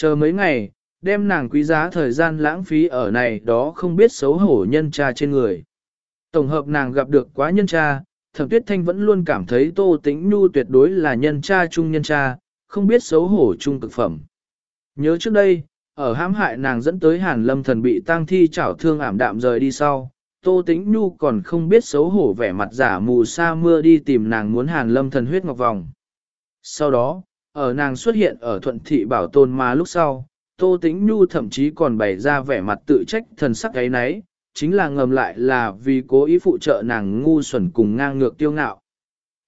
Chờ mấy ngày, đem nàng quý giá thời gian lãng phí ở này đó không biết xấu hổ nhân cha trên người. Tổng hợp nàng gặp được quá nhân cha, thẩm tuyết thanh vẫn luôn cảm thấy tô tĩnh nhu tuyệt đối là nhân cha trung nhân cha, không biết xấu hổ trung cực phẩm. Nhớ trước đây, ở hãm hại nàng dẫn tới hàn lâm thần bị tang thi chảo thương ảm đạm rời đi sau, tô tĩnh nhu còn không biết xấu hổ vẻ mặt giả mù sa mưa đi tìm nàng muốn hàn lâm thần huyết ngọc vòng. Sau đó, ở nàng xuất hiện ở thuận thị bảo tồn mà lúc sau, Tô Tĩnh Nhu thậm chí còn bày ra vẻ mặt tự trách thần sắc ấy nấy, chính là ngầm lại là vì cố ý phụ trợ nàng ngu xuẩn cùng ngang ngược tiêu ngạo.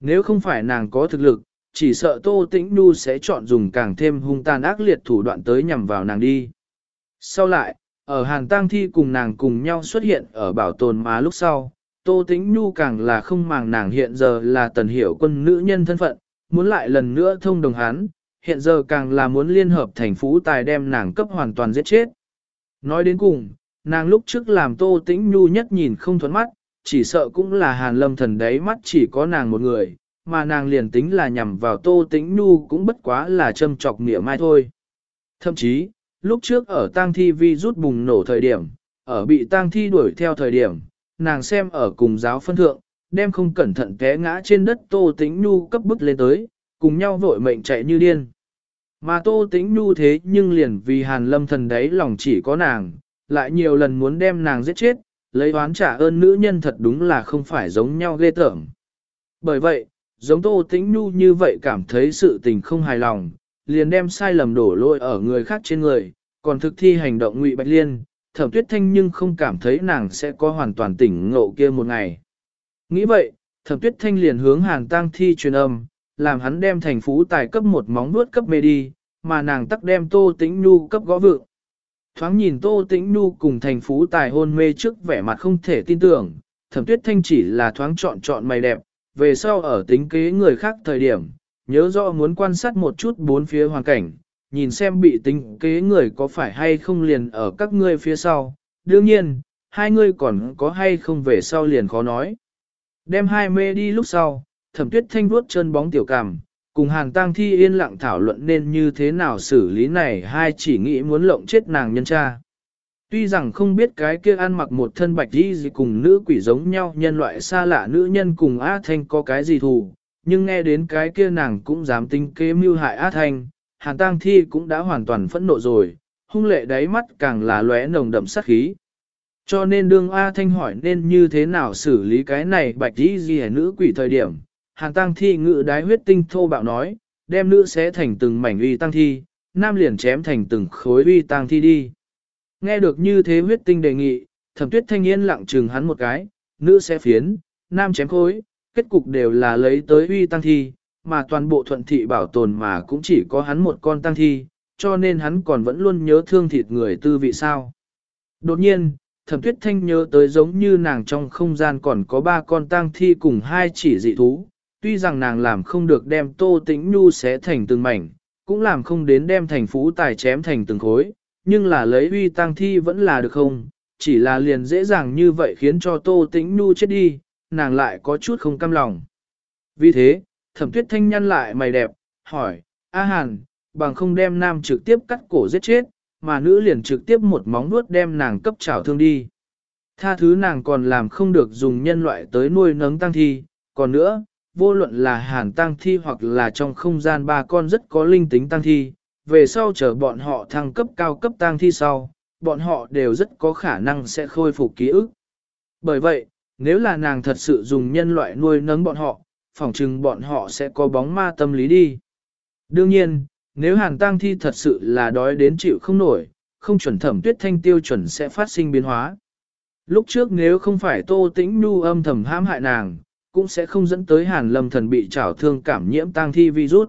Nếu không phải nàng có thực lực, chỉ sợ Tô Tĩnh Nhu sẽ chọn dùng càng thêm hung tàn ác liệt thủ đoạn tới nhằm vào nàng đi. Sau lại, ở hàng tang thi cùng nàng cùng nhau xuất hiện ở bảo tồn mà lúc sau, Tô Tĩnh Nhu càng là không màng nàng hiện giờ là tần hiểu quân nữ nhân thân phận, muốn lại lần nữa thông đồng hắn, hiện giờ càng là muốn liên hợp thành phú tài đem nàng cấp hoàn toàn giết chết. Nói đến cùng, nàng lúc trước làm tô tĩnh nhu nhất nhìn không thuẫn mắt, chỉ sợ cũng là hàn lâm thần đấy mắt chỉ có nàng một người, mà nàng liền tính là nhằm vào tô tĩnh nhu cũng bất quá là châm chọc nghĩa mai thôi. Thậm chí, lúc trước ở tang thi vi rút bùng nổ thời điểm, ở bị tang thi đuổi theo thời điểm, nàng xem ở cùng giáo phân thượng, đem không cẩn thận té ngã trên đất tô tĩnh nhu cấp bức lên tới, cùng nhau vội mệnh chạy như điên. Mà Tô Tĩnh Nhu thế nhưng liền vì Hàn Lâm thần đấy lòng chỉ có nàng, lại nhiều lần muốn đem nàng giết chết, lấy oán trả ơn nữ nhân thật đúng là không phải giống nhau ghê tởm. Bởi vậy, giống Tô Tĩnh Nhu như vậy cảm thấy sự tình không hài lòng, liền đem sai lầm đổ lỗi ở người khác trên người, còn thực thi hành động ngụy bạch liên, thẩm tuyết thanh nhưng không cảm thấy nàng sẽ có hoàn toàn tỉnh ngộ kia một ngày. Nghĩ vậy, thẩm tuyết thanh liền hướng Hàn tang Thi truyền âm, làm hắn đem thành phú tài cấp một móng vuốt cấp mê đi, mà nàng tắc đem Tô Tĩnh Nhu cấp gõ vượng. Thoáng nhìn Tô Tĩnh Nhu cùng thành phú tài hôn mê trước vẻ mặt không thể tin tưởng, thẩm tuyết thanh chỉ là thoáng chọn chọn mày đẹp, về sau ở tính kế người khác thời điểm, nhớ rõ muốn quan sát một chút bốn phía hoàn cảnh, nhìn xem bị tính kế người có phải hay không liền ở các ngươi phía sau, đương nhiên, hai ngươi còn có hay không về sau liền khó nói. Đem hai mê đi lúc sau, thẩm tuyết thanh vuốt chân bóng tiểu cằm, cùng hàng tang thi yên lặng thảo luận nên như thế nào xử lý này hai chỉ nghĩ muốn lộng chết nàng nhân cha. Tuy rằng không biết cái kia ăn mặc một thân bạch đi gì cùng nữ quỷ giống nhau nhân loại xa lạ nữ nhân cùng A Thanh có cái gì thù, nhưng nghe đến cái kia nàng cũng dám tính kế mưu hại A Thanh, hàn tang thi cũng đã hoàn toàn phẫn nộ rồi, hung lệ đáy mắt càng là lóe nồng đậm sát khí. Cho nên đương A Thanh hỏi nên như thế nào xử lý cái này bạch đi gì nữ quỷ thời điểm, hàng tăng thi ngự đái huyết tinh thô bạo nói, đem nữ sẽ thành từng mảnh uy tăng thi, nam liền chém thành từng khối uy tăng thi đi. Nghe được như thế huyết tinh đề nghị, thẩm tuyết thanh yên lặng chừng hắn một cái, nữ sẽ phiến, nam chém khối, kết cục đều là lấy tới uy tăng thi, mà toàn bộ thuận thị bảo tồn mà cũng chỉ có hắn một con tăng thi, cho nên hắn còn vẫn luôn nhớ thương thịt người tư vị sao. Đột nhiên, thẩm tuyết thanh nhớ tới giống như nàng trong không gian còn có ba con tang thi cùng hai chỉ dị thú, tuy rằng nàng làm không được đem tô tĩnh nhu xé thành từng mảnh, cũng làm không đến đem thành phú tài chém thành từng khối, nhưng là lấy uy tang thi vẫn là được không, chỉ là liền dễ dàng như vậy khiến cho tô tĩnh nhu chết đi, nàng lại có chút không cam lòng. Vì thế, thẩm tuyết thanh nhăn lại mày đẹp, hỏi, A Hàn, bằng không đem nam trực tiếp cắt cổ giết chết, mà nữ liền trực tiếp một móng nuốt đem nàng cấp trảo thương đi. Tha thứ nàng còn làm không được dùng nhân loại tới nuôi nấng tăng thi, còn nữa, vô luận là hàn tăng thi hoặc là trong không gian ba con rất có linh tính tăng thi, về sau chờ bọn họ thăng cấp cao cấp tăng thi sau, bọn họ đều rất có khả năng sẽ khôi phục ký ức. Bởi vậy, nếu là nàng thật sự dùng nhân loại nuôi nấng bọn họ, phỏng chừng bọn họ sẽ có bóng ma tâm lý đi. Đương nhiên, nếu hàn tang thi thật sự là đói đến chịu không nổi, không chuẩn thẩm tuyết thanh tiêu chuẩn sẽ phát sinh biến hóa. Lúc trước nếu không phải tô tĩnh nu âm thầm hãm hại nàng, cũng sẽ không dẫn tới hàn lâm thần bị trảo thương cảm nhiễm tang thi virus.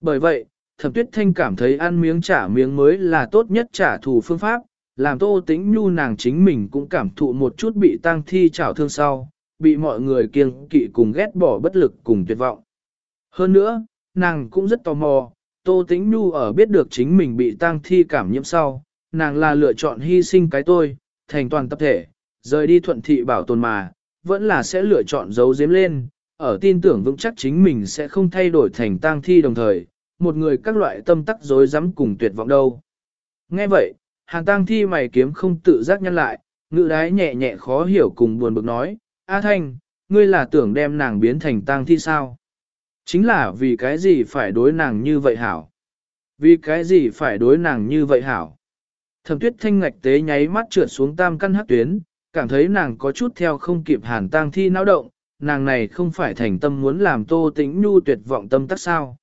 Bởi vậy, thẩm tuyết thanh cảm thấy ăn miếng trả miếng mới là tốt nhất trả thù phương pháp, làm tô tĩnh nhu nàng chính mình cũng cảm thụ một chút bị tang thi trảo thương sau, bị mọi người kiêng kỵ cùng ghét bỏ bất lực cùng tuyệt vọng. Hơn nữa, nàng cũng rất tò mò, tô tĩnh nhu ở biết được chính mình bị tang thi cảm nhiễm sau, nàng là lựa chọn hy sinh cái tôi, thành toàn tập thể, rời đi thuận thị bảo tồn mà, vẫn là sẽ lựa chọn giấu giếm lên, ở tin tưởng vững chắc chính mình sẽ không thay đổi thành tang thi đồng thời, một người các loại tâm tắc rối rắm cùng tuyệt vọng đâu. Nghe vậy, Hàn Tang Thi mày kiếm không tự giác nhăn lại, ngự đái nhẹ nhẹ khó hiểu cùng buồn bực nói, A Thanh, ngươi là tưởng đem nàng biến thành Tang Thi sao? Chính là vì cái gì phải đối nàng như vậy hảo? Vì cái gì phải đối nàng như vậy hảo? Thẩm tuyết thanh ngạch tế nháy mắt trượt xuống tam căn hắc tuyến, cảm thấy nàng có chút theo không kịp hàn tang thi náo động, nàng này không phải thành tâm muốn làm tô tĩnh nhu tuyệt vọng tâm tắc sao.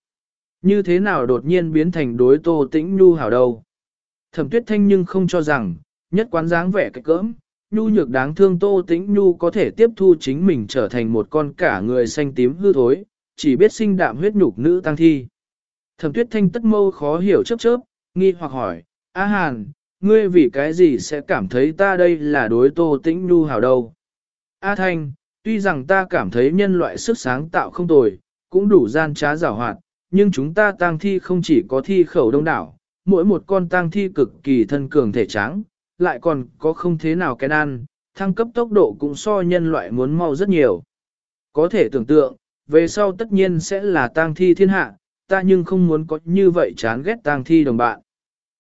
Như thế nào đột nhiên biến thành đối tô tĩnh nhu hảo đâu. Thẩm tuyết thanh nhưng không cho rằng, nhất quán dáng vẻ cái cỡm, nhu nhược đáng thương tô tĩnh nhu có thể tiếp thu chính mình trở thành một con cả người xanh tím hư thối, chỉ biết sinh đạm huyết nhục nữ tăng thi. Thẩm tuyết thanh tất mâu khó hiểu chớp chớp, nghi hoặc hỏi, A Hàn, ngươi vì cái gì sẽ cảm thấy ta đây là đối tô tĩnh nhu hảo đâu? A Thanh, tuy rằng ta cảm thấy nhân loại sức sáng tạo không tồi, cũng đủ gian trá giảo hoạt, nhưng chúng ta tang thi không chỉ có thi khẩu đông đảo, mỗi một con tang thi cực kỳ thân cường thể trắng, lại còn có không thế nào cái ăn, thăng cấp tốc độ cũng so nhân loại muốn mau rất nhiều. Có thể tưởng tượng, về sau tất nhiên sẽ là tang thi thiên hạ, ta nhưng không muốn có như vậy chán ghét tang thi đồng bạn.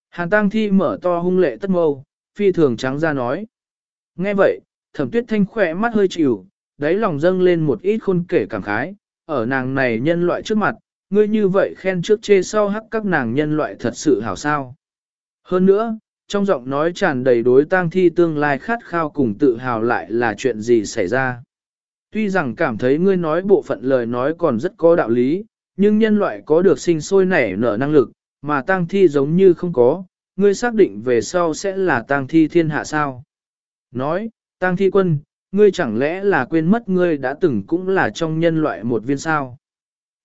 Hàn tang thi mở to hung lệ tất mâu, phi thường trắng ra nói. Nghe vậy, thẩm tuyết thanh khỏe mắt hơi chịu, đáy lòng dâng lên một ít khôn kể cảm khái, ở nàng này nhân loại trước mặt, ngươi như vậy khen trước chê sau hắc các nàng nhân loại thật sự hảo sao. Hơn nữa, trong giọng nói tràn đầy đối tang thi tương lai khát khao cùng tự hào lại là chuyện gì xảy ra. Tuy rằng cảm thấy ngươi nói bộ phận lời nói còn rất có đạo lý, nhưng nhân loại có được sinh sôi nảy nở năng lực, mà tang thi giống như không có, ngươi xác định về sau sẽ là tang thi thiên hạ sao. Nói, tang thi quân, ngươi chẳng lẽ là quên mất ngươi đã từng cũng là trong nhân loại một viên sao.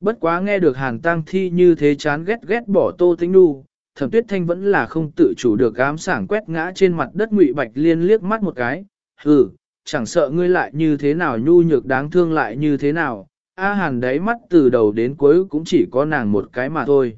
Bất quá nghe được hàn tang thi như thế chán ghét ghét bỏ tô tính đu, thẩm tuyết thanh vẫn là không tự chủ được ám sảng quét ngã trên mặt đất ngụy bạch liên liếc mắt một cái, hừ, chẳng sợ ngươi lại như thế nào nhu nhược đáng thương lại như thế nào, A hàn đáy mắt từ đầu đến cuối cũng chỉ có nàng một cái mà thôi.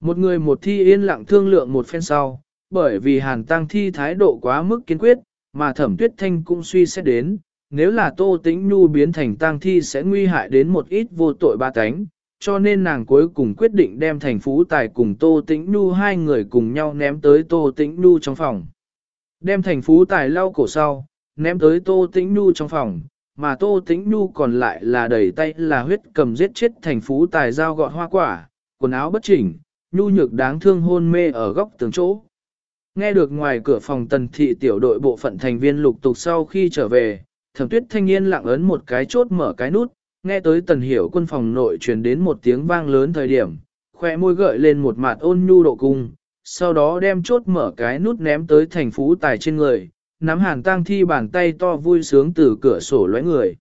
Một người một thi yên lặng thương lượng một phen sau, bởi vì hàn tăng thi thái độ quá mức kiên quyết, mà thẩm tuyết thanh cũng suy xét đến, nếu là tô tĩnh nhu biến thành tăng thi sẽ nguy hại đến một ít vô tội ba cánh, cho nên nàng cuối cùng quyết định đem thành phú tài cùng tô tĩnh nhu hai người cùng nhau ném tới tô tĩnh nhu trong phòng. Đem thành phú tài lau cổ sau, ném tới tô tĩnh nhu trong phòng, mà tô tĩnh nhu còn lại là đẩy tay là huyết cầm giết chết thành phú tài dao gọt hoa quả, quần áo bất chỉnh, nhu nhược đáng thương hôn mê ở góc tường chỗ. Nghe được ngoài cửa phòng tần thị tiểu đội bộ phận thành viên lục tục sau khi trở về, thẩm tuyết thanh niên lặng ấn một cái chốt mở cái nút, nghe tới tần hiểu quân phòng nội truyền đến một tiếng vang lớn thời điểm, khoe môi gợi lên một mặt ôn nhu độ cung, sau đó đem chốt mở cái nút ném tới thành phú tài trên người, nắm hàn tang thi bàn tay to vui sướng từ cửa sổ lóe người.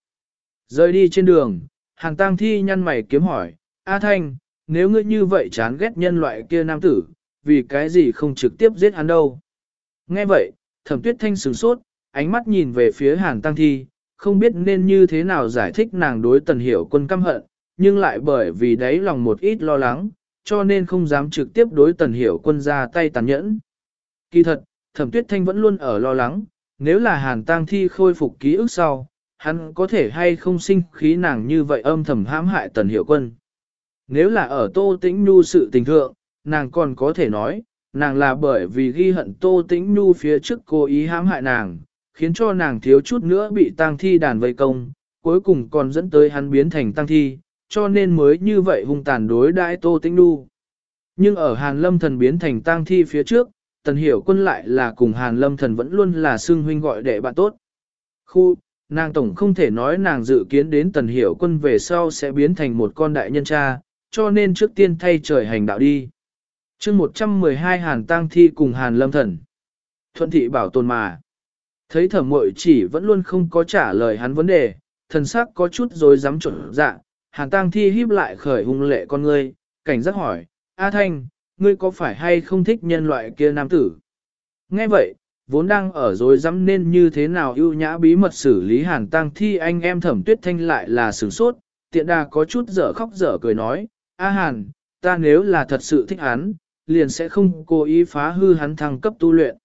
Rời đi trên đường, hàn tang thi nhăn mày kiếm hỏi, A Thanh, nếu ngươi như vậy chán ghét nhân loại kia nam tử, vì cái gì không trực tiếp giết hắn đâu. Nghe vậy, thẩm tuyết thanh sửng sốt, ánh mắt nhìn về phía hàn tăng thi, không biết nên như thế nào giải thích nàng đối tần hiểu quân căm hận, nhưng lại bởi vì đấy lòng một ít lo lắng, cho nên không dám trực tiếp đối tần hiểu quân ra tay tàn nhẫn. Kỳ thật, thẩm tuyết thanh vẫn luôn ở lo lắng, nếu là hàn tang thi khôi phục ký ức sau, hắn có thể hay không sinh khí nàng như vậy âm thầm hãm hại tần hiểu quân. Nếu là ở Tô Tĩnh Nhu sự tình thượng, nàng còn có thể nói, nàng là bởi vì ghi hận Tô Tĩnh Nhu phía trước cố ý hãm hại nàng, khiến cho nàng thiếu chút nữa bị tang thi đàn vây công, cuối cùng còn dẫn tới hắn biến thành tang thi, cho nên mới như vậy hung tàn đối đãi Tô Tĩnh Nhu. Nhưng ở Hàn Lâm Thần biến thành tang thi phía trước, Tần Hiểu Quân lại là cùng Hàn Lâm Thần vẫn luôn là xương huynh gọi đệ bạn tốt. Khu, nàng tổng không thể nói nàng dự kiến đến Tần Hiểu Quân về sau sẽ biến thành một con đại nhân cha, cho nên trước tiên thay trời hành đạo đi. chương 112 Hàn Tăng Thi cùng Hàn Lâm Thần. Thuận thị bảo tồn mà. Thấy thẩm mội chỉ vẫn luôn không có trả lời hắn vấn đề, thần sắc có chút rồi dám trộn dạ. Hàn Tăng Thi híp lại khởi hung lệ con ngươi, cảnh giác hỏi, A Thanh, ngươi có phải hay không thích nhân loại kia nam tử? Nghe vậy, vốn đang ở dối rắm nên như thế nào ưu nhã bí mật xử lý Hàn Tăng Thi anh em thẩm tuyết thanh lại là sửng sốt, tiện đà có chút dở khóc dở cười nói, A Hàn, ta nếu là thật sự thích hắn, liền sẽ không cố ý phá hư hắn thăng cấp tu luyện.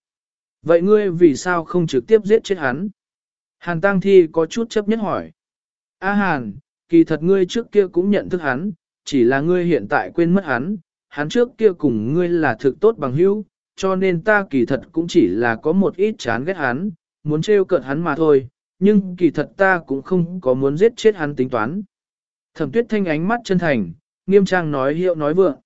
Vậy ngươi vì sao không trực tiếp giết chết hắn? Hàn Tăng Thi có chút chấp nhất hỏi. A Hàn, kỳ thật ngươi trước kia cũng nhận thức hắn, chỉ là ngươi hiện tại quên mất hắn, hắn trước kia cùng ngươi là thực tốt bằng hữu, cho nên ta kỳ thật cũng chỉ là có một ít chán ghét hắn, muốn trêu cợt hắn mà thôi, nhưng kỳ thật ta cũng không có muốn giết chết hắn tính toán. Thẩm tuyết thanh ánh mắt chân thành, nghiêm trang nói hiệu nói vượng.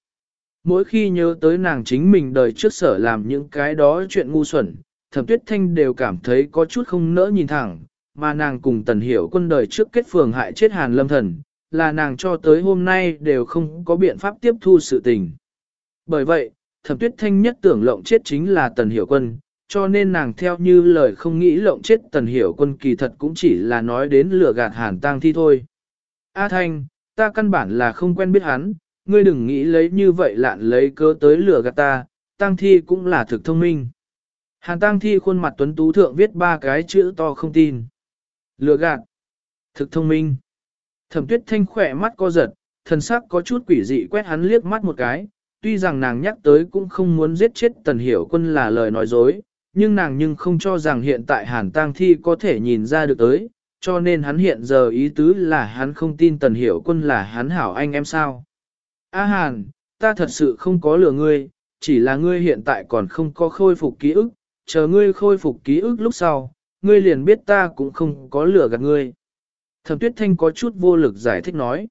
Mỗi khi nhớ tới nàng chính mình đời trước sở làm những cái đó chuyện ngu xuẩn, thẩm tuyết thanh đều cảm thấy có chút không nỡ nhìn thẳng, mà nàng cùng tần hiểu quân đời trước kết phường hại chết hàn lâm thần, là nàng cho tới hôm nay đều không có biện pháp tiếp thu sự tình. Bởi vậy, thẩm tuyết thanh nhất tưởng lộng chết chính là tần hiểu quân, cho nên nàng theo như lời không nghĩ lộng chết tần hiểu quân kỳ thật cũng chỉ là nói đến lừa gạt hàn tang thi thôi. A thanh, ta căn bản là không quen biết hắn, ngươi đừng nghĩ lấy như vậy lạn lấy cớ tới lừa gạt ta, tang thi cũng là thực thông minh. Hàn tang thi khuôn mặt tuấn tú thượng viết ba cái chữ to không tin. Lừa gạt. Thực thông minh. Thẩm tuyết thanh khỏe mắt co giật, thần sắc có chút quỷ dị quét hắn liếc mắt một cái, tuy rằng nàng nhắc tới cũng không muốn giết chết tần hiểu quân là lời nói dối, nhưng nàng nhưng không cho rằng hiện tại hàn tang thi có thể nhìn ra được tới, cho nên hắn hiện giờ ý tứ là hắn không tin tần hiểu quân là hắn hảo anh em sao. A hàn, ta thật sự không có lừa ngươi, chỉ là ngươi hiện tại còn không có khôi phục ký ức, chờ ngươi khôi phục ký ức lúc sau, ngươi liền biết ta cũng không có lừa gạt ngươi. Thẩm tuyết thanh có chút vô lực giải thích nói.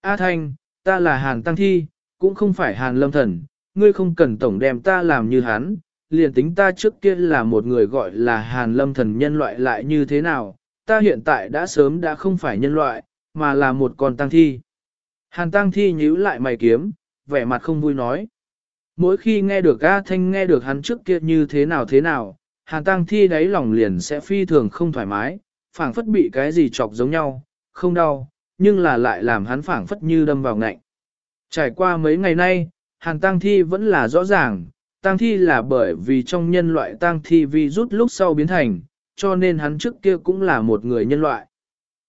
A thanh, ta là hàn tăng thi, cũng không phải hàn lâm thần, ngươi không cần tổng đem ta làm như hắn, liền tính ta trước kia là một người gọi là hàn lâm thần nhân loại lại như thế nào, ta hiện tại đã sớm đã không phải nhân loại, mà là một con tăng thi. Hàn tăng thi nhíu lại mày kiếm, vẻ mặt không vui nói. Mỗi khi nghe được A Thanh nghe được hắn trước kia như thế nào thế nào, Hàn tăng thi đáy lòng liền sẽ phi thường không thoải mái, phảng phất bị cái gì chọc giống nhau, không đau, nhưng là lại làm hắn phảng phất như đâm vào ngạnh. Trải qua mấy ngày nay, Hàn tang thi vẫn là rõ ràng, tang thi là bởi vì trong nhân loại tang thi vi rút lúc sau biến thành, cho nên hắn trước kia cũng là một người nhân loại.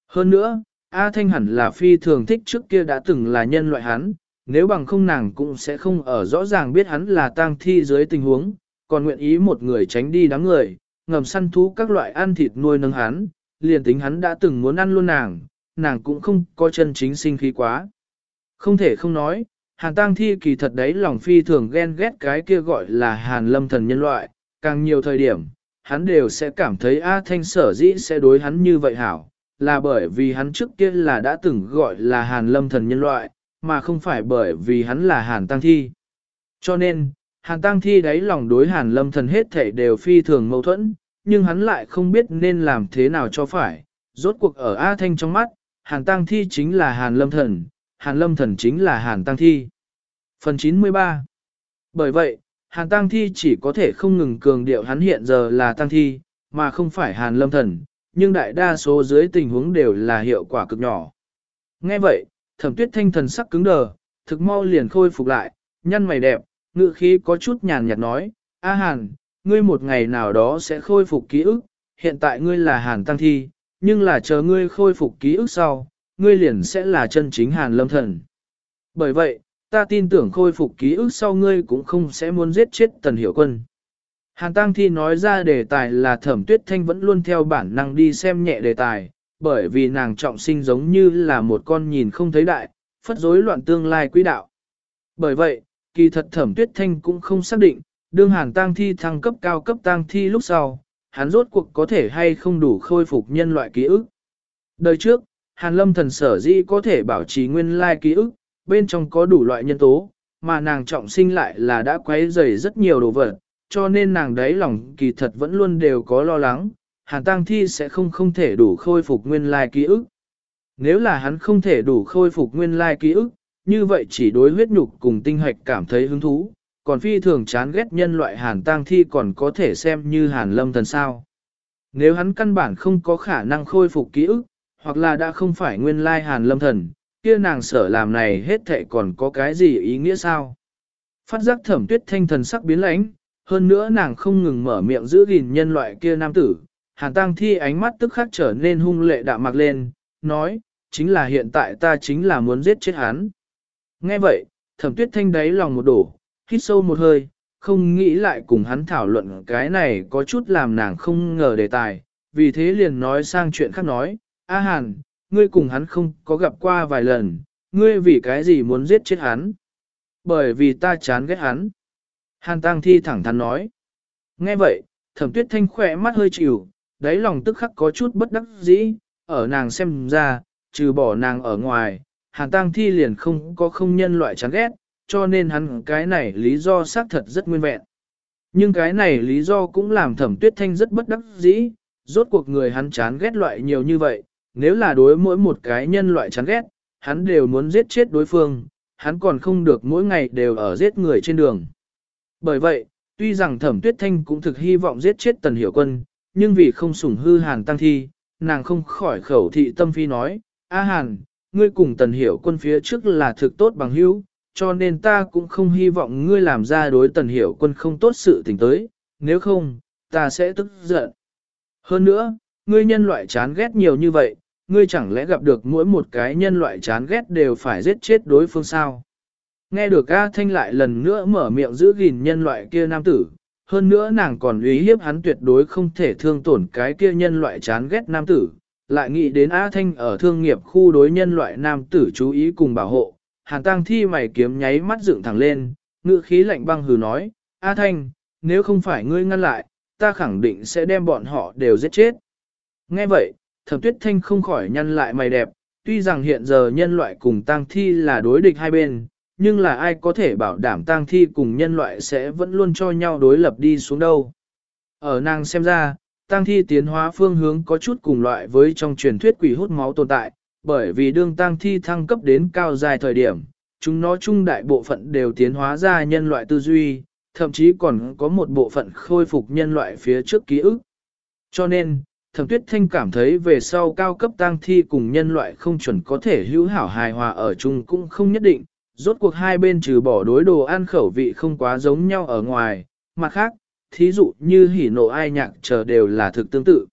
Hơn nữa, A Thanh hẳn là phi thường thích trước kia đã từng là nhân loại hắn, nếu bằng không nàng cũng sẽ không ở rõ ràng biết hắn là tang thi dưới tình huống, còn nguyện ý một người tránh đi đám người, ngầm săn thú các loại ăn thịt nuôi nâng hắn, liền tính hắn đã từng muốn ăn luôn nàng, nàng cũng không có chân chính sinh khí quá. Không thể không nói, hàn Tăng thi kỳ thật đấy lòng phi thường ghen ghét cái kia gọi là hàn lâm thần nhân loại, càng nhiều thời điểm, hắn đều sẽ cảm thấy A Thanh sở dĩ sẽ đối hắn như vậy hảo, là bởi vì hắn trước kia là đã từng gọi là hàn lâm thần nhân loại, mà không phải bởi vì hắn là hàn tăng thi. Cho nên, hàn tăng thi đấy lòng đối hàn lâm thần hết thể đều phi thường mâu thuẫn, nhưng hắn lại không biết nên làm thế nào cho phải. Rốt cuộc ở A Thanh trong mắt, hàn tăng thi chính là hàn lâm thần, hàn lâm thần chính là hàn tăng thi. Phần 93 Bởi vậy, hàn tăng thi chỉ có thể không ngừng cường điệu hắn hiện giờ là tăng thi, mà không phải hàn lâm thần, nhưng đại đa số dưới tình huống đều là hiệu quả cực nhỏ. Nghe vậy, thẩm tuyết thanh thần sắc cứng đờ, thực mau liền khôi phục lại, nhăn mày đẹp, ngự khí có chút nhàn nhạt nói, A Hàn, ngươi một ngày nào đó sẽ khôi phục ký ức, hiện tại ngươi là Hàn Tăng Thi, nhưng là chờ ngươi khôi phục ký ức sau, ngươi liền sẽ là chân chính Hàn Lâm Thần. Bởi vậy, ta tin tưởng khôi phục ký ức sau ngươi cũng không sẽ muốn giết chết Tần Hiểu Quân. Hàn Tăng Thi nói ra đề tài là thẩm tuyết thanh vẫn luôn theo bản năng đi xem nhẹ đề tài, bởi vì nàng trọng sinh giống như là một con nhìn không thấy đại, phất rối loạn tương lai quỹ đạo. Bởi vậy, kỳ thật thẩm tuyết thanh cũng không xác định, đương hàn tang thi thăng cấp cao cấp tang thi lúc sau, hắn rốt cuộc có thể hay không đủ khôi phục nhân loại ký ức. Đời trước, hàn lâm thần sở dĩ có thể bảo trì nguyên lai ký ức, bên trong có đủ loại nhân tố, mà nàng trọng sinh lại là đã quấy rầy rất nhiều đồ vật, cho nên nàng đấy lòng kỳ thật vẫn luôn đều có lo lắng, hàn tang thi sẽ không không thể đủ khôi phục nguyên lai ký ức. Nếu là hắn không thể đủ khôi phục nguyên lai ký ức, như vậy chỉ đối huyết nhục cùng tinh hạch cảm thấy hứng thú, còn phi thường chán ghét nhân loại hàn tang thi còn có thể xem như hàn lâm thần sao. Nếu hắn căn bản không có khả năng khôi phục ký ức, hoặc là đã không phải nguyên lai hàn lâm thần, kia nàng sở làm này hết thệ còn có cái gì ý nghĩa sao? Phát giác thẩm tuyết thanh thần sắc biến lãnh, hơn nữa nàng không ngừng mở miệng giữ gìn nhân loại kia nam tử, hàn tang thi ánh mắt tức khắc trở nên hung lệ đạm mặc lên, nói, chính là hiện tại ta chính là muốn giết chết hắn. Nghe vậy, thẩm tuyết thanh đáy lòng một đổ, hít sâu một hơi, không nghĩ lại cùng hắn thảo luận cái này có chút làm nàng không ngờ đề tài, vì thế liền nói sang chuyện khác nói, A Hàn, ngươi cùng hắn không có gặp qua vài lần, ngươi vì cái gì muốn giết chết hắn. Bởi vì ta chán ghét hắn. Hàn Tăng Thi thẳng thắn nói. Nghe vậy, thẩm tuyết thanh khỏe mắt hơi chịu, đáy lòng tức khắc có chút bất đắc dĩ, ở nàng xem ra, trừ bỏ nàng ở ngoài, Hàn Tăng Thi liền không có không nhân loại chán ghét, cho nên hắn cái này lý do xác thật rất nguyên vẹn. Nhưng cái này lý do cũng làm thẩm tuyết thanh rất bất đắc dĩ, rốt cuộc người hắn chán ghét loại nhiều như vậy, nếu là đối mỗi một cái nhân loại chán ghét, hắn đều muốn giết chết đối phương, hắn còn không được mỗi ngày đều ở giết người trên đường. Bởi vậy, tuy rằng thẩm tuyết thanh cũng thực hy vọng giết chết tần hiểu quân, nhưng vì không sủng hư hàn tăng thi, nàng không khỏi khẩu thị tâm phi nói, A hàn, ngươi cùng tần hiểu quân phía trước là thực tốt bằng hữu, cho nên ta cũng không hy vọng ngươi làm ra đối tần hiểu quân không tốt sự tình tới, nếu không, ta sẽ tức giận. Hơn nữa, ngươi nhân loại chán ghét nhiều như vậy, ngươi chẳng lẽ gặp được mỗi một cái nhân loại chán ghét đều phải giết chết đối phương sao? Nghe được A Thanh lại lần nữa mở miệng giữ gìn nhân loại kia nam tử, hơn nữa nàng còn uy hiếp hắn tuyệt đối không thể thương tổn cái kia nhân loại chán ghét nam tử, lại nghĩ đến A Thanh ở thương nghiệp khu đối nhân loại nam tử chú ý cùng bảo hộ, hàn tăng thi mày kiếm nháy mắt dựng thẳng lên, ngữ khí lạnh băng hừ nói, A Thanh, nếu không phải ngươi ngăn lại, ta khẳng định sẽ đem bọn họ đều giết chết. Nghe vậy, thẩm tuyết thanh không khỏi nhăn lại mày đẹp, tuy rằng hiện giờ nhân loại cùng tăng thi là đối địch hai bên, nhưng là ai có thể bảo đảm tăng thi cùng nhân loại sẽ vẫn luôn cho nhau đối lập đi xuống đâu. Ở nàng xem ra, tăng thi tiến hóa phương hướng có chút cùng loại với trong truyền thuyết quỷ hút máu tồn tại, bởi vì đương tăng thi thăng cấp đến cao dài thời điểm, chúng nó chung đại bộ phận đều tiến hóa ra nhân loại tư duy, thậm chí còn có một bộ phận khôi phục nhân loại phía trước ký ức. Cho nên, Thẩm Tuyết Thanh cảm thấy về sau cao cấp tăng thi cùng nhân loại không chuẩn có thể hữu hảo hài hòa ở chung cũng không nhất định, rốt cuộc hai bên trừ bỏ đối đồ ăn khẩu vị không quá giống nhau ở ngoài, mặt khác, thí dụ như hỉ nộ ai nhạc chờ đều là thực tương tự.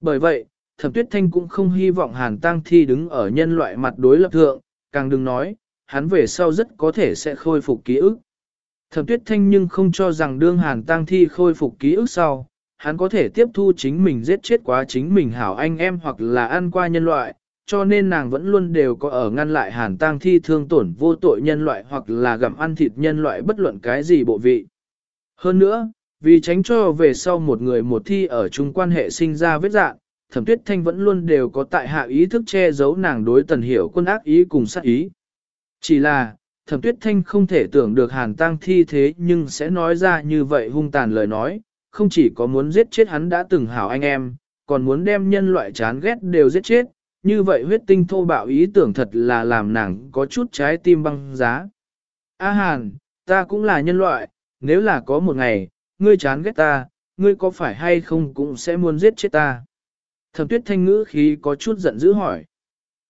Bởi vậy, Thẩm Tuyết Thanh cũng không hy vọng Hàn Tăng Thi đứng ở nhân loại mặt đối lập thượng, càng đừng nói, hắn về sau rất có thể sẽ khôi phục ký ức. Thẩm Tuyết Thanh nhưng không cho rằng đương Hàn Tăng Thi khôi phục ký ức sau, hắn có thể tiếp thu chính mình giết chết quá chính mình hảo anh em hoặc là ăn qua nhân loại, cho nên nàng vẫn luôn đều có ở ngăn lại hàn Tăng thi thương tổn vô tội nhân loại hoặc là gặm ăn thịt nhân loại bất luận cái gì bộ vị. Hơn nữa, vì tránh cho về sau một người một thi ở chung quan hệ sinh ra vết dạng, thẩm tuyết thanh vẫn luôn đều có tại hạ ý thức che giấu nàng đối tần hiểu quân ác ý cùng sát ý. Chỉ là, thẩm tuyết thanh không thể tưởng được hàn tang thi thế nhưng sẽ nói ra như vậy hung tàn lời nói, không chỉ có muốn giết chết hắn đã từng hảo anh em, còn muốn đem nhân loại chán ghét đều giết chết, như vậy huyết tinh thô bạo ý tưởng thật là làm nàng có chút trái tim băng giá. A Hàn, ta cũng là nhân loại, nếu là có một ngày, ngươi chán ghét ta, ngươi có phải hay không cũng sẽ muốn giết chết ta. Thẩm tuyết thanh ngữ khí có chút giận dữ hỏi.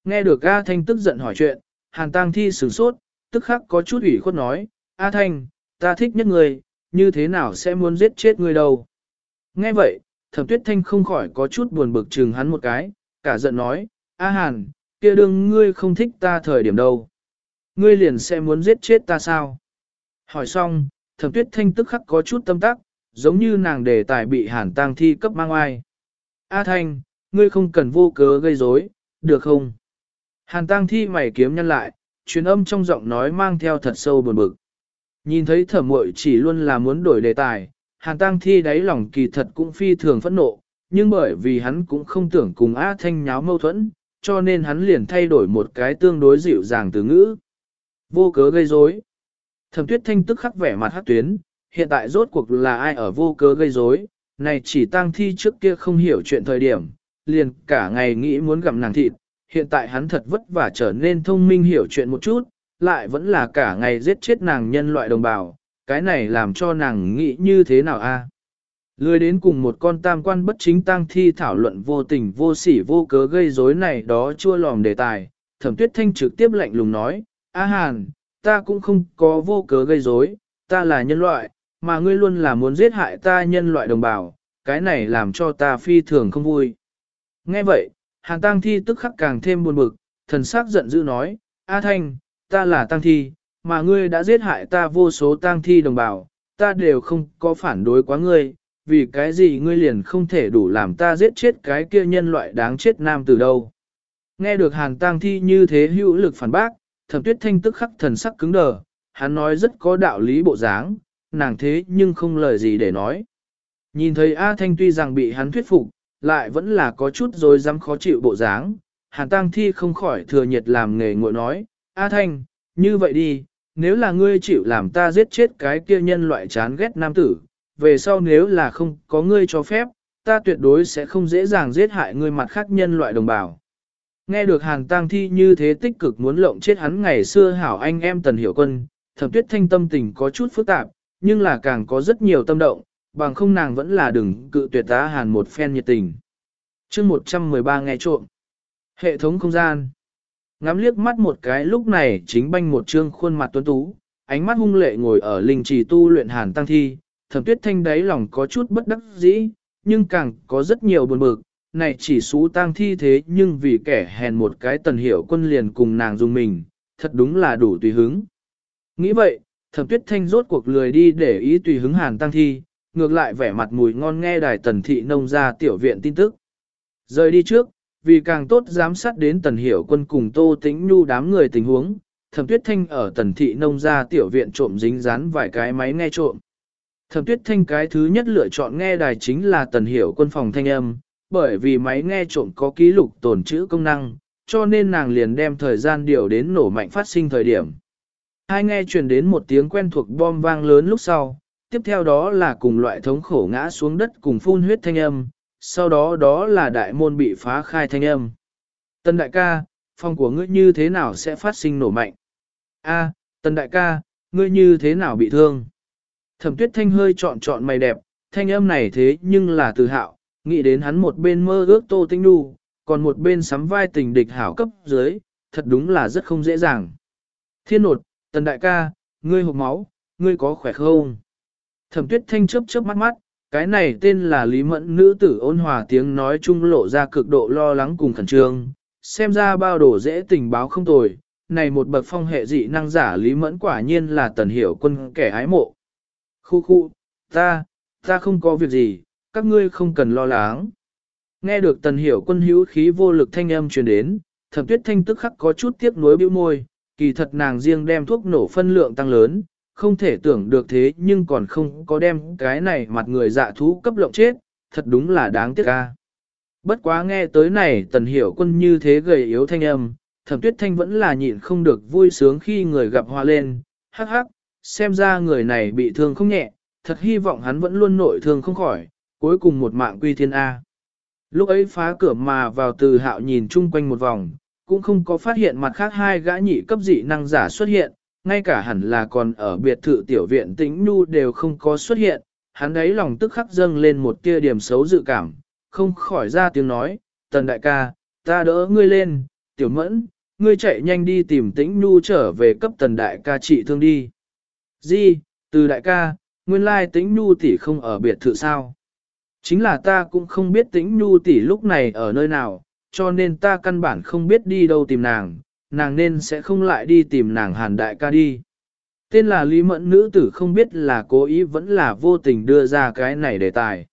Nghe được A Thanh tức giận hỏi chuyện, Hàn Tăng Thi sửng sốt, tức khắc có chút ủy khuất nói, A Thanh, ta thích nhất người, như thế nào sẽ muốn giết chết người đâu. Nghe vậy, thẩm tuyết thanh không khỏi có chút buồn bực chừng hắn một cái, cả giận nói, A Hàn, kia đương ngươi không thích ta thời điểm đâu. Ngươi liền sẽ muốn giết chết ta sao? Hỏi xong, thẩm tuyết thanh tức khắc có chút tâm tắc, giống như nàng đề tài bị hàn tang thi cấp mang ai. A Thanh, ngươi không cần vô cớ gây rối, được không? Hàn tang thi mày kiếm nhân lại, truyền âm trong giọng nói mang theo thật sâu buồn bực. Nhìn thấy thẩm muội chỉ luôn là muốn đổi đề tài, hàn tang thi đáy lòng kỳ thật cũng phi thường phẫn nộ, nhưng bởi vì hắn cũng không tưởng cùng A Thanh nháo mâu thuẫn, cho nên hắn liền thay đổi một cái tương đối dịu dàng từ ngữ. Vô cớ gây rối. Thẩm tuyết thanh tức khắc vẻ mặt hát tuyến, hiện tại rốt cuộc là ai ở vô cớ gây rối, này chỉ tang thi trước kia không hiểu chuyện thời điểm, liền cả ngày nghĩ muốn gặm nàng thịt, hiện tại hắn thật vất vả trở nên thông minh hiểu chuyện một chút, lại vẫn là cả ngày giết chết nàng nhân loại đồng bào, cái này làm cho nàng nghĩ như thế nào a? Lười đến cùng một con tam quan bất chính tang thi thảo luận vô tình vô sỉ vô cớ gây rối này đó chua lòm đề tài, thẩm tuyết thanh trực tiếp lạnh lùng nói, A Hàn, ta cũng không có vô cớ gây rối, ta là nhân loại, mà ngươi luôn là muốn giết hại ta nhân loại đồng bào, cái này làm cho ta phi thường không vui. Nghe vậy, Hàn tang Thi tức khắc càng thêm buồn bực, thần sắc giận dữ nói, A Thanh, ta là tang Thi, mà ngươi đã giết hại ta vô số tang Thi đồng bào, ta đều không có phản đối quá ngươi, vì cái gì ngươi liền không thể đủ làm ta giết chết cái kia nhân loại đáng chết nam từ đâu. Nghe được hàn tang thi như thế hữu lực phản bác, thẩm tuyết thanh tức khắc thần sắc cứng đờ, hắn nói rất có đạo lý bộ dáng, nàng thế nhưng không lời gì để nói. Nhìn thấy A Thanh tuy rằng bị hắn thuyết phục, lại vẫn là có chút rồi dám khó chịu bộ dáng, Hàn Tăng Thi không khỏi thừa nhiệt làm nghề ngội nói, A Thanh, như vậy đi, nếu là ngươi chịu làm ta giết chết cái kia nhân loại chán ghét nam tử, về sau nếu là không có ngươi cho phép, ta tuyệt đối sẽ không dễ dàng giết hại ngươi mặt khác nhân loại đồng bào. Nghe được Hàn Tăng Thi như thế tích cực muốn lộng chết hắn ngày xưa hảo anh em Tần Hiểu Quân, thẩm tuyết thanh tâm tình có chút phức tạp, nhưng là càng có rất nhiều tâm động, bằng không nàng vẫn là đừng cự tuyệt tá Hàn một phen nhiệt tình. chương 113 nghe trộm. Hệ thống không gian. Ngắm liếc mắt một cái lúc này chính banh một trương khuôn mặt tuấn tú, ánh mắt hung lệ ngồi ở linh trì tu luyện Hàn Tăng Thi, thẩm tuyết thanh đáy lòng có chút bất đắc dĩ, nhưng càng có rất nhiều buồn bực, này chỉ xú tang thi thế nhưng vì kẻ hèn một cái tần hiểu quân liền cùng nàng dùng mình, thật đúng là đủ tùy hứng. Nghĩ vậy, thẩm tuyết thanh rốt cuộc lười đi để ý tùy hứng hàn tăng thi, ngược lại vẻ mặt mùi ngon nghe đài tần thị nông ra tiểu viện tin tức. Rời đi trước, vì càng tốt giám sát đến tần hiểu quân cùng tô tĩnh nhu đám người tình huống, thẩm tuyết thanh ở tần thị nông ra tiểu viện trộm dính dán vài cái máy nghe trộm. Thẩm tuyết thanh cái thứ nhất lựa chọn nghe đài chính là tần hiểu quân phòng thanh âm, bởi vì máy nghe trộm có ký lục tồn trữ công năng, cho nên nàng liền đem thời gian điều đến nổ mạnh phát sinh thời điểm. Hai nghe truyền đến một tiếng quen thuộc bom vang lớn lúc sau, tiếp theo đó là cùng loại thống khổ ngã xuống đất cùng phun huyết thanh âm, sau đó đó là đại môn bị phá khai thanh âm. Tân đại ca, phòng của ngươi như thế nào sẽ phát sinh nổ mạnh? A, à, tân đại ca, ngươi như thế nào bị thương? Thẩm tuyết thanh hơi trọn trọn mày đẹp, thanh âm này thế nhưng là từ hạo, nghĩ đến hắn một bên mơ ước tô tinh đu, còn một bên sắm vai tình địch hảo cấp dưới, thật đúng là rất không dễ dàng. Thiên nột, tần đại ca, ngươi hộp máu, ngươi có khỏe không? Thẩm tuyết thanh chớp chớp mắt mắt, cái này tên là Lý Mẫn nữ tử ôn hòa tiếng nói chung lộ ra cực độ lo lắng cùng khẩn trương, xem ra bao đổ dễ tình báo không tồi, này một bậc phong hệ dị năng giả Lý Mẫn quả nhiên là tần hiểu quân kẻ ái mộ. Khu khu, ta, ta không có việc gì, các ngươi không cần lo lắng. Nghe được tần hiểu quân hữu khí vô lực thanh âm truyền đến, thẩm tuyết thanh tức khắc có chút tiếc nuối bĩu môi, kỳ thật nàng riêng đem thuốc nổ phân lượng tăng lớn, không thể tưởng được thế nhưng còn không có đem cái này mặt người dạ thú cấp lộng chết, thật đúng là đáng tiếc ca. Bất quá nghe tới này tần hiểu quân như thế gầy yếu thanh âm, thẩm tuyết thanh vẫn là nhịn không được vui sướng khi người gặp hoa lên, hắc hắc, xem ra người này bị thương không nhẹ, thật hy vọng hắn vẫn luôn nội thương không khỏi, cuối cùng một mạng quy thiên A. Lúc ấy phá cửa mà vào từ hạo nhìn chung quanh một vòng, cũng không có phát hiện mặt khác hai gã nhị cấp dị năng giả xuất hiện, ngay cả hẳn là còn ở biệt thự tiểu viện tĩnh nu đều không có xuất hiện, hắn ấy lòng tức khắc dâng lên một tia điểm xấu dự cảm, không khỏi ra tiếng nói, tần đại ca, ta đỡ ngươi lên, tiểu mẫn, ngươi chạy nhanh đi tìm tĩnh nu trở về cấp tần đại ca trị thương đi. Di, từ đại ca, nguyên lai tĩnh nu tỷ không ở biệt thự sao. Chính là ta cũng không biết tĩnh nhu tỷ lúc này ở nơi nào, cho nên ta căn bản không biết đi đâu tìm nàng, nàng nên sẽ không lại đi tìm nàng hàn đại ca đi. Tên là Lý Mẫn nữ tử không biết là cố ý vẫn là vô tình đưa ra cái này đề tài.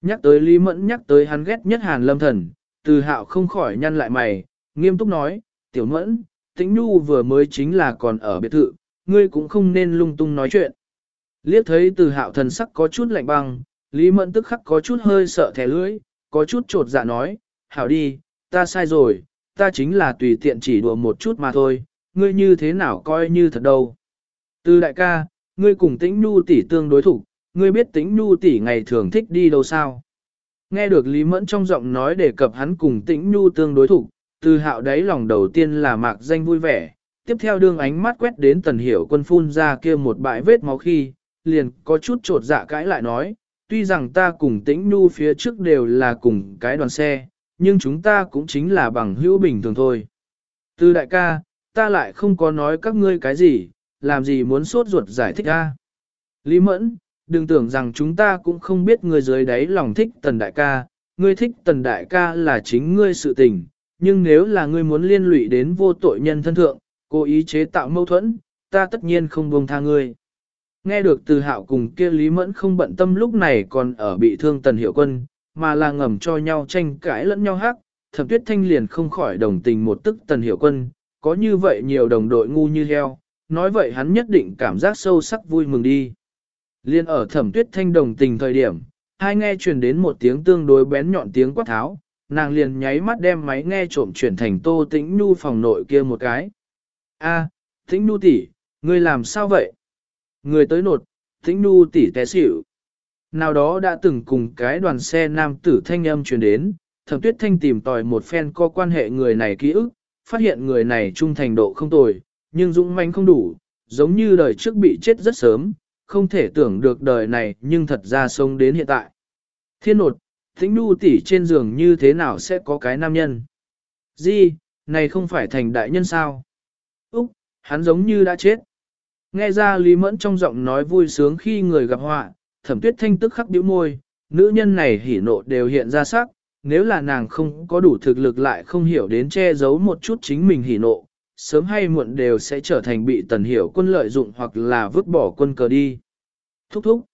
Nhắc tới Lý Mẫn nhắc tới hắn ghét nhất hàn lâm thần, từ hạo không khỏi nhăn lại mày, nghiêm túc nói, tiểu mẫn, tĩnh nhu vừa mới chính là còn ở biệt thự, ngươi cũng không nên lung tung nói chuyện. Liếc thấy từ hạo thần sắc có chút lạnh băng, Lý Mẫn tức khắc có chút hơi sợ thẻ lưỡi, có chút trột dạ nói, hảo đi, ta sai rồi, ta chính là tùy tiện chỉ đùa một chút mà thôi, ngươi như thế nào coi như thật đâu. Từ đại ca, ngươi cùng tĩnh nhu tỷ tương đối thủ, ngươi biết tĩnh nhu tỷ ngày thường thích đi đâu sao? Nghe được Lý Mẫn trong giọng nói đề cập hắn cùng tĩnh nhu tương đối thủ, từ hạo đáy lòng đầu tiên là mạc danh vui vẻ, tiếp theo đương ánh mắt quét đến tần hiểu quân phun ra kia một bãi vết máu khi, liền có chút trột dạ cãi lại nói, tuy rằng ta cùng tĩnh nu phía trước đều là cùng cái đoàn xe, nhưng chúng ta cũng chính là bằng hữu bình thường thôi. Từ đại ca, ta lại không có nói các ngươi cái gì, làm gì muốn sốt ruột giải thích ra. Lý Mẫn, đừng tưởng rằng chúng ta cũng không biết ngươi dưới đáy lòng thích tần đại ca, ngươi thích tần đại ca là chính ngươi sự tình, nhưng nếu là ngươi muốn liên lụy đến vô tội nhân thân thượng, cố ý chế tạo mâu thuẫn, ta tất nhiên không buông tha ngươi. Nghe được từ hạo cùng kia Lý Mẫn không bận tâm lúc này còn ở bị thương tần hiệu quân, mà là ngầm cho nhau tranh cãi lẫn nhau hắc, thẩm tuyết thanh liền không khỏi đồng tình một tức tần hiệu quân, có như vậy nhiều đồng đội ngu như heo, nói vậy hắn nhất định cảm giác sâu sắc vui mừng đi. Liên ở thẩm tuyết thanh đồng tình thời điểm, hai nghe truyền đến một tiếng tương đối bén nhọn tiếng quát tháo, nàng liền nháy mắt đem máy nghe trộm chuyển thành tô tĩnh nhu phòng nội kia một cái. A, tĩnh nhu tỷ, ngươi làm sao vậy? Người tới nột, tĩnh nhu tỷ té xỉu. Nào đó đã từng cùng cái đoàn xe nam tử thanh âm truyền đến, thẩm tuyết thanh tìm tòi một phen có quan hệ người này ký ức, phát hiện người này trung thành độ không tồi, nhưng dũng manh không đủ, giống như đời trước bị chết rất sớm, không thể tưởng được đời này nhưng thật ra sống đến hiện tại. Thiên nột, thính đu tỷ trên giường như thế nào sẽ có cái nam nhân? Di, này không phải thành đại nhân sao? Úc, hắn giống như đã chết. Nghe ra Lý Mẫn trong giọng nói vui sướng khi người gặp họa, thẩm tuyết thanh tức khắc bĩu môi, nữ nhân này hỉ nộ đều hiện ra sắc, nếu là nàng không có đủ thực lực lại không hiểu đến che giấu một chút chính mình hỉ nộ, sớm hay muộn đều sẽ trở thành bị tần hiểu quân lợi dụng hoặc là vứt bỏ quân cờ đi. Thúc thúc.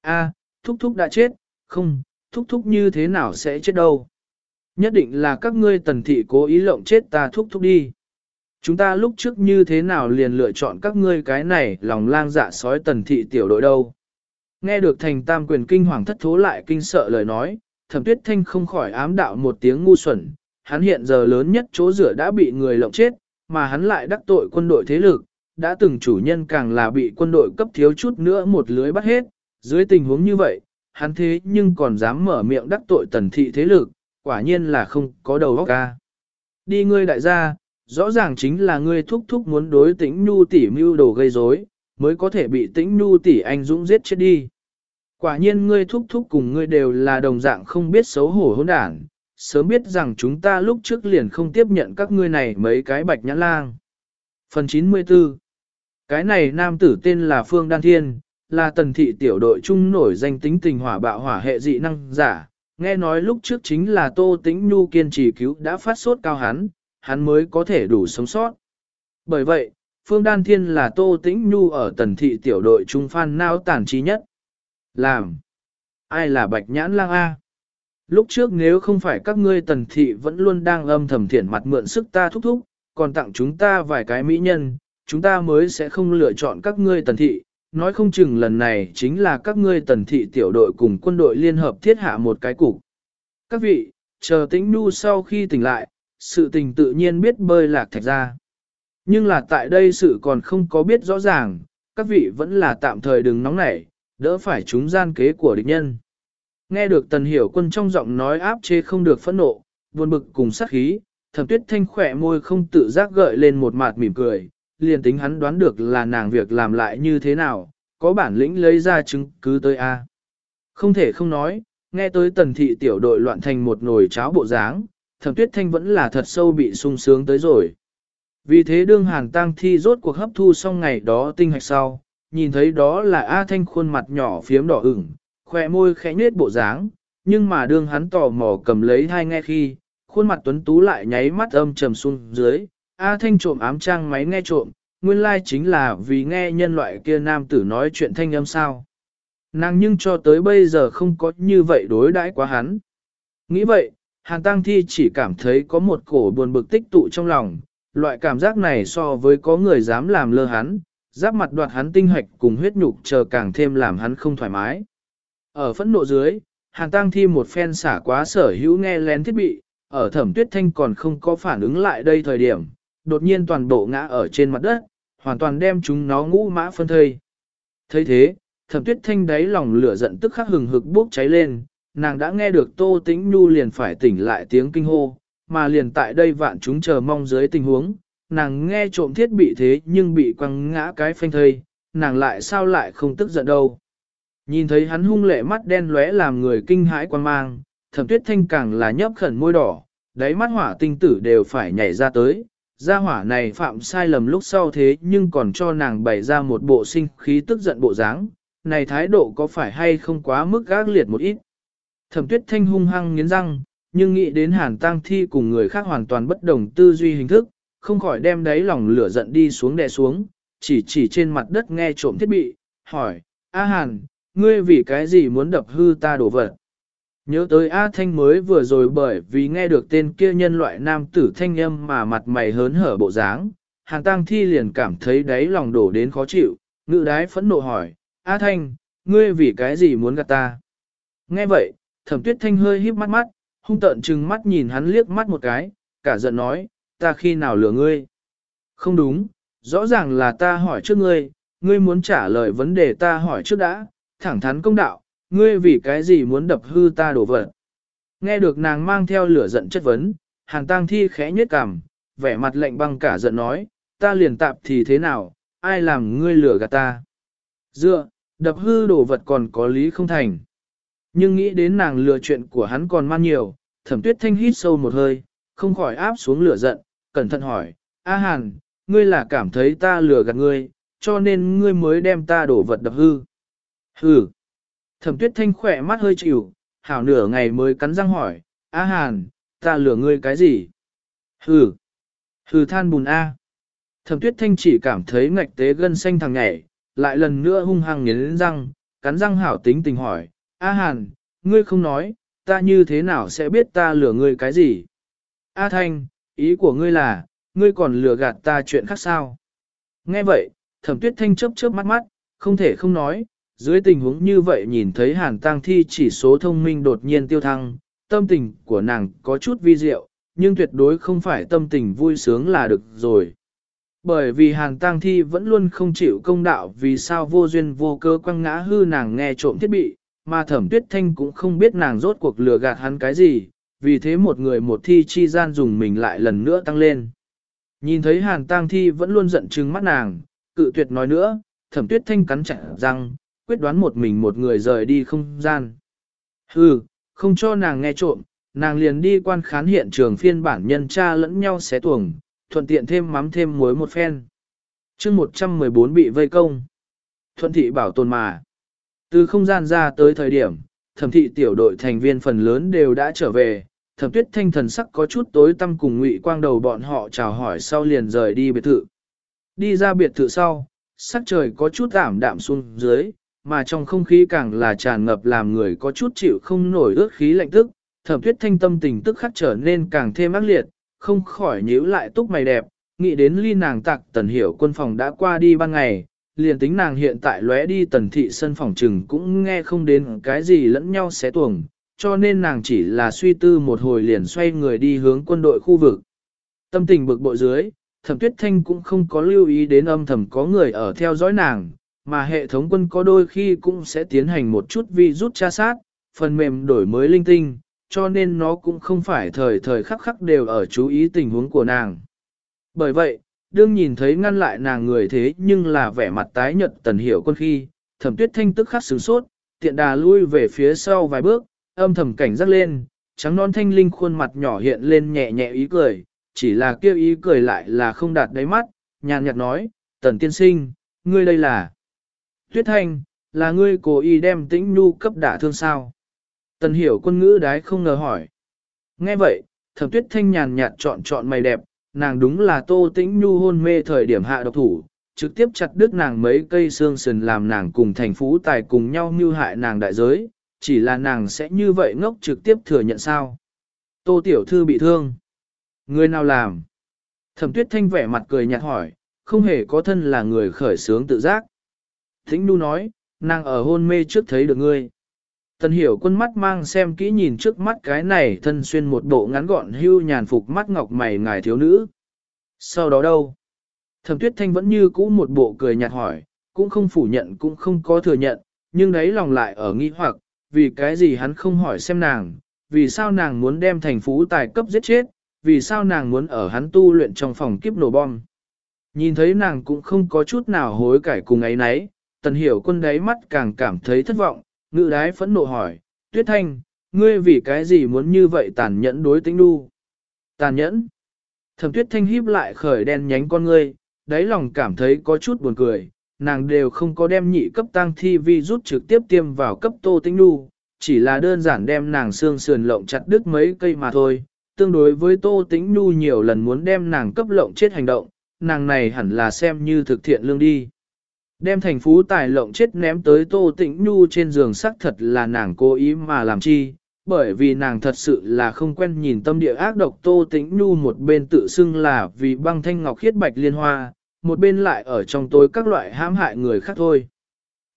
a thúc thúc đã chết, không, thúc thúc như thế nào sẽ chết đâu. Nhất định là các ngươi tần thị cố ý lộng chết ta thúc thúc đi. Chúng ta lúc trước như thế nào liền lựa chọn các ngươi cái này lòng lang dạ sói tần thị tiểu đội đâu. Nghe được thành tam quyền kinh hoàng thất thố lại kinh sợ lời nói, thẩm tuyết thanh không khỏi ám đạo một tiếng ngu xuẩn, hắn hiện giờ lớn nhất chỗ rửa đã bị người lộng chết, mà hắn lại đắc tội quân đội thế lực, đã từng chủ nhân càng là bị quân đội cấp thiếu chút nữa một lưới bắt hết, dưới tình huống như vậy, hắn thế nhưng còn dám mở miệng đắc tội tần thị thế lực, quả nhiên là không có đầu óc ca. Đi ngươi đại gia, rõ ràng chính là ngươi thúc thúc muốn đối tĩnh nhu tỷ mưu đồ gây rối, mới có thể bị tĩnh Nu tỷ anh dũng giết chết đi. Quả nhiên ngươi thúc thúc cùng ngươi đều là đồng dạng không biết xấu hổ hỗn đản, sớm biết rằng chúng ta lúc trước liền không tiếp nhận các ngươi này mấy cái bạch nhãn lang. Phần 94 Cái này nam tử tên là Phương Đan Thiên, là tần thị tiểu đội trung nổi danh tính tình hỏa bạo hỏa hệ dị năng giả. Nghe nói lúc trước chính là Tô Tĩnh Nhu kiên trì cứu đã phát sốt cao hắn, hắn mới có thể đủ sống sót. Bởi vậy, Phương Đan Thiên là Tô Tĩnh Nhu ở tần thị tiểu đội trung phan nao tản trí nhất. Làm. Ai là bạch nhãn lang A? Lúc trước nếu không phải các ngươi tần thị vẫn luôn đang âm thầm thiện mặt mượn sức ta thúc thúc, còn tặng chúng ta vài cái mỹ nhân, chúng ta mới sẽ không lựa chọn các ngươi tần thị. Nói không chừng lần này chính là các ngươi tần thị tiểu đội cùng quân đội liên hợp thiết hạ một cái cục. Các vị, chờ tĩnh nu sau khi tỉnh lại, sự tình tự nhiên biết bơi lạc thạch ra. Nhưng là tại đây sự còn không có biết rõ ràng, các vị vẫn là tạm thời đừng nóng nảy, đỡ phải chúng gian kế của địch nhân. Nghe được tần hiểu quân trong giọng nói áp chế không được phẫn nộ, buồn bực cùng sát khí, thẩm tuyết thanh khỏe môi không tự giác gợi lên một mạt mỉm cười, liền tính hắn đoán được là nàng việc làm lại như thế nào, có bản lĩnh lấy ra chứng cứ tới A. Không thể không nói, nghe tới tần thị tiểu đội loạn thành một nồi cháo bộ dáng, thẩm tuyết thanh vẫn là thật sâu bị sung sướng tới rồi. Vì thế đương hàn tang thi rốt cuộc hấp thu xong ngày đó tinh hạch sau, nhìn thấy đó là A Thanh khuôn mặt nhỏ phiếm đỏ ửng, khoe môi khẽ nết bộ dáng, nhưng mà đương hắn tò mò cầm lấy hai nghe khi, khuôn mặt tuấn tú lại nháy mắt âm trầm xuống dưới, A Thanh trộm ám trang máy nghe trộm, nguyên lai chính là vì nghe nhân loại kia nam tử nói chuyện thanh âm sao. Nàng nhưng cho tới bây giờ không có như vậy đối đãi quá hắn. Nghĩ vậy, Hàn Tăng Thi chỉ cảm thấy có một cổ buồn bực tích tụ trong lòng, loại cảm giác này so với có người dám làm lơ hắn, giáp mặt đoạt hắn tinh hạch cùng huyết nhục chờ càng thêm làm hắn không thoải mái. Ở phẫn nộ dưới, Hàn Tăng Thi một phen xả quá sở hữu nghe lén thiết bị, ở thẩm tuyết thanh còn không có phản ứng lại đây thời điểm, đột nhiên toàn bộ ngã ở trên mặt đất, hoàn toàn đem chúng nó ngũ mã phân thây. thấy thế, thẩm tuyết thanh đáy lòng lửa giận tức khắc hừng hực bốc cháy lên, nàng đã nghe được tô tĩnh nhu liền phải tỉnh lại tiếng kinh hô, mà liền tại đây vạn chúng chờ mong dưới tình huống, nàng nghe trộm thiết bị thế nhưng bị quăng ngã cái phanh thây, nàng lại sao lại không tức giận đâu. Nhìn thấy hắn hung lệ mắt đen lóe làm người kinh hãi quan mang, thẩm tuyết thanh càng là nhấp khẩn môi đỏ, đáy mắt hỏa tinh tử đều phải nhảy ra tới. Gia hỏa này phạm sai lầm lúc sau thế nhưng còn cho nàng bày ra một bộ sinh khí tức giận bộ dáng, này thái độ có phải hay không quá mức gác liệt một ít. Thẩm tuyết thanh hung hăng nghiến răng, nhưng nghĩ đến hàn tang thi cùng người khác hoàn toàn bất đồng tư duy hình thức, không khỏi đem đáy lòng lửa giận đi xuống đè xuống, chỉ chỉ trên mặt đất nghe trộm thiết bị, hỏi, A Hàn, ngươi vì cái gì muốn đập hư ta đổ vật? Nhớ tới A Thanh mới vừa rồi bởi vì nghe được tên kia nhân loại nam tử thanh âm mà mặt mày hớn hở bộ dáng, Hàn Tăng Thi liền cảm thấy đáy lòng đổ đến khó chịu, ngự đái phẫn nộ hỏi, A Thanh, ngươi vì cái gì muốn gạt ta? Nghe vậy, thẩm tuyết thanh hơi híp mắt mắt, hung tợn chừng mắt nhìn hắn liếc mắt một cái, cả giận nói, ta khi nào lừa ngươi? Không đúng, rõ ràng là ta hỏi trước ngươi, ngươi muốn trả lời vấn đề ta hỏi trước đã, thẳng thắn công đạo, ngươi vì cái gì muốn đập hư ta đổ vật? Nghe được nàng mang theo lửa giận chất vấn, hàn tang thi khẽ nhếch cằm, vẻ mặt lạnh băng cả giận nói, ta liền tạp thì thế nào, ai làm ngươi lừa gạt ta? Dựa, đập hư đồ vật còn có lý không thành. Nhưng nghĩ đến nàng lừa chuyện của hắn còn man nhiều, thẩm tuyết thanh hít sâu một hơi, không khỏi áp xuống lửa giận, cẩn thận hỏi, A Hàn, ngươi là cảm thấy ta lừa gạt ngươi, cho nên ngươi mới đem ta đổ vật đập hư. Hừ. Thẩm tuyết thanh khỏe mắt hơi chịu, hảo nửa ngày mới cắn răng hỏi, A Hàn, ta lừa ngươi cái gì? Hừ. Hừ than bùn A. Thẩm tuyết thanh chỉ cảm thấy ngạch tế gân xanh thằng nhảy, lại lần nữa hung hăng nghiến răng, cắn răng hảo tính tình hỏi, A Hàn, ngươi không nói, ta như thế nào sẽ biết ta lừa ngươi cái gì? A Thanh, ý của ngươi là, ngươi còn lừa gạt ta chuyện khác sao? Nghe vậy, thẩm tuyết thanh chớp chớp mắt mắt, không thể không nói, dưới tình huống như vậy nhìn thấy hàn tang thi chỉ số thông minh đột nhiên tiêu thăng, tâm tình của nàng có chút vi diệu, nhưng tuyệt đối không phải tâm tình vui sướng là được rồi. Bởi vì hàn tang thi vẫn luôn không chịu công đạo vì sao vô duyên vô cơ quăng ngã hư nàng nghe trộm thiết bị, mà thẩm tuyết thanh cũng không biết nàng rốt cuộc lừa gạt hắn cái gì, vì thế một người một thi chi gian dùng mình lại lần nữa tăng lên. Nhìn thấy hàn tang thi vẫn luôn giận trừng mắt nàng, cự tuyệt nói nữa, thẩm tuyết thanh cắn chặt răng, quyết đoán một mình một người rời đi không gian. Hừ, không cho nàng nghe trộm, nàng liền đi quan khán hiện trường phiên bản nhân tra lẫn nhau xé tuồng, thuận tiện thêm mắm thêm muối một phen. chương 114 bị vây công. Thuận thị bảo tồn mà. Từ không gian ra tới thời điểm, thẩm thị tiểu đội thành viên phần lớn đều đã trở về, thẩm tuyết thanh thần sắc có chút tối tăm cùng ngụy quang đầu bọn họ chào hỏi sau liền rời đi biệt thự. Đi ra biệt thự sau, sắc trời có chút ảm đạm xuống dưới, mà trong không khí càng là tràn ngập làm người có chút chịu không nổi ước khí lạnh tức, thẩm tuyết thanh tâm tình tức khắc trở nên càng thêm ác liệt, không khỏi nhíu lại túc mày đẹp, nghĩ đến ly nàng tạc tần hiểu quân phòng đã qua đi ban ngày, liền tính nàng hiện tại lóe đi tần thị sân phòng trừng cũng nghe không đến cái gì lẫn nhau xé tuồng, cho nên nàng chỉ là suy tư một hồi liền xoay người đi hướng quân đội khu vực. Tâm tình bực bội dưới, thẩm tuyết thanh cũng không có lưu ý đến âm thầm có người ở theo dõi nàng, mà hệ thống quân có đôi khi cũng sẽ tiến hành một chút vi rút tra sát, phần mềm đổi mới linh tinh, cho nên nó cũng không phải thời thời khắc khắc đều ở chú ý tình huống của nàng. Bởi vậy, đương nhìn thấy ngăn lại nàng người thế nhưng là vẻ mặt tái nhợt tần hiểu quân khi, thẩm tuyết thanh tức khắc sửng sốt, tiện đà lui về phía sau vài bước, âm thầm cảnh giác lên, trắng non thanh linh khuôn mặt nhỏ hiện lên nhẹ nhẹ ý cười, chỉ là kêu ý cười lại là không đạt đáy mắt, nhàn nhạt nói, tần tiên sinh, ngươi đây là... Tuyết thanh, là ngươi cố ý đem tĩnh nhu cấp đả thương sao? Tần hiểu quân ngữ đái không ngờ hỏi. Nghe vậy, thẩm tuyết thanh nhàn nhạt chọn chọn mày đẹp, nàng đúng là tô tĩnh nhu hôn mê thời điểm hạ độc thủ, trực tiếp chặt đứt nàng mấy cây xương sườn làm nàng cùng thành phú tài cùng nhau mưu hại nàng đại giới, chỉ là nàng sẽ như vậy ngốc trực tiếp thừa nhận sao. Tô tiểu thư bị thương. Người nào làm? Thẩm tuyết thanh vẻ mặt cười nhạt hỏi, không hề có thân là người khởi sướng tự giác. Tĩnh nu nói, nàng ở hôn mê trước thấy được ngươi. Tần hiểu quân mắt mang xem kỹ nhìn trước mắt cái này thân xuyên một bộ ngắn gọn hưu nhàn phục mắt ngọc mày ngài thiếu nữ. Sau đó đâu? Thẩm tuyết thanh vẫn như cũ một bộ cười nhạt hỏi, cũng không phủ nhận cũng không có thừa nhận, nhưng đấy lòng lại ở nghi hoặc, vì cái gì hắn không hỏi xem nàng, vì sao nàng muốn đem thành phú tài cấp giết chết, vì sao nàng muốn ở hắn tu luyện trong phòng kiếp nổ bom. Nhìn thấy nàng cũng không có chút nào hối cải cùng ấy nấy, tần hiểu quân đáy mắt càng cảm thấy thất vọng, ngự đái phẫn nộ hỏi, tuyết thanh, ngươi vì cái gì muốn như vậy tàn nhẫn đối tính đu? Tàn nhẫn? Thẩm tuyết thanh híp lại khởi đen nhánh con ngươi, đáy lòng cảm thấy có chút buồn cười, nàng đều không có đem nhị cấp tăng thi vi rút trực tiếp tiêm vào cấp tô tính đu, chỉ là đơn giản đem nàng xương sườn lộng chặt đứt mấy cây mà thôi. Tương đối với tô tính nhu nhiều lần muốn đem nàng cấp lộng chết hành động, nàng này hẳn là xem như thực thiện lương đi. Đem thành phú tài lộng chết ném tới Tô Tĩnh Nhu trên giường xác thật là nàng cố ý mà làm chi, bởi vì nàng thật sự là không quen nhìn tâm địa ác độc Tô Tĩnh Nhu một bên tự xưng là vì băng thanh ngọc khiết bạch liên hoa, một bên lại ở trong tối các loại hãm hại người khác thôi.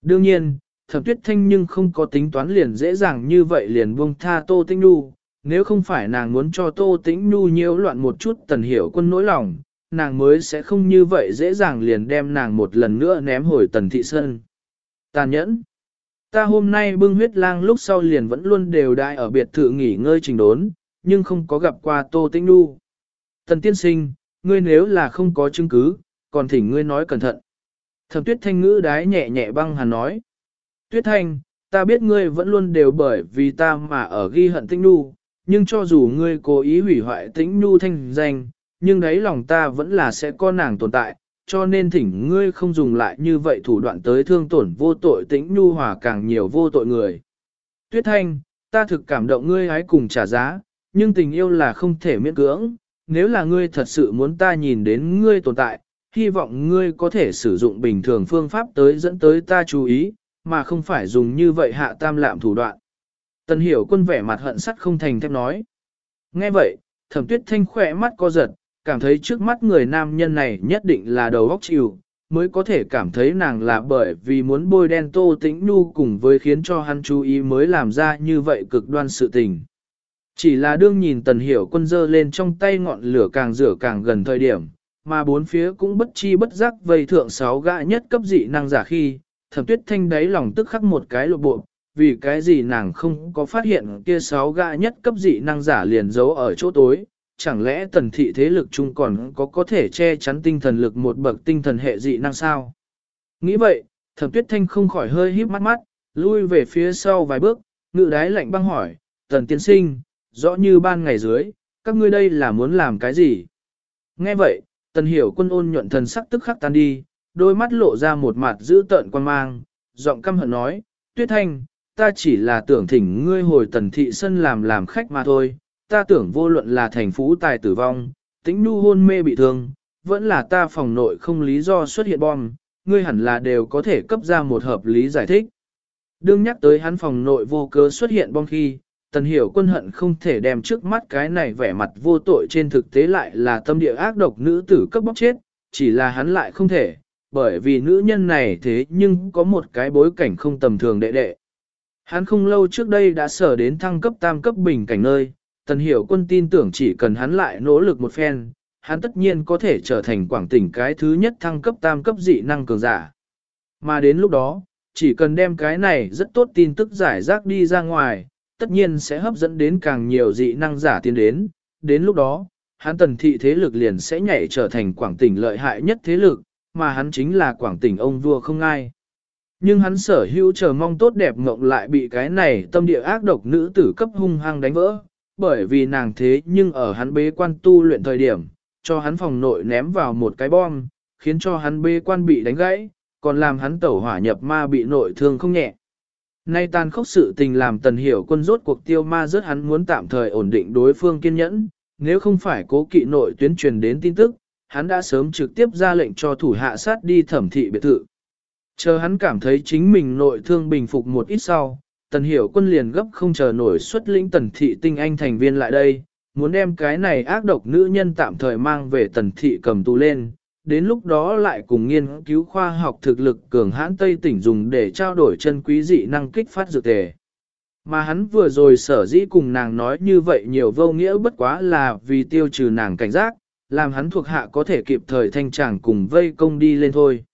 Đương nhiên, thẩm tuyết thanh nhưng không có tính toán liền dễ dàng như vậy liền buông tha Tô Tĩnh Nhu, nếu không phải nàng muốn cho Tô Tĩnh Nhu nhiễu loạn một chút tần hiểu quân nỗi lòng, nàng mới sẽ không như vậy dễ dàng liền đem nàng một lần nữa ném hồi tần thị sơn. Tàn nhẫn. Ta hôm nay bưng huyết lang lúc sau liền vẫn luôn đều đại ở biệt thự nghỉ ngơi trình đốn, nhưng không có gặp qua Tô Tĩnh Nhu. Tần tiên sinh, ngươi nếu là không có chứng cứ, còn thỉnh ngươi nói cẩn thận. Thẩm tuyết thanh ngữ đái nhẹ nhẹ băng hàn nói. Tuyết thanh, ta biết ngươi vẫn luôn đều bởi vì ta mà ở ghi hận Tĩnh Nhu, nhưng cho dù ngươi cố ý hủy hoại Tĩnh Nhu thanh danh, nhưng đấy lòng ta vẫn là sẽ có nàng tồn tại, cho nên thỉnh ngươi không dùng lại như vậy thủ đoạn tới thương tổn vô tội tĩnh nhu hòa càng nhiều vô tội người. Tuyết Thanh, ta thực cảm động ngươi hãy cùng trả giá, nhưng tình yêu là không thể miễn cưỡng, nếu là ngươi thật sự muốn ta nhìn đến ngươi tồn tại, hy vọng ngươi có thể sử dụng bình thường phương pháp tới dẫn tới ta chú ý, mà không phải dùng như vậy hạ tam lạm thủ đoạn. Tần hiểu quân vẻ mặt hận sắt không thành thép nói. Nghe vậy, thẩm tuyết thanh khỏe mắt co giật, cảm thấy trước mắt người nam nhân này nhất định là đầu óc chịu, mới có thể cảm thấy nàng là bởi vì muốn bôi đen tô tĩnh nu cùng với khiến cho hắn chú ý mới làm ra như vậy cực đoan sự tình. Chỉ là đương nhìn tần hiểu quân dơ lên trong tay ngọn lửa càng rửa càng gần thời điểm, mà bốn phía cũng bất chi bất giác vây thượng sáu gã nhất cấp dị năng giả khi, thẩm tuyết thanh đáy lòng tức khắc một cái lộ bộ, vì cái gì nàng không có phát hiện kia sáu gã nhất cấp dị năng giả liền giấu ở chỗ tối, chẳng lẽ tần thị thế lực chung còn có có thể che chắn tinh thần lực một bậc tinh thần hệ dị năng sao? Nghĩ vậy, thẩm tuyết thanh không khỏi hơi híp mắt mắt, lui về phía sau vài bước, ngự đái lạnh băng hỏi, tần tiên sinh, rõ như ban ngày dưới, các ngươi đây là muốn làm cái gì? Nghe vậy, tần hiểu quân ôn nhuận thần sắc tức khắc tan đi, đôi mắt lộ ra một mặt dữ tợn quan mang, giọng căm hận nói, tuyết thanh, ta chỉ là tưởng thỉnh ngươi hồi tần thị sân làm làm khách mà thôi, ta tưởng vô luận là thành phú tài tử vong, tính nu hôn mê bị thương, vẫn là ta phòng nội không lý do xuất hiện bom, ngươi hẳn là đều có thể cấp ra một hợp lý giải thích. Đương nhắc tới hắn phòng nội vô cớ xuất hiện bom khi, tần hiểu quân hận không thể đem trước mắt cái này vẻ mặt vô tội trên thực tế lại là tâm địa ác độc nữ tử cấp bóc chết, chỉ là hắn lại không thể, bởi vì nữ nhân này thế nhưng có một cái bối cảnh không tầm thường đệ đệ. Hắn không lâu trước đây đã sở đến thăng cấp tam cấp bình cảnh nơi, Tần Hiểu Quân tin tưởng chỉ cần hắn lại nỗ lực một phen, hắn tất nhiên có thể trở thành quảng tỉnh cái thứ nhất thăng cấp tam cấp dị năng cường giả. Mà đến lúc đó, chỉ cần đem cái này rất tốt tin tức giải rác đi ra ngoài, tất nhiên sẽ hấp dẫn đến càng nhiều dị năng giả tiến đến. Đến lúc đó, hắn tần thị thế lực liền sẽ nhảy trở thành quảng tỉnh lợi hại nhất thế lực, mà hắn chính là quảng tỉnh ông vua không ai. Nhưng hắn sở hữu chờ mong tốt đẹp ngộng lại bị cái này tâm địa ác độc nữ tử cấp hung hăng đánh vỡ, bởi vì nàng thế nhưng ở hắn bế quan tu luyện thời điểm, cho hắn phòng nội ném vào một cái bom, khiến cho hắn bế quan bị đánh gãy, còn làm hắn tẩu hỏa nhập ma bị nội thương không nhẹ. Nay tàn khốc sự tình làm tần hiểu quân rốt cuộc tiêu ma rất hắn muốn tạm thời ổn định đối phương kiên nhẫn, nếu không phải cố kỵ nội tuyến truyền đến tin tức, hắn đã sớm trực tiếp ra lệnh cho thủ hạ sát đi thẩm thị biệt thự. Chờ hắn cảm thấy chính mình nội thương bình phục một ít sau, tần hiểu quân liền gấp không chờ nổi xuất lĩnh tần thị tinh anh thành viên lại đây, muốn đem cái này ác độc nữ nhân tạm thời mang về tần thị cầm tù lên, đến lúc đó lại cùng nghiên cứu khoa học thực lực cường hãn Tây tỉnh dùng để trao đổi chân quý dị năng kích phát dược tề. Mà hắn vừa rồi sở dĩ cùng nàng nói như vậy nhiều vô nghĩa bất quá là vì tiêu trừ nàng cảnh giác, làm hắn thuộc hạ có thể kịp thời thanh tràng cùng vây công đi lên thôi.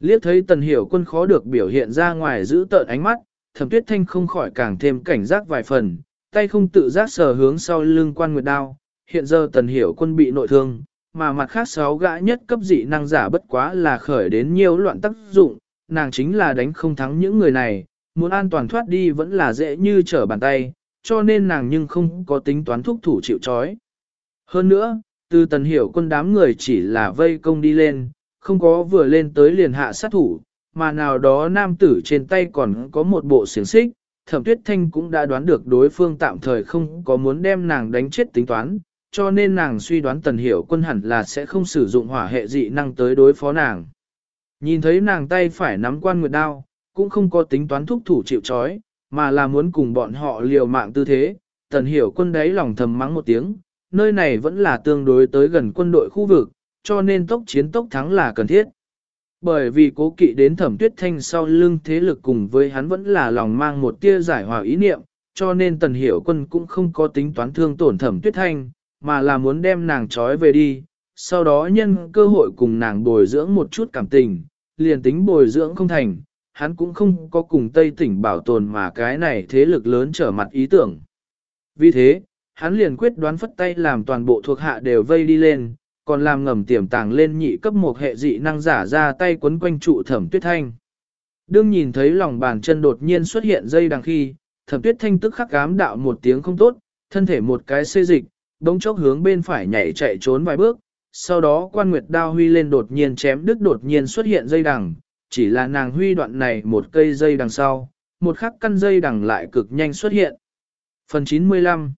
Liếc thấy tần hiểu quân khó được biểu hiện ra ngoài giữ tợn ánh mắt, thẩm tuyết thanh không khỏi càng thêm cảnh giác vài phần, tay không tự giác sờ hướng sau lưng quan nguyệt đao, hiện giờ tần hiểu quân bị nội thương, mà mặt khác sáu gã nhất cấp dị năng giả bất quá là khởi đến nhiều loạn tác dụng, nàng chính là đánh không thắng những người này, muốn an toàn thoát đi vẫn là dễ như trở bàn tay, cho nên nàng nhưng không có tính toán thúc thủ chịu chói. Hơn nữa, từ tần hiểu quân đám người chỉ là vây công đi lên, không có vừa lên tới liền hạ sát thủ, mà nào đó nam tử trên tay còn có một bộ xiềng xích, thẩm tuyết thanh cũng đã đoán được đối phương tạm thời không có muốn đem nàng đánh chết tính toán, cho nên nàng suy đoán tần hiểu quân hẳn là sẽ không sử dụng hỏa hệ dị năng tới đối phó nàng. Nhìn thấy nàng tay phải nắm quan nguyệt đao, cũng không có tính toán thúc thủ chịu chói, mà là muốn cùng bọn họ liều mạng tư thế, tần hiểu quân đấy lòng thầm mắng một tiếng, nơi này vẫn là tương đối tới gần quân đội khu vực, cho nên tốc chiến tốc thắng là cần thiết. Bởi vì cố kỵ đến thẩm tuyết thanh sau lưng thế lực cùng với hắn vẫn là lòng mang một tia giải hòa ý niệm, cho nên tần hiểu quân cũng không có tính toán thương tổn thẩm tuyết thanh, mà là muốn đem nàng trói về đi, sau đó nhân cơ hội cùng nàng bồi dưỡng một chút cảm tình, liền tính bồi dưỡng không thành, hắn cũng không có cùng Tây tỉnh bảo tồn mà cái này thế lực lớn trở mặt ý tưởng. Vì thế, hắn liền quyết đoán phất tay làm toàn bộ thuộc hạ đều vây đi lên, còn làm ngầm tiềm tàng lên nhị cấp một hệ dị năng giả ra tay quấn quanh trụ thẩm tuyết thanh. Đương nhìn thấy lòng bàn chân đột nhiên xuất hiện dây đằng khi, thẩm tuyết thanh tức khắc cám đạo một tiếng không tốt, thân thể một cái xê dịch, đống chốc hướng bên phải nhảy chạy trốn vài bước, sau đó quan nguyệt đao huy lên đột nhiên chém đứt đột nhiên xuất hiện dây đằng, chỉ là nàng huy đoạn này một cây dây đằng sau, một khắc căn dây đằng lại cực nhanh xuất hiện. Phần 95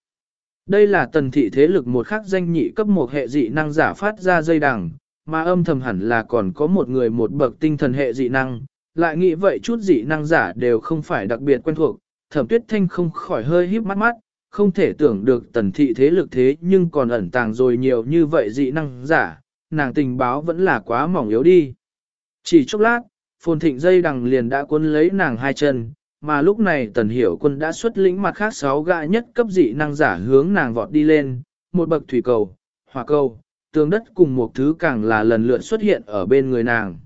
đây là tần thị thế lực một khắc danh nhị cấp một hệ dị năng giả phát ra dây đằng, mà âm thầm hẳn là còn có một người một bậc tinh thần hệ dị năng, lại nghĩ vậy chút dị năng giả đều không phải đặc biệt quen thuộc, thẩm tuyết thanh không khỏi hơi híp mắt mắt, không thể tưởng được tần thị thế lực thế nhưng còn ẩn tàng rồi nhiều như vậy dị năng giả, nàng tình báo vẫn là quá mỏng yếu đi. Chỉ chốc lát, phồn thịnh dây đằng liền đã cuốn lấy nàng hai chân, mà lúc này tần hiểu quân đã xuất lĩnh mặt khác sáu gã nhất cấp dị năng giả hướng nàng vọt đi lên, một bậc thủy cầu, hỏa cầu, tường đất cùng một thứ càng là lần lượt xuất hiện ở bên người nàng.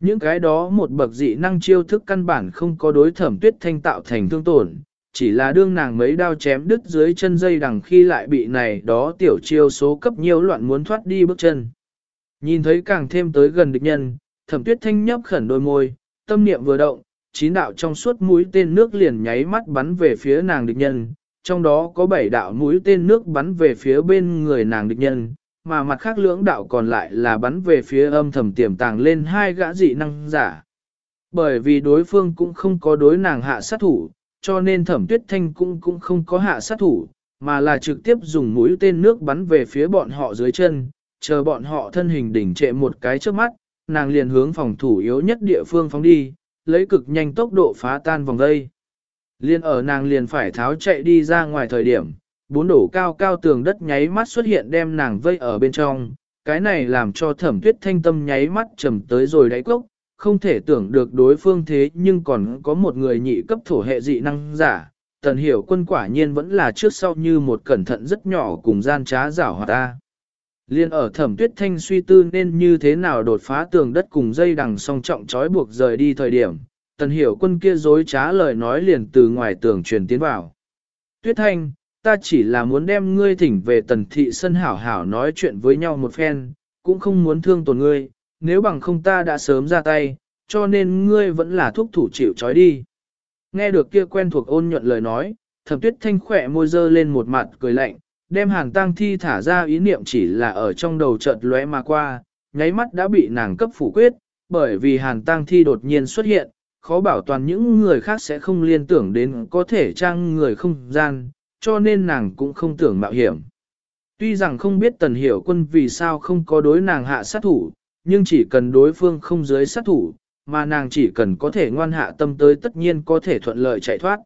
Những cái đó một bậc dị năng chiêu thức căn bản không có đối thẩm tuyết thanh tạo thành thương tổn, chỉ là đương nàng mấy đao chém đứt dưới chân dây đằng khi lại bị này đó tiểu chiêu số cấp nhiều loạn muốn thoát đi bước chân. Nhìn thấy càng thêm tới gần địch nhân, thẩm tuyết thanh nhấp khẩn đôi môi, tâm niệm vừa động, chín đạo trong suốt mũi tên nước liền nháy mắt bắn về phía nàng địch nhân, trong đó có bảy đạo mũi tên nước bắn về phía bên người nàng địch nhân, mà mặt khác lưỡng đạo còn lại là bắn về phía âm thầm tiềm tàng lên hai gã dị năng giả. Bởi vì đối phương cũng không có đối nàng hạ sát thủ, cho nên thẩm tuyết thanh cũng cũng không có hạ sát thủ, mà là trực tiếp dùng mũi tên nước bắn về phía bọn họ dưới chân, chờ bọn họ thân hình đỉnh trệ một cái trước mắt, nàng liền hướng phòng thủ yếu nhất địa phương phóng đi, lấy cực nhanh tốc độ phá tan vòng dây. Liên ở nàng liền phải tháo chạy đi ra ngoài thời điểm, bốn đổ cao cao tường đất nháy mắt xuất hiện đem nàng vây ở bên trong, cái này làm cho thẩm tuyết thanh tâm nháy mắt trầm tới rồi đáy cốc, không thể tưởng được đối phương thế nhưng còn có một người nhị cấp thổ hệ dị năng giả. Tần hiểu quân quả nhiên vẫn là trước sau như một cẩn thận rất nhỏ cùng gian trá giảo hòa ta. Liên ở thẩm tuyết thanh suy tư nên như thế nào đột phá tường đất cùng dây đằng song trọng trói buộc rời đi thời điểm, tần hiểu quân kia dối trá lời nói liền từ ngoài tường truyền tiến vào. Tuyết thanh, ta chỉ là muốn đem ngươi thỉnh về tần thị sân hảo hảo nói chuyện với nhau một phen, cũng không muốn thương tổn ngươi, nếu bằng không ta đã sớm ra tay, cho nên ngươi vẫn là thuốc thủ chịu trói đi. Nghe được kia quen thuộc ôn nhuận lời nói, thẩm tuyết thanh khỏe môi dơ lên một mặt cười lạnh, đem hàn tang thi thả ra ý niệm chỉ là ở trong đầu chợt lóe mà qua, nháy mắt đã bị nàng cấp phủ quyết, bởi vì hàn tang thi đột nhiên xuất hiện, khó bảo toàn những người khác sẽ không liên tưởng đến có thể trang người không gian, cho nên nàng cũng không tưởng mạo hiểm. Tuy rằng không biết tần hiểu quân vì sao không có đối nàng hạ sát thủ, nhưng chỉ cần đối phương không dưới sát thủ, mà nàng chỉ cần có thể ngoan hạ tâm tới tất nhiên có thể thuận lợi chạy thoát.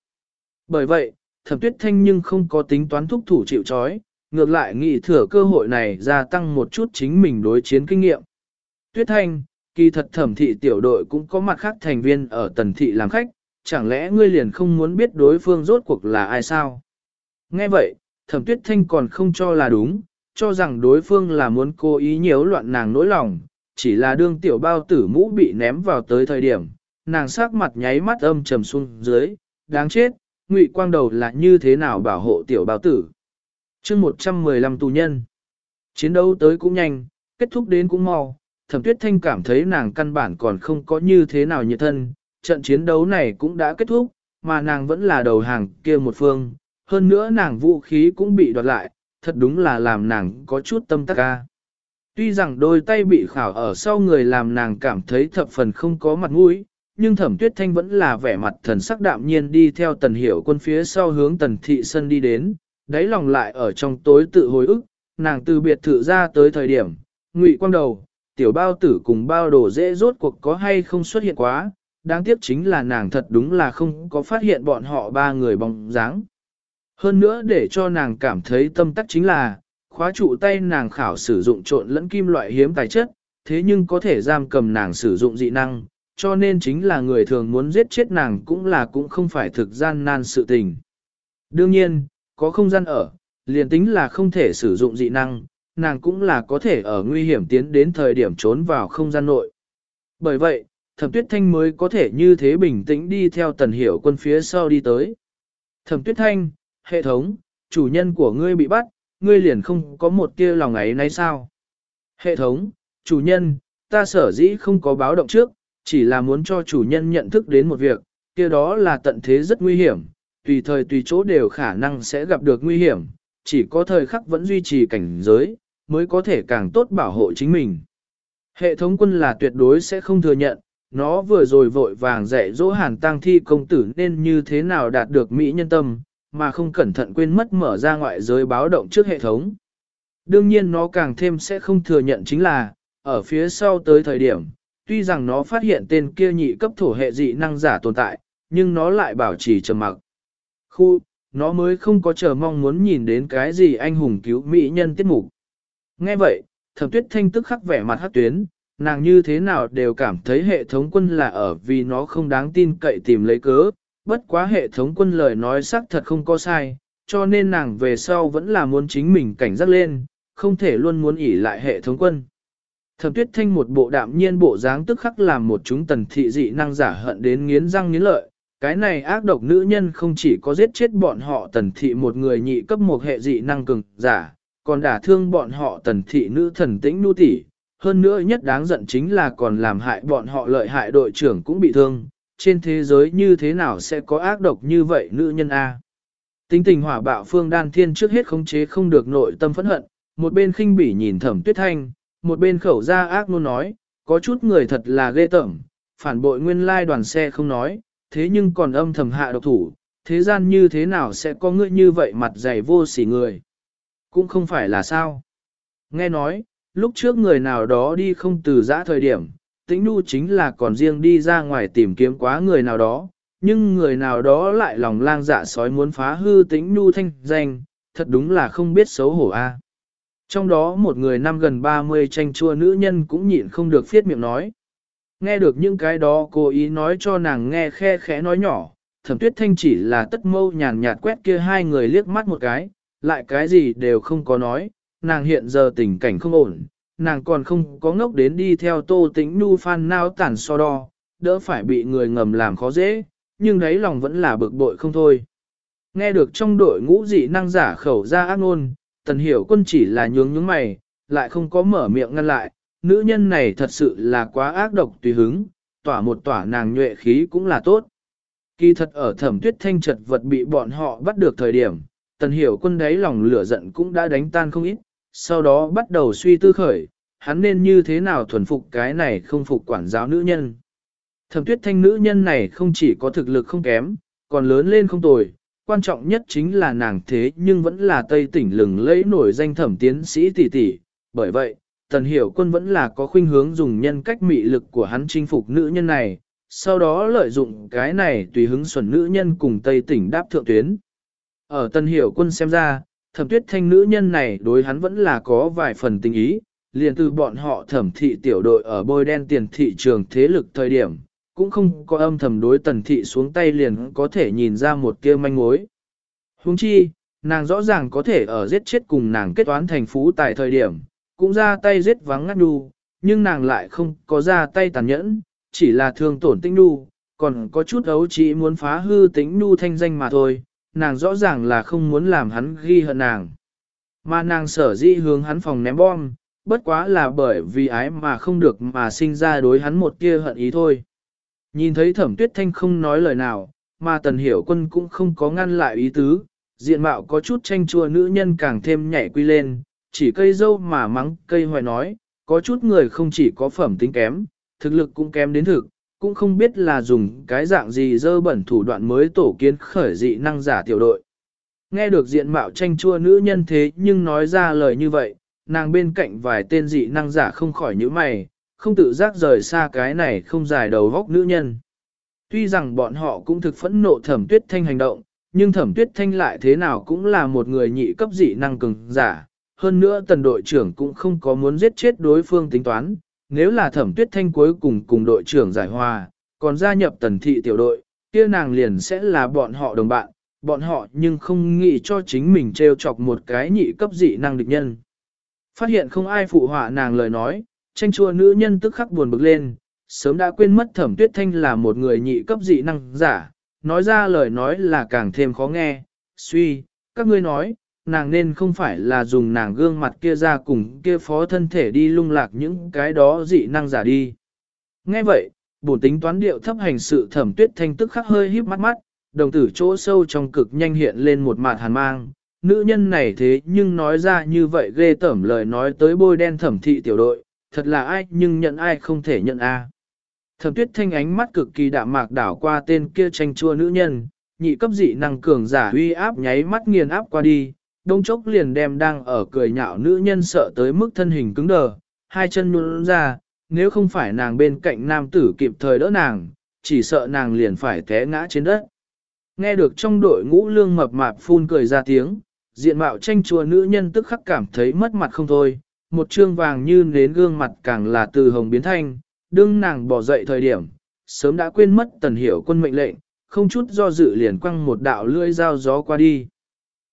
Bởi vậy, thẩm tuyết thanh nhưng không có tính toán thúc thủ chịu trói, ngược lại nghĩ thừa cơ hội này gia tăng một chút chính mình đối chiến kinh nghiệm. Tuyết thanh, kỳ thật thẩm thị tiểu đội cũng có mặt khác thành viên ở tần thị làm khách, chẳng lẽ ngươi liền không muốn biết đối phương rốt cuộc là ai sao? Nghe vậy, thẩm tuyết thanh còn không cho là đúng, cho rằng đối phương là muốn cố ý nhiễu loạn nàng nỗi lòng, chỉ là đương tiểu bao tử mũ bị ném vào tới thời điểm, nàng sắc mặt nháy mắt âm trầm xuống dưới, đáng chết, ngụy quang đầu là như thế nào bảo hộ tiểu bào tử. chương 115 tù nhân, chiến đấu tới cũng nhanh, kết thúc đến cũng mau, thẩm tuyết thanh cảm thấy nàng căn bản còn không có như thế nào nhiệt thân, trận chiến đấu này cũng đã kết thúc, mà nàng vẫn là đầu hàng kia một phương, hơn nữa nàng vũ khí cũng bị đoạt lại, thật đúng là làm nàng có chút tâm tắc ca. Tuy rằng đôi tay bị khảo ở sau người làm nàng cảm thấy thập phần không có mặt mũi, nhưng thẩm tuyết thanh vẫn là vẻ mặt thần sắc đạm nhiên đi theo tần hiểu quân phía sau hướng tần thị sân đi đến, đáy lòng lại ở trong tối tự hồi ức, nàng từ biệt thự ra tới thời điểm, ngụy quang đầu, tiểu bao tử cùng bao đồ dễ rốt cuộc có hay không xuất hiện quá, đáng tiếc chính là nàng thật đúng là không có phát hiện bọn họ ba người bóng dáng. Hơn nữa để cho nàng cảm thấy tâm tắc chính là, khóa trụ tay nàng khảo sử dụng trộn lẫn kim loại hiếm tài chất, thế nhưng có thể giam cầm nàng sử dụng dị năng, cho nên chính là người thường muốn giết chết nàng cũng là cũng không phải thực gian nan sự tình. Đương nhiên, có không gian ở, liền tính là không thể sử dụng dị năng, nàng cũng là có thể ở nguy hiểm tiến đến thời điểm trốn vào không gian nội. Bởi vậy, thẩm tuyết thanh mới có thể như thế bình tĩnh đi theo tần hiểu quân phía sau đi tới. Thẩm tuyết thanh, hệ thống, chủ nhân của ngươi bị bắt, ngươi liền không có một tia lòng ấy nay sao? Hệ thống, chủ nhân, ta sở dĩ không có báo động trước, chỉ là muốn cho chủ nhân nhận thức đến một việc, kia đó là tận thế rất nguy hiểm, tùy thời tùy chỗ đều khả năng sẽ gặp được nguy hiểm, chỉ có thời khắc vẫn duy trì cảnh giới, mới có thể càng tốt bảo hộ chính mình. Hệ thống quân là tuyệt đối sẽ không thừa nhận, nó vừa rồi vội vàng dạy dỗ hàn tăng thi công tử nên như thế nào đạt được Mỹ nhân tâm, mà không cẩn thận quên mất mở ra ngoại giới báo động trước hệ thống. Đương nhiên nó càng thêm sẽ không thừa nhận chính là, ở phía sau tới thời điểm, tuy rằng nó phát hiện tên kia nhị cấp thổ hệ dị năng giả tồn tại, nhưng nó lại bảo trì trầm mặc. Khu, nó mới không có chờ mong muốn nhìn đến cái gì anh hùng cứu mỹ nhân tiết mục. Nghe vậy, thẩm tuyết thanh tức khắc vẻ mặt hát tuyến, nàng như thế nào đều cảm thấy hệ thống quân là ở vì nó không đáng tin cậy tìm lấy cớ, bất quá hệ thống quân lời nói xác thật không có sai, cho nên nàng về sau vẫn là muốn chính mình cảnh giác lên, không thể luôn muốn ỉ lại hệ thống quân. Thẩm tuyết thanh một bộ đạm nhiên bộ dáng tức khắc làm một chúng tần thị dị năng giả hận đến nghiến răng nghiến lợi. Cái này ác độc nữ nhân không chỉ có giết chết bọn họ tần thị một người nhị cấp một hệ dị năng cường giả, còn đả thương bọn họ tần thị nữ thần tĩnh nu tỷ. Hơn nữa nhất đáng giận chính là còn làm hại bọn họ lợi hại đội trưởng cũng bị thương. Trên thế giới như thế nào sẽ có ác độc như vậy nữ nhân A? Tính tình hỏa bạo phương đan thiên trước hết khống chế không được nội tâm phẫn hận, một bên khinh bỉ nhìn thẩm tuyết thanh, một bên khẩu ra ác luôn nói, có chút người thật là ghê tởm, phản bội nguyên lai đoàn xe không nói, thế nhưng còn âm thầm hạ độc thủ, thế gian như thế nào sẽ có người như vậy mặt dày vô sỉ người. Cũng không phải là sao. Nghe nói, lúc trước người nào đó đi không từ giã thời điểm, tĩnh nu chính là còn riêng đi ra ngoài tìm kiếm quá người nào đó, nhưng người nào đó lại lòng lang dạ sói muốn phá hư tĩnh nu thanh danh, thật đúng là không biết xấu hổ a. Trong đó một người năm gần 30 tranh chua nữ nhân cũng nhịn không được phiết miệng nói. Nghe được những cái đó cô ý nói cho nàng nghe khe khẽ nói nhỏ, thẩm tuyết thanh chỉ là tất mâu nhàn nhạt quét kia hai người liếc mắt một cái, lại cái gì đều không có nói, nàng hiện giờ tình cảnh không ổn, nàng còn không có ngốc đến đi theo tô tĩnh nu phan nao tản so đo, đỡ phải bị người ngầm làm khó dễ, nhưng đấy lòng vẫn là bực bội không thôi. Nghe được trong đội ngũ dị năng giả khẩu ra ác ngôn, tần hiểu quân chỉ là nhướng nhướng mày, lại không có mở miệng ngăn lại, nữ nhân này thật sự là quá ác độc tùy hứng, tỏa một tỏa nàng nhuệ khí cũng là tốt. Kỳ thật ở thẩm tuyết thanh chật vật bị bọn họ bắt được thời điểm, tần hiểu quân đấy lòng lửa giận cũng đã đánh tan không ít, sau đó bắt đầu suy tư khởi, hắn nên như thế nào thuần phục cái này không phục quản giáo nữ nhân. Thẩm tuyết thanh nữ nhân này không chỉ có thực lực không kém, còn lớn lên không tồi, quan trọng nhất chính là nàng thế nhưng vẫn là Tây tỉnh lừng lẫy nổi danh thẩm tiến sĩ tỷ tỷ. Bởi vậy, Tần Hiểu Quân vẫn là có khuynh hướng dùng nhân cách mị lực của hắn chinh phục nữ nhân này, sau đó lợi dụng cái này tùy hứng xuẩn nữ nhân cùng Tây tỉnh đáp thượng tuyến. Ở Tần Hiểu Quân xem ra, thẩm tuyết thanh nữ nhân này đối hắn vẫn là có vài phần tình ý, liền từ bọn họ thẩm thị tiểu đội ở bôi đen tiền thị trường thế lực thời điểm, cũng không có âm thầm đối tần thị xuống tay liền có thể nhìn ra một kia manh mối. Huống chi, nàng rõ ràng có thể ở giết chết cùng nàng kết toán thành phú tại thời điểm, cũng ra tay giết vắng ngắt đu, nhưng nàng lại không có ra tay tàn nhẫn, chỉ là thương tổn tĩnh đu, còn có chút ấu chỉ muốn phá hư tĩnh đu thanh danh mà thôi, nàng rõ ràng là không muốn làm hắn ghi hận nàng. Mà nàng sở dĩ hướng hắn phòng ném bom, bất quá là bởi vì ái mà không được mà sinh ra đối hắn một kia hận ý thôi. Nhìn thấy thẩm tuyết thanh không nói lời nào, mà tần hiểu quân cũng không có ngăn lại ý tứ, diện mạo có chút tranh chua nữ nhân càng thêm nhảy quy lên, chỉ cây dâu mà mắng cây hoài nói, có chút người không chỉ có phẩm tính kém, thực lực cũng kém đến thực, cũng không biết là dùng cái dạng gì dơ bẩn thủ đoạn mới tổ kiến khởi dị năng giả tiểu đội. Nghe được diện mạo tranh chua nữ nhân thế nhưng nói ra lời như vậy, nàng bên cạnh vài tên dị năng giả không khỏi nhíu mày, không tự giác rời xa cái này không dài đầu góc nữ nhân. Tuy rằng bọn họ cũng thực phẫn nộ thẩm tuyết thanh hành động, nhưng thẩm tuyết thanh lại thế nào cũng là một người nhị cấp dị năng cường giả. Hơn nữa tần đội trưởng cũng không có muốn giết chết đối phương tính toán, nếu là thẩm tuyết thanh cuối cùng cùng đội trưởng giải hòa, còn gia nhập tần thị tiểu đội, kia nàng liền sẽ là bọn họ đồng bạn, bọn họ nhưng không nghĩ cho chính mình trêu chọc một cái nhị cấp dị năng địch nhân. Phát hiện không ai phụ họa nàng lời nói, tranh chua nữ nhân tức khắc buồn bực lên, sớm đã quên mất thẩm tuyết thanh là một người nhị cấp dị năng giả, nói ra lời nói là càng thêm khó nghe, suy, các ngươi nói, nàng nên không phải là dùng nàng gương mặt kia ra cùng kia phó thân thể đi lung lạc những cái đó dị năng giả đi. Nghe vậy, bổn tính toán điệu thấp hành sự thẩm tuyết thanh tức khắc hơi híp mắt mắt, đồng tử chỗ sâu trong cực nhanh hiện lên một mạt hàn mang. Nữ nhân này thế nhưng nói ra như vậy ghê tẩm lời nói tới bôi đen thẩm thị tiểu đội, thật là ai nhưng nhận ai không thể nhận a. Thẩm tuyết thanh ánh mắt cực kỳ đạm mạc đảo qua tên kia tranh chua nữ nhân, nhị cấp dị năng cường giả uy áp nháy mắt nghiền áp qua đi, đông chốc liền đem đang ở cười nhạo nữ nhân sợ tới mức thân hình cứng đờ, hai chân nhún ra, nếu không phải nàng bên cạnh nam tử kịp thời đỡ nàng, chỉ sợ nàng liền phải té ngã trên đất. Nghe được trong đội ngũ lương mập mạp phun cười ra tiếng, diện mạo tranh chua nữ nhân tức khắc cảm thấy mất mặt không thôi, một trương vàng như nến gương mặt càng là từ hồng biến thanh, đương nàng bỏ dậy thời điểm, sớm đã quên mất tần hiểu quân mệnh lệnh, không chút do dự liền quăng một đạo lưỡi dao gió qua đi.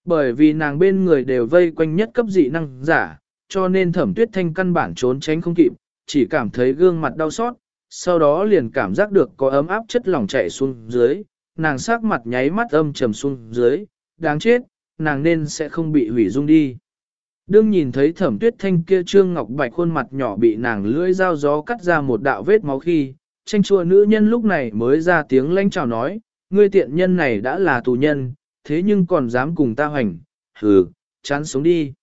Bởi vì nàng bên người đều vây quanh nhất cấp dị năng giả, cho nên thẩm tuyết thanh căn bản trốn tránh không kịp, chỉ cảm thấy gương mặt đau xót, sau đó liền cảm giác được có ấm áp chất lỏng chảy xuống dưới, nàng sắc mặt nháy mắt âm trầm xuống dưới, đáng chết, nàng nên sẽ không bị hủy dung đi. Đương nhìn thấy thẩm tuyết thanh kia trương ngọc bạch khuôn mặt nhỏ bị nàng lưỡi dao gió cắt ra một đạo vết máu khi, tranh chua nữ nhân lúc này mới ra tiếng lanh chào nói, ngươi tiện nhân này đã là tù nhân, thế nhưng còn dám cùng ta hoành, hừ, chán sống đi.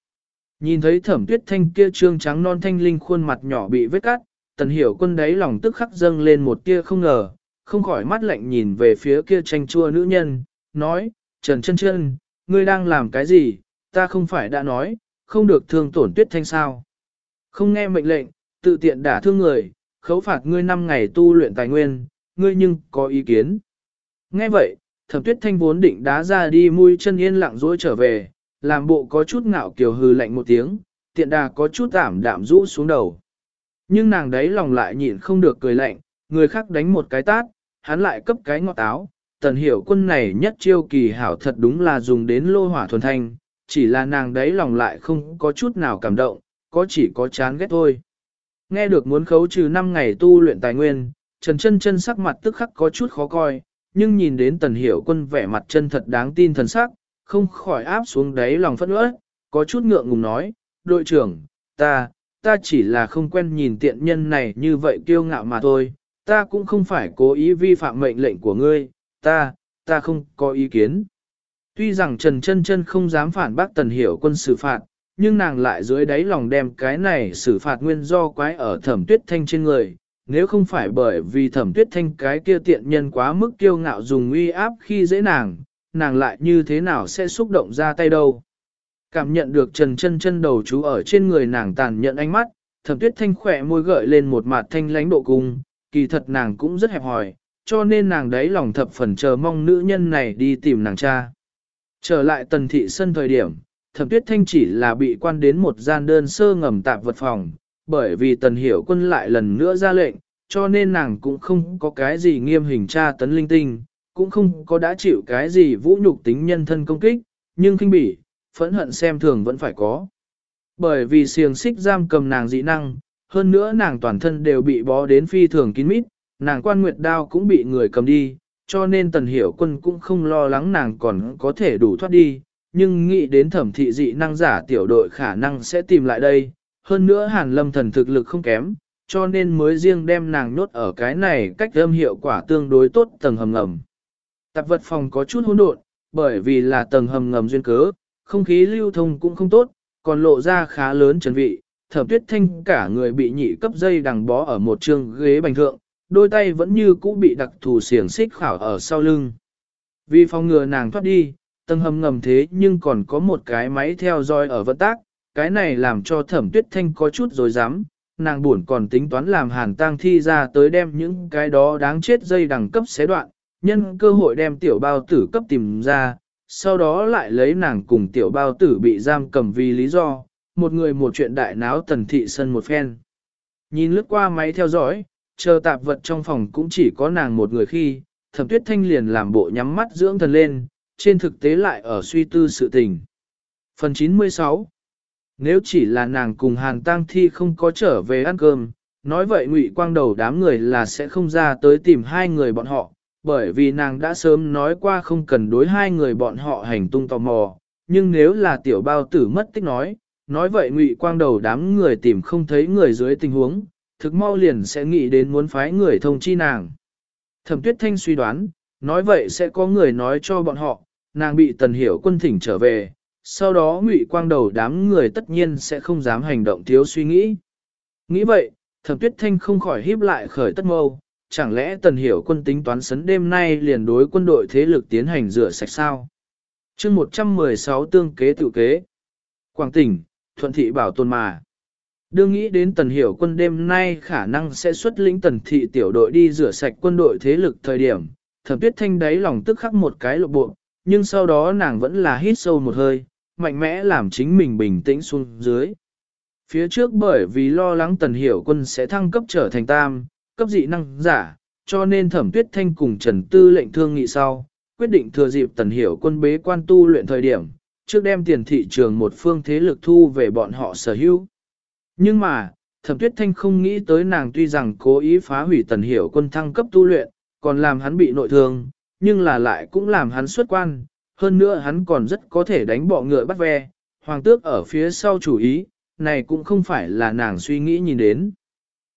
Nhìn thấy thẩm tuyết thanh kia trương trắng non thanh linh khuôn mặt nhỏ bị vết cắt, tần hiểu quân đấy lòng tức khắc dâng lên một tia không ngờ, không khỏi mắt lạnh nhìn về phía kia tranh chua nữ nhân, nói, Trần chân chân, ngươi đang làm cái gì, ta không phải đã nói, không được thương tổn tuyết thanh sao. Không nghe mệnh lệnh, tự tiện đả thương người, khấu phạt ngươi 5 ngày tu luyện tài nguyên, ngươi nhưng có ý kiến. Nghe vậy, thẩm tuyết thanh vốn định đá ra đi mũi chân yên lặng dối trở về, làm bộ có chút ngạo kiều hừ lạnh một tiếng, tiện đà có chút ảm đạm rũ xuống đầu. Nhưng nàng đấy lòng lại nhịn không được cười lạnh, người khác đánh một cái tát, hắn lại cấp cái ngọt áo. Tần hiểu quân này nhất chiêu kỳ hảo thật đúng là dùng đến lô hỏa thuần thanh, chỉ là nàng đấy lòng lại không có chút nào cảm động, có chỉ có chán ghét thôi. Nghe được muốn khấu trừ 5 ngày tu luyện tài nguyên, Trần chân chân sắc mặt tức khắc có chút khó coi, nhưng nhìn đến tần hiểu quân vẻ mặt chân thật đáng tin thần sắc, không khỏi áp xuống đáy lòng phẫn uất, có chút ngượng ngùng nói, đội trưởng, ta, ta chỉ là không quen nhìn tiện nhân này như vậy kiêu ngạo mà thôi, ta cũng không phải cố ý vi phạm mệnh lệnh của ngươi, ta, ta không có ý kiến. Tuy rằng Trần Chân Chân không dám phản bác Tần Hiểu quân xử phạt, nhưng nàng lại dưới đáy lòng đem cái này xử phạt nguyên do quái ở thẩm tuyết thanh trên người. Nếu không phải bởi vì thẩm tuyết thanh cái kia tiện nhân quá mức kiêu ngạo dùng uy áp khi dễ nàng, nàng lại như thế nào sẽ xúc động ra tay đâu. Cảm nhận được Trần Chân Chân đầu chú ở trên người nàng tàn nhận ánh mắt, thẩm tuyết thanh khỏe môi gợi lên một mặt thanh lãnh độ cung, kỳ thật nàng cũng rất hẹp hòi, cho nên nàng đấy lòng thập phần chờ mong nữ nhân này đi tìm nàng cha. Trở lại tần thị sân thời điểm, thẩm tuyết thanh chỉ là bị quan đến một gian đơn sơ ngầm tạp vật phòng, bởi vì tần hiểu quân lại lần nữa ra lệnh, cho nên nàng cũng không có cái gì nghiêm hình tra tấn linh tinh, cũng không có đã chịu cái gì vũ nhục tính nhân thân công kích, nhưng kinh bỉ, phẫn hận xem thường vẫn phải có. Bởi vì xiềng xích giam cầm nàng dị năng, hơn nữa nàng toàn thân đều bị bó đến phi thường kín mít, nàng quan nguyệt đao cũng bị người cầm đi, cho nên tần hiểu quân cũng không lo lắng nàng còn có thể đủ thoát đi, nhưng nghĩ đến thẩm thị dị năng giả tiểu đội khả năng sẽ tìm lại đây, hơn nữa hàn lâm thần thực lực không kém, cho nên mới riêng đem nàng nhốt ở cái này cách âm hiệu quả tương đối tốt tầng hầm ngầm. Tạp vật phòng có chút hỗn độn, bởi vì là tầng hầm ngầm duyên cớ, không khí lưu thông cũng không tốt, còn lộ ra khá lớn trần vị, thẩm tuyết thanh cả người bị nhị cấp dây đằng bó ở một trường ghế bành thượng, đôi tay vẫn như cũ bị đặc thù xiềng xích khảo ở sau lưng. Vì phòng ngừa nàng thoát đi, tầng hầm ngầm thế nhưng còn có một cái máy theo dõi ở vận tác, cái này làm cho thẩm tuyết thanh có chút rồi dám, nàng buồn còn tính toán làm hàn tang thi ra tới đem những cái đó đáng chết dây đẳng cấp xé đoạn, nhân cơ hội đem tiểu bao tử cấp tìm ra, sau đó lại lấy nàng cùng tiểu bao tử bị giam cầm vì lý do, một người một chuyện đại náo tần thị sân một phen. Nhìn lướt qua máy theo dõi, chờ tạp vật trong phòng cũng chỉ có nàng một người khi, thẩm tuyết thanh liền làm bộ nhắm mắt dưỡng thần lên, trên thực tế lại ở suy tư sự tình. Phần 96 Nếu chỉ là nàng cùng Hàn tang Thi không có trở về ăn cơm, nói vậy ngụy quang đầu đám người là sẽ không ra tới tìm hai người bọn họ, bởi vì nàng đã sớm nói qua không cần đối hai người bọn họ hành tung tò mò, nhưng nếu là tiểu bao tử mất tích nói, nói vậy ngụy quang đầu đám người tìm không thấy người dưới tình huống, thực mau liền sẽ nghĩ đến muốn phái người thông chi nàng. Thẩm tuyết thanh suy đoán, nói vậy sẽ có người nói cho bọn họ, nàng bị tần hiểu quân thỉnh trở về, sau đó ngụy quang đầu đám người tất nhiên sẽ không dám hành động thiếu suy nghĩ. Nghĩ vậy, thẩm tuyết thanh không khỏi híp lại khởi tất mâu, chẳng lẽ tần hiểu quân tính toán sấn đêm nay liền đối quân đội thế lực tiến hành rửa sạch sao? chương 116 tương kế tự kế. Quảng tỉnh, thuận thị bảo tồn mà. Đương nghĩ đến tần hiểu quân đêm nay khả năng sẽ xuất lĩnh tần thị tiểu đội đi rửa sạch quân đội thế lực thời điểm, thẩm tuyết thanh đáy lòng tức khắc một cái lộ bộ, nhưng sau đó nàng vẫn là hít sâu một hơi, mạnh mẽ làm chính mình bình tĩnh xuống dưới. Phía trước bởi vì lo lắng tần hiểu quân sẽ thăng cấp trở thành tam, cấp dị năng giả, cho nên thẩm tuyết thanh cùng Trần Tư lệnh thương nghị sau, quyết định thừa dịp tần hiểu quân bế quan tu luyện thời điểm, trước đem tiền thị trường một phương thế lực thu về bọn họ sở hữu. Nhưng mà, thẩm tuyết thanh không nghĩ tới nàng tuy rằng cố ý phá hủy tần hiểu quân thăng cấp tu luyện, còn làm hắn bị nội thương, nhưng là lại cũng làm hắn xuất quan, hơn nữa hắn còn rất có thể đánh bọ ngựa bắt ve, hoàng tước ở phía sau chủ ý, này cũng không phải là nàng suy nghĩ nhìn đến.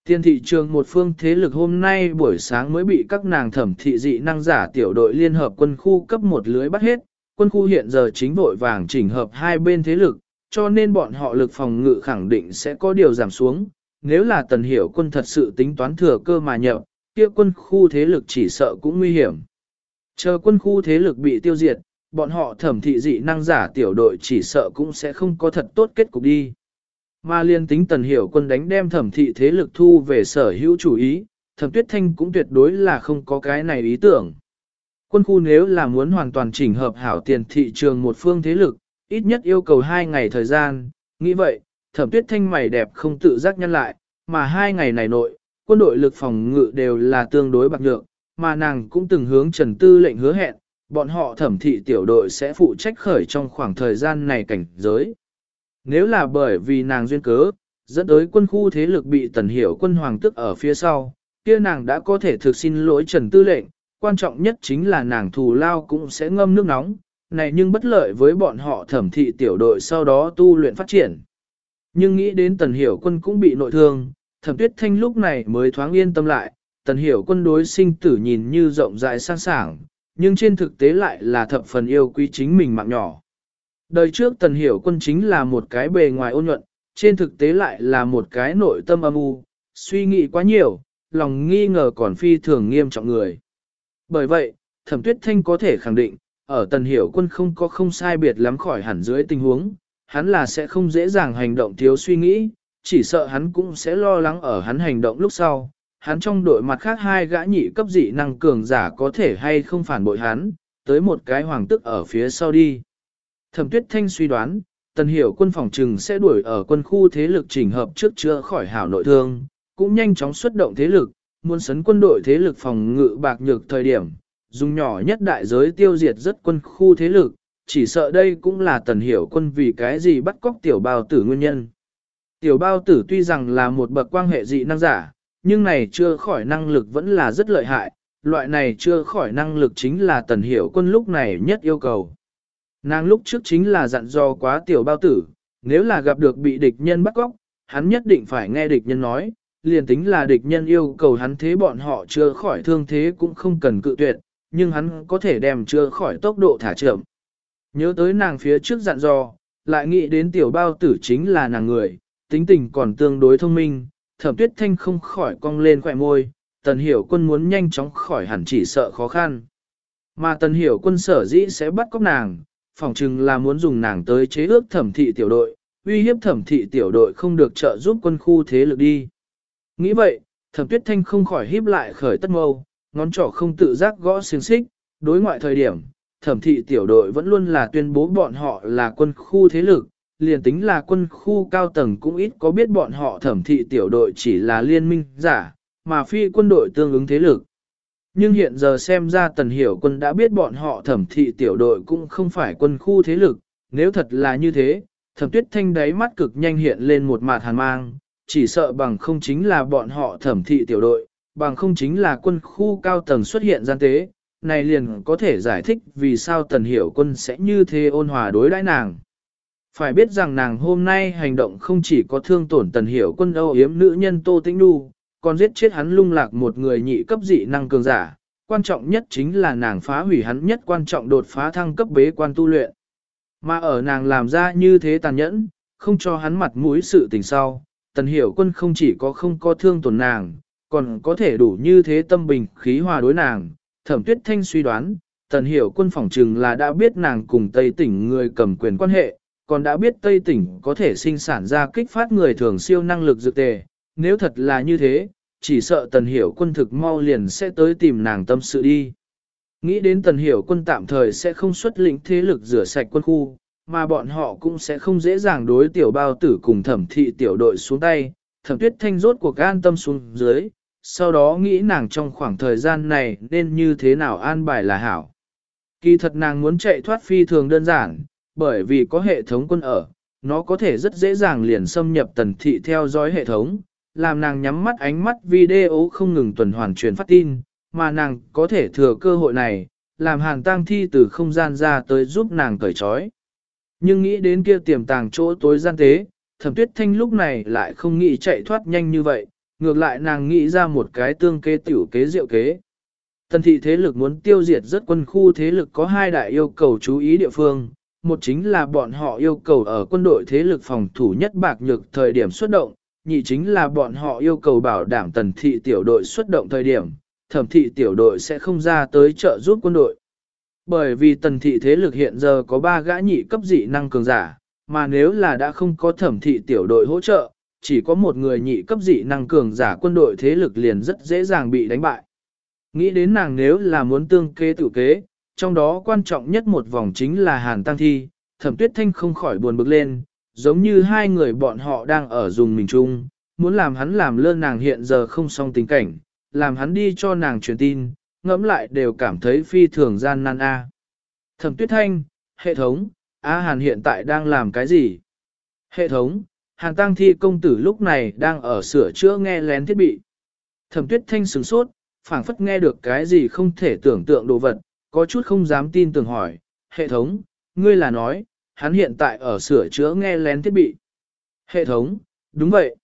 Tiên thị trường một phương thế lực hôm nay buổi sáng mới bị các nàng thẩm thị dị năng giả tiểu đội liên hợp quân khu cấp một lưới bắt hết, quân khu hiện giờ chính vội vàng chỉnh hợp hai bên thế lực, cho nên bọn họ lực phòng ngự khẳng định sẽ có điều giảm xuống. Nếu là tần hiểu quân thật sự tính toán thừa cơ mà nhậm, kia quân khu thế lực chỉ sợ cũng nguy hiểm. Chờ quân khu thế lực bị tiêu diệt, bọn họ thẩm thị dị năng giả tiểu đội chỉ sợ cũng sẽ không có thật tốt kết cục đi. Mà liên tính tần hiểu quân đánh đem thẩm thị thế lực thu về sở hữu chủ ý, thẩm tuyết thanh cũng tuyệt đối là không có cái này ý tưởng. Quân khu nếu là muốn hoàn toàn chỉnh hợp hảo tiền thị trường một phương thế lực, ít nhất yêu cầu hai ngày thời gian, nghĩ vậy, thẩm tuyết thanh mày đẹp không tự giác nhân lại, mà hai ngày này nội, quân đội lực phòng ngự đều là tương đối bạc nhượng, mà nàng cũng từng hướng Trần Tư lệnh hứa hẹn, bọn họ thẩm thị tiểu đội sẽ phụ trách khởi trong khoảng thời gian này cảnh giới. Nếu là bởi vì nàng duyên cớ, dẫn tới quân khu thế lực bị tần hiểu quân hoàng tức ở phía sau, kia nàng đã có thể thực xin lỗi Trần Tư lệnh, quan trọng nhất chính là nàng thù lao cũng sẽ ngâm nước nóng, này nhưng bất lợi với bọn họ thẩm thị tiểu đội sau đó tu luyện phát triển. Nhưng nghĩ đến tần hiểu quân cũng bị nội thương, thẩm tuyết thanh lúc này mới thoáng yên tâm lại, tần hiểu quân đối sinh tử nhìn như rộng rãi sang sảng, nhưng trên thực tế lại là thập phần yêu quý chính mình mạng nhỏ. Đời trước tần hiểu quân chính là một cái bề ngoài ôn nhuận, trên thực tế lại là một cái nội tâm âm u, suy nghĩ quá nhiều, lòng nghi ngờ còn phi thường nghiêm trọng người. Bởi vậy, thẩm tuyết thanh có thể khẳng định, ở tần hiểu quân không có không sai biệt lắm khỏi hẳn dưới tình huống, hắn là sẽ không dễ dàng hành động thiếu suy nghĩ, chỉ sợ hắn cũng sẽ lo lắng ở hắn hành động lúc sau. Hắn trong đội mặt khác hai gã nhị cấp dị năng cường giả có thể hay không phản bội hắn, tới một cái hoàng tức ở phía sau đi. Thẩm tuyết thanh suy đoán, tần hiểu quân phòng trừng sẽ đuổi ở quân khu thế lực chỉnh hợp trước chữa khỏi hảo nội thương, cũng nhanh chóng xuất động thế lực, muốn sấn quân đội thế lực phòng ngự bạc nhược thời điểm, dùng nhỏ nhất đại giới tiêu diệt rất quân khu thế lực, chỉ sợ đây cũng là tần hiểu quân vì cái gì bắt cóc tiểu bao tử nguyên nhân. Tiểu bao tử tuy rằng là một bậc quan hệ dị năng giả, nhưng này chưa khỏi năng lực vẫn là rất lợi hại, loại này chưa khỏi năng lực chính là tần hiểu quân lúc này nhất yêu cầu. Nàng lúc trước chính là dặn dò quá tiểu bao tử, nếu là gặp được bị địch nhân bắt cóc, hắn nhất định phải nghe địch nhân nói, liền tính là địch nhân yêu cầu hắn thế bọn họ chưa khỏi thương thế cũng không cần cự tuyệt, nhưng hắn có thể đem chưa khỏi tốc độ thả chậm. Nhớ tới nàng phía trước dặn dò, lại nghĩ đến tiểu bao tử chính là nàng người, tính tình còn tương đối thông minh, thẩm tuyết thanh không khỏi cong lên khỏe môi, tần hiểu quân muốn nhanh chóng khỏi hẳn chỉ sợ khó khăn. Mà tần hiểu quân sở dĩ sẽ bắt cóc nàng, phỏng chừng là muốn dùng nàng tới chế ước thẩm thị tiểu đội, uy hiếp thẩm thị tiểu đội không được trợ giúp quân khu thế lực đi. Nghĩ vậy, thẩm tuyết thanh không khỏi híp lại khởi tất mâu, ngón trỏ không tự giác gõ xiềng xích, đối ngoại thời điểm, thẩm thị tiểu đội vẫn luôn là tuyên bố bọn họ là quân khu thế lực, liền tính là quân khu cao tầng cũng ít có biết bọn họ thẩm thị tiểu đội chỉ là liên minh giả, mà phi quân đội tương ứng thế lực. Nhưng hiện giờ xem ra tần hiểu quân đã biết bọn họ thẩm thị tiểu đội cũng không phải quân khu thế lực, nếu thật là như thế, thẩm tuyết thanh đáy mắt cực nhanh hiện lên một mặt hàn mang, chỉ sợ bằng không chính là bọn họ thẩm thị tiểu đội, bằng không chính là quân khu cao tầng xuất hiện gian tế, này liền có thể giải thích vì sao tần hiểu quân sẽ như thế ôn hòa đối đãi nàng. Phải biết rằng nàng hôm nay hành động không chỉ có thương tổn tần hiểu quân âu yếm nữ nhân Tô Tĩnh Đu, còn giết chết hắn lung lạc một người nhị cấp dị năng cường giả, quan trọng nhất chính là nàng phá hủy hắn nhất quan trọng đột phá thăng cấp bế quan tu luyện. Mà ở nàng làm ra như thế tàn nhẫn, không cho hắn mặt mũi sự tình sau, tần hiểu quân không chỉ có không có thương tổn nàng, còn có thể đủ như thế tâm bình khí hòa đối nàng. Thẩm tuyết thanh suy đoán, tần hiểu quân phỏng trừng là đã biết nàng cùng Tây tỉnh người cầm quyền quan hệ, còn đã biết Tây tỉnh có thể sinh sản ra kích phát người thường siêu năng lực dược tề. Nếu thật là như thế, chỉ sợ tần hiểu quân thực mau liền sẽ tới tìm nàng tâm sự đi. Nghĩ đến tần hiểu quân tạm thời sẽ không xuất lĩnh thế lực rửa sạch quân khu, mà bọn họ cũng sẽ không dễ dàng đối tiểu bao tử cùng thẩm thị tiểu đội xuống tay. Thẩm tuyết thanh rốt cuộc an tâm xuống dưới, sau đó nghĩ nàng trong khoảng thời gian này nên như thế nào an bài là hảo. Kỳ thật nàng muốn chạy thoát phi thường đơn giản, bởi vì có hệ thống quân ở, nó có thể rất dễ dàng liền xâm nhập tần thị theo dõi hệ thống, làm nàng nhắm mắt ánh mắt video không ngừng tuần hoàn truyền phát tin, mà nàng có thể thừa cơ hội này, làm hàn tang thi từ không gian ra tới giúp nàng cởi trói. Nhưng nghĩ đến kia tiềm tàng chỗ tối gian tế, thẩm tuyết thanh lúc này lại không nghĩ chạy thoát nhanh như vậy, ngược lại nàng nghĩ ra một cái tương kế tiểu kế diệu kế. Tần thị thế lực muốn tiêu diệt rất quân khu thế lực có hai đại yêu cầu chú ý địa phương, một chính là bọn họ yêu cầu ở quân đội thế lực phòng thủ nhất bạc nhược thời điểm xuất động, nhị chính là bọn họ yêu cầu bảo đảm tần thị tiểu đội xuất động thời điểm, thẩm thị tiểu đội sẽ không ra tới trợ giúp quân đội. Bởi vì tần thị thế lực hiện giờ có ba gã nhị cấp dị năng cường giả, mà nếu là đã không có thẩm thị tiểu đội hỗ trợ, chỉ có một người nhị cấp dị năng cường giả quân đội thế lực liền rất dễ dàng bị đánh bại. Nghĩ đến nàng nếu là muốn tương kế tự kế, trong đó quan trọng nhất một vòng chính là Hàn Tăng Thi, thẩm tuyết thanh không khỏi buồn bực lên, giống như hai người bọn họ đang ở dùng mình chung, muốn làm hắn làm lơ nàng hiện giờ không xong tình cảnh, làm hắn đi cho nàng truyền tin, ngẫm lại đều cảm thấy phi thường gian nan a. Thẩm tuyết thanh, hệ thống, A Hàn hiện tại đang làm cái gì? Hệ thống, Hàng Tăng Thi công tử lúc này đang ở sửa chữa nghe lén thiết bị. Thẩm tuyết thanh sửng sốt, phảng phất nghe được cái gì không thể tưởng tượng đồ vật, có chút không dám tin tưởng hỏi, hệ thống, ngươi là nói, hắn hiện tại ở sửa chữa nghe lén thiết bị. Hệ thống, đúng vậy.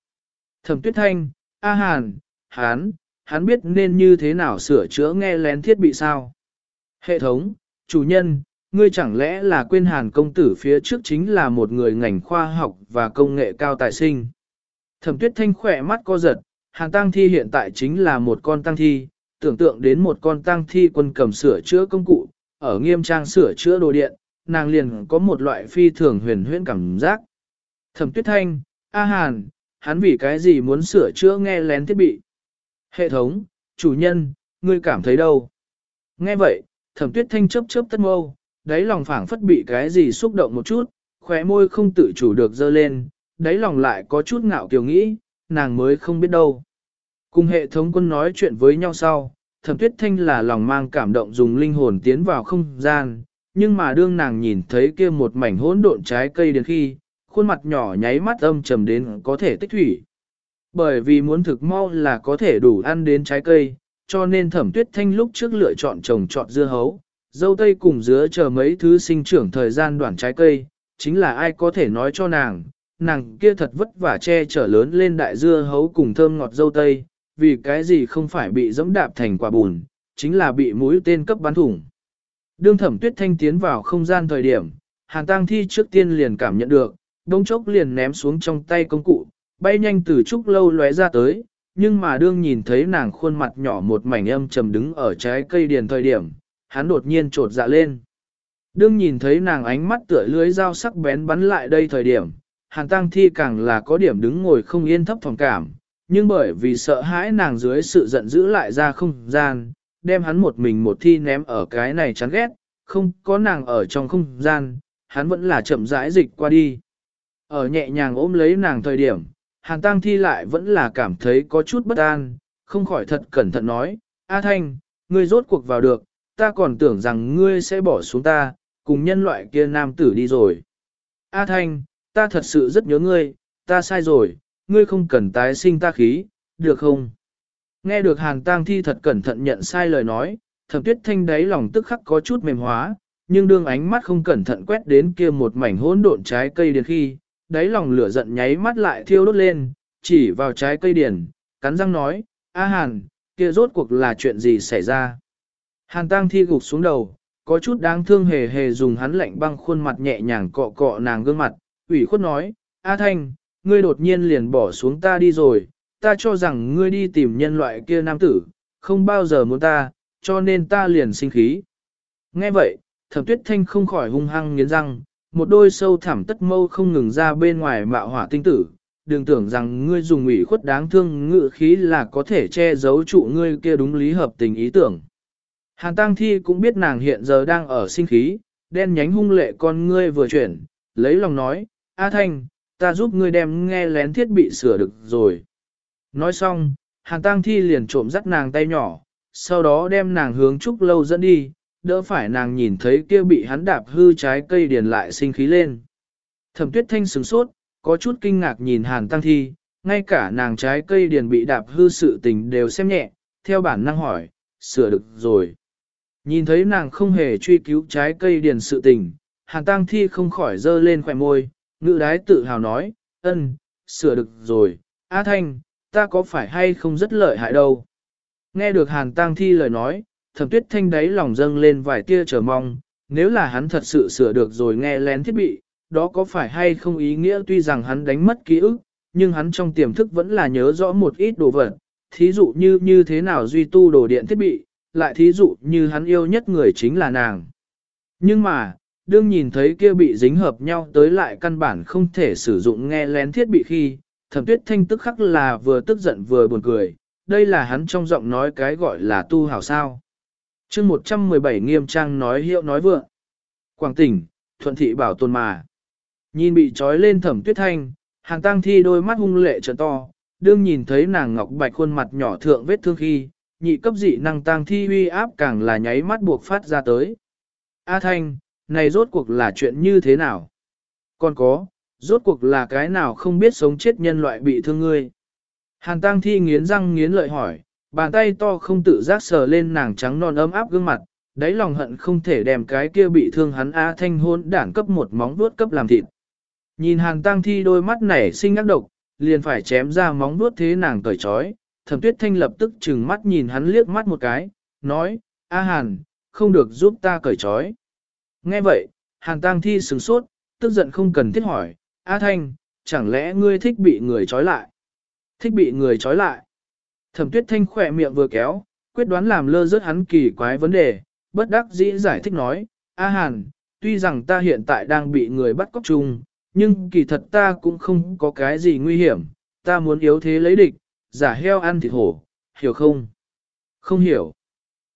Thẩm tuyết thanh, A Hàn, hắn, hắn biết nên như thế nào sửa chữa nghe lén thiết bị sao. Hệ thống, chủ nhân, ngươi chẳng lẽ là quên Hàn công tử phía trước chính là một người ngành khoa học và công nghệ cao tài sinh. Thẩm tuyết thanh khỏe mắt co giật, Hàn tăng thi hiện tại chính là một con tăng thi, tưởng tượng đến một con tăng thi quân cầm sửa chữa công cụ, ở nghiêm trang sửa chữa đồ điện, nàng liền có một loại phi thường huyền huyễn cảm giác. Thẩm tuyết thanh, A Hàn, hắn vì cái gì muốn sửa chữa nghe lén thiết bị? Hệ thống, chủ nhân, ngươi cảm thấy đâu? Nghe vậy, thẩm tuyết thanh chớp chớp tất mâu, đáy lòng phảng phất bị cái gì xúc động một chút, khóe môi không tự chủ được dơ lên, đáy lòng lại có chút ngạo kiều nghĩ, nàng mới không biết đâu. Cùng hệ thống quân nói chuyện với nhau sau, thẩm tuyết thanh là lòng mang cảm động dùng linh hồn tiến vào không gian, nhưng mà đương nàng nhìn thấy kia một mảnh hỗn độn trái cây đến khi, khuôn mặt nhỏ nháy mắt âm trầm đến có thể tích thủy. Bởi vì muốn thực mau là có thể đủ ăn đến trái cây, cho nên thẩm tuyết thanh lúc trước lựa chọn trồng trọt dưa hấu, dâu tây cùng dứa chờ mấy thứ sinh trưởng thời gian đoạn trái cây, chính là ai có thể nói cho nàng, nàng kia thật vất vả che chở lớn lên đại dưa hấu cùng thơm ngọt dâu tây, vì cái gì không phải bị dẫm đạp thành quả bùn, chính là bị mũi tên cấp bắn thủng. Đương thẩm tuyết thanh tiến vào không gian thời điểm, hàn tang thi trước tiên liền cảm nhận được, đông chốc liền ném xuống trong tay công cụ, bay nhanh từ trúc lâu lóe ra tới, nhưng mà đương nhìn thấy nàng khuôn mặt nhỏ một mảnh âm trầm đứng ở trái cây điền thời điểm, hắn đột nhiên trột dạ lên. Đương nhìn thấy nàng ánh mắt tựa lưới dao sắc bén bắn lại đây thời điểm, hàn tăng thi càng là có điểm đứng ngồi không yên thấp phòng cảm, nhưng bởi vì sợ hãi nàng dưới sự giận dữ lại ra không gian, đem hắn một mình một thi ném ở cái này chán ghét, không có nàng ở trong không gian, hắn vẫn là chậm rãi dịch qua đi. Ở nhẹ nhàng ôm lấy nàng thời điểm, Hàn Tăng Thi lại vẫn là cảm thấy có chút bất an, không khỏi thật cẩn thận nói, A Thanh, ngươi rốt cuộc vào được, ta còn tưởng rằng ngươi sẽ bỏ xuống ta, cùng nhân loại kia nam tử đi rồi. A Thanh, ta thật sự rất nhớ ngươi, ta sai rồi, ngươi không cần tái sinh ta khí, được không? Nghe được Hàn Tăng Thi thật cẩn thận nhận sai lời nói, thẩm tuyết thanh đáy lòng tức khắc có chút mềm hóa, nhưng đương ánh mắt không cẩn thận quét đến kia một mảnh hỗn độn trái cây điền khi, đáy lòng lửa giận nháy mắt lại thiêu đốt lên, chỉ vào trái cây điền, cắn răng nói, A Hàn, kia rốt cuộc là chuyện gì xảy ra? Hàn Tăng Thi gục xuống đầu, có chút đáng thương hề hề dùng hắn lạnh băng khuôn mặt nhẹ nhàng cọ cọ nàng gương mặt, ủy khuất nói, A Thanh, ngươi đột nhiên liền bỏ xuống ta đi rồi, ta cho rằng ngươi đi tìm nhân loại kia nam tử, không bao giờ muốn ta, cho nên ta liền sinh khí. Nghe vậy, thẩm tuyết thanh không khỏi hung hăng nghiến răng, một đôi sâu thẳm tất mâu không ngừng ra bên ngoài mạo hỏa tinh tử, đừng tưởng rằng ngươi dùng ủy khuất đáng thương ngự khí là có thể che giấu trụ ngươi kia đúng lý hợp tình ý tưởng. Hàn Tăng Thi cũng biết nàng hiện giờ đang ở sinh khí, đen nhánh hung lệ con ngươi vừa chuyển, lấy lòng nói, A Thanh, ta giúp ngươi đem nghe lén thiết bị sửa được rồi. Nói xong, Hàn Tăng Thi liền trộm dắt nàng tay nhỏ, sau đó đem nàng hướng trúc lâu dẫn đi, đỡ phải nàng nhìn thấy kia bị hắn đạp hư trái cây điền lại sinh khí lên. Thẩm tuyết thanh sửng sốt, có chút kinh ngạc nhìn Hàn Tăng Thi, ngay cả nàng trái cây điền bị đạp hư sự tình đều xem nhẹ, theo bản năng hỏi, sửa được rồi. Nhìn thấy nàng không hề truy cứu trái cây điền sự tình, Hàn Tăng Thi không khỏi dơ lên khỏe môi, ngự đái tự hào nói, ân, sửa được rồi, A Thanh, ta có phải hay không rất lợi hại đâu. Nghe được Hàn Tăng Thi lời nói, thẩm tuyết thanh đáy lòng dâng lên vài tia chờ mong, nếu là hắn thật sự sửa được rồi nghe lén thiết bị, đó có phải hay không ý nghĩa tuy rằng hắn đánh mất ký ức, nhưng hắn trong tiềm thức vẫn là nhớ rõ một ít đồ vật, thí dụ như như thế nào duy tu đồ điện thiết bị, lại thí dụ như hắn yêu nhất người chính là nàng. Nhưng mà, đương nhìn thấy kia bị dính hợp nhau tới lại căn bản không thể sử dụng nghe lén thiết bị khi, thẩm tuyết thanh tức khắc là vừa tức giận vừa buồn cười, đây là hắn trong giọng nói cái gọi là tu hảo sao. chương 117 nghiêm trang nói hiệu nói vượng. Quảng tỉnh, thuận thị bảo tồn mà. Nhìn bị trói lên thẩm tuyết thanh, hàng Tang thi đôi mắt hung lệ trợn to, đương nhìn thấy nàng ngọc bạch khuôn mặt nhỏ thượng vết thương khi, nhị cấp dị năng tăng thi uy áp càng là nháy mắt buộc phát ra tới. A thanh, này rốt cuộc là chuyện như thế nào? Còn có, rốt cuộc là cái nào không biết sống chết nhân loại bị thương ngươi? Hàn tăng thi nghiến răng nghiến lợi hỏi, bàn tay to không tự giác sờ lên nàng trắng non ấm áp gương mặt, đáy lòng hận không thể đem cái kia bị thương hắn A thanh hôn đản cấp một móng vuốt cấp làm thịt. Nhìn hàn tăng thi đôi mắt nảy sinh ác độc, liền phải chém ra móng vuốt thế nàng cởi trói, thẩm tuyết thanh lập tức chừng mắt nhìn hắn liếc mắt một cái, nói, A hàn, không được giúp ta cởi trói. Nghe vậy, hàn tăng thi sửng sốt, tức giận không cần thiết hỏi, A thanh, chẳng lẽ ngươi thích bị người trói lại? Thích bị người trói lại. Thẩm tuyết thanh khỏe miệng vừa kéo, quyết đoán làm lơ rớt hắn kỳ quái vấn đề, bất đắc dĩ giải thích nói, A Hàn, tuy rằng ta hiện tại đang bị người bắt cóc chung, nhưng kỳ thật ta cũng không có cái gì nguy hiểm, ta muốn yếu thế lấy địch, giả heo ăn thịt hổ, hiểu không? Không hiểu.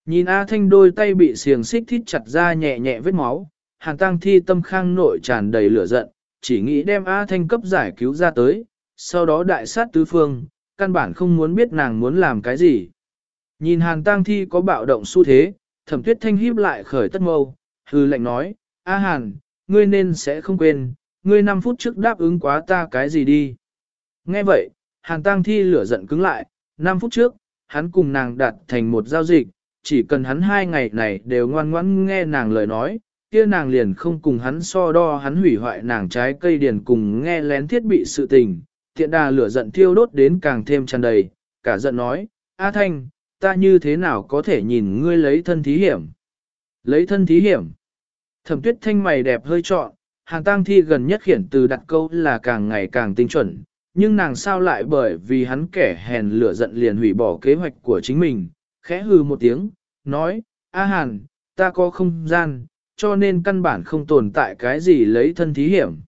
Nhìn A Thanh đôi tay bị xiềng xích thít chặt ra nhẹ nhẹ vết máu, hàng tang Thi tâm khang nội tràn đầy lửa giận, chỉ nghĩ đem A Thanh cấp giải cứu ra tới, sau đó đại sát tứ phương, căn bản không muốn biết nàng muốn làm cái gì. Nhìn hàng tang Thi có bạo động xu thế, thẩm tuyết thanh híp lại khởi tất mâu, hư lệnh nói, A Hàn, ngươi nên sẽ không quên, ngươi 5 phút trước đáp ứng quá ta cái gì đi. Nghe vậy, Hàn Tăng Thi lửa giận cứng lại, 5 phút trước, hắn cùng nàng đạt thành một giao dịch, chỉ cần hắn hai ngày này đều ngoan ngoãn nghe nàng lời nói, kia nàng liền không cùng hắn so đo hắn hủy hoại nàng trái cây điền cùng nghe lén thiết bị sự tình, Tiện đà lửa giận thiêu đốt đến càng thêm tràn đầy, cả giận nói, A Thanh, ta như thế nào có thể nhìn ngươi lấy thân thí hiểm? Lấy thân thí hiểm. Thẩm tuyết thanh mày đẹp hơi trọn, hàng tang thi gần nhất khiển từ đặt câu là càng ngày càng tinh chuẩn, nhưng nàng sao lại bởi vì hắn kẻ hèn lửa giận liền hủy bỏ kế hoạch của chính mình, khẽ hư một tiếng, nói, A Hàn, ta có không gian, cho nên căn bản không tồn tại cái gì lấy thân thí hiểm.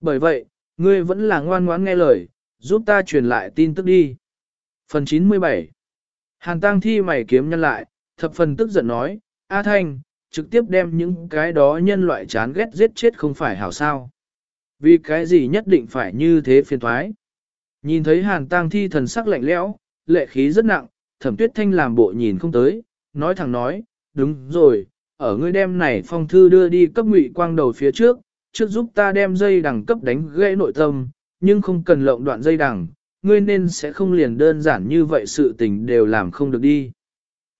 Bởi vậy, Ngươi vẫn là ngoan ngoãn nghe lời, giúp ta truyền lại tin tức đi. Phần 97 Hàn Tăng Thi mày kiếm nhân lại, thập phần tức giận nói, A Thanh, trực tiếp đem những cái đó nhân loại chán ghét giết chết không phải hảo sao. Vì cái gì nhất định phải như thế phiền thoái. Nhìn thấy Hàn tang Thi thần sắc lạnh lẽo, lệ khí rất nặng, thẩm tuyết thanh làm bộ nhìn không tới, nói thẳng nói, đúng rồi, ở ngươi đem này phong thư đưa đi cấp ngụy quang đầu phía trước, trước giúp ta đem dây đằng cấp đánh gãy nội tâm, nhưng không cần lộng đoạn dây đằng, ngươi nên sẽ không liền đơn giản như vậy sự tình đều làm không được đi.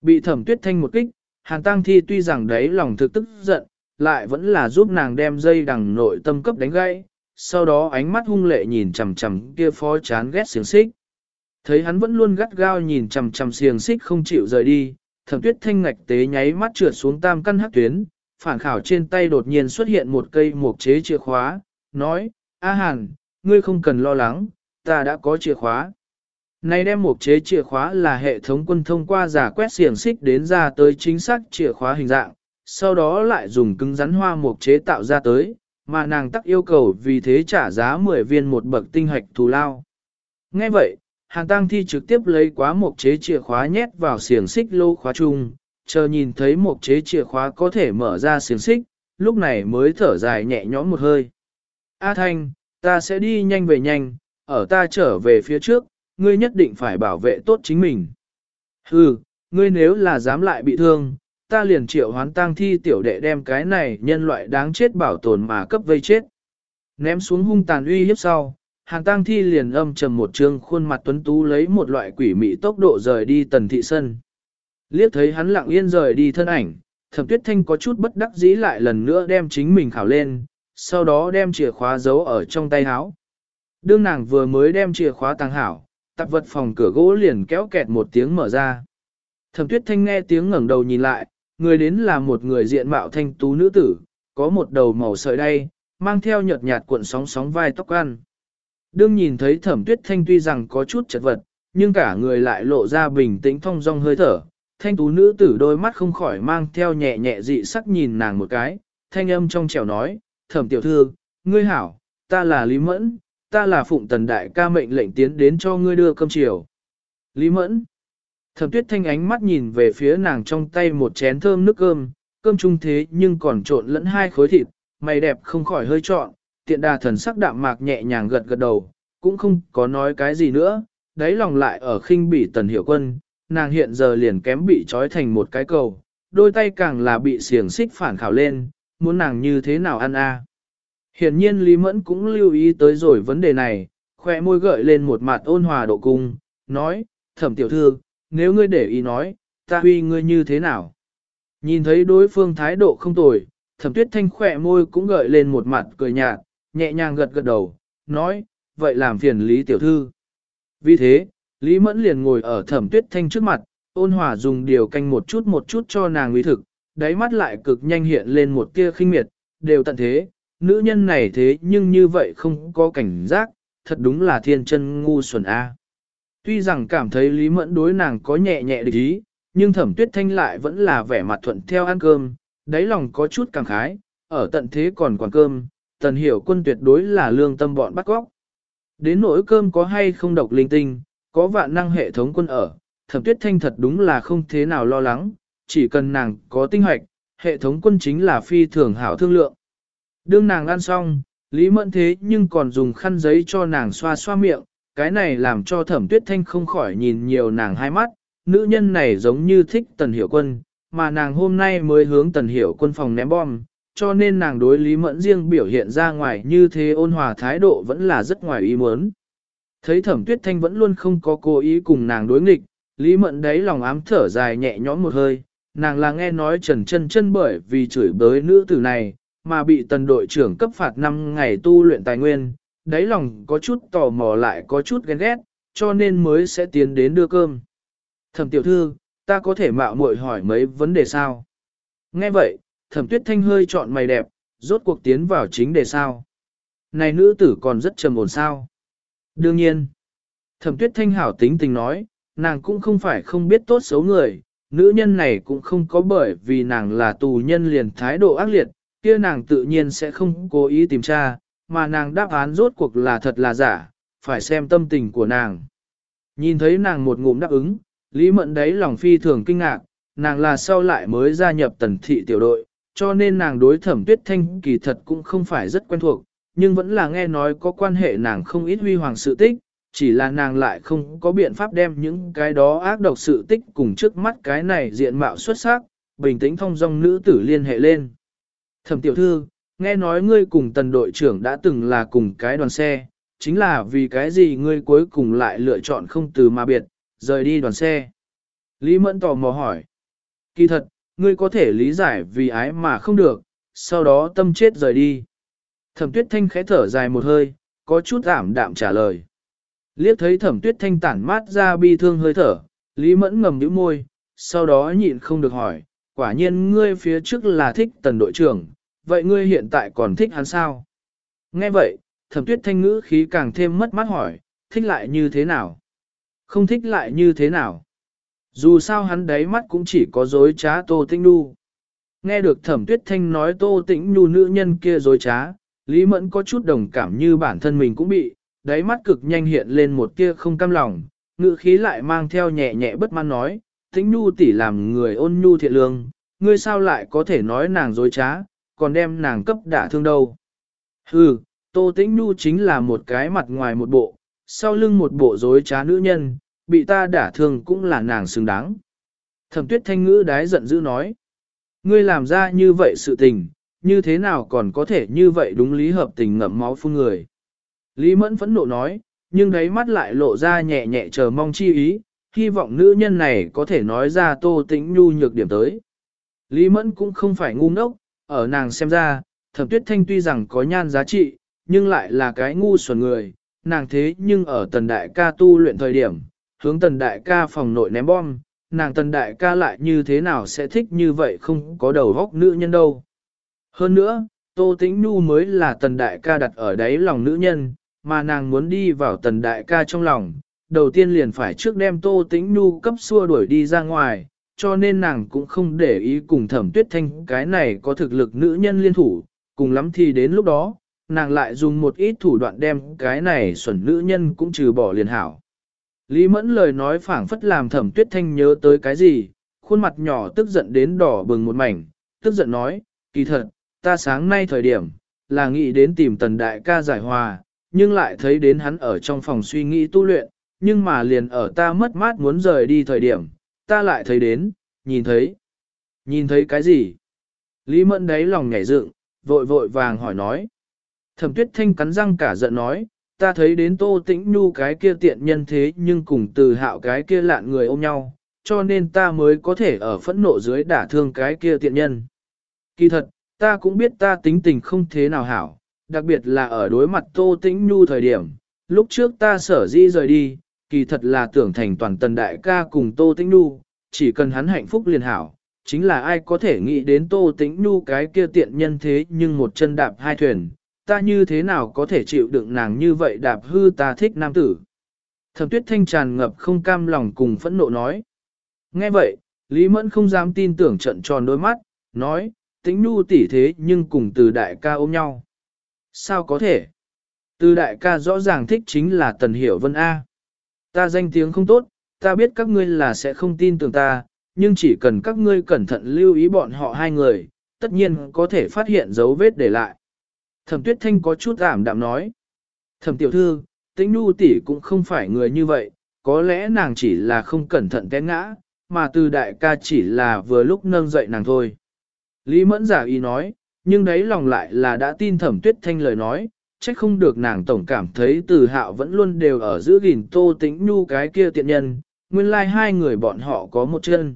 Bị thẩm tuyết thanh một kích, hàn tang thi tuy rằng đấy lòng thực tức giận, lại vẫn là giúp nàng đem dây đằng nội tâm cấp đánh gãy, sau đó ánh mắt hung lệ nhìn chằm chằm kia phó chán ghét xiềng xích. Thấy hắn vẫn luôn gắt gao nhìn chằm chằm xiềng xích không chịu rời đi, thẩm tuyết thanh ngạch tế nháy mắt trượt xuống tam căn hắc tuyến, phản khảo trên tay đột nhiên xuất hiện một cây mộc chế chìa khóa, nói, A Hàn, ngươi không cần lo lắng, ta đã có chìa khóa. Này đem mộc chế chìa khóa là hệ thống quân thông qua giả quét xiềng xích đến ra tới chính xác chìa khóa hình dạng, sau đó lại dùng cứng rắn hoa mộc chế tạo ra tới, mà nàng tắc yêu cầu vì thế trả giá 10 viên một bậc tinh hạch thù lao. Nghe vậy, Hàn Tăng Thi trực tiếp lấy quá một chế chìa khóa nhét vào xiềng xích lô khóa chung, chờ nhìn thấy một chế chìa khóa có thể mở ra xiềng xích, lúc này mới thở dài nhẹ nhõm một hơi. A Thanh, ta sẽ đi nhanh về nhanh, ở ta trở về phía trước, ngươi nhất định phải bảo vệ tốt chính mình. Hừ, ngươi nếu là dám lại bị thương, ta liền triệu hoán tang thi tiểu đệ đem cái này nhân loại đáng chết bảo tồn mà cấp vây chết. Ném xuống hung tàn uy hiếp sau, hàng tang thi liền âm trầm một trương khuôn mặt tuấn tú lấy một loại quỷ mị tốc độ rời đi tần thị sân. Liếc thấy hắn lặng yên rời đi thân ảnh, thẩm tuyết thanh có chút bất đắc dĩ lại lần nữa đem chính mình khảo lên, sau đó đem chìa khóa giấu ở trong tay áo. Đương nàng vừa mới đem chìa khóa tăng hảo, tạp vật phòng cửa gỗ liền kéo kẹt một tiếng mở ra. Thẩm tuyết thanh nghe tiếng ngẩng đầu nhìn lại, người đến là một người diện mạo thanh tú nữ tử, có một đầu màu sợi đay, mang theo nhợt nhạt cuộn sóng sóng vai tóc ăn. Đương nhìn thấy thẩm tuyết thanh tuy rằng có chút chật vật, nhưng cả người lại lộ ra bình tĩnh thong dong hơi thở. Thanh tú nữ tử đôi mắt không khỏi mang theo nhẹ nhẹ dị sắc nhìn nàng một cái, thanh âm trong trẻo nói, thẩm tiểu thư, ngươi hảo, ta là Lý Mẫn, ta là phụng tần đại ca mệnh lệnh tiến đến cho ngươi đưa cơm chiều. Lý Mẫn, thẩm tuyết thanh ánh mắt nhìn về phía nàng trong tay một chén thơm nước cơm, cơm chung thế nhưng còn trộn lẫn hai khối thịt, mày đẹp không khỏi hơi trọn, tiện đà thần sắc đạm mạc nhẹ nhàng gật gật đầu, cũng không có nói cái gì nữa, đáy lòng lại ở khinh bỉ tần hiểu quân, nàng hiện giờ liền kém bị trói thành một cái cầu, đôi tay càng là bị xiềng xích phản khảo lên, muốn nàng như thế nào ăn a? À. Hiển nhiên Lý Mẫn cũng lưu ý tới rồi vấn đề này, khoe môi gợi lên một mặt ôn hòa độ cung, nói, thẩm tiểu thư, nếu ngươi để ý nói, ta huy ngươi như thế nào? Nhìn thấy đối phương thái độ không tồi, thẩm tuyết thanh khỏe môi cũng gợi lên một mặt cười nhạt, nhẹ nhàng gật gật đầu, nói, vậy làm phiền Lý Tiểu Thư. Vì thế, Lý Mẫn liền ngồi ở thẩm tuyết thanh trước mặt, ôn hòa dùng điều canh một chút một chút cho nàng uy thực, đáy mắt lại cực nhanh hiện lên một tia khinh miệt, đều tận thế, nữ nhân này thế nhưng như vậy không có cảnh giác, thật đúng là thiên chân ngu xuẩn a. Tuy rằng cảm thấy Lý Mẫn đối nàng có nhẹ nhẹ địch ý, nhưng thẩm tuyết thanh lại vẫn là vẻ mặt thuận theo ăn cơm, đáy lòng có chút cảm khái, ở tận thế còn quản cơm, tần hiểu quân tuyệt đối là lương tâm bọn bắt góc. Đến nỗi cơm có hay không độc linh tinh, có vạn năng hệ thống quân ở, thẩm tuyết thanh thật đúng là không thế nào lo lắng, chỉ cần nàng có tinh hoạch, hệ thống quân chính là phi thường hảo thương lượng. Đương nàng ăn xong, Lý Mẫn thế nhưng còn dùng khăn giấy cho nàng xoa xoa miệng, cái này làm cho thẩm tuyết thanh không khỏi nhìn nhiều nàng hai mắt, nữ nhân này giống như thích tần hiểu quân, mà nàng hôm nay mới hướng tần hiểu quân phòng ném bom, cho nên nàng đối Lý Mẫn riêng biểu hiện ra ngoài như thế ôn hòa thái độ vẫn là rất ngoài ý muốn. Thấy thẩm tuyết thanh vẫn luôn không có cố ý cùng nàng đối nghịch, Lý Mẫn đấy lòng ám thở dài nhẹ nhõm một hơi, nàng là nghe nói trần chân chân bởi vì chửi bới nữ tử này, mà bị tần đội trưởng cấp phạt 5 ngày tu luyện tài nguyên, đáy lòng có chút tò mò lại có chút ghen ghét, cho nên mới sẽ tiến đến đưa cơm. Thẩm tiểu thư, ta có thể mạo muội hỏi mấy vấn đề sao? Nghe vậy, thẩm tuyết thanh hơi chọn mày đẹp, rốt cuộc tiến vào chính đề sao. Này nữ tử còn rất trầm ổn sao. Đương nhiên, thẩm tuyết thanh hảo tính tình nói, nàng cũng không phải không biết tốt xấu người, nữ nhân này cũng không có bởi vì nàng là tù nhân liền thái độ ác liệt, kia nàng tự nhiên sẽ không cố ý tìm tra, mà nàng đáp án rốt cuộc là thật là giả, phải xem tâm tình của nàng. Nhìn thấy nàng một ngụm đáp ứng, Lý Mẫn đấy lòng phi thường kinh ngạc, nàng là sau lại mới gia nhập tần thị tiểu đội, cho nên nàng đối thẩm tuyết thanh kỳ thật cũng không phải rất quen thuộc, nhưng vẫn là nghe nói có quan hệ nàng không ít huy hoàng sự tích, chỉ là nàng lại không có biện pháp đem những cái đó ác độc sự tích cùng trước mắt cái này diện mạo xuất sắc, bình tĩnh thông dong nữ tử liên hệ lên. Thẩm tiểu thư, nghe nói ngươi cùng tần đội trưởng đã từng là cùng cái đoàn xe, chính là vì cái gì ngươi cuối cùng lại lựa chọn không từ mà biệt, rời đi đoàn xe. Lý Mẫn tò mò hỏi. Kỳ thật, ngươi có thể lý giải vì ái mà không được, sau đó tâm chết rời đi. Thẩm tuyết thanh khẽ thở dài một hơi, có chút ảm đạm trả lời. Liếc thấy thẩm tuyết thanh tản mát ra bi thương hơi thở, Lý Mẫn ngầm nhíu môi, sau đó nhịn không được hỏi, quả nhiên ngươi phía trước là thích tần đội trưởng, vậy ngươi hiện tại còn thích hắn sao? Nghe vậy, thẩm tuyết thanh ngữ khí càng thêm mất mát hỏi, thích lại như thế nào? Không thích lại như thế nào? Dù sao hắn đáy mắt cũng chỉ có dối trá Tô Tĩnh Nhu. Nghe được thẩm tuyết thanh nói Tô Tĩnh Nhu nữ nhân kia dối trá, Lý Mẫn có chút đồng cảm như bản thân mình cũng bị, đáy mắt cực nhanh hiện lên một tia không cam lòng, ngữ khí lại mang theo nhẹ nhẹ bất mãn nói, Tĩnh Nhu tỷ làm người ôn nhu thiện lương, ngươi sao lại có thể nói nàng dối trá, còn đem nàng cấp đả thương đâu. Hừ, Tô Tĩnh Nhu chính là một cái mặt ngoài một bộ, sau lưng một bộ dối trá nữ nhân, bị ta đả thương cũng là nàng xứng đáng. Thẩm tuyết thanh ngữ đái giận dữ nói. Ngươi làm ra như vậy sự tình, như thế nào còn có thể như vậy đúng lý hợp tình ngậm máu phun người. Lý mẫn phẫn nộ nói, nhưng đáy mắt lại lộ ra nhẹ nhẹ chờ mong chi ý, hy vọng nữ nhân này có thể nói ra tô tĩnh nhu nhược điểm tới. Lý mẫn cũng không phải ngu ngốc, ở nàng xem ra, thẩm tuyết thanh tuy rằng có nhan giá trị, nhưng lại là cái ngu xuẩn người, nàng thế nhưng ở tần đại ca tu luyện thời điểm, hướng tần đại ca phòng nội ném bom, nàng tần đại ca lại như thế nào sẽ thích như vậy không có đầu góc nữ nhân đâu. Hơn nữa, Tô Tĩnh Nhu mới là tần đại ca đặt ở đáy lòng nữ nhân, mà nàng muốn đi vào tần đại ca trong lòng, đầu tiên liền phải trước đem Tô Tĩnh Nhu cấp xua đuổi đi ra ngoài, cho nên nàng cũng không để ý cùng thẩm tuyết thanh cái này có thực lực nữ nhân liên thủ, cùng lắm thì đến lúc đó, nàng lại dùng một ít thủ đoạn đem cái này xuẩn nữ nhân cũng trừ bỏ liền hảo. Lý Mẫn lời nói phảng phất làm thẩm tuyết thanh nhớ tới cái gì, khuôn mặt nhỏ tức giận đến đỏ bừng một mảnh, tức giận nói, kỳ thật, ta sáng nay thời điểm, là nghĩ đến tìm tần đại ca giải hòa, nhưng lại thấy đến hắn ở trong phòng suy nghĩ tu luyện, nhưng mà liền ở ta mất mát muốn rời đi thời điểm, ta lại thấy đến, nhìn thấy. Nhìn thấy cái gì? Lý Mẫn đấy lòng nhảy dựng, vội vội vàng hỏi nói. Thẩm tuyết thanh cắn răng cả giận nói, ta thấy đến tô tĩnh nhu cái kia tiện nhân thế nhưng cùng từ hạo cái kia lạn người ôm nhau, cho nên ta mới có thể ở phẫn nộ dưới đả thương cái kia tiện nhân. Kỳ thật, ta cũng biết ta tính tình không thế nào hảo, đặc biệt là ở đối mặt tô tĩnh nhu thời điểm, lúc trước ta sở di rời đi, kỳ thật là tưởng thành toàn tần đại ca cùng tô tĩnh nhu, chỉ cần hắn hạnh phúc liền hảo. Chính là ai có thể nghĩ đến Tô Tĩnh Nhu cái kia tiện nhân thế nhưng một chân đạp hai thuyền, ta như thế nào có thể chịu đựng nàng như vậy đạp hư ta thích nam tử. Thẩm tuyết thanh tràn ngập không cam lòng cùng phẫn nộ nói. Nghe vậy, Lý Mẫn không dám tin tưởng trận tròn đôi mắt, nói, Tĩnh nu tỉ thế nhưng cùng từ đại ca ôm nhau. Sao có thể? Từ đại ca rõ ràng thích chính là Tần Hiểu Vân A. Ta danh tiếng không tốt, ta biết các ngươi là sẽ không tin tưởng ta, nhưng chỉ cần các ngươi cẩn thận lưu ý bọn họ hai người, tất nhiên có thể phát hiện dấu vết để lại. Thẩm tuyết thanh có chút ảm đạm nói. Thẩm tiểu thư, tĩnh nu tỷ cũng không phải người như vậy, có lẽ nàng chỉ là không cẩn thận té ngã, mà từ đại ca chỉ là vừa lúc nâng dậy nàng thôi. Lý mẫn giả ý nói, nhưng đấy lòng lại là đã tin thẩm tuyết thanh lời nói, trách không được nàng tổng cảm thấy từ hạo vẫn luôn đều ở giữa gìn tô tĩnh nu cái kia tiện nhân, nguyên lai like hai người bọn họ có một chân.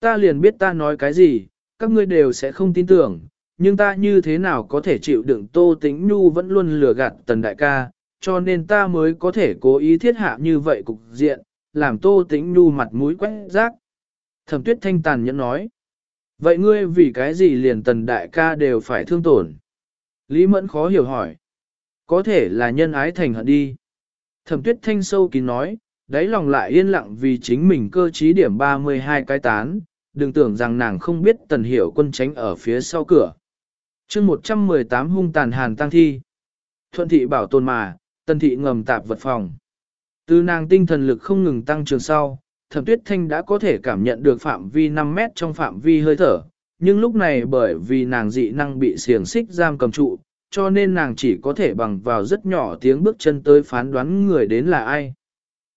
Ta liền biết ta nói cái gì, các ngươi đều sẽ không tin tưởng, nhưng ta như thế nào có thể chịu đựng Tô Tĩnh Nhu vẫn luôn lừa gạt tần đại ca, cho nên ta mới có thể cố ý thiết hạ như vậy cục diện, làm Tô Tĩnh Nhu mặt mũi quét rác. Thẩm tuyết thanh tàn nhẫn nói. Vậy ngươi vì cái gì liền tần đại ca đều phải thương tổn? Lý Mẫn khó hiểu hỏi. Có thể là nhân ái thành hận đi. Thẩm tuyết thanh sâu kín nói, đáy lòng lại yên lặng vì chính mình cơ trí điểm 32 cái tán, đừng tưởng rằng nàng không biết tần hiểu quân tránh ở phía sau cửa chương 118 hung tàn hàn tăng thi. Thuận thị bảo tồn mà, tân thị ngầm tạp vật phòng. Từ nàng tinh thần lực không ngừng tăng trưởng sau, thẩm tuyết thanh đã có thể cảm nhận được phạm vi 5 mét trong phạm vi hơi thở, nhưng lúc này bởi vì nàng dị năng bị xiềng xích giam cầm trụ, cho nên nàng chỉ có thể bằng vào rất nhỏ tiếng bước chân tới phán đoán người đến là ai.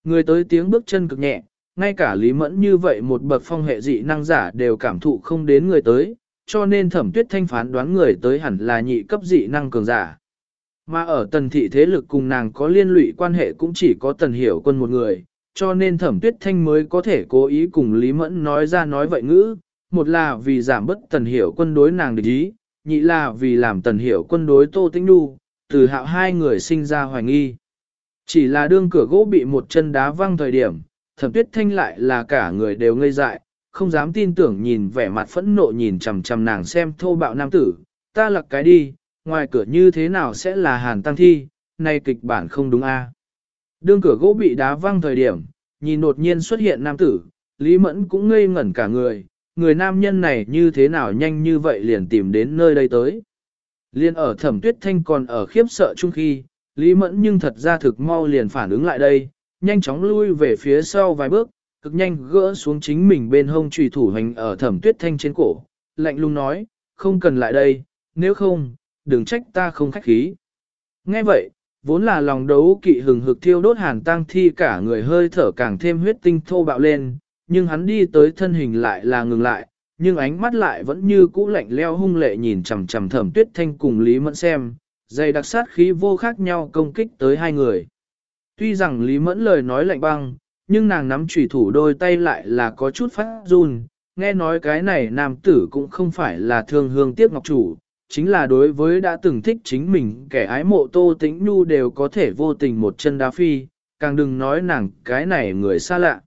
Người tới tiếng bước chân cực nhẹ, ngay cả Lý Mẫn như vậy một bậc phong hệ dị năng giả đều cảm thụ không đến người tới, cho nên thẩm tuyết thanh phán đoán người tới hẳn là nhị cấp dị năng cường giả. Mà ở tần thị thế lực cùng nàng có liên lụy quan hệ cũng chỉ có tần hiểu quân một người, cho nên thẩm tuyết thanh mới có thể cố ý cùng Lý Mẫn nói ra nói vậy ngữ, một là vì giảm bất tần hiểu quân đối nàng địch ý, nhị là vì làm tần hiểu quân đối tô tĩnh Nhu, từ hạo hai người sinh ra hoài nghi. Chỉ là đương cửa gỗ bị một chân đá văng thời điểm, thẩm tuyết thanh lại là cả người đều ngây dại, không dám tin tưởng nhìn vẻ mặt phẫn nộ nhìn chằm chằm nàng xem thô bạo nam tử, ta lặc cái đi, ngoài cửa như thế nào sẽ là hàn tăng thi, nay kịch bản không đúng a. À? Đương cửa gỗ bị đá văng thời điểm, nhìn đột nhiên xuất hiện nam tử, Lý Mẫn cũng ngây ngẩn cả người, người nam nhân này như thế nào nhanh như vậy liền tìm đến nơi đây tới. Liên ở thẩm tuyết thanh còn ở khiếp sợ chung khi, Lý Mẫn nhưng thật ra thực mau liền phản ứng lại đây, nhanh chóng lui về phía sau vài bước, cực nhanh gỡ xuống chính mình bên hông trùy thủ hành ở thẩm tuyết thanh trên cổ, lạnh lùng nói, không cần lại đây, nếu không, đừng trách ta không khách khí. Nghe vậy, vốn là lòng đấu kỵ hừng hực thiêu đốt hàn tăng thi cả người hơi thở càng thêm huyết tinh thô bạo lên, nhưng hắn đi tới thân hình lại là ngừng lại, nhưng ánh mắt lại vẫn như cũ lạnh leo hung lệ nhìn chằm chằm thẩm tuyết thanh cùng Lý Mẫn xem, dày đặc sát khí vô khác nhau công kích tới hai người. Tuy rằng Lý Mẫn lời nói lạnh băng, nhưng nàng nắm chủy thủ đôi tay lại là có chút phát run, nghe nói cái này nam tử cũng không phải là thương hương tiếc ngọc chủ, chính là đối với đã từng thích chính mình kẻ ái mộ tô tĩnh nhu đều có thể vô tình một chân đá phi, càng đừng nói nàng cái này người xa lạ.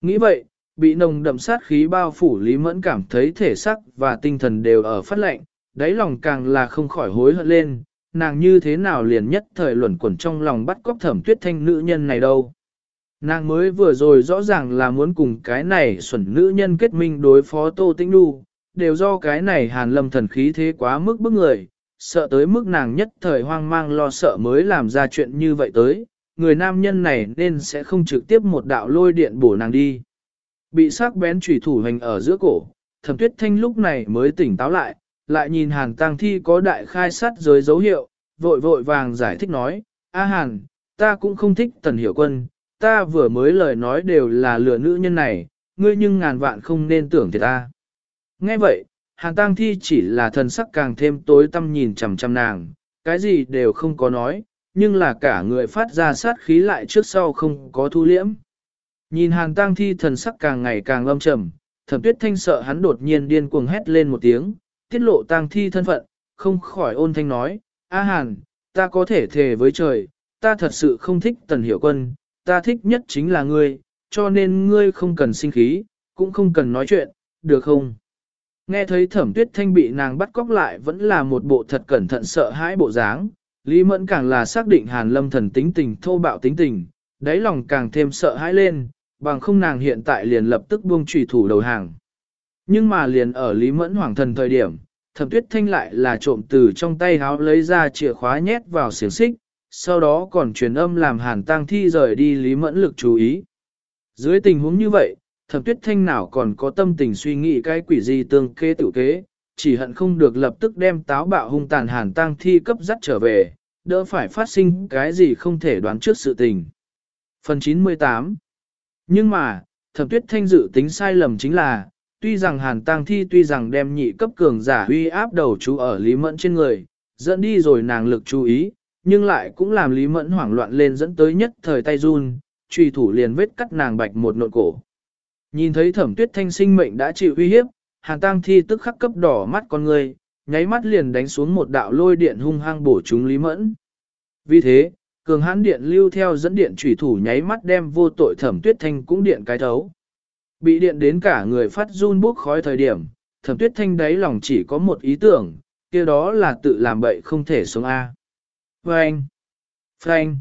Nghĩ vậy, bị nồng đậm sát khí bao phủ Lý Mẫn cảm thấy thể sắc và tinh thần đều ở phát lệnh, đáy lòng càng là không khỏi hối hận lên, nàng như thế nào liền nhất thời luẩn quẩn trong lòng bắt cóc thẩm tuyết thanh nữ nhân này đâu. Nàng mới vừa rồi rõ ràng là muốn cùng cái này xuẩn nữ nhân kết minh đối phó Tô Tĩnh Nhu, đều do cái này hàn lâm thần khí thế quá mức bức người, sợ tới mức nàng nhất thời hoang mang lo sợ mới làm ra chuyện như vậy tới, người nam nhân này nên sẽ không trực tiếp một đạo lôi điện bổ nàng đi. Bị sắc bén chủy thủ hành ở giữa cổ, thẩm tuyết thanh lúc này mới tỉnh táo lại, lại nhìn hàn tang thi có đại khai sát giới dấu hiệu, vội vội vàng giải thích nói, A hàn, ta cũng không thích tần hiểu quân, ta vừa mới lời nói đều là lừa nữ nhân này, ngươi nhưng ngàn vạn không nên tưởng thiệt ta. Nghe vậy, hàn tang thi chỉ là thần sắc càng thêm tối tâm nhìn chằm chằm nàng, cái gì đều không có nói, nhưng là cả người phát ra sát khí lại trước sau không có thu liễm. Nhìn hàn tang thi thần sắc càng ngày càng âm trầm, thẩm tuyết thanh sợ hắn đột nhiên điên cuồng hét lên một tiếng, tiết lộ tang thi thân phận, không khỏi ôn thanh nói, A hàn, ta có thể thề với trời, ta thật sự không thích tần hiểu quân, ta thích nhất chính là ngươi, cho nên ngươi không cần sinh khí, cũng không cần nói chuyện, được không? Nghe thấy thẩm tuyết thanh bị nàng bắt cóc lại vẫn là một bộ thật cẩn thận sợ hãi bộ dáng, Lý Mẫn càng là xác định hàn lâm thần tính tình thô bạo tính tình, đáy lòng càng thêm sợ hãi lên, bằng không nàng hiện tại liền lập tức buông trùy thủ đầu hàng. Nhưng mà liền ở Lý Mẫn hoàng thần thời điểm, thẩm tuyết thanh lại là trộm từ trong tay háo lấy ra chìa khóa nhét vào xiềng xích, sau đó còn truyền âm làm hàn tang thi rời đi Lý Mẫn lực chú ý. Dưới tình huống như vậy, thẩm tuyết thanh nào còn có tâm tình suy nghĩ cái quỷ gì tương kế tự kế, chỉ hận không được lập tức đem táo bạo hung tàn hàn tang thi cấp dắt trở về, đỡ phải phát sinh cái gì không thể đoán trước sự tình. Phần 98 nhưng mà, thẩm tuyết thanh dự tính sai lầm chính là, tuy rằng hàn tang thi tuy rằng đem nhị cấp cường giả uy áp đầu chú ở Lý Mẫn trên người, dẫn đi rồi nàng lực chú ý, nhưng lại cũng làm Lý Mẫn hoảng loạn lên dẫn tới nhất thời tay run, truy thủ liền vết cắt nàng bạch một nộn cổ. Nhìn thấy thẩm tuyết thanh sinh mệnh đã chịu uy hiếp, hàn tang thi tức khắc cấp đỏ mắt con người, nháy mắt liền đánh xuống một đạo lôi điện hung hăng bổ chúng Lý Mẫn. Vì thế, cường hãn điện lưu theo dẫn điện chủy thủ nháy mắt đem vô tội thẩm tuyết thanh cũng điện cái thấu. Bị điện đến cả người phát run bốc khói thời điểm, thẩm tuyết thanh đáy lòng chỉ có một ý tưởng, kia đó là tự làm bậy không thể sống A. Frank! Frank!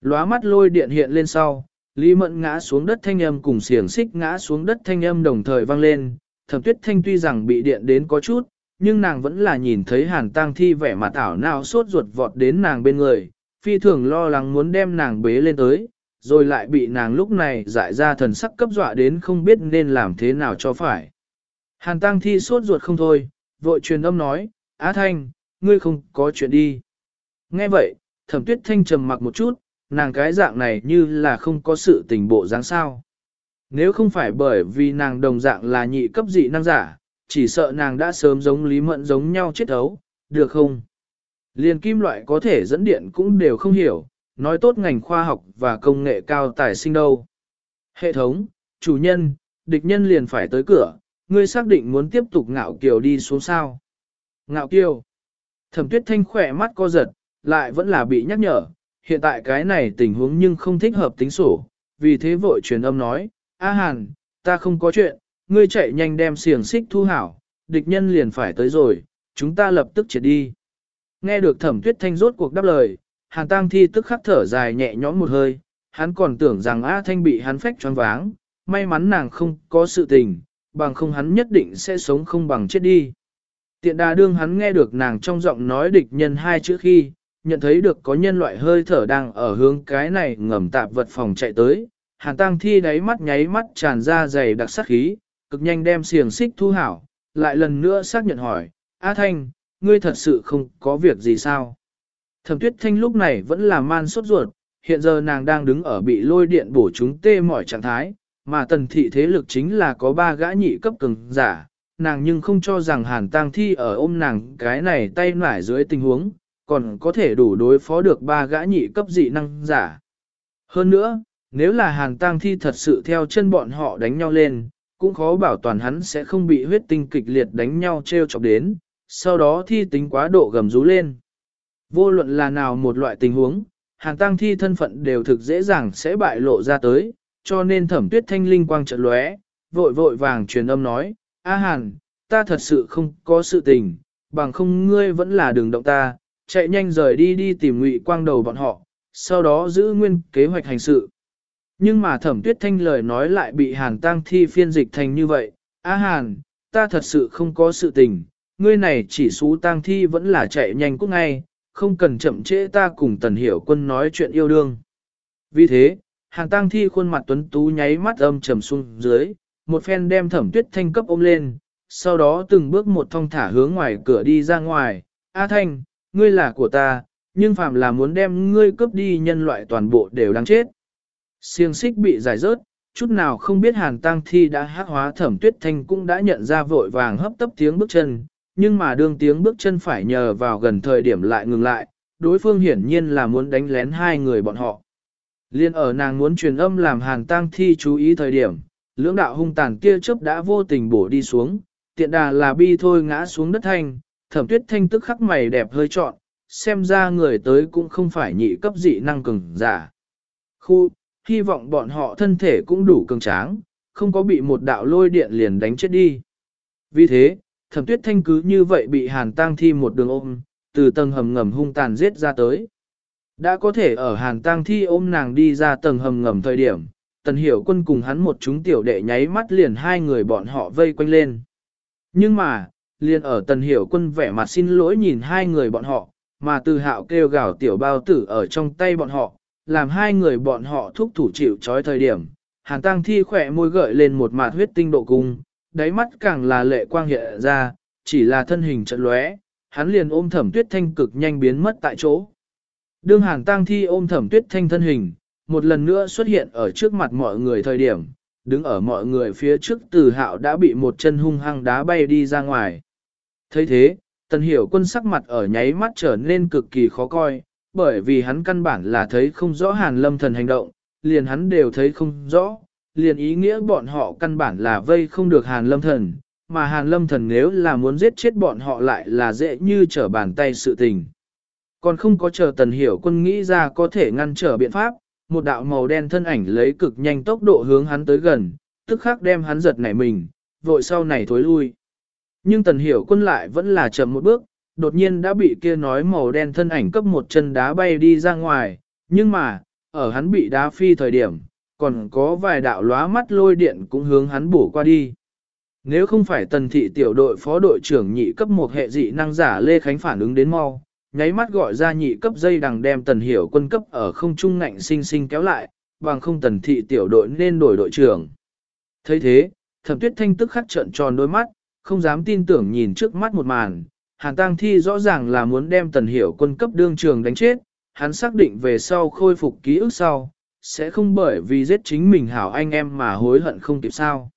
Lóa mắt lôi điện hiện lên sau, Lý Mẫn ngã xuống đất thanh âm cùng xiềng xích ngã xuống đất thanh âm đồng thời vang lên, thẩm tuyết thanh tuy rằng bị điện đến có chút, nhưng nàng vẫn là nhìn thấy hàn tang thi vẻ mặt ảo nào sốt ruột vọt đến nàng bên người, phi thường lo lắng muốn đem nàng bế lên tới, rồi lại bị nàng lúc này dại ra thần sắc cấp dọa đến không biết nên làm thế nào cho phải. Hàn Tăng Thi sốt ruột không thôi, vội truyền âm nói, Á Thanh, ngươi không có chuyện đi. Nghe vậy, thẩm tuyết thanh trầm mặc một chút, nàng cái dạng này như là không có sự tình bộ dáng sao. Nếu không phải bởi vì nàng đồng dạng là nhị cấp dị năng giả, chỉ sợ nàng đã sớm giống Lý Mẫn giống nhau chết ấu, được không? Liền kim loại có thể dẫn điện cũng đều không hiểu, nói tốt ngành khoa học và công nghệ cao tài sinh đâu. Hệ thống, chủ nhân, địch nhân liền phải tới cửa, ngươi xác định muốn tiếp tục ngạo kiều đi xuống sao. Ngạo kiều. Thẩm tuyết thanh khỏe mắt co giật, lại vẫn là bị nhắc nhở, hiện tại cái này tình huống nhưng không thích hợp tính sổ, vì thế vội truyền âm nói, A Hàn, ta không có chuyện, ngươi chạy nhanh đem xiềng xích thu hảo, địch nhân liền phải tới rồi, chúng ta lập tức triệt đi. Nghe được thẩm tuyết thanh rốt cuộc đáp lời, Hàn tang Thi tức khắc thở dài nhẹ nhõm một hơi, hắn còn tưởng rằng A Thanh bị hắn phách choáng váng, may mắn nàng không có sự tình, bằng không hắn nhất định sẽ sống không bằng chết đi. Tiện đà đương hắn nghe được nàng trong giọng nói địch nhân hai chữ khi, nhận thấy được có nhân loại hơi thở đang ở hướng cái này ngầm tạp vật phòng chạy tới. Hàn tang Thi đáy mắt nháy mắt tràn ra dày đặc sắc khí, cực nhanh đem xiềng xích thu hảo, lại lần nữa xác nhận hỏi, A Thanh, ngươi thật sự không có việc gì sao? Thẩm tuyết thanh lúc này vẫn là man sốt ruột, hiện giờ nàng đang đứng ở bị lôi điện bổ chúng tê mỏi trạng thái, mà tần thị thế lực chính là có ba gã nhị cấp cường giả, nàng nhưng không cho rằng hàn tang thi ở ôm nàng cái này tay nải dưới tình huống, còn có thể đủ đối phó được ba gã nhị cấp dị năng giả. Hơn nữa, nếu là hàn tang thi thật sự theo chân bọn họ đánh nhau lên, cũng khó bảo toàn hắn sẽ không bị huyết tinh kịch liệt đánh nhau treo chọc đến, sau đó thi tính quá độ gầm rú lên. Vô luận là nào một loại tình huống, hàng tăng thi thân phận đều thực dễ dàng sẽ bại lộ ra tới, cho nên thẩm tuyết thanh linh quang trận lóe, vội vội vàng truyền âm nói, A hàn, ta thật sự không có sự tình, bằng không ngươi vẫn là đường động ta, chạy nhanh rời đi đi tìm ngụy quang đầu bọn họ, sau đó giữ nguyên kế hoạch hành sự. Nhưng mà thẩm tuyết thanh lời nói lại bị hàn tăng thi phiên dịch thành như vậy, A hàn, ta thật sự không có sự tình, ngươi này chỉ xú tang thi vẫn là chạy nhanh cút ngay, không cần chậm trễ ta cùng tần hiểu quân nói chuyện yêu đương. Vì thế, hàng tang thi khuôn mặt tuấn tú nháy mắt âm trầm xuống dưới, một phen đem thẩm tuyết thanh cấp ôm lên, sau đó từng bước một thong thả hướng ngoài cửa đi ra ngoài, A thanh, ngươi là của ta, nhưng phạm là muốn đem ngươi cướp đi nhân loại toàn bộ đều đang chết. Siêng xích bị giải rớt, chút nào không biết hàn tang thi đã hát hóa thẩm tuyết thanh cũng đã nhận ra vội vàng hấp tấp tiếng bước chân, nhưng mà đương tiếng bước chân phải nhờ vào gần thời điểm lại ngừng lại, đối phương hiển nhiên là muốn đánh lén hai người bọn họ. Liên ở nàng muốn truyền âm làm hàn tang thi chú ý thời điểm, lưỡng đạo hung tàn kia chớp đã vô tình bổ đi xuống, tiện đà là bi thôi ngã xuống đất thanh, thẩm tuyết thanh tức khắc mày đẹp hơi trọn, xem ra người tới cũng không phải nhị cấp dị năng cường giả. Khu, hy vọng bọn họ thân thể cũng đủ cường tráng, không có bị một đạo lôi điện liền đánh chết đi. Vì thế, thẩm tuyết thanh cứ như vậy bị hàn tang thi một đường ôm, từ tầng hầm ngầm hung tàn giết ra tới. Đã có thể ở hàn tang thi ôm nàng đi ra tầng hầm ngầm thời điểm, tần hiểu quân cùng hắn một chúng tiểu đệ nháy mắt liền hai người bọn họ vây quanh lên. Nhưng mà, liền ở tần hiểu quân vẻ mặt xin lỗi nhìn hai người bọn họ, mà từ hạo kêu gào tiểu bao tử ở trong tay bọn họ, làm hai người bọn họ thúc thủ chịu trói thời điểm. Hàn tăng thi khỏe môi gợi lên một mạt huyết tinh độ cung, đáy mắt càng là lệ quang hiện ra, chỉ là thân hình trận lóe, hắn liền ôm thẩm tuyết thanh cực nhanh biến mất tại chỗ. Đương hàng tang thi ôm thẩm tuyết thanh thân hình, một lần nữa xuất hiện ở trước mặt mọi người thời điểm, đứng ở mọi người phía trước từ hạo đã bị một chân hung hăng đá bay đi ra ngoài. thấy thế, tần hiểu quân sắc mặt ở nháy mắt trở nên cực kỳ khó coi, bởi vì hắn căn bản là thấy không rõ hàn lâm thần hành động, liền hắn đều thấy không rõ, liền ý nghĩa bọn họ căn bản là vây không được Hàn Lâm Thần, mà Hàn Lâm Thần nếu là muốn giết chết bọn họ lại là dễ như trở bàn tay sự tình. Còn không có chờ Tần Hiểu quân nghĩ ra có thể ngăn trở biện pháp, một đạo màu đen thân ảnh lấy cực nhanh tốc độ hướng hắn tới gần, tức khắc đem hắn giật nảy mình, vội sau này thối lui. Nhưng Tần Hiểu quân lại vẫn là chậm một bước, đột nhiên đã bị kia nói màu đen thân ảnh cấp một chân đá bay đi ra ngoài, nhưng mà, ở hắn bị đá phi thời điểm, còn có vài đạo lóa mắt lôi điện cũng hướng hắn bổ qua đi. Nếu không phải tần thị tiểu đội phó đội trưởng nhị cấp một hệ dị năng giả Lê Khánh phản ứng đến mau, nháy mắt gọi ra nhị cấp dây đằng đem tần hiểu quân cấp ở không trung ngạnh sinh sinh kéo lại, bằng không tần thị tiểu đội nên đổi đội trưởng. thấy thế, thẩm tuyết thanh tức khắc trợn tròn đôi mắt, không dám tin tưởng nhìn trước mắt một màn. Hàn Tăng Thi rõ ràng là muốn đem tần hiểu quân cấp đương trường đánh chết, hắn xác định về sau khôi phục ký ức sau, sẽ không bởi vì giết chính mình hảo anh em mà hối hận không kịp sao.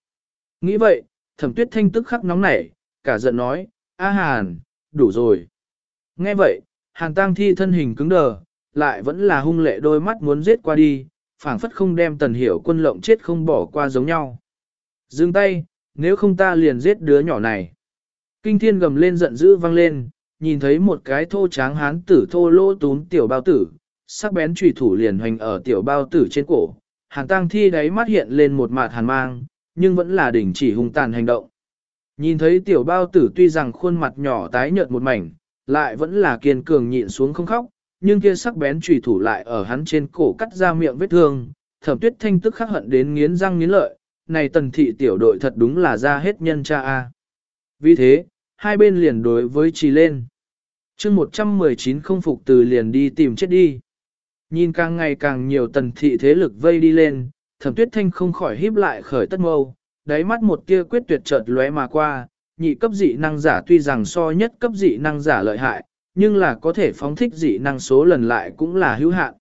Nghĩ vậy, thẩm tuyết thanh tức khắc nóng nảy, cả giận nói, A Hàn, đủ rồi. Nghe vậy, Hàn Tăng Thi thân hình cứng đờ, lại vẫn là hung lệ đôi mắt muốn giết qua đi, phảng phất không đem tần hiểu quân lộng chết không bỏ qua giống nhau. Dừng tay, nếu không ta liền giết đứa nhỏ này. Kinh thiên gầm lên giận dữ vang lên, nhìn thấy một cái thô tráng hán tử thô lỗ tún tiểu bao tử, sắc bén trùy thủ liền hoành ở tiểu bao tử trên cổ. Hàn tang thi đáy mắt hiện lên một mặt hàn mang, nhưng vẫn là đỉnh chỉ hung tàn hành động. Nhìn thấy tiểu bao tử tuy rằng khuôn mặt nhỏ tái nhợt một mảnh, lại vẫn là kiên cường nhịn xuống không khóc, nhưng kia sắc bén trùy thủ lại ở hắn trên cổ cắt ra miệng vết thương, thẩm tuyết thanh tức khắc hận đến nghiến răng nghiến lợi, này tần thị tiểu đội thật đúng là ra hết nhân cha a. Vì thế, hai bên liền đối với trì lên. chương 119 không phục từ liền đi tìm chết đi. Nhìn càng ngày càng nhiều tần thị thế lực vây đi lên, thẩm tuyết thanh không khỏi híp lại khởi tất mâu, đáy mắt một tia quyết tuyệt chợt lóe mà qua, nhị cấp dị năng giả tuy rằng so nhất cấp dị năng giả lợi hại, nhưng là có thể phóng thích dị năng số lần lại cũng là hữu hạn.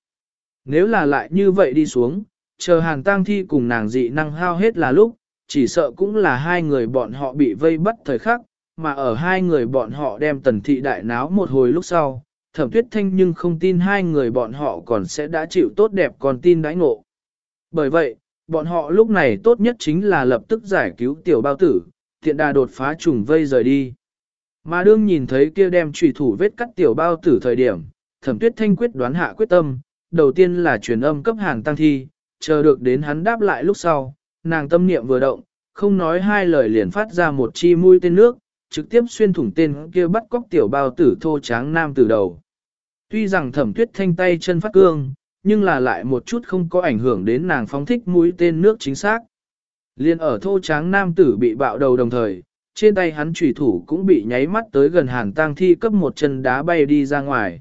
Nếu là lại như vậy đi xuống, chờ hàng tang thi cùng nàng dị năng hao hết là lúc, chỉ sợ cũng là hai người bọn họ bị vây bắt thời khắc, mà ở hai người bọn họ đem tần thị đại náo một hồi lúc sau, thẩm tuyết thanh nhưng không tin hai người bọn họ còn sẽ đã chịu tốt đẹp còn tin đãi ngộ. Bởi vậy, bọn họ lúc này tốt nhất chính là lập tức giải cứu tiểu bao tử, tiện đà đột phá trùng vây rời đi. Mà đương nhìn thấy kia đem trùy thủ vết cắt tiểu bao tử thời điểm, thẩm tuyết thanh quyết đoán hạ quyết tâm, đầu tiên là truyền âm cấp hàng tăng thi, chờ được đến hắn đáp lại lúc sau, nàng tâm niệm vừa động, không nói hai lời liền phát ra một chi mũi tên nước, trực tiếp xuyên thủng tên kia bắt cóc tiểu bao tử thô tráng nam từ đầu. Tuy rằng thẩm tuyết thanh tay chân phát cương, nhưng là lại một chút không có ảnh hưởng đến nàng phóng thích mũi tên nước chính xác. Liên ở thô tráng nam tử bị bạo đầu đồng thời, trên tay hắn trùy thủ cũng bị nháy mắt tới gần hàng tang thi cấp một chân đá bay đi ra ngoài.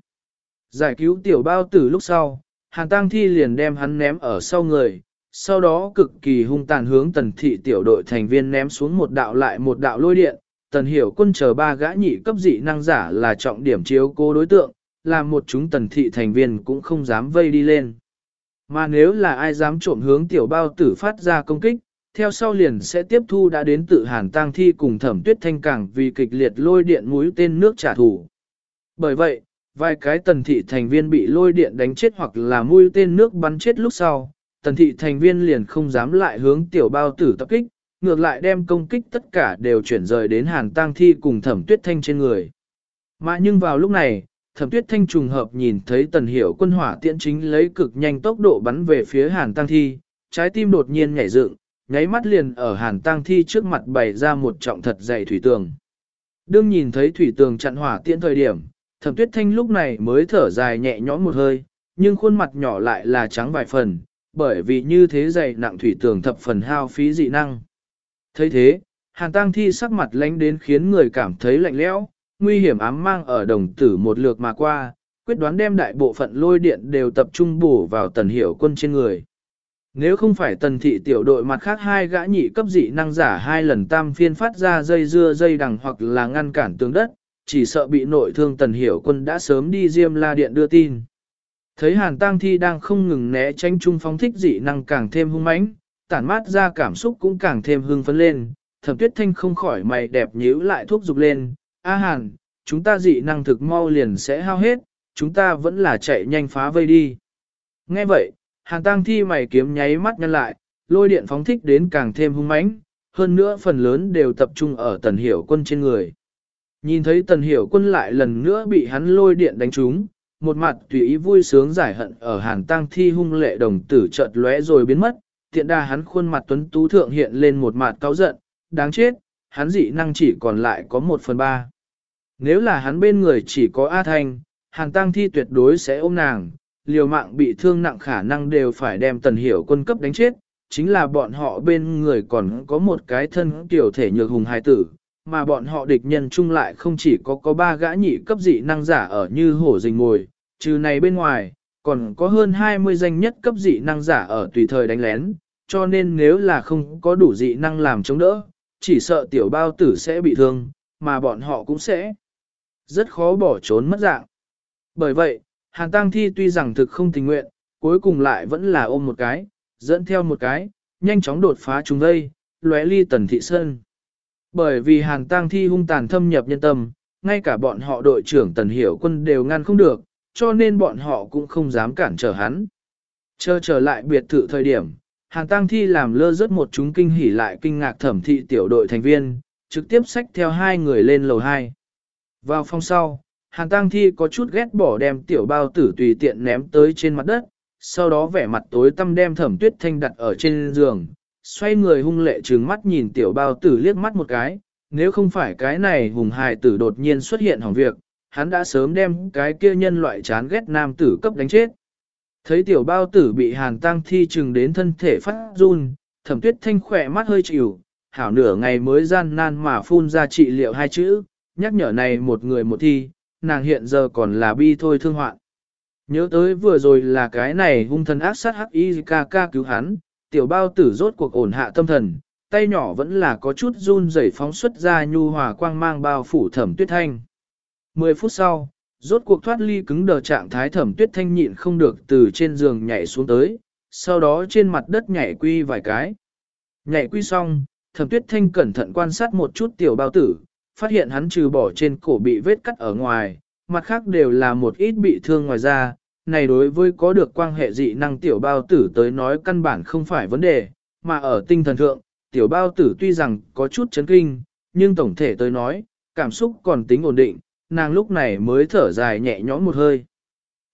Giải cứu tiểu bao tử lúc sau, hàng tang thi liền đem hắn ném ở sau người, sau đó cực kỳ hung tàn hướng tần thị tiểu đội thành viên ném xuống một đạo lại một đạo lôi điện, tần hiểu quân chờ ba gã nhị cấp dị năng giả là trọng điểm chiếu cố đối tượng, làm một chúng tần thị thành viên cũng không dám vây đi lên. Mà nếu là ai dám trộm hướng tiểu bao tử phát ra công kích, theo sau liền sẽ tiếp thu đã đến tự hàn tang thi cùng thẩm tuyết thanh cảng vì kịch liệt lôi điện mũi tên nước trả thù. Bởi vậy, vài cái tần thị thành viên bị lôi điện đánh chết hoặc là mũi tên nước bắn chết lúc sau, tần thị thành viên liền không dám lại hướng tiểu bao tử tập kích, ngược lại đem công kích tất cả đều chuyển rời đến hàn tang thi cùng thẩm tuyết thanh trên người. Mà nhưng vào lúc này, thẩm tuyết thanh trùng hợp nhìn thấy tần hiểu quân hỏa tiễn chính lấy cực nhanh tốc độ bắn về phía hàn Tăng thi, trái tim đột nhiên nhảy dựng, nháy mắt liền ở hàn Tăng thi trước mặt bày ra một trọng thật dày thủy tường. Đương nhìn thấy thủy tường chặn hỏa tiễn thời điểm, thẩm tuyết thanh lúc này mới thở dài nhẹ nhõm một hơi, nhưng khuôn mặt nhỏ lại là trắng vài phần, bởi vì như thế dày nặng thủy tường thập phần hao phí dị năng. thấy thế, hàn Tăng thi sắc mặt lánh đến khiến người cảm thấy lạnh lẽo, nguy hiểm ám mang ở đồng tử một lượt mà qua, quyết đoán đem đại bộ phận lôi điện đều tập trung bổ vào tần hiểu quân trên người. Nếu không phải tần thị tiểu đội mặt khác hai gã nhị cấp dị năng giả hai lần tam phiên phát ra dây dưa dây đằng hoặc là ngăn cản tường đất, chỉ sợ bị nội thương tần hiểu quân đã sớm đi diêm la điện đưa tin. Thấy hàn tang thi đang không ngừng né tránh trung phóng thích dị năng càng thêm hung mãnh, tản mát ra cảm xúc cũng càng thêm hưng phấn lên, thẩm tuyết thanh không khỏi mày đẹp nhíu lại thuốc dục lên, A hàn, chúng ta dị năng thực mau liền sẽ hao hết, chúng ta vẫn là chạy nhanh phá vây đi. Nghe vậy, hàn tăng thi mày kiếm nháy mắt nhăn lại, lôi điện phóng thích đến càng thêm hung mãnh, hơn nữa phần lớn đều tập trung ở tần hiểu quân trên người. Nhìn thấy tần hiểu quân lại lần nữa bị hắn lôi điện đánh trúng, một mặt tùy ý vui sướng giải hận ở hàn tăng thi hung lệ đồng tử chợt lóe rồi biến mất, tiện đa hắn khuôn mặt tuấn tú thượng hiện lên một mặt cáu giận, đáng chết, hắn dị năng chỉ còn lại có một phần ba. Nếu là hắn bên người chỉ có A Thanh, hàng tăng thi tuyệt đối sẽ ôm nàng, liều mạng bị thương nặng khả năng đều phải đem tần hiểu quân cấp đánh chết, chính là bọn họ bên người còn có một cái thân tiểu thể nhược hùng hài tử, mà bọn họ địch nhân chung lại không chỉ có có ba gã nhị cấp dị năng giả ở như hổ rình ngồi, trừ này bên ngoài, còn có hơn 20 danh nhất cấp dị năng giả ở tùy thời đánh lén, cho nên nếu là không có đủ dị năng làm chống đỡ, chỉ sợ tiểu bao tử sẽ bị thương, mà bọn họ cũng sẽ rất khó bỏ trốn mất dạng. Bởi vậy, Hàn Tăng Thi tuy rằng thực không tình nguyện, cuối cùng lại vẫn là ôm một cái, dẫn theo một cái, nhanh chóng đột phá chúng đây, lóe ly tần thị sơn. Bởi vì Hàn Tăng Thi hung tàn thâm nhập nhân tâm, ngay cả bọn họ đội trưởng tần hiểu quân đều ngăn không được, cho nên bọn họ cũng không dám cản trở hắn. Chờ trở lại biệt thự thời điểm, Hàn Tăng Thi làm lơ rớt một chúng kinh hỉ lại kinh ngạc thẩm thị tiểu đội thành viên, trực tiếp xách theo hai người lên lầu 2. Vào phòng sau, Hàn Tăng Thi có chút ghét bỏ đem tiểu bao tử tùy tiện ném tới trên mặt đất, sau đó vẻ mặt tối tăm đem thẩm tuyết thanh đặt ở trên giường, xoay người hung lệ trừng mắt nhìn tiểu bao tử liếc mắt một cái, nếu không phải cái này hùng hài tử đột nhiên xuất hiện hỏng việc, hắn đã sớm đem cái kia nhân loại chán ghét nam tử cấp đánh chết. Thấy tiểu bao tử bị hàn tăng thi trừng đến thân thể phát run, thẩm tuyết thanh khỏe mắt hơi chịu, hảo nửa ngày mới gian nan mà phun ra trị liệu hai chữ, nhắc nhở này một người một thi, nàng hiện giờ còn là bi thôi thương hoạn. Nhớ tới vừa rồi là cái này hung thần ác sát H.I.K.K. cứu hắn, tiểu bao tử rốt cuộc ổn hạ tâm thần, tay nhỏ vẫn là có chút run rẩy phóng xuất ra nhu hòa quang mang bao phủ thẩm tuyết thanh. Mười phút sau, rốt cuộc thoát ly cứng đờ trạng thái thẩm tuyết thanh nhịn không được từ trên giường nhảy xuống tới, sau đó trên mặt đất nhảy quy vài cái. Nhảy quy xong, thẩm tuyết thanh cẩn thận quan sát một chút tiểu bao tử, phát hiện hắn trừ bỏ trên cổ bị vết cắt ở ngoài, mặt khác đều là một ít bị thương ngoài da. Này đối với có được quan hệ dị năng tiểu bao tử tới nói căn bản không phải vấn đề, mà ở tinh thần thượng, tiểu bao tử tuy rằng có chút chấn kinh, nhưng tổng thể tới nói, cảm xúc còn tính ổn định, nàng lúc này mới thở dài nhẹ nhõm một hơi.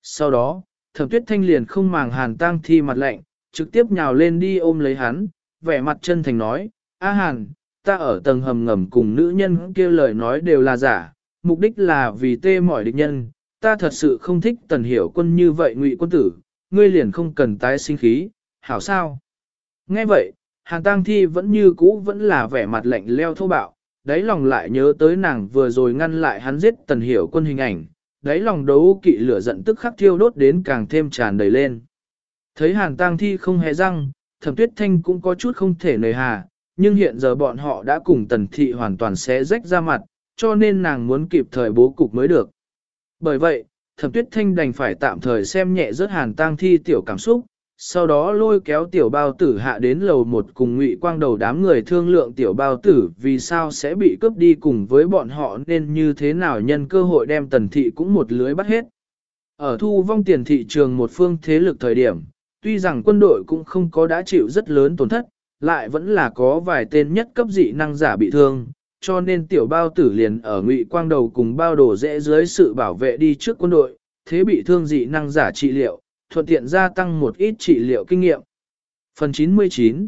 Sau đó, thẩm tuyết thanh liền không màng hàn tang thi mặt lạnh, trực tiếp nhào lên đi ôm lấy hắn, vẻ mặt chân thành nói, A hàn, ta ở tầng hầm ngầm cùng nữ nhân kia lời nói đều là giả, mục đích là vì tê mỏi địch nhân, ta thật sự không thích tần hiểu quân như vậy ngụy quân tử, ngươi liền không cần tái sinh khí, hảo sao? Nghe vậy, hàn tang thi vẫn như cũ vẫn là vẻ mặt lạnh leo thô bạo, đáy lòng lại nhớ tới nàng vừa rồi ngăn lại hắn giết tần hiểu quân hình ảnh, đáy lòng đấu kỵ lửa giận tức khắc thiêu đốt đến càng thêm tràn đầy lên. Thấy hàn tang thi không hề răng, thẩm tuyết thanh cũng có chút không thể nời hà, nhưng hiện giờ bọn họ đã cùng tần thị hoàn toàn xé rách ra mặt, cho nên nàng muốn kịp thời bố cục mới được. Bởi vậy, thẩm tuyết thanh đành phải tạm thời xem nhẹ rớt hàn tang thi tiểu cảm xúc, sau đó lôi kéo tiểu bao tử hạ đến lầu một cùng ngụy quang đầu đám người thương lượng tiểu bao tử vì sao sẽ bị cướp đi cùng với bọn họ nên như thế nào nhân cơ hội đem tần thị cũng một lưới bắt hết. Ở thu vong tiền thị trường một phương thế lực thời điểm, tuy rằng quân đội cũng không có đã chịu rất lớn tổn thất, lại vẫn là có vài tên nhất cấp dị năng giả bị thương, cho nên tiểu bao tử liền ở ngụy quang đầu cùng bao đồ dễ dưới sự bảo vệ đi trước quân đội, thế bị thương dị năng giả trị liệu, thuận tiện gia tăng một ít trị liệu kinh nghiệm. Phần 99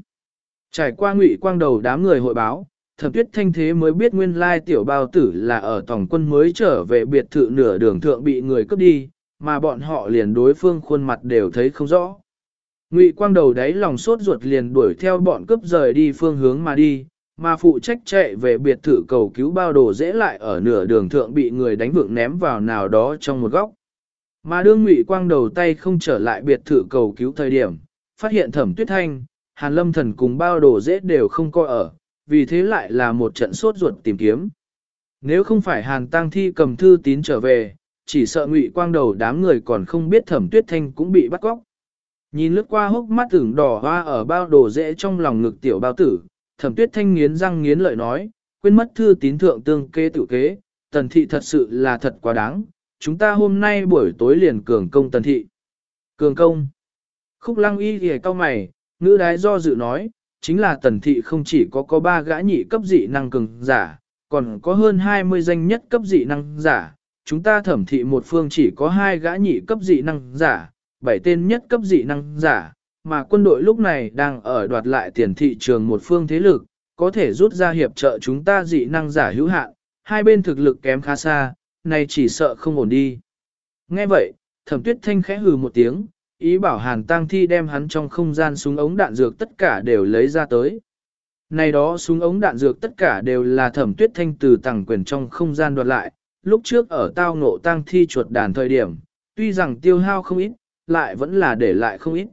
Trải qua ngụy quang đầu đám người hội báo, thẩm tuyết thanh thế mới biết nguyên lai tiểu bao tử là ở tổng quân mới trở về biệt thự nửa đường thượng bị người cướp đi, mà bọn họ liền đối phương khuôn mặt đều thấy không rõ. Ngụy quang đầu đáy lòng sốt ruột liền đuổi theo bọn cướp rời đi phương hướng mà đi, mà phụ trách chạy về biệt thự cầu cứu bao đồ dễ lại ở nửa đường thượng bị người đánh vượng ném vào nào đó trong một góc. Mà đương ngụy quang đầu tay không trở lại biệt thự cầu cứu thời điểm, phát hiện thẩm tuyết thanh, hàn lâm thần cùng bao đồ dễ đều không coi ở, vì thế lại là một trận sốt ruột tìm kiếm. Nếu không phải hàn tang thi cầm thư tín trở về, chỉ sợ ngụy quang đầu đám người còn không biết thẩm tuyết thanh cũng bị bắt cóc. Nhìn lướt qua hốc mắt tưởng đỏ hoa ở bao đồ dễ trong lòng ngực tiểu bao tử, thẩm tuyết thanh nghiến răng nghiến lợi nói, quên mất thư tín thượng tương kê tự kế, tần thị thật sự là thật quá đáng, chúng ta hôm nay buổi tối liền cường công tần thị. Cường công. Khúc lăng y thì cao mày, ngữ đái do dự nói, chính là tần thị không chỉ có có ba gã nhị cấp dị năng cường giả, còn có hơn 20 danh nhất cấp dị năng giả. Chúng ta thẩm thị một phương chỉ có hai gã nhị cấp dị năng giả, bảy tên nhất cấp dị năng giả, mà quân đội lúc này đang ở đoạt lại tiền thị trường một phương thế lực, có thể rút ra hiệp trợ chúng ta dị năng giả hữu hạn, hai bên thực lực kém khá xa, này chỉ sợ không ổn đi. Nghe vậy, thẩm tuyết thanh khẽ hừ một tiếng, ý bảo hàn tang thi đem hắn trong không gian súng ống đạn dược tất cả đều lấy ra tới. Này đó súng ống đạn dược tất cả đều là thẩm tuyết thanh từ tàng quyền trong không gian đoạt lại, lúc trước ở tao ngộ tang thi chuột đàn thời điểm, tuy rằng tiêu hao không ít, lại vẫn là để lại không ít.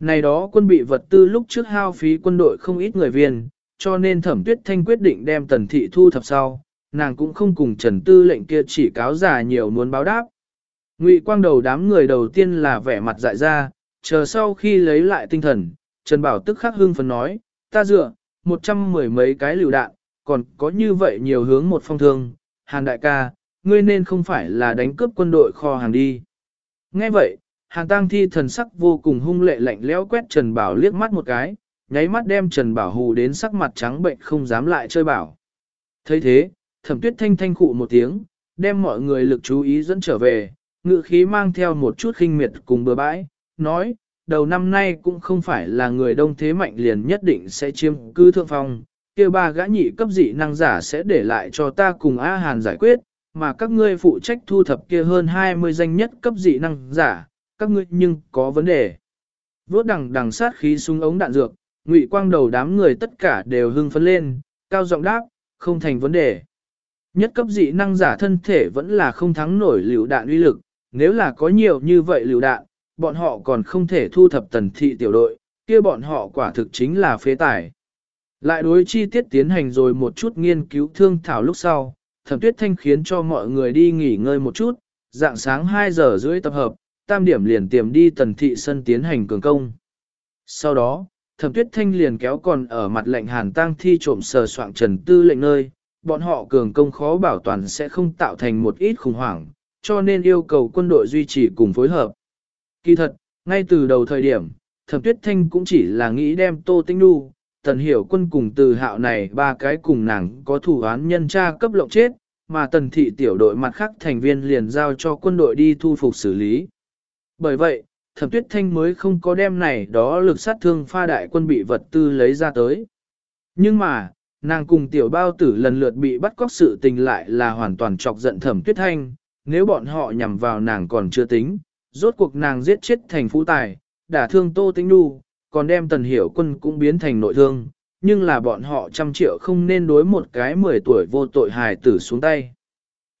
Này đó quân bị vật tư lúc trước hao phí quân đội không ít người viên, cho nên thẩm tuyết thanh quyết định đem tần thị thu thập sau, nàng cũng không cùng trần tư lệnh kia chỉ cáo giả nhiều muốn báo đáp. Ngụy quang đầu đám người đầu tiên là vẻ mặt dại ra, chờ sau khi lấy lại tinh thần, Trần Bảo tức khắc hưng phấn nói, ta dựa, một trăm mười mấy cái lựu đạn, còn có như vậy nhiều hướng một phong thương, Hàn đại ca, ngươi nên không phải là đánh cướp quân đội kho hàng đi. Nghe vậy, Hàn Tăng Thi thần sắc vô cùng hung lệ lạnh lẽo quét Trần Bảo liếc mắt một cái, nháy mắt đem Trần Bảo hù đến sắc mặt trắng bệnh không dám lại chơi bảo. thấy thế, thẩm tuyết thanh thanh khụ một tiếng, đem mọi người lực chú ý dẫn trở về, ngự khí mang theo một chút khinh miệt cùng bừa bãi, nói, đầu năm nay cũng không phải là người đông thế mạnh liền nhất định sẽ chiếm cư thượng phong, kia ba gã nhị cấp dị năng giả sẽ để lại cho ta cùng A Hàn giải quyết, mà các ngươi phụ trách thu thập kia hơn 20 danh nhất cấp dị năng giả, các ngươi nhưng có vấn đề. Vốt đằng đằng sát khí súng ống đạn dược, ngụy quang đầu đám người tất cả đều hưng phấn lên, cao giọng đáp, không thành vấn đề. Nhất cấp dị năng giả thân thể vẫn là không thắng nổi liều đạn uy lực, nếu là có nhiều như vậy liều đạn, bọn họ còn không thể thu thập tần thị tiểu đội, kia bọn họ quả thực chính là phế tải. Lại đối chi tiết tiến hành rồi một chút nghiên cứu thương thảo lúc sau, thẩm tuyết thanh khiến cho mọi người đi nghỉ ngơi một chút, dạng sáng 2 giờ rưỡi tập hợp, tam điểm liền tiềm đi tần thị sân tiến hành cường công. Sau đó, thẩm tuyết thanh liền kéo còn ở mặt lệnh hàn tang thi trộm sờ soạn trần tư lệnh nơi, bọn họ cường công khó bảo toàn sẽ không tạo thành một ít khủng hoảng, cho nên yêu cầu quân đội duy trì cùng phối hợp. Kỳ thật, ngay từ đầu thời điểm, thẩm tuyết thanh cũng chỉ là nghĩ đem tô tinh đu, tần hiểu quân cùng từ hạo này ba cái cùng nàng có thủ án nhân tra cấp lộng chết, mà tần thị tiểu đội mặt khác thành viên liền giao cho quân đội đi thu phục xử lý. Bởi vậy, thẩm tuyết thanh mới không có đem này đó lực sát thương pha đại quân bị vật tư lấy ra tới. Nhưng mà, nàng cùng tiểu bao tử lần lượt bị bắt cóc sự tình lại là hoàn toàn chọc giận thẩm tuyết thanh, nếu bọn họ nhằm vào nàng còn chưa tính, rốt cuộc nàng giết chết thành phú tài, đả thương tô tính đu, còn đem tần hiểu quân cũng biến thành nội thương, nhưng là bọn họ trăm triệu không nên đối một cái 10 tuổi vô tội hài tử xuống tay.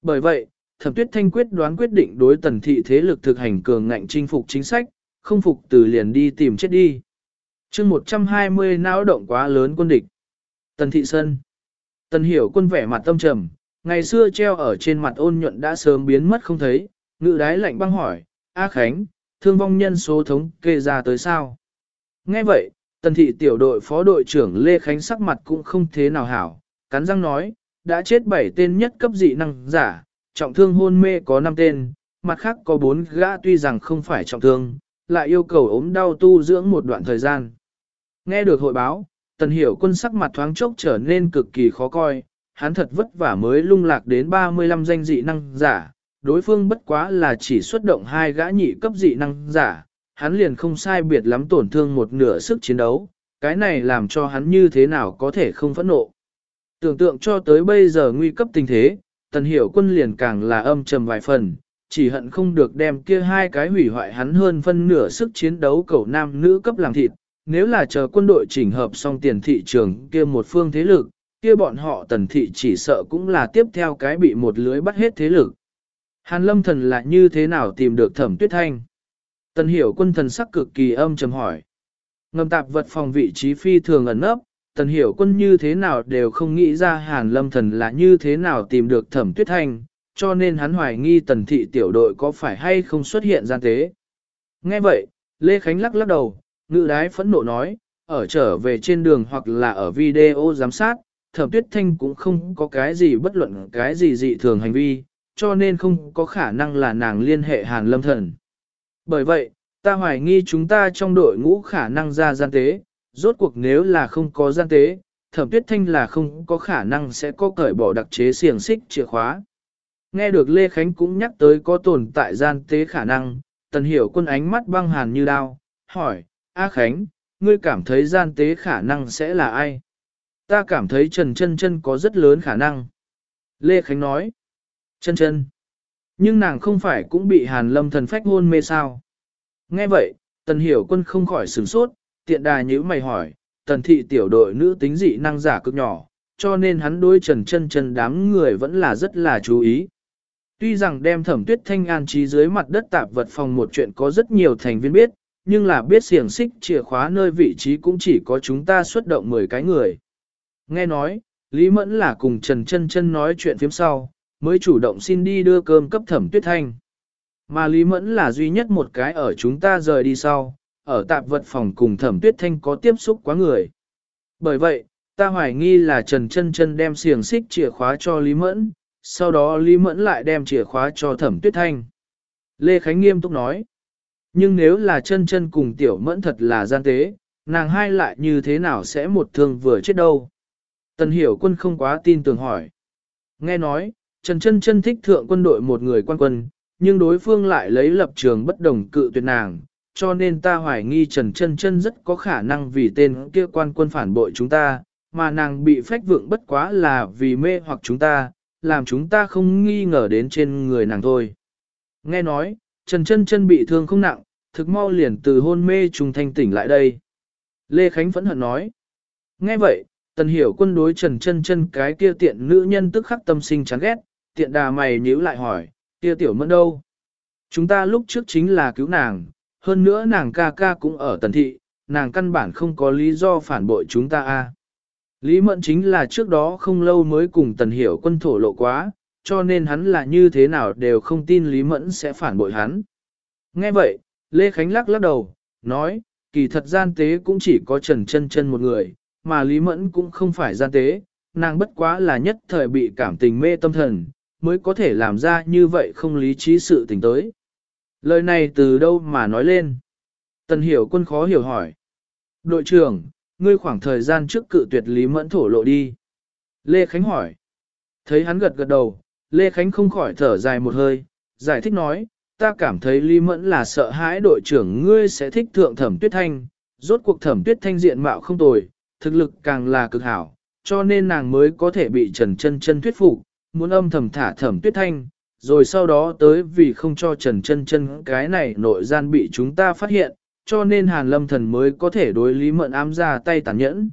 Bởi vậy, thẩm tuyết thanh quyết đoán quyết định đối tần thị thế lực thực hành cường ngạnh chinh phục chính sách, không phục từ liền đi tìm chết đi. chương 120 não động quá lớn quân địch. Tần thị sân. Tần hiểu quân vẻ mặt tâm trầm, ngày xưa treo ở trên mặt ôn nhuận đã sớm biến mất không thấy, ngự đái lạnh băng hỏi, A Khánh, thương vong nhân số thống kê ra tới sao? Nghe vậy, tần thị tiểu đội phó đội trưởng Lê Khánh sắc mặt cũng không thế nào hảo, cắn răng nói, đã chết bảy tên nhất cấp dị năng giả, trọng thương hôn mê có 5 tên, mặt khác có 4 gã tuy rằng không phải trọng thương, lại yêu cầu ốm đau tu dưỡng một đoạn thời gian. Nghe được hội báo, tần hiểu quân sắc mặt thoáng chốc trở nên cực kỳ khó coi, hắn thật vất vả mới lung lạc đến 35 danh dị năng giả, đối phương bất quá là chỉ xuất động hai gã nhị cấp dị năng giả, hắn liền không sai biệt lắm tổn thương một nửa sức chiến đấu, cái này làm cho hắn như thế nào có thể không phẫn nộ. Tưởng tượng cho tới bây giờ nguy cấp tình thế, tần hiểu quân liền càng là âm trầm vài phần, chỉ hận không được đem kia hai cái hủy hoại hắn hơn phân nửa sức chiến đấu cầu nam nữ cấp làm thịt, nếu là chờ quân đội chỉnh hợp xong tiền thị trường kia một phương thế lực, kia bọn họ tần thị chỉ sợ cũng là tiếp theo cái bị một lưới bắt hết thế lực. Hàn lâm thần là như thế nào tìm được thẩm tuyết thanh? Tần hiểu quân thần sắc cực kỳ âm trầm hỏi. Ngầm tạp vật phòng vị trí phi thường ẩn nấp, tần hiểu quân như thế nào đều không nghĩ ra hàn lâm thần là như thế nào tìm được thẩm tuyết thanh, cho nên hắn hoài nghi tần thị tiểu đội có phải hay không xuất hiện gian tế. Nghe vậy, Lê Khánh lắc lắc đầu, ngự đái phẫn nộ nói, ở trở về trên đường hoặc là ở video giám sát, thẩm tuyết thanh cũng không có cái gì bất luận cái gì dị thường hành vi, cho nên không có khả năng là nàng liên hệ hàn lâm thần. Bởi vậy, ta hoài nghi chúng ta trong đội ngũ khả năng ra gian tế, rốt cuộc nếu là không có gian tế, thẩm tuyết thanh là không có khả năng sẽ có cởi bỏ đặc chế xiềng xích chìa khóa. Nghe được Lê Khánh cũng nhắc tới có tồn tại gian tế khả năng, tần hiểu quân ánh mắt băng hàn như đao, hỏi, A Khánh, ngươi cảm thấy gian tế khả năng sẽ là ai? Ta cảm thấy Trần Chân Chân có rất lớn khả năng. Lê Khánh nói, Chân Chân, nhưng nàng không phải cũng bị Hàn Lâm thần phách hôn mê sao? Nghe vậy, Tần Hiểu Quân không khỏi sửng sốt, tiện đà nhữ mày hỏi, Tần thị tiểu đội nữ tính dị năng giả cực nhỏ, cho nên hắn đối Trần Chân Chân đám người vẫn là rất là chú ý. Tuy rằng đem thẩm tuyết thanh an trí dưới mặt đất tạp vật phòng một chuyện có rất nhiều thành viên biết, nhưng là biết xiềng xích chìa khóa nơi vị trí cũng chỉ có chúng ta xuất động 10 cái người. Nghe nói, Lý Mẫn là cùng Trần Chân Chân nói chuyện phía sau, mới chủ động xin đi đưa cơm cấp thẩm tuyết thanh. Mà Lý Mẫn là duy nhất một cái ở chúng ta rời đi sau, ở tạp vật phòng cùng thẩm tuyết thanh có tiếp xúc quá người. Bởi vậy, ta hoài nghi là Trần Chân Chân đem xiềng xích chìa khóa cho Lý Mẫn, sau đó Lý Mẫn lại đem chìa khóa cho thẩm tuyết thanh. Lê Khánh nghiêm túc nói, nhưng nếu là chân chân cùng tiểu mẫn thật là gian tế, nàng hai lại như thế nào sẽ một thương vừa chết đâu? Tần hiểu quân không quá tin tưởng hỏi. Nghe nói, Trần chân chân thích thượng quân đội một người quan quân, nhưng đối phương lại lấy lập trường bất đồng cự tuyệt nàng, cho nên ta hoài nghi Trần chân chân rất có khả năng vì tên kia quan quân phản bội chúng ta, mà nàng bị phách vượng bất quá là vì mê hoặc chúng ta, làm chúng ta không nghi ngờ đến trên người nàng thôi. Nghe nói, Trần chân chân bị thương không nặng, thực mau liền từ hôn mê trùng thanh tỉnh lại đây. Lê Khánh phẫn hận nói. Nghe vậy, tần hiểu quân đối Trần chân chân cái kia tiện nữ nhân tức khắc tâm sinh chán ghét, tiện đà mày nhíu lại hỏi, kia tiểu mẫn đâu? Chúng ta lúc trước chính là cứu nàng, hơn nữa nàng ca ca cũng ở tần thị, nàng căn bản không có lý do phản bội chúng ta a. Lý mẫn chính là trước đó không lâu mới cùng tần hiểu quân thổ lộ quá, cho nên hắn là như thế nào đều không tin Lý mẫn sẽ phản bội hắn. Nghe vậy, Lê Khánh lắc lắc đầu, nói, kỳ thật gian tế cũng chỉ có Trần chân chân một người, mà Lý Mẫn cũng không phải gian tế, nàng bất quá là nhất thời bị cảm tình mê tâm thần, mới có thể làm ra như vậy không lý trí sự tình tới. Lời này từ đâu mà nói lên? Tần hiểu quân khó hiểu hỏi. Đội trưởng, ngươi khoảng thời gian trước cự tuyệt Lý Mẫn thổ lộ đi. Lê Khánh hỏi. Thấy hắn gật gật đầu, Lê Khánh không khỏi thở dài một hơi, giải thích nói, ta cảm thấy Lý Mẫn là sợ hãi đội trưởng ngươi sẽ thích thượng thẩm tuyết thanh, rốt cuộc thẩm tuyết thanh diện mạo không tồi, thực lực càng là cực hảo, cho nên nàng mới có thể bị Trần Chân Chân thuyết phục, muốn âm thầm thả thẩm tuyết thanh, rồi sau đó tới vì không cho Trần Chân Chân cái này nội gian bị chúng ta phát hiện, cho nên Hàn Lâm Thần mới có thể đối Lý Mẫn ám ra tay tàn nhẫn.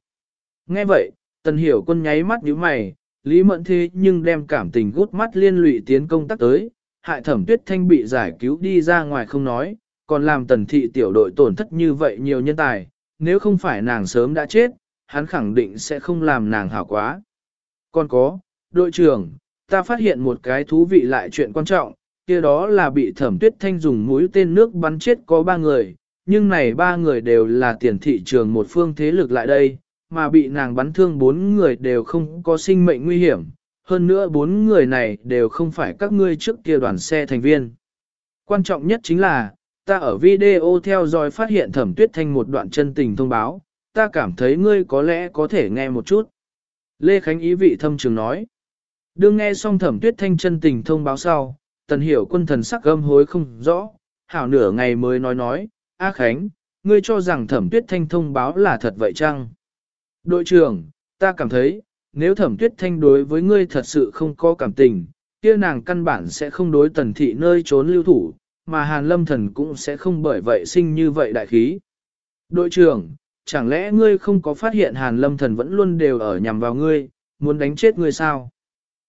Nghe vậy, Tần Hiểu Quân nháy mắt nhíu mày, Lý Mẫn thế nhưng đem cảm tình gút mắt liên lụy tiến công tác tới, hại thẩm tuyết thanh bị giải cứu đi ra ngoài không nói, còn làm tần thị tiểu đội tổn thất như vậy nhiều nhân tài, nếu không phải nàng sớm đã chết, hắn khẳng định sẽ không làm nàng hảo quá. Còn có, đội trưởng, ta phát hiện một cái thú vị lại chuyện quan trọng, kia đó là bị thẩm tuyết thanh dùng mũi tên nước bắn chết có ba người, nhưng này ba người đều là tiền thị trường một phương thế lực lại đây, mà bị nàng bắn thương bốn người đều không có sinh mệnh nguy hiểm, hơn nữa bốn người này đều không phải các ngươi trước kia đoàn xe thành viên. Quan trọng nhất chính là, ta ở video theo dõi phát hiện thẩm tuyết thanh một đoạn chân tình thông báo, ta cảm thấy ngươi có lẽ có thể nghe một chút. Lê Khánh ý vị thâm trường nói. Đương nghe xong thẩm tuyết thanh chân tình thông báo sau, tần hiểu quân thần sắc gâm hối không rõ, hảo nửa ngày mới nói nói, A Khánh, ngươi cho rằng thẩm tuyết thanh thông báo là thật vậy chăng? Đội trưởng, ta cảm thấy, nếu thẩm tuyết thanh đối với ngươi thật sự không có cảm tình, kia nàng căn bản sẽ không đối tần thị nơi trốn lưu thủ, mà hàn lâm thần cũng sẽ không bởi vậy sinh như vậy đại khí. Đội trưởng, chẳng lẽ ngươi không có phát hiện hàn lâm thần vẫn luôn đều ở nhằm vào ngươi, muốn đánh chết ngươi sao?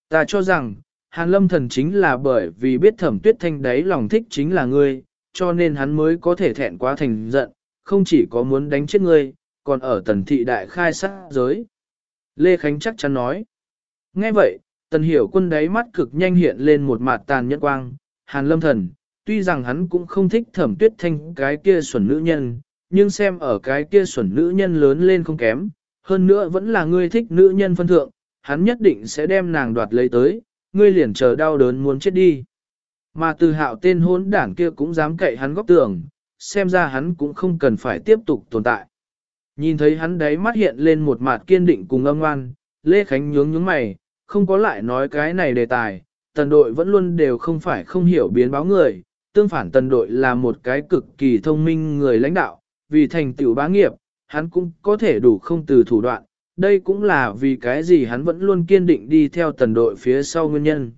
Ta cho rằng, hàn lâm thần chính là bởi vì biết thẩm tuyết thanh đấy lòng thích chính là ngươi, cho nên hắn mới có thể thẹn quá thành giận, không chỉ có muốn đánh chết ngươi, còn ở tần thị đại khai sát giới. Lê Khánh chắc chắn nói. Nghe vậy, tần hiểu quân đáy mắt cực nhanh hiện lên một mặt tàn nhẫn quang, hàn lâm thần, tuy rằng hắn cũng không thích thẩm tuyết thanh cái kia xuẩn nữ nhân, nhưng xem ở cái kia xuẩn nữ nhân lớn lên không kém, hơn nữa vẫn là ngươi thích nữ nhân phân thượng, hắn nhất định sẽ đem nàng đoạt lấy tới, ngươi liền chờ đau đớn muốn chết đi. Mà từ hạo tên hốn đảng kia cũng dám cậy hắn góc tường, xem ra hắn cũng không cần phải tiếp tục tồn tại. Nhìn thấy hắn đấy mắt hiện lên một mặt kiên định cùng âm ngoan, Lê Khánh nhướng nhướng mày, không có lại nói cái này đề tài, tần đội vẫn luôn đều không phải không hiểu biến báo người, tương phản tần đội là một cái cực kỳ thông minh người lãnh đạo, vì thành tựu bá nghiệp, hắn cũng có thể đủ không từ thủ đoạn, đây cũng là vì cái gì hắn vẫn luôn kiên định đi theo tần đội phía sau nguyên nhân.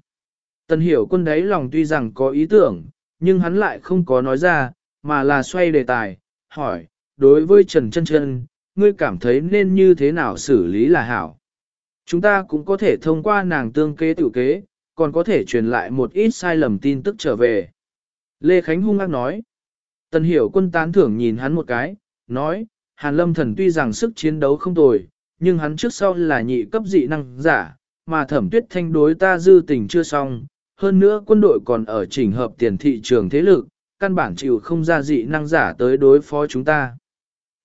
Tần hiểu quân đấy lòng tuy rằng có ý tưởng, nhưng hắn lại không có nói ra, mà là xoay đề tài, hỏi, đối với Trần Chân Chân, ngươi cảm thấy nên như thế nào xử lý là hảo. Chúng ta cũng có thể thông qua nàng tương kế tự kế, còn có thể truyền lại một ít sai lầm tin tức trở về. Lê Khánh hung ác nói. Tần hiểu quân tán thưởng nhìn hắn một cái, nói, Hàn Lâm thần tuy rằng sức chiến đấu không tồi, nhưng hắn trước sau là nhị cấp dị năng giả, mà thẩm tuyết thanh đối ta dư tình chưa xong, hơn nữa quân đội còn ở chỉnh hợp tiền thị trường thế lực, căn bản chịu không ra dị năng giả tới đối phó chúng ta.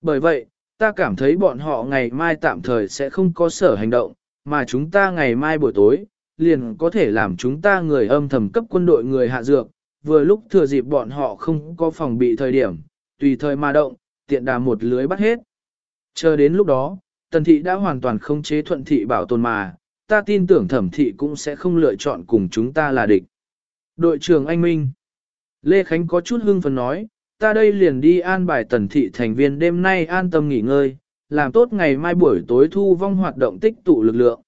Bởi vậy, ta cảm thấy bọn họ ngày mai tạm thời sẽ không có sở hành động, mà chúng ta ngày mai buổi tối, liền có thể làm chúng ta người âm thầm cấp quân đội người hạ dược, vừa lúc thừa dịp bọn họ không có phòng bị thời điểm, tùy thời mà động, tiện đà một lưới bắt hết. Chờ đến lúc đó, tần thị đã hoàn toàn không chế thuận thị bảo tồn mà, ta tin tưởng thẩm thị cũng sẽ không lựa chọn cùng chúng ta là địch. Đội trưởng Anh Minh Lê Khánh có chút hưng phấn nói, ta đây liền đi an bài tần thị thành viên đêm nay an tâm nghỉ ngơi, làm tốt ngày mai buổi tối thu vong hoạt động tích tụ lực lượng.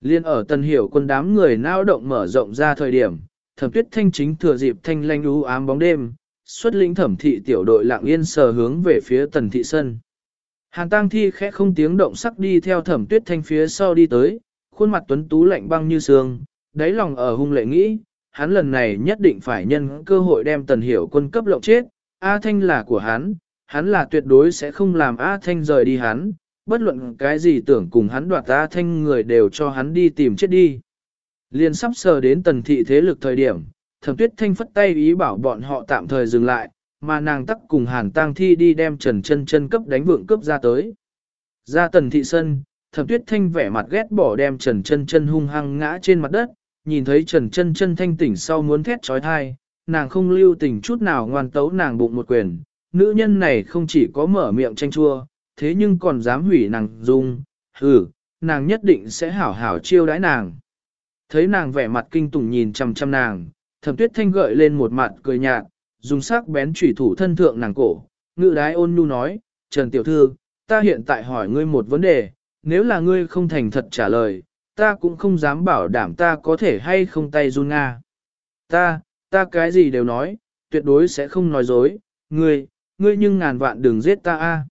Liên ở tần hiểu quân đám người nao động mở rộng ra thời điểm, thẩm tuyết thanh chính thừa dịp thanh lanh u ám bóng đêm, xuất lĩnh thẩm thị tiểu đội lạng yên sờ hướng về phía tần thị sân. Hàn tang thi khẽ không tiếng động sắc đi theo thẩm tuyết thanh phía sau đi tới, khuôn mặt tuấn tú lạnh băng như sương. đáy lòng ở hung lệ nghĩ, hắn lần này nhất định phải nhân cơ hội đem tần hiểu quân cấp lộng chết, A Thanh là của hắn, hắn là tuyệt đối sẽ không làm A Thanh rời đi hắn, bất luận cái gì tưởng cùng hắn đoạt A Thanh người đều cho hắn đi tìm chết đi. Liên sắp sờ đến tần thị thế lực thời điểm, thẩm tuyết thanh phất tay ý bảo bọn họ tạm thời dừng lại, mà nàng tắc cùng hàn tang thi đi đem trần chân chân cấp đánh vượng cướp ra tới. Ra tần thị sân, thẩm tuyết thanh vẻ mặt ghét bỏ đem trần chân chân hung hăng ngã trên mặt đất, nhìn thấy trần chân chân thanh tỉnh sau muốn thét trói thai, nàng không lưu tình chút nào ngoan tấu nàng bụng một quyền, nữ nhân này không chỉ có mở miệng tranh chua, thế nhưng còn dám hủy nàng dung, hừ, nàng nhất định sẽ hảo hảo chiêu đãi nàng. Thấy nàng vẻ mặt kinh tủng nhìn chằm chằm nàng, thẩm tuyết thanh gợi lên một mặt cười nhạt, dùng sắc bén chủy thủ thân thượng nàng cổ, ngự đái ôn nhu nói, Trần Tiểu Thư, ta hiện tại hỏi ngươi một vấn đề, nếu là ngươi không thành thật trả lời, ta cũng không dám bảo đảm ta có thể hay không tay run Nga. Ta, ta cái gì đều nói, tuyệt đối sẽ không nói dối, ngươi, ngươi nhưng ngàn vạn đừng giết ta a.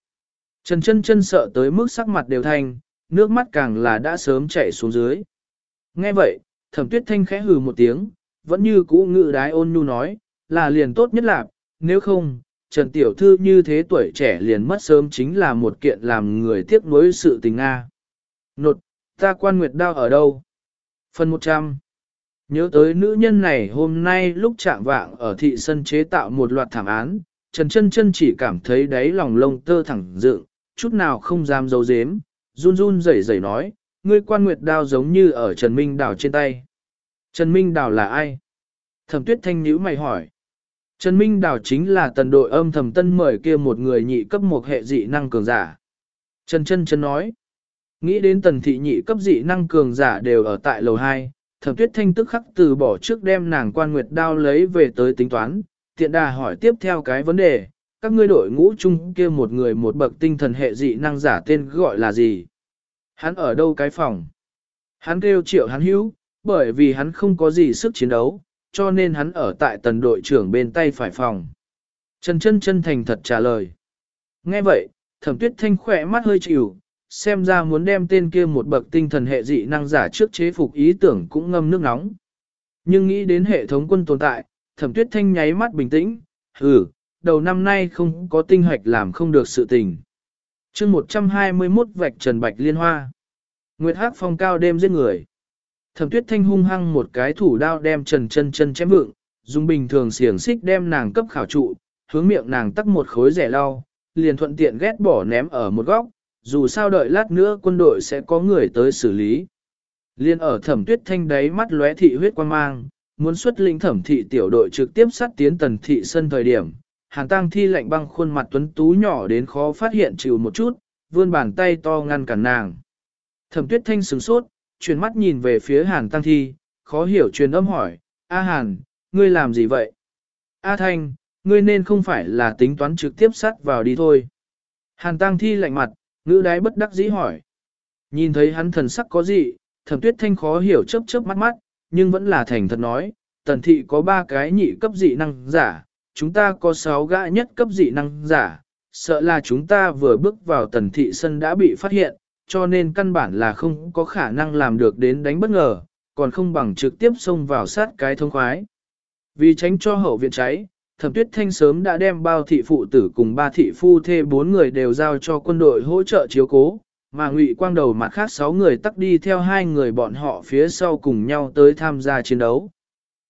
Trần chân chân sợ tới mức sắc mặt đều thành, nước mắt càng là đã sớm chảy xuống dưới. Nghe vậy, thẩm tuyết thanh khẽ hừ một tiếng, vẫn như cũ ngự đái ôn nhu nói, là liền tốt nhất là, nếu không, Trần Tiểu Thư như thế tuổi trẻ liền mất sớm chính là một kiện làm người tiếc nuối sự tình A. Nột, ta quan nguyệt đao ở đâu? Phần 100 Nhớ tới nữ nhân này hôm nay lúc trạng vạng ở thị sân chế tạo một loạt thảm án, Trần chân chân chỉ cảm thấy đáy lòng lông tơ thẳng dựng, chút nào không dám giấu giếm, run run rẩy rẩy nói, ngươi quan nguyệt đao giống như ở Trần Minh Đào trên tay. Trần Minh Đào là ai? Thẩm tuyết thanh nhíu mày hỏi. Trần Minh Đào chính là tần đội âm thầm tân mời kia một người nhị cấp một hệ dị năng cường giả. Trần chân chân nói. Nghĩ đến tần thị nhị cấp dị năng cường giả đều ở tại lầu 2, thẩm tuyết thanh tức khắc từ bỏ trước đem nàng quan nguyệt đao lấy về tới tính toán, tiện đà hỏi tiếp theo cái vấn đề, các ngươi đội ngũ chung kia một người một bậc tinh thần hệ dị năng giả tên gọi là gì? Hắn ở đâu cái phòng? Hắn kêu triệu hắn hữu, bởi vì hắn không có gì sức chiến đấu, cho nên hắn ở tại tần đội trưởng bên tay phải phòng. Trần chân chân thành thật trả lời. Nghe vậy, thẩm tuyết thanh khỏe mắt hơi chịu, xem ra muốn đem tên kia một bậc tinh thần hệ dị năng giả trước chế phục ý tưởng cũng ngâm nước nóng. Nhưng nghĩ đến hệ thống quân tồn tại, thẩm tuyết thanh nháy mắt bình tĩnh, hừ, đầu năm nay không có tinh hoạch làm không được sự tình. chương 121 vạch trần bạch liên hoa. Nguyệt Hắc phong cao đêm giết người. Thẩm tuyết thanh hung hăng một cái thủ đao đem trần chân chân chém vượng, dùng bình thường xiềng xích đem nàng cấp khảo trụ, hướng miệng nàng tắc một khối rẻ lau, liền thuận tiện ghét bỏ ném ở một góc, dù sao đợi lát nữa quân đội sẽ có người tới xử lý. Liên ở thẩm tuyết thanh đáy mắt lóe thị huyết quan mang, muốn xuất linh thẩm thị tiểu đội trực tiếp sát tiến tần thị sân thời điểm. Hàn tăng thi lạnh băng khuôn mặt tuấn tú nhỏ đến khó phát hiện chịu một chút, vươn bàn tay to ngăn cản nàng. Thẩm tuyết thanh sửng sốt, chuyển mắt nhìn về phía hàn tăng thi, khó hiểu truyền âm hỏi, A hàn, ngươi làm gì vậy? A thanh, ngươi nên không phải là tính toán trực tiếp sát vào đi thôi. Hàn tăng thi lạnh mặt, ngữ đái bất đắc dĩ hỏi. Nhìn thấy hắn thần sắc có gì, thẩm tuyết thanh khó hiểu chớp chớp mắt mắt, nhưng vẫn là thành thật nói, tần thị có ba cái nhị cấp dị năng giả, chúng ta có sáu gã nhất cấp dị năng giả, sợ là chúng ta vừa bước vào tần thị sân đã bị phát hiện, cho nên căn bản là không có khả năng làm được đến đánh bất ngờ, còn không bằng trực tiếp xông vào sát cái thông khoái. Vì tránh cho hậu viện cháy, thẩm tuyết thanh sớm đã đem bao thị phụ tử cùng ba thị phu thê bốn người đều giao cho quân đội hỗ trợ chiếu cố, mà ngụy quang đầu mặt khác sáu người tắc đi theo hai người bọn họ phía sau cùng nhau tới tham gia chiến đấu.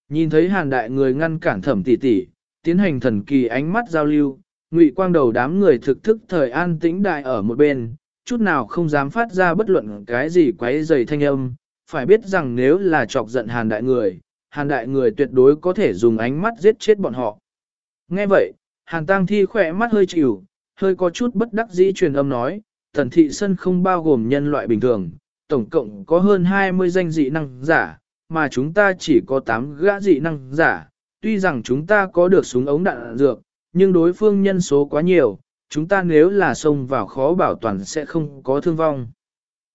Nhìn thấy hàn đại người ngăn cản thẩm tỷ tỷ, tiến hành thần kỳ ánh mắt giao lưu, ngụy quang đầu đám người thực thức thời an tĩnh đại ở một bên, chút nào không dám phát ra bất luận cái gì quấy dày thanh âm, phải biết rằng nếu là chọc giận hàn đại người, hàn đại người tuyệt đối có thể dùng ánh mắt giết chết bọn họ. Nghe vậy, hàn tăng thi khỏe mắt hơi chịu, hơi có chút bất đắc dĩ truyền âm nói, thần thị sân không bao gồm nhân loại bình thường, tổng cộng có hơn 20 danh dị năng giả, mà chúng ta chỉ có 8 gã dị năng giả, tuy rằng chúng ta có được súng ống đạn dược, nhưng đối phương nhân số quá nhiều, chúng ta nếu là xông vào khó bảo toàn sẽ không có thương vong.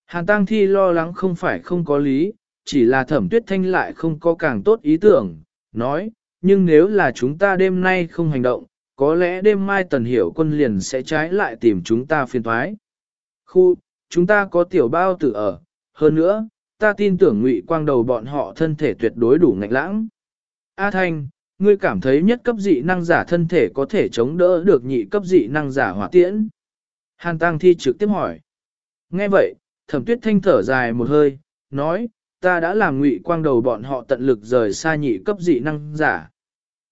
Hàn Tăng Thi lo lắng không phải không có lý, chỉ là thẩm tuyết thanh lại không có càng tốt ý tưởng, nói, nhưng nếu là chúng ta đêm nay không hành động, có lẽ đêm mai tần hiểu quân liền sẽ trái lại tìm chúng ta phiền thoái. Khu, chúng ta có tiểu bao tử ở, hơn nữa, ta tin tưởng ngụy quang đầu bọn họ thân thể tuyệt đối đủ ngạnh lãng. A Thanh, ngươi cảm thấy nhất cấp dị năng giả thân thể có thể chống đỡ được nhị cấp dị năng giả hỏa tiễn. Hàn Tăng Thi trực tiếp hỏi. Nghe vậy, thẩm tuyết thanh thở dài một hơi, nói, ta đã làm ngụy quang đầu bọn họ tận lực rời xa nhị cấp dị năng giả.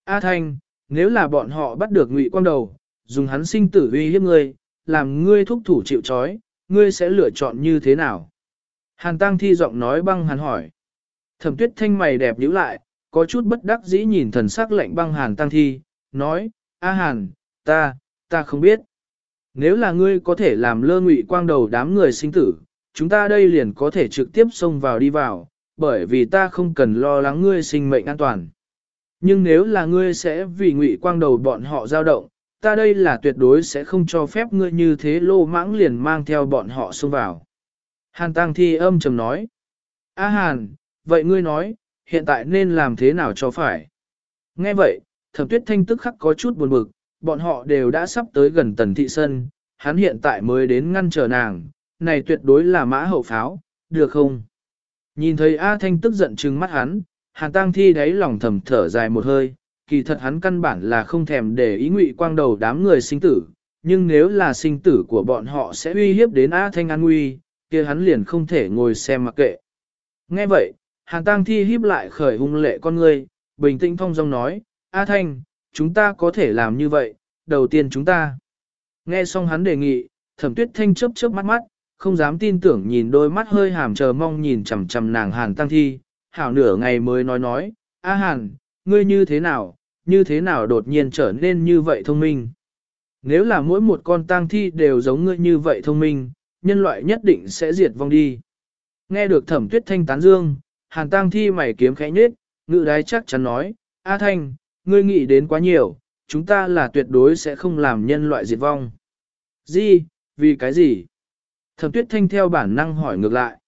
A Thanh, nếu là bọn họ bắt được ngụy quang đầu, dùng hắn sinh tử uy hiếp ngươi, làm ngươi thúc thủ chịu trói, ngươi sẽ lựa chọn như thế nào? Hàn Tăng Thi giọng nói băng hàn hỏi. Thẩm tuyết thanh mày đẹp nhíu lại, có chút bất đắc dĩ nhìn thần sắc lạnh băng Hàn Tăng Thi, nói, A Hàn, ta, ta không biết. Nếu là ngươi có thể làm lơ ngụy quang đầu đám người sinh tử, chúng ta đây liền có thể trực tiếp xông vào đi vào, bởi vì ta không cần lo lắng ngươi sinh mệnh an toàn. Nhưng nếu là ngươi sẽ vì ngụy quang đầu bọn họ dao động, ta đây là tuyệt đối sẽ không cho phép ngươi như thế lô mãng liền mang theo bọn họ xông vào. Hàn Tăng Thi âm trầm nói. A Hàn, vậy ngươi nói, hiện tại nên làm thế nào cho phải? Nghe vậy, thẩm tuyết thanh tức khắc có chút buồn bực, bọn họ đều đã sắp tới gần tần thị sân, hắn hiện tại mới đến ngăn chờ nàng, này tuyệt đối là mã hậu pháo, được không? Nhìn thấy A Thanh tức giận trừng mắt hắn, Hàn tang Thi đáy lòng thầm thở dài một hơi, kỳ thật hắn căn bản là không thèm để ý ngụy quang đầu đám người sinh tử, nhưng nếu là sinh tử của bọn họ sẽ uy hiếp đến A Thanh an nguy, kia hắn liền không thể ngồi xem mặc kệ. Nghe vậy, Hàn Tăng Thi híp lại khởi hung lệ con người, bình tĩnh phong dong nói, A Thanh, chúng ta có thể làm như vậy, đầu tiên chúng ta. Nghe xong hắn đề nghị, thẩm tuyết thanh chớp chớp mắt mắt, không dám tin tưởng nhìn đôi mắt hơi hàm chờ mong nhìn chằm chằm nàng Hàn Tăng Thi, hảo nửa ngày mới nói nói, A Hàn, ngươi như thế nào, như thế nào đột nhiên trở nên như vậy thông minh. Nếu là mỗi một con tang thi đều giống ngươi như vậy thông minh, nhân loại nhất định sẽ diệt vong đi. Nghe được thẩm tuyết thanh tán dương, hàn tang thi mày kiếm khẽ nhết, ngự đái chắc chắn nói, A thanh, ngươi nghĩ đến quá nhiều, chúng ta là tuyệt đối sẽ không làm nhân loại diệt vong. Gì, vì cái gì? Thẩm tuyết thanh theo bản năng hỏi ngược lại.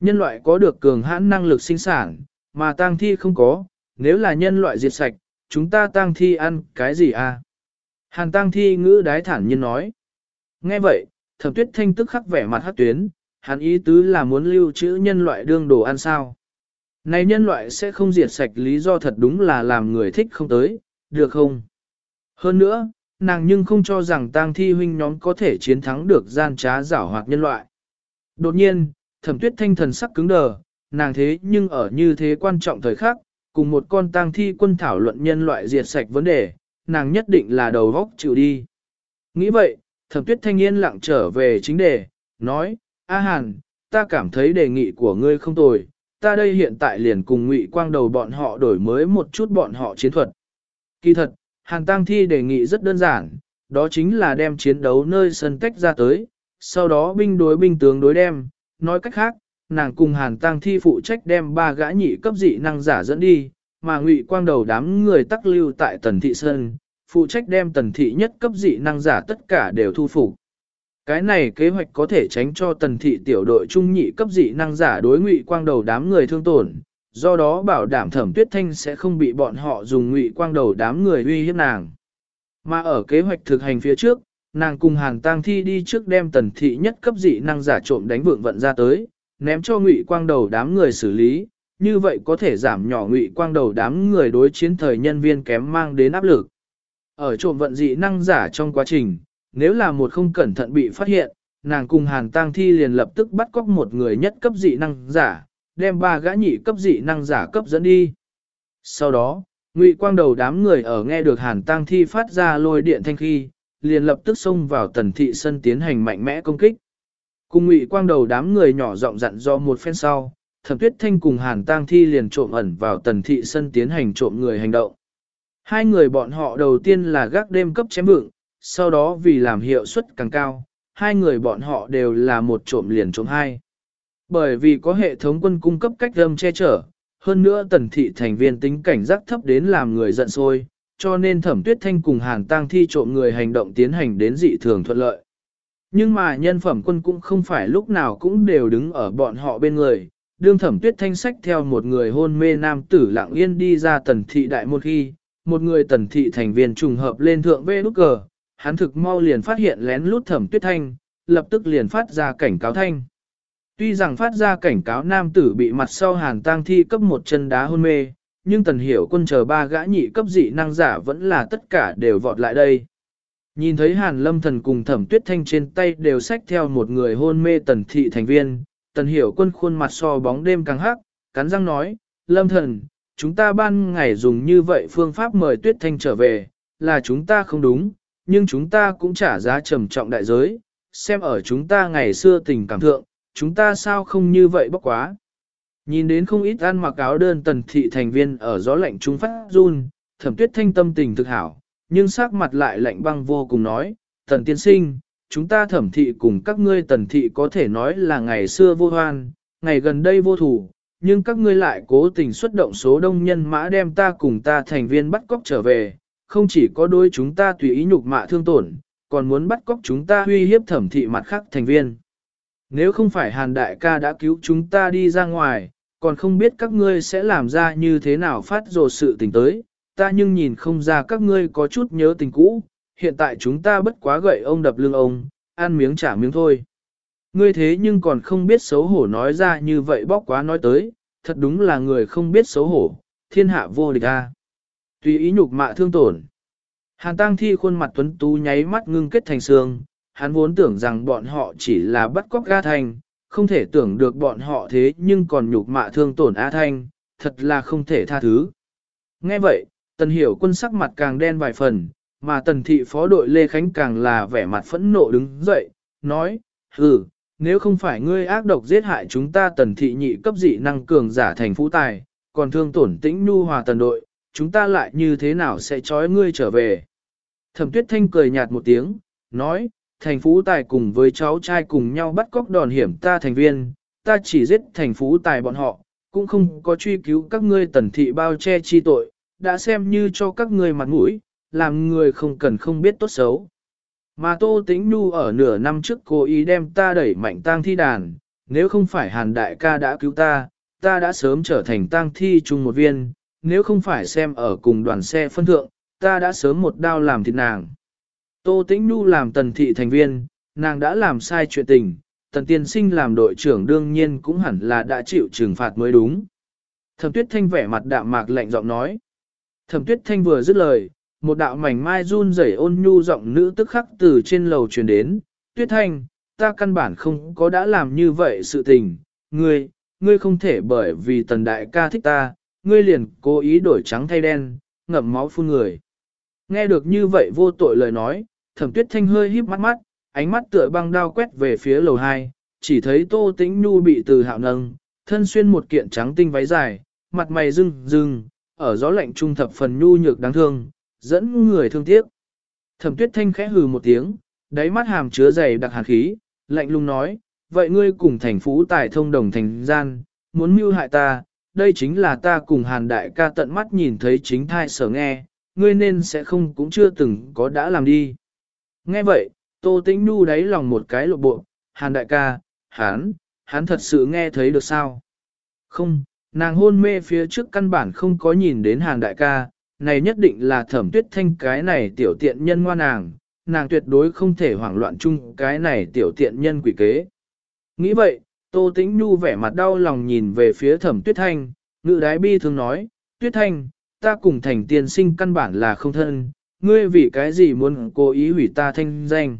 Nhân loại có được cường hãn năng lực sinh sản, mà tang thi không có, nếu là nhân loại diệt sạch, chúng ta tang thi ăn cái gì à? Hàn tang thi ngữ đái thản nhiên nói. Nghe vậy, thẩm tuyết thanh tức khắc vẻ mặt hát tuyến, hắn ý tứ là muốn lưu trữ nhân loại đương đồ ăn sao. Này nhân loại sẽ không diệt sạch lý do thật đúng là làm người thích không tới, được không? Hơn nữa, nàng nhưng không cho rằng tang thi huynh nhóm có thể chiến thắng được gian trá giảo hoạt nhân loại. Đột nhiên, thẩm tuyết thanh thần sắc cứng đờ, nàng thế nhưng ở như thế quan trọng thời khắc, cùng một con tang thi quân thảo luận nhân loại diệt sạch vấn đề, nàng nhất định là đầu góc chịu đi. Nghĩ vậy, thẩm tuyết thanh yên lặng trở về chính đề, nói, A Hàn, ta cảm thấy đề nghị của ngươi không tồi, ta đây hiện tại liền cùng ngụy quang đầu bọn họ đổi mới một chút bọn họ chiến thuật. Kỳ thật, Hàn Tăng Thi đề nghị rất đơn giản, đó chính là đem chiến đấu nơi sân tách ra tới, sau đó binh đối binh tướng đối đem, nói cách khác, nàng cùng Hàn Tăng Thi phụ trách đem ba gã nhị cấp dị năng giả dẫn đi, mà ngụy quang đầu đám người tắc lưu tại tần thị sơn, phụ trách đem tần thị nhất cấp dị năng giả tất cả đều thu phục. Cái này kế hoạch có thể tránh cho tần thị tiểu đội trung nhị cấp dị năng giả đối ngụy quang đầu đám người thương tổn, do đó bảo đảm thẩm tuyết thanh sẽ không bị bọn họ dùng ngụy quang đầu đám người uy hiếp nàng. Mà ở kế hoạch thực hành phía trước, nàng cùng hàng tang thi đi trước đem tần thị nhất cấp dị năng giả trộm đánh vượng vận ra tới, ném cho ngụy quang đầu đám người xử lý, như vậy có thể giảm nhỏ ngụy quang đầu đám người đối chiến thời nhân viên kém mang đến áp lực. Ở trộm vận dị năng giả trong quá trình, nếu là một không cẩn thận bị phát hiện, nàng cùng hàn tang thi liền lập tức bắt cóc một người nhất cấp dị năng giả, đem ba gã nhị cấp dị năng giả cấp dẫn đi. Sau đó, ngụy quang đầu đám người ở nghe được hàn tang thi phát ra lôi điện thanh khi, liền lập tức xông vào tần thị sân tiến hành mạnh mẽ công kích. Cùng ngụy quang đầu đám người nhỏ giọng dặn do một phen sau, thẩm tuyết thanh cùng hàn tang thi liền trộm ẩn vào tần thị sân tiến hành trộm người hành động. Hai người bọn họ đầu tiên là gác đêm cấp chém vựng, sau đó vì làm hiệu suất càng cao, hai người bọn họ đều là một trộm liền trộm hai. Bởi vì có hệ thống quân cung cấp cách âm che chở, hơn nữa tần thị thành viên tính cảnh giác thấp đến làm người giận sôi cho nên thẩm tuyết thanh cùng hàn tang thi trộm người hành động tiến hành đến dị thường thuận lợi. Nhưng mà nhân phẩm quân cũng không phải lúc nào cũng đều đứng ở bọn họ bên người, đương thẩm tuyết thanh sách theo một người hôn mê nam tử lặng yên đi ra tần thị đại môn khi, một người tần thị thành viên trùng hợp lên thượng vê nút cờ, hắn thực mau liền phát hiện lén lút thẩm tuyết thanh, lập tức liền phát ra cảnh cáo thanh. Tuy rằng phát ra cảnh cáo nam tử bị mặt sau hàn tang thi cấp một chân đá hôn mê, nhưng tần hiểu quân chờ ba gã nhị cấp dị năng giả vẫn là tất cả đều vọt lại đây. Nhìn thấy hàn lâm thần cùng thẩm tuyết thanh trên tay đều xách theo một người hôn mê tần thị thành viên, tần hiểu quân khuôn mặt so bóng đêm càng hắc, cắn răng nói, lâm thần, chúng ta ban ngày dùng như vậy phương pháp mời tuyết thanh trở về, là chúng ta không đúng, nhưng chúng ta cũng trả giá trầm trọng đại giới, xem ở chúng ta ngày xưa tình cảm thượng, chúng ta sao không như vậy bốc quá. Nhìn đến không ít ăn mặc áo đơn tần thị thành viên ở gió lạnh trung phát run, thẩm tuyết thanh tâm tình thực hảo, nhưng sắc mặt lại lạnh băng vô cùng nói, tần tiên sinh, chúng ta thẩm thị cùng các ngươi tần thị có thể nói là ngày xưa vô hoan, ngày gần đây vô thủ, nhưng các ngươi lại cố tình xuất động số đông nhân mã đem ta cùng ta thành viên bắt cóc trở về, không chỉ có đôi chúng ta tùy ý nhục mạ thương tổn, còn muốn bắt cóc chúng ta huy hiếp thẩm thị mặt khác thành viên. Nếu không phải hàn đại ca đã cứu chúng ta đi ra ngoài, còn không biết các ngươi sẽ làm ra như thế nào phát rồ sự tình tới, ta nhưng nhìn không ra các ngươi có chút nhớ tình cũ, hiện tại chúng ta bất quá gậy ông đập lưng ông, ăn miếng trả miếng thôi. Ngươi thế nhưng còn không biết xấu hổ nói ra như vậy bóc quá nói tới, thật đúng là người không biết xấu hổ, thiên hạ vô địch a. Tùy ý nhục mạ thương tổn. Hàn tang thi khuôn mặt tuấn tú nháy mắt ngưng kết thành xương, hắn vốn tưởng rằng bọn họ chỉ là bắt cóc A thành, không thể tưởng được bọn họ thế nhưng còn nhục mạ thương tổn A Thanh, thật là không thể tha thứ. Nghe vậy, tần hiểu quân sắc mặt càng đen vài phần, mà tần thị phó đội Lê Khánh càng là vẻ mặt phẫn nộ đứng dậy, nói, ừ, nếu không phải ngươi ác độc giết hại chúng ta tần thị nhị cấp dị năng cường giả thành phú tài, còn thương tổn tĩnh nu hòa tần đội, chúng ta lại như thế nào sẽ trói ngươi trở về. Thẩm tuyết thanh cười nhạt một tiếng, nói, thành phú tài cùng với cháu trai cùng nhau bắt cóc đòn hiểm ta thành viên, ta chỉ giết thành phú tài bọn họ, cũng không có truy cứu các ngươi tần thị bao che chi tội, đã xem như cho các ngươi mặt mũi, làm người không cần không biết tốt xấu. Mà Tô Tĩnh Nhu ở nửa năm trước cố ý đem ta đẩy mạnh tang thi đàn, nếu không phải Hàn Đại ca đã cứu ta, ta đã sớm trở thành tang thi chung một viên, nếu không phải xem ở cùng đoàn xe phân thượng, ta đã sớm một đao làm thịt nàng. Tô Tĩnh Nhu làm tần thị thành viên, nàng đã làm sai chuyện tình, tần tiên sinh làm đội trưởng đương nhiên cũng hẳn là đã chịu trừng phạt mới đúng. Thẩm tuyết thanh vẻ mặt đạm mạc lạnh giọng nói. Thẩm tuyết thanh vừa dứt lời, một đạo mảnh mai run rẩy ôn nhu giọng nữ tức khắc từ trên lầu truyền đến. Tuyết thanh, ta căn bản không có đã làm như vậy sự tình, ngươi, ngươi không thể bởi vì tần đại ca thích ta, ngươi liền cố ý đổi trắng thay đen, ngậm máu phun người. Nghe được như vậy vô tội lời nói, thẩm tuyết thanh hơi híp mắt mắt, ánh mắt tựa băng đao quét về phía lầu 2, chỉ thấy tô tĩnh nhu bị từ hạo nâng, thân xuyên một kiện trắng tinh váy dài, mặt mày rưng rưng, ở gió lạnh trung thập phần nhu nhược đáng thương, dẫn người thương tiếc. Thẩm tuyết thanh khẽ hừ một tiếng, đáy mắt hàm chứa dày đặc hàn khí, lạnh lùng nói, vậy ngươi cùng thành phú tài thông đồng thành gian, muốn mưu hại ta, đây chính là ta cùng hàn đại ca tận mắt nhìn thấy chính thai sở nghe, ngươi nên sẽ không cũng chưa từng có đã làm đi. Nghe vậy, Tô Tĩnh Nu đáy lòng một cái lộ bộ, hàn đại ca, hắn, hắn thật sự nghe thấy được sao? Không, nàng hôn mê phía trước căn bản không có nhìn đến hàn đại ca, này nhất định là thẩm tuyết thanh cái này tiểu tiện nhân ngoan nàng, nàng tuyệt đối không thể hoảng loạn chung cái này tiểu tiện nhân quỷ kế. Nghĩ vậy, Tô Tĩnh Nhu vẻ mặt đau lòng nhìn về phía thẩm tuyết thanh, ngự đái bi thường nói, tuyết thanh, ta cùng thành tiên sinh căn bản là không thân, ngươi vì cái gì muốn cố ý hủy ta thanh danh.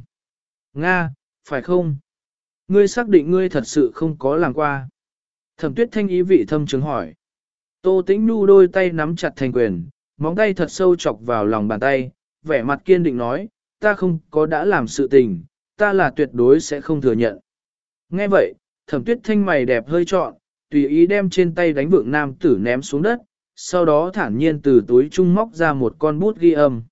Nga, phải không? Ngươi xác định ngươi thật sự không có làm qua. Thẩm tuyết thanh ý vị thâm chứng hỏi. Tô tĩnh nu đôi tay nắm chặt thành quyền, móng tay thật sâu chọc vào lòng bàn tay, vẻ mặt kiên định nói, ta không có đã làm sự tình, ta là tuyệt đối sẽ không thừa nhận. Nghe vậy, thẩm tuyết thanh mày đẹp hơi trọn, tùy ý đem trên tay đánh vượng nam tử ném xuống đất, sau đó thản nhiên từ túi trung móc ra một con bút ghi âm.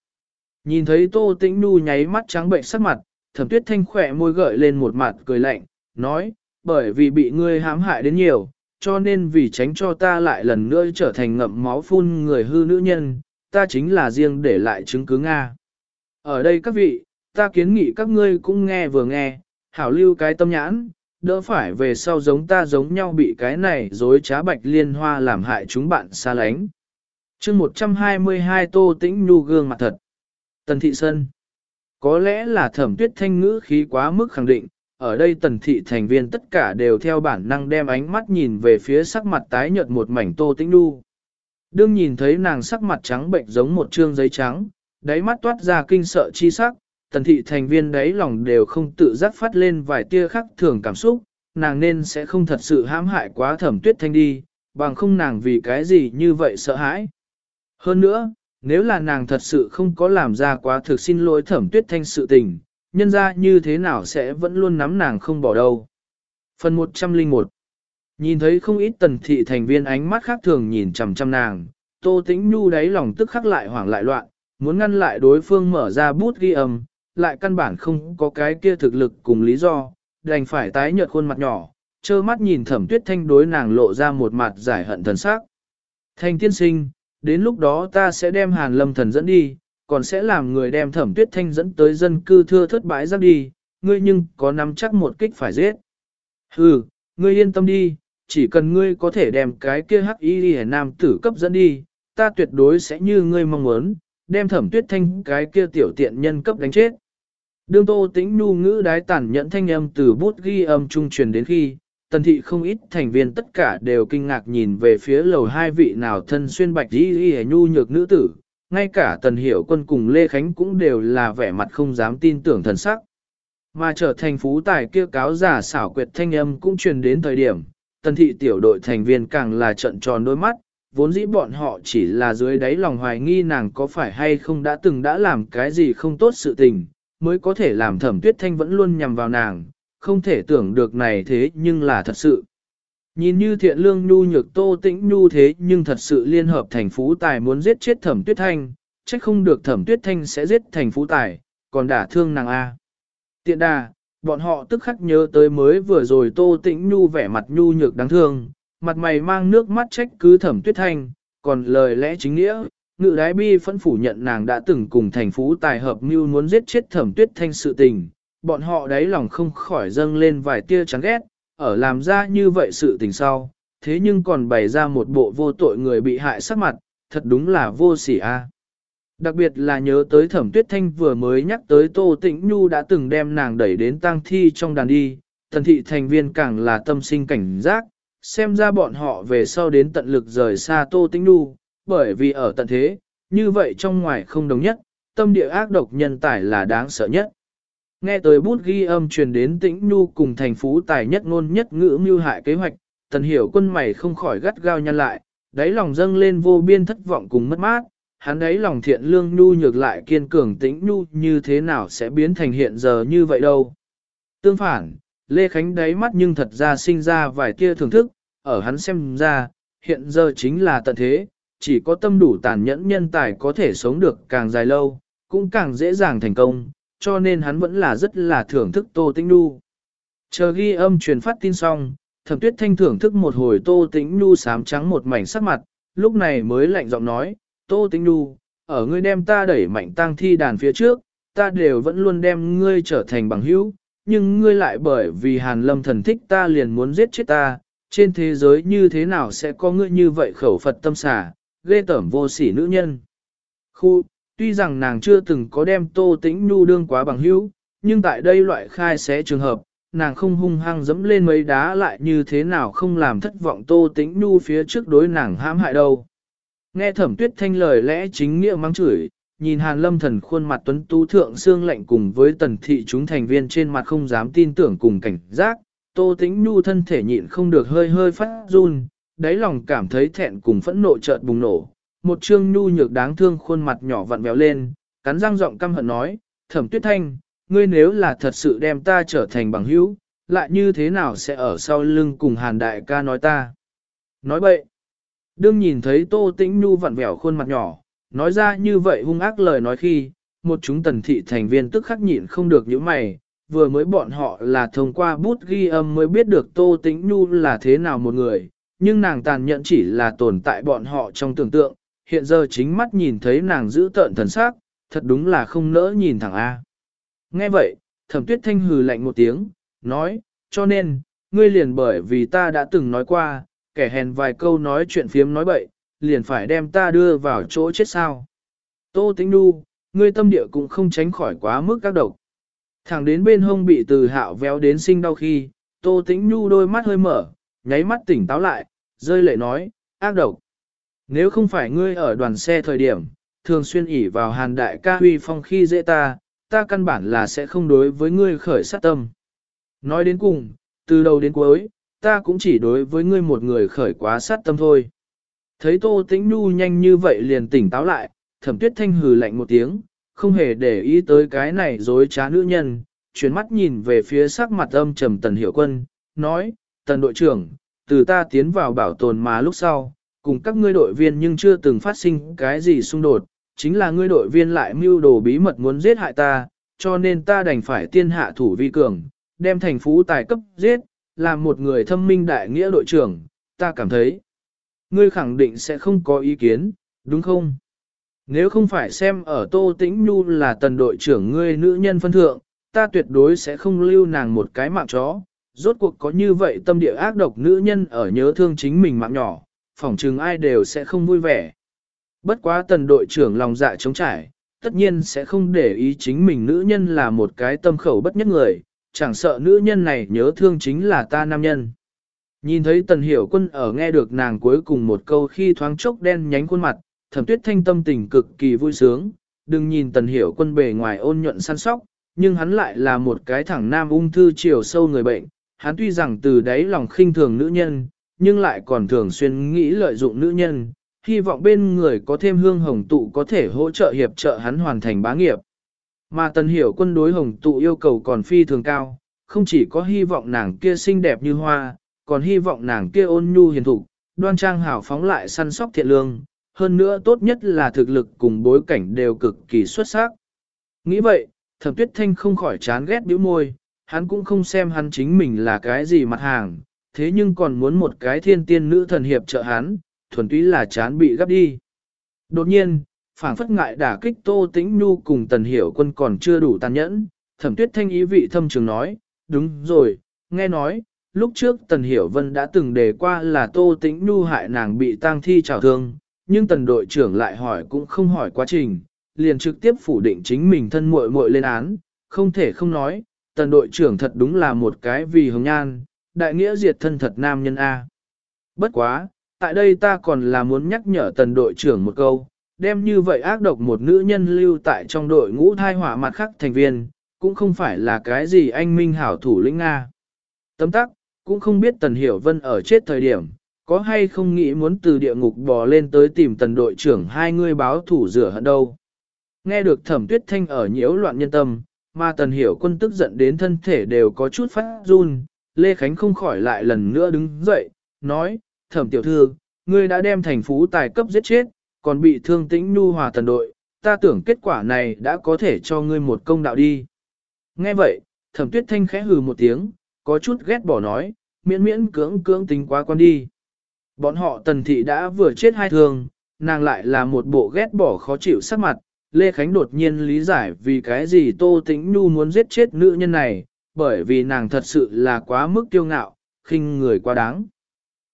Nhìn thấy tô tĩnh nu nháy mắt trắng bệnh sắc mặt, thẩm tuyết thanh khỏe môi gợi lên một mặt cười lạnh, nói, bởi vì bị ngươi hãm hại đến nhiều, cho nên vì tránh cho ta lại lần nữa trở thành ngậm máu phun người hư nữ nhân, ta chính là riêng để lại chứng cứ Nga. Ở đây các vị, ta kiến nghị các ngươi cũng nghe vừa nghe, hảo lưu cái tâm nhãn, đỡ phải về sau giống ta giống nhau bị cái này dối trá bạch liên hoa làm hại chúng bạn xa lánh. chương 122 Tô Tĩnh Nhu gương mặt thật. Tần Thị Sân Có lẽ là thẩm tuyết thanh ngữ khí quá mức khẳng định, ở đây tần thị thành viên tất cả đều theo bản năng đem ánh mắt nhìn về phía sắc mặt tái nhợt một mảnh Tô Tĩnh Nhu. Đương nhìn thấy nàng sắc mặt trắng bệnh giống một trương giấy trắng, đáy mắt toát ra kinh sợ chi sắc, tần thị thành viên đấy lòng đều không tự giác phát lên vài tia khắc thường cảm xúc, nàng nên sẽ không thật sự hãm hại quá thẩm tuyết thanh đi, bằng không nàng vì cái gì như vậy sợ hãi. Hơn nữa, nếu là nàng thật sự không có làm ra quá thực xin lỗi thẩm tuyết thanh sự tình, nhân ra như thế nào sẽ vẫn luôn nắm nàng không bỏ đâu. Phần 101 Nhìn thấy không ít tần thị thành viên ánh mắt khác thường nhìn chằm chằm nàng, Tô Tĩnh Nhu đáy lòng tức khắc lại hoảng lại loạn, muốn ngăn lại đối phương mở ra bút ghi âm, lại căn bản không có cái kia thực lực cùng lý do, đành phải tái nhợt khuôn mặt nhỏ, trơ mắt nhìn thẩm tuyết thanh đối nàng lộ ra một mặt giải hận thần sắc. Thanh tiên sinh, đến lúc đó ta sẽ đem hàn lâm thần dẫn đi, còn sẽ làm người đem thẩm tuyết thanh dẫn tới dân cư thưa thất bãi ra đi, ngươi nhưng có nắm chắc một kích phải giết. Hừ, ngươi yên tâm đi, chỉ cần ngươi có thể đem cái kia hắc y đi nam tử cấp dẫn đi, ta tuyệt đối sẽ như ngươi mong muốn, đem thẩm tuyết thanh cái kia tiểu tiện nhân cấp đánh chết. Đương tô tĩnh nu ngữ đái tản nhẫn thanh âm từ bút ghi âm trung truyền đến khi, tần thị không ít thành viên tất cả đều kinh ngạc nhìn về phía lầu hai vị nào thân xuyên bạch y y nhu nhược nữ tử, ngay cả tần hiểu quân cùng Lê Khánh cũng đều là vẻ mặt không dám tin tưởng thần sắc. Mà trở thành phú tài kia cáo giả xảo quyệt thanh âm cũng truyền đến thời điểm, tần thị tiểu đội thành viên càng là trận tròn đôi mắt, vốn dĩ bọn họ chỉ là dưới đáy lòng hoài nghi nàng có phải hay không đã từng đã làm cái gì không tốt sự tình, mới có thể làm thẩm tuyết thanh vẫn luôn nhằm vào nàng, không thể tưởng được này thế nhưng là thật sự. Nhìn như thiện lương nhu nhược tô tĩnh nhu thế nhưng thật sự liên hợp thành phú tài muốn giết chết thẩm tuyết thanh, trách không được thẩm tuyết thanh sẽ giết thành phú tài, còn đả thương nàng A. Tiện đà, bọn họ tức khắc nhớ tới mới vừa rồi tô tĩnh nhu vẻ mặt nhu nhược đáng thương, mặt mày mang nước mắt trách cứ thẩm tuyết thanh, còn lời lẽ chính nghĩa, ngự đái bi phẫn phủ nhận nàng đã từng cùng thành phú tài hợp mưu muốn giết chết thẩm tuyết thanh sự tình, bọn họ đáy lòng không khỏi dâng lên vài tia chán ghét, ở làm ra như vậy sự tình sau, thế nhưng còn bày ra một bộ vô tội người bị hại sắc mặt, thật đúng là vô sỉ a. Đặc biệt là nhớ tới thẩm tuyết thanh vừa mới nhắc tới Tô Tĩnh Nhu đã từng đem nàng đẩy đến tang thi trong đàn đi, thần thị thành viên càng là tâm sinh cảnh giác, xem ra bọn họ về sau đến tận lực rời xa Tô Tĩnh Nhu, bởi vì ở tận thế, như vậy trong ngoài không đồng nhất, tâm địa ác độc nhân tài là đáng sợ nhất. Nghe tới bút ghi âm truyền đến tĩnh nhu cùng thành phú tài nhất ngôn nhất ngữ mưu hại kế hoạch, tần hiểu quân mày không khỏi gắt gao nhăn lại, đáy lòng dâng lên vô biên thất vọng cùng mất mát, hắn đáy lòng thiện lương nhu nhược lại kiên cường tĩnh nhu như thế nào sẽ biến thành hiện giờ như vậy đâu. Tương phản, Lê Khánh đáy mắt nhưng thật ra sinh ra vài tia thưởng thức, ở hắn xem ra, hiện giờ chính là tận thế, chỉ có tâm đủ tàn nhẫn nhân tài có thể sống được càng dài lâu, cũng càng dễ dàng thành công, cho nên hắn vẫn là rất là thưởng thức Tô Tĩnh Nhu. Chờ ghi âm truyền phát tin xong, thẩm tuyết thanh thưởng thức một hồi Tô Tĩnh Nhu sám trắng một mảnh sắc mặt, lúc này mới lạnh giọng nói, Tô Tĩnh Nhu, ở ngươi đem ta đẩy mạnh tang thi đàn phía trước, ta đều vẫn luôn đem ngươi trở thành bằng hữu, nhưng ngươi lại bởi vì hàn lâm thần thích ta liền muốn giết chết ta, trên thế giới như thế nào sẽ có ngươi như vậy khẩu Phật tâm xả, ghê tởm vô sỉ nữ nhân. Khu, tuy rằng nàng chưa từng có đem Tô Tĩnh Nhu đương quá bằng hữu, nhưng tại đây loại khai xé trường hợp, nàng không hung hăng dẫm lên mấy đá lại như thế nào không làm thất vọng tô tĩnh nu phía trước đối nàng hãm hại đâu. Nghe thẩm tuyết thanh lời lẽ chính nghĩa mắng chửi, nhìn hàn lâm thần khuôn mặt tuấn tú thượng xương lạnh cùng với tần thị chúng thành viên trên mặt không dám tin tưởng cùng cảnh giác, tô tĩnh nu thân thể nhịn không được hơi hơi phát run, đáy lòng cảm thấy thẹn cùng phẫn nộ chợt bùng nổ. Một trương nhu nhược đáng thương khuôn mặt nhỏ vặn vẹo lên, cắn răng giọng căm hận nói, thẩm tuyết thanh, ngươi nếu là thật sự đem ta trở thành bằng hữu, lại như thế nào sẽ ở sau lưng cùng hàn đại ca nói ta. Nói bậy, đương nhìn thấy tô tĩnh nhu vặn vẹo khuôn mặt nhỏ, nói ra như vậy hung ác lời nói khi, một chúng tần thị thành viên tức khắc nhịn không được những mày, vừa mới bọn họ là thông qua bút ghi âm mới biết được tô tĩnh nhu là thế nào một người, nhưng nàng tàn nhẫn chỉ là tồn tại bọn họ trong tưởng tượng, hiện giờ chính mắt nhìn thấy nàng giữ tợn thần sắc, thật đúng là không nỡ nhìn thẳng A. Nghe vậy, thẩm tuyết thanh hừ lạnh một tiếng, nói, cho nên, ngươi liền bởi vì ta đã từng nói qua, kẻ hèn vài câu nói chuyện phiếm nói bậy, liền phải đem ta đưa vào chỗ chết sao. Tô Tĩnh đu, ngươi tâm địa cũng không tránh khỏi quá mức các độc. Thẳng đến bên hông bị từ hạo véo đến sinh đau khi, Tô Tĩnh Nhu đôi mắt hơi mở, nháy mắt tỉnh táo lại, rơi lệ nói, ác độc. Nếu không phải ngươi ở đoàn xe thời điểm, thường xuyên ỉ vào hàn đại ca huy phong khi dễ ta, ta căn bản là sẽ không đối với ngươi khởi sát tâm. Nói đến cùng, từ đầu đến cuối, ta cũng chỉ đối với ngươi một người khởi quá sát tâm thôi. Thấy Tô Tĩnh Nhu nhanh như vậy liền tỉnh táo lại, thẩm tuyết thanh hừ lạnh một tiếng, không hề để ý tới cái này dối trá nữ nhân, chuyển mắt nhìn về phía sắc mặt âm trầm tần hiểu quân, nói, tần đội trưởng, từ ta tiến vào bảo tồn mà lúc sau, cùng các ngươi đội viên nhưng chưa từng phát sinh cái gì xung đột, chính là ngươi đội viên lại mưu đồ bí mật muốn giết hại ta, cho nên ta đành phải tiên hạ thủ vi cường, đem thành phú tài cấp giết, làm một người thâm minh đại nghĩa đội trưởng, ta cảm thấy. Ngươi khẳng định sẽ không có ý kiến, đúng không? Nếu không phải xem ở Tô Tĩnh Nhu là tần đội trưởng ngươi nữ nhân phân thượng, ta tuyệt đối sẽ không lưu nàng một cái mạng chó. Rốt cuộc có như vậy tâm địa ác độc nữ nhân ở nhớ thương chính mình mạng nhỏ, phỏng chừng ai đều sẽ không vui vẻ. Bất quá tần đội trưởng lòng dạ trống trải, tất nhiên sẽ không để ý chính mình nữ nhân là một cái tâm khẩu bất nhất người, chẳng sợ nữ nhân này nhớ thương chính là ta nam nhân. Nhìn thấy tần hiểu quân ở nghe được nàng cuối cùng một câu khi thoáng chốc đen nhánh khuôn mặt, thẩm tuyết thanh tâm tình cực kỳ vui sướng, đừng nhìn tần hiểu quân bề ngoài ôn nhuận săn sóc, nhưng hắn lại là một cái thẳng nam ung thư chiều sâu người bệnh, hắn tuy rằng từ đáy lòng khinh thường nữ nhân, nhưng lại còn thường xuyên nghĩ lợi dụng nữ nhân, hy vọng bên người có thêm hương hồng tụ có thể hỗ trợ hiệp trợ hắn hoàn thành bá nghiệp. Mà tần hiểu quân đối hồng tụ yêu cầu còn phi thường cao, không chỉ có hy vọng nàng kia xinh đẹp như hoa, còn hy vọng nàng kia ôn nhu hiền thục, đoan trang hảo phóng lại săn sóc thiện lương, hơn nữa tốt nhất là thực lực cùng bối cảnh đều cực kỳ xuất sắc. Nghĩ vậy, thẩm tuyết thanh không khỏi chán ghét bĩu môi, hắn cũng không xem hắn chính mình là cái gì mặt hàng, thế nhưng còn muốn một cái thiên tiên nữ thần hiệp trợ hắn, thuần túy là chán bị gấp đi. Đột nhiên, phảng phất ngại đả kích Tô Tĩnh Nhu cùng Tần Hiểu Quân còn chưa đủ tàn nhẫn, Thẩm Tuyết Thanh ý vị thâm trường nói, đúng rồi, nghe nói, lúc trước Tần Hiểu Vân đã từng đề qua là Tô Tĩnh Nhu hại nàng bị tang thi trào thương, nhưng Tần đội trưởng lại hỏi cũng không hỏi quá trình, liền trực tiếp phủ định chính mình thân muội muội lên án, không thể không nói, Tần đội trưởng thật đúng là một cái vì hồng nhan, đại nghĩa diệt thân thật nam nhân A. Bất quá, tại đây ta còn là muốn nhắc nhở tần đội trưởng một câu, đem như vậy ác độc một nữ nhân lưu tại trong đội ngũ thai hỏa mặt khác thành viên, cũng không phải là cái gì anh minh hảo thủ lĩnh Nga. Tấm tắc, cũng không biết tần hiểu vân ở chết thời điểm, có hay không nghĩ muốn từ địa ngục bò lên tới tìm tần đội trưởng hai người báo thủ rửa hận đâu. Nghe được thẩm tuyết thanh ở nhiễu loạn nhân tâm, mà tần hiểu quân tức giận đến thân thể đều có chút phát run, Lê Khánh không khỏi lại lần nữa đứng dậy, nói, thẩm tiểu thư, ngươi đã đem thành phú tài cấp giết chết, còn bị thương tĩnh nu hòa tần đội, ta tưởng kết quả này đã có thể cho ngươi một công đạo đi. Nghe vậy, thẩm tuyết thanh khẽ hừ một tiếng, có chút ghét bỏ nói, miễn miễn cưỡng cưỡng tính quá con đi. Bọn họ tần thị đã vừa chết hai thương, nàng lại là một bộ ghét bỏ khó chịu sắc mặt. Lê Khánh đột nhiên lý giải vì cái gì Tô Tĩnh Nhu muốn giết chết nữ nhân này, bởi vì nàng thật sự là quá mức kiêu ngạo, khinh người quá đáng.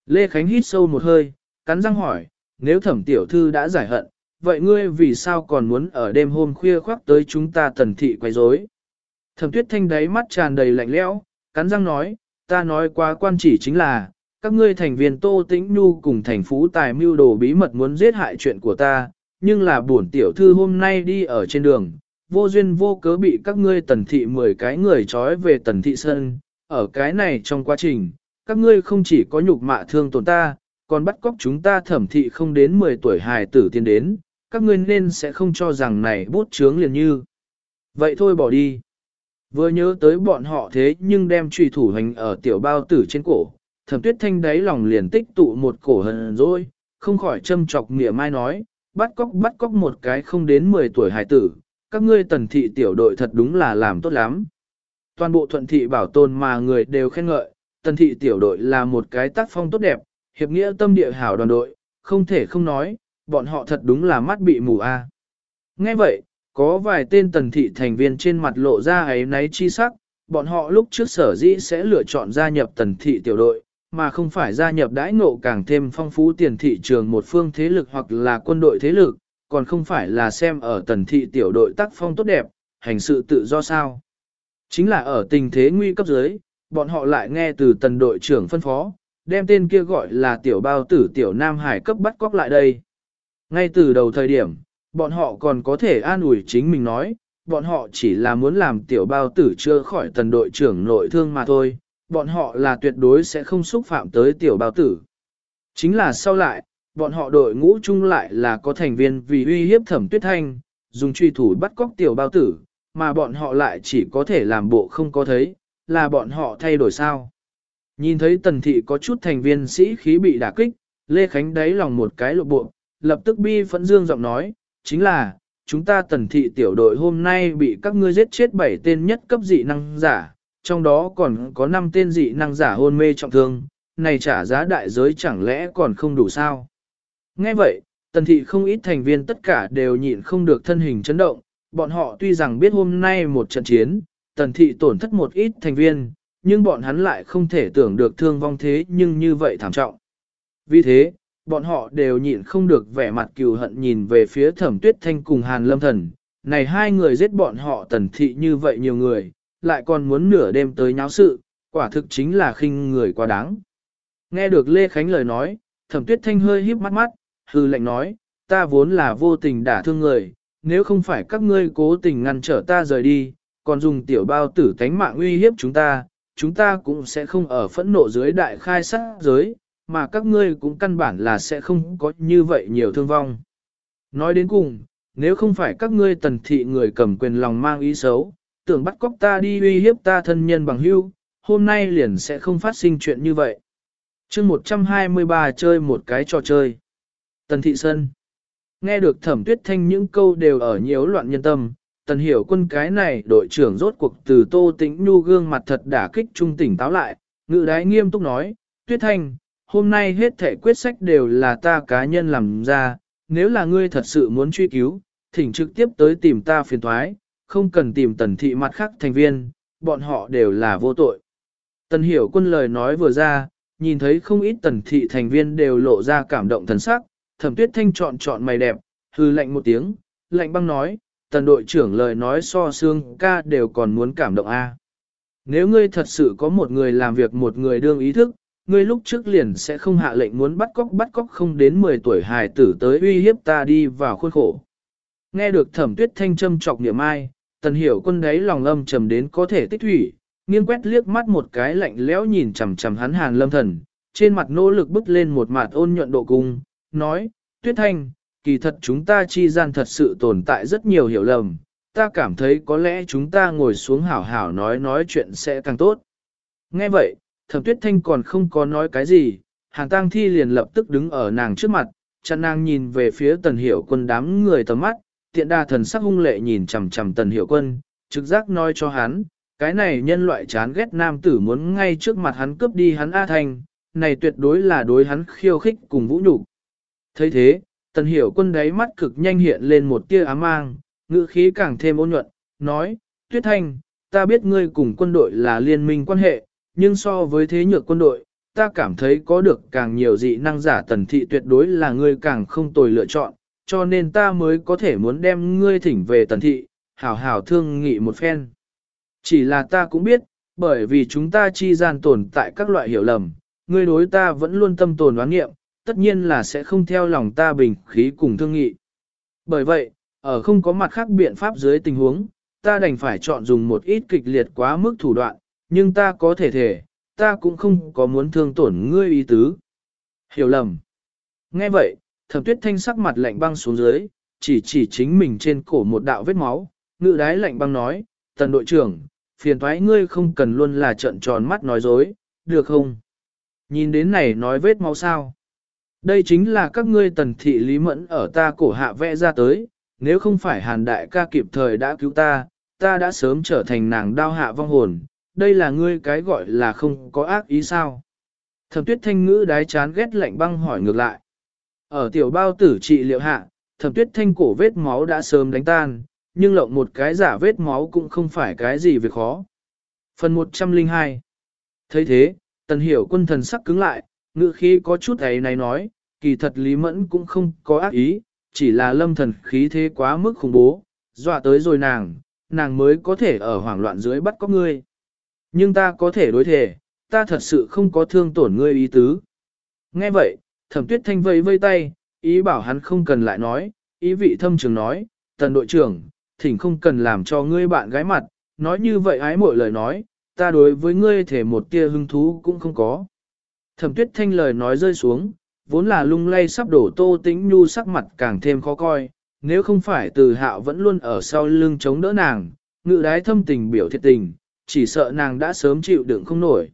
Lê Khánh hít sâu một hơi, cắn răng hỏi, nếu thẩm tiểu thư đã giải hận, vậy ngươi vì sao còn muốn ở đêm hôm khuya khoác tới chúng ta tần thị quay rối? Thẩm tuyết thanh đáy mắt tràn đầy lạnh lẽo, cắn răng nói, ta nói quá quan chỉ chính là, các ngươi thành viên Tô Tĩnh Nhu cùng thành phú tài mưu đồ bí mật muốn giết hại chuyện của ta, nhưng là bổn tiểu thư hôm nay đi ở trên đường, vô duyên vô cớ bị các ngươi tần thị 10 cái người trói về tần thị sân, ở cái này trong quá trình, các ngươi không chỉ có nhục mạ thương tổn ta, còn bắt cóc chúng ta thẩm thị không đến 10 tuổi hài tử tiên đến, các ngươi nên sẽ không cho rằng này bút chướng liền như. Vậy thôi bỏ đi. Vừa nhớ tới bọn họ thế nhưng đem trùy thủ hành ở tiểu bao tử trên cổ, thẩm tuyết thanh đáy lòng liền tích tụ một cổ hận rồi, không khỏi châm chọc nghĩa mai nói, bắt cóc bắt cóc một cái không đến 10 tuổi hải tử, các ngươi tần thị tiểu đội thật đúng là làm tốt lắm. Toàn bộ thuận thị bảo tồn mà người đều khen ngợi, tần thị tiểu đội là một cái tác phong tốt đẹp, hiệp nghĩa tâm địa hảo đoàn đội, không thể không nói, bọn họ thật đúng là mắt bị mù a. À. Nghe vậy, có vài tên tần thị thành viên trên mặt lộ ra ấy náy chi sắc, bọn họ lúc trước sở dĩ sẽ lựa chọn gia nhập tần thị tiểu đội, mà không phải gia nhập đãi ngộ càng thêm phong phú tiền thị trường một phương thế lực hoặc là quân đội thế lực, còn không phải là xem ở tần thị tiểu đội tác phong tốt đẹp, hành sự tự do sao. Chính là ở tình thế nguy cấp dưới, bọn họ lại nghe từ tần đội trưởng phân phó, đem tên kia gọi là tiểu bao tử tiểu Nam Hải cấp bắt cóc lại đây. Ngay từ đầu thời điểm, bọn họ còn có thể an ủi chính mình nói, bọn họ chỉ là muốn làm tiểu bao tử chưa khỏi tần đội trưởng nội thương mà thôi, bọn họ là tuyệt đối sẽ không xúc phạm tới tiểu bao tử. Chính là sau lại, bọn họ đội ngũ chung lại là có thành viên vì uy hiếp thẩm tuyết thanh, dùng truy thủ bắt cóc tiểu bao tử, mà bọn họ lại chỉ có thể làm bộ không có thấy, là bọn họ thay đổi sao. Nhìn thấy tần thị có chút thành viên sĩ khí bị đả kích, Lê Khánh đáy lòng một cái lộ bộ, lập tức bi phẫn dương giọng nói, chính là, chúng ta tần thị tiểu đội hôm nay bị các ngươi giết chết bảy tên nhất cấp dị năng giả, trong đó còn có 5 tên dị năng giả hôn mê trọng thương, này trả giá đại giới chẳng lẽ còn không đủ sao? Nghe vậy, tần thị không ít thành viên tất cả đều nhịn không được thân hình chấn động, bọn họ tuy rằng biết hôm nay một trận chiến, tần thị tổn thất một ít thành viên, nhưng bọn hắn lại không thể tưởng được thương vong thế nhưng như vậy thảm trọng. Vì thế, bọn họ đều nhịn không được vẻ mặt cừu hận nhìn về phía thẩm tuyết thanh cùng hàn lâm thần, này hai người giết bọn họ tần thị như vậy nhiều người, lại còn muốn nửa đêm tới nháo sự, quả thực chính là khinh người quá đáng. Nghe được Lê Khánh lời nói, thẩm tuyết thanh hơi híp mắt mắt, hư lệnh nói, ta vốn là vô tình đả thương người, nếu không phải các ngươi cố tình ngăn trở ta rời đi, còn dùng tiểu bao tử tánh mạng uy hiếp chúng ta, chúng ta cũng sẽ không ở phẫn nộ dưới đại khai sát giới, mà các ngươi cũng căn bản là sẽ không có như vậy nhiều thương vong. Nói đến cùng, nếu không phải các ngươi tần thị người cầm quyền lòng mang ý xấu, tưởng bắt cóc ta đi uy hiếp ta thân nhân bằng hữu, hôm nay liền sẽ không phát sinh chuyện như vậy. chương 123 chơi một cái trò chơi. Tần Thị Sơn Nghe được thẩm tuyết thanh những câu đều ở nhiễu loạn nhân tâm, tần hiểu quân cái này đội trưởng rốt cuộc từ tô tĩnh nhu gương mặt thật đả kích trung tỉnh táo lại, ngự đái nghiêm túc nói, tuyết thanh, hôm nay hết thể quyết sách đều là ta cá nhân làm ra, nếu là ngươi thật sự muốn truy cứu, thỉnh trực tiếp tới tìm ta phiền thoái, không cần tìm tần thị mặt khác thành viên, bọn họ đều là vô tội. Tần hiểu quân lời nói vừa ra, nhìn thấy không ít tần thị thành viên đều lộ ra cảm động thần sắc, thẩm tuyết thanh chọn chọn mày đẹp, hư lạnh một tiếng, lạnh băng nói, tần đội trưởng lời nói so xương ca đều còn muốn cảm động a. Nếu ngươi thật sự có một người làm việc một người đương ý thức, ngươi lúc trước liền sẽ không hạ lệnh muốn bắt cóc bắt cóc không đến 10 tuổi hài tử tới uy hiếp ta đi vào khuôn khổ. Nghe được thẩm tuyết thanh châm chọc niệm ai, tần hiểu quân đấy lòng âm trầm đến có thể tích thủy, nghiêng quét liếc mắt một cái lạnh lẽo nhìn chằm chằm hắn hàn lâm thần, trên mặt nỗ lực bứt lên một mặt ôn nhuận độ cung, nói, tuyết thanh, kỳ thật chúng ta chi gian thật sự tồn tại rất nhiều hiểu lầm, ta cảm thấy có lẽ chúng ta ngồi xuống hảo hảo nói nói chuyện sẽ càng tốt. Nghe vậy, thẩm tuyết thanh còn không có nói cái gì, hàng tang thi liền lập tức đứng ở nàng trước mặt, chặn nàng nhìn về phía tần hiểu quân đám người tầm mắt, tiện đa thần sắc hung lệ nhìn chằm chằm tần Hiệu quân, trực giác nói cho hắn, cái này nhân loại chán ghét nam tử muốn ngay trước mặt hắn cướp đi hắn A Thanh, này tuyệt đối là đối hắn khiêu khích cùng vũ nhục. thấy thế, tần hiểu quân đáy mắt cực nhanh hiện lên một tia ám mang, ngữ khí càng thêm ôn nhuận, nói, Tuyết Thanh, ta biết ngươi cùng quân đội là liên minh quan hệ, nhưng so với thế nhược quân đội, ta cảm thấy có được càng nhiều dị năng giả tần thị tuyệt đối là ngươi càng không tồi lựa chọn, cho nên ta mới có thể muốn đem ngươi thỉnh về tần thị, hảo hảo thương nghị một phen. Chỉ là ta cũng biết, Bởi vì chúng ta chi gian tồn tại các loại hiểu lầm, ngươi đối ta vẫn luôn tâm tồn oán nghiệm, tất nhiên là sẽ không theo lòng ta bình khí cùng thương nghị. Bởi vậy, ở không có mặt khác biện pháp dưới tình huống, ta đành phải chọn dùng một ít kịch liệt quá mức thủ đoạn, nhưng ta có thể thể, ta cũng không có muốn thương tổn ngươi ý tứ. Hiểu lầm. Nghe vậy, thẩm tuyết thanh sắc mặt lạnh băng xuống dưới, chỉ chỉ chính mình trên cổ một đạo vết máu, ngự đái lạnh băng nói, tần đội trưởng, phiền thoái ngươi không cần luôn là trận tròn mắt nói dối, được không? Nhìn đến này nói vết máu sao? Đây chính là các ngươi tần thị lý mẫn ở ta cổ hạ vẽ ra tới, nếu không phải hàn đại ca kịp thời đã cứu ta, ta đã sớm trở thành nàng đao hạ vong hồn, đây là ngươi cái gọi là không có ác ý sao? Thẩm tuyết thanh ngữ đái chán ghét lạnh băng hỏi ngược lại. Ở tiểu bao tử trị liệu hạ, thẩm tuyết thanh cổ vết máu đã sớm đánh tan, nhưng lộng một cái giả vết máu cũng không phải cái gì việc khó. Phần 102 thấy thế, tần hiểu quân thần sắc cứng lại, ngữ khí có chút ấy này nói, kỳ thật Lý Mẫn cũng không có ác ý, chỉ là lâm thần khí thế quá mức khủng bố, dọa tới rồi nàng, nàng mới có thể ở hoảng loạn dưới bắt có ngươi. Nhưng ta có thể đối thể, ta thật sự không có thương tổn ngươi ý tứ. Nghe vậy, thẩm tuyết thanh vây vây tay, ý bảo hắn không cần lại nói, ý vị thâm trường nói, tần đội trưởng, thỉnh không cần làm cho ngươi bạn gái mặt, nói như vậy ái mỗi lời nói, ta đối với ngươi thể một tia hứng thú cũng không có. Thẩm tuyết thanh lời nói rơi xuống, vốn là lung lay sắp đổ tô tĩnh nhu sắc mặt càng thêm khó coi, nếu không phải từ hạo vẫn luôn ở sau lưng chống đỡ nàng, ngự đái thâm tình biểu thiệt tình, chỉ sợ nàng đã sớm chịu đựng không nổi.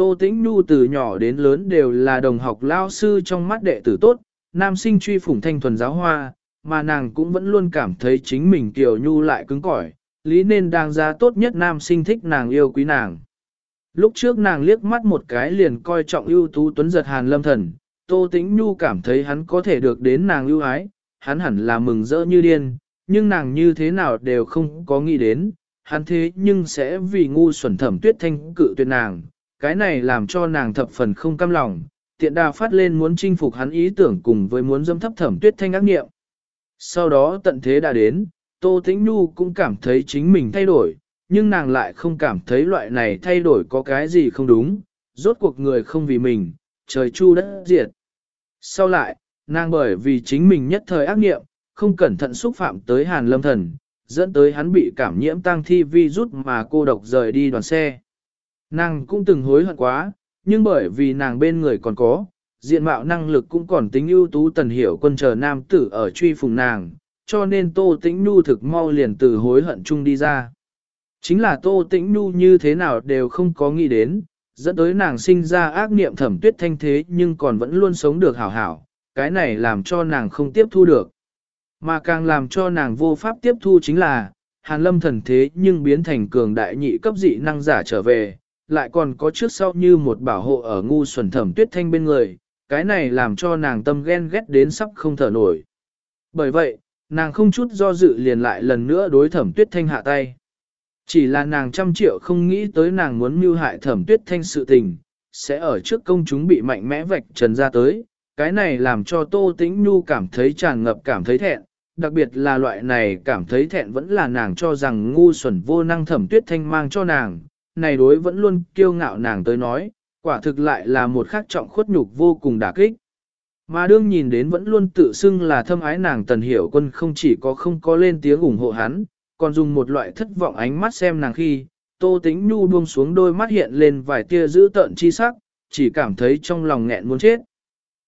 Tô tĩnh nhu từ nhỏ đến lớn đều là đồng học lao sư trong mắt đệ tử tốt, nam sinh truy phủng thanh thuần giáo hoa, mà nàng cũng vẫn luôn cảm thấy chính mình tiểu nhu lại cứng cỏi, lý nên đang ra tốt nhất nam sinh thích nàng yêu quý nàng. Lúc trước nàng liếc mắt một cái liền coi trọng ưu tú tuấn giật hàn lâm thần, Tô Tĩnh Nhu cảm thấy hắn có thể được đến nàng ưu ái, hắn hẳn là mừng rỡ như điên, nhưng nàng như thế nào đều không có nghĩ đến, hắn thế nhưng sẽ vì ngu xuẩn thẩm tuyết thanh cự tuyệt nàng, cái này làm cho nàng thập phần không cam lòng, tiện đà phát lên muốn chinh phục hắn ý tưởng cùng với muốn dâm thấp thẩm tuyết thanh ác nghiệm. Sau đó tận thế đã đến, Tô Tĩnh Nhu cũng cảm thấy chính mình thay đổi, nhưng nàng lại không cảm thấy loại này thay đổi có cái gì không đúng, rốt cuộc người không vì mình, trời chu đất diệt. Sau lại, nàng bởi vì chính mình nhất thời ác nghiệm, không cẩn thận xúc phạm tới hàn lâm thần, dẫn tới hắn bị cảm nhiễm tăng thi vi rút mà cô độc rời đi đoàn xe. Nàng cũng từng hối hận quá, nhưng bởi vì nàng bên người còn có, diện mạo năng lực cũng còn tính ưu tú tần hiểu quân chờ nam tử ở truy phùng nàng, cho nên Tô Tĩnh Nhu thực mau liền từ hối hận chung đi ra. Chính là Tô Tĩnh Nhu như thế nào đều không có nghĩ đến, dẫn tới nàng sinh ra ác niệm thẩm tuyết thanh thế nhưng còn vẫn luôn sống được hảo hảo, cái này làm cho nàng không tiếp thu được. Mà càng làm cho nàng vô pháp tiếp thu chính là, hàn lâm thần thế nhưng biến thành cường đại nhị cấp dị năng giả trở về, lại còn có trước sau như một bảo hộ ở ngu xuẩn thẩm tuyết thanh bên người, cái này làm cho nàng tâm ghen ghét đến sắp không thở nổi. Bởi vậy, nàng không chút do dự liền lại lần nữa đối thẩm tuyết thanh hạ tay. Chỉ là nàng trăm triệu không nghĩ tới nàng muốn mưu hại thẩm tuyết thanh sự tình, sẽ ở trước công chúng bị mạnh mẽ vạch trần ra tới. Cái này làm cho Tô Tĩnh Nhu cảm thấy tràn ngập cảm thấy thẹn, đặc biệt là loại này cảm thấy thẹn vẫn là nàng cho rằng ngu xuẩn vô năng thẩm tuyết thanh mang cho nàng, này đối vẫn luôn kiêu ngạo nàng tới nói, quả thực lại là một khắc trọng khuất nhục vô cùng đả kích. Mà đương nhìn đến vẫn luôn tự xưng là thâm ái nàng tần hiểu quân không chỉ có không có lên tiếng ủng hộ hắn, còn dùng một loại thất vọng ánh mắt xem nàng khi, Tô Tĩnh Nhu buông xuống đôi mắt hiện lên vài tia dữ tợn chi sắc, chỉ cảm thấy trong lòng nghẹn muốn chết.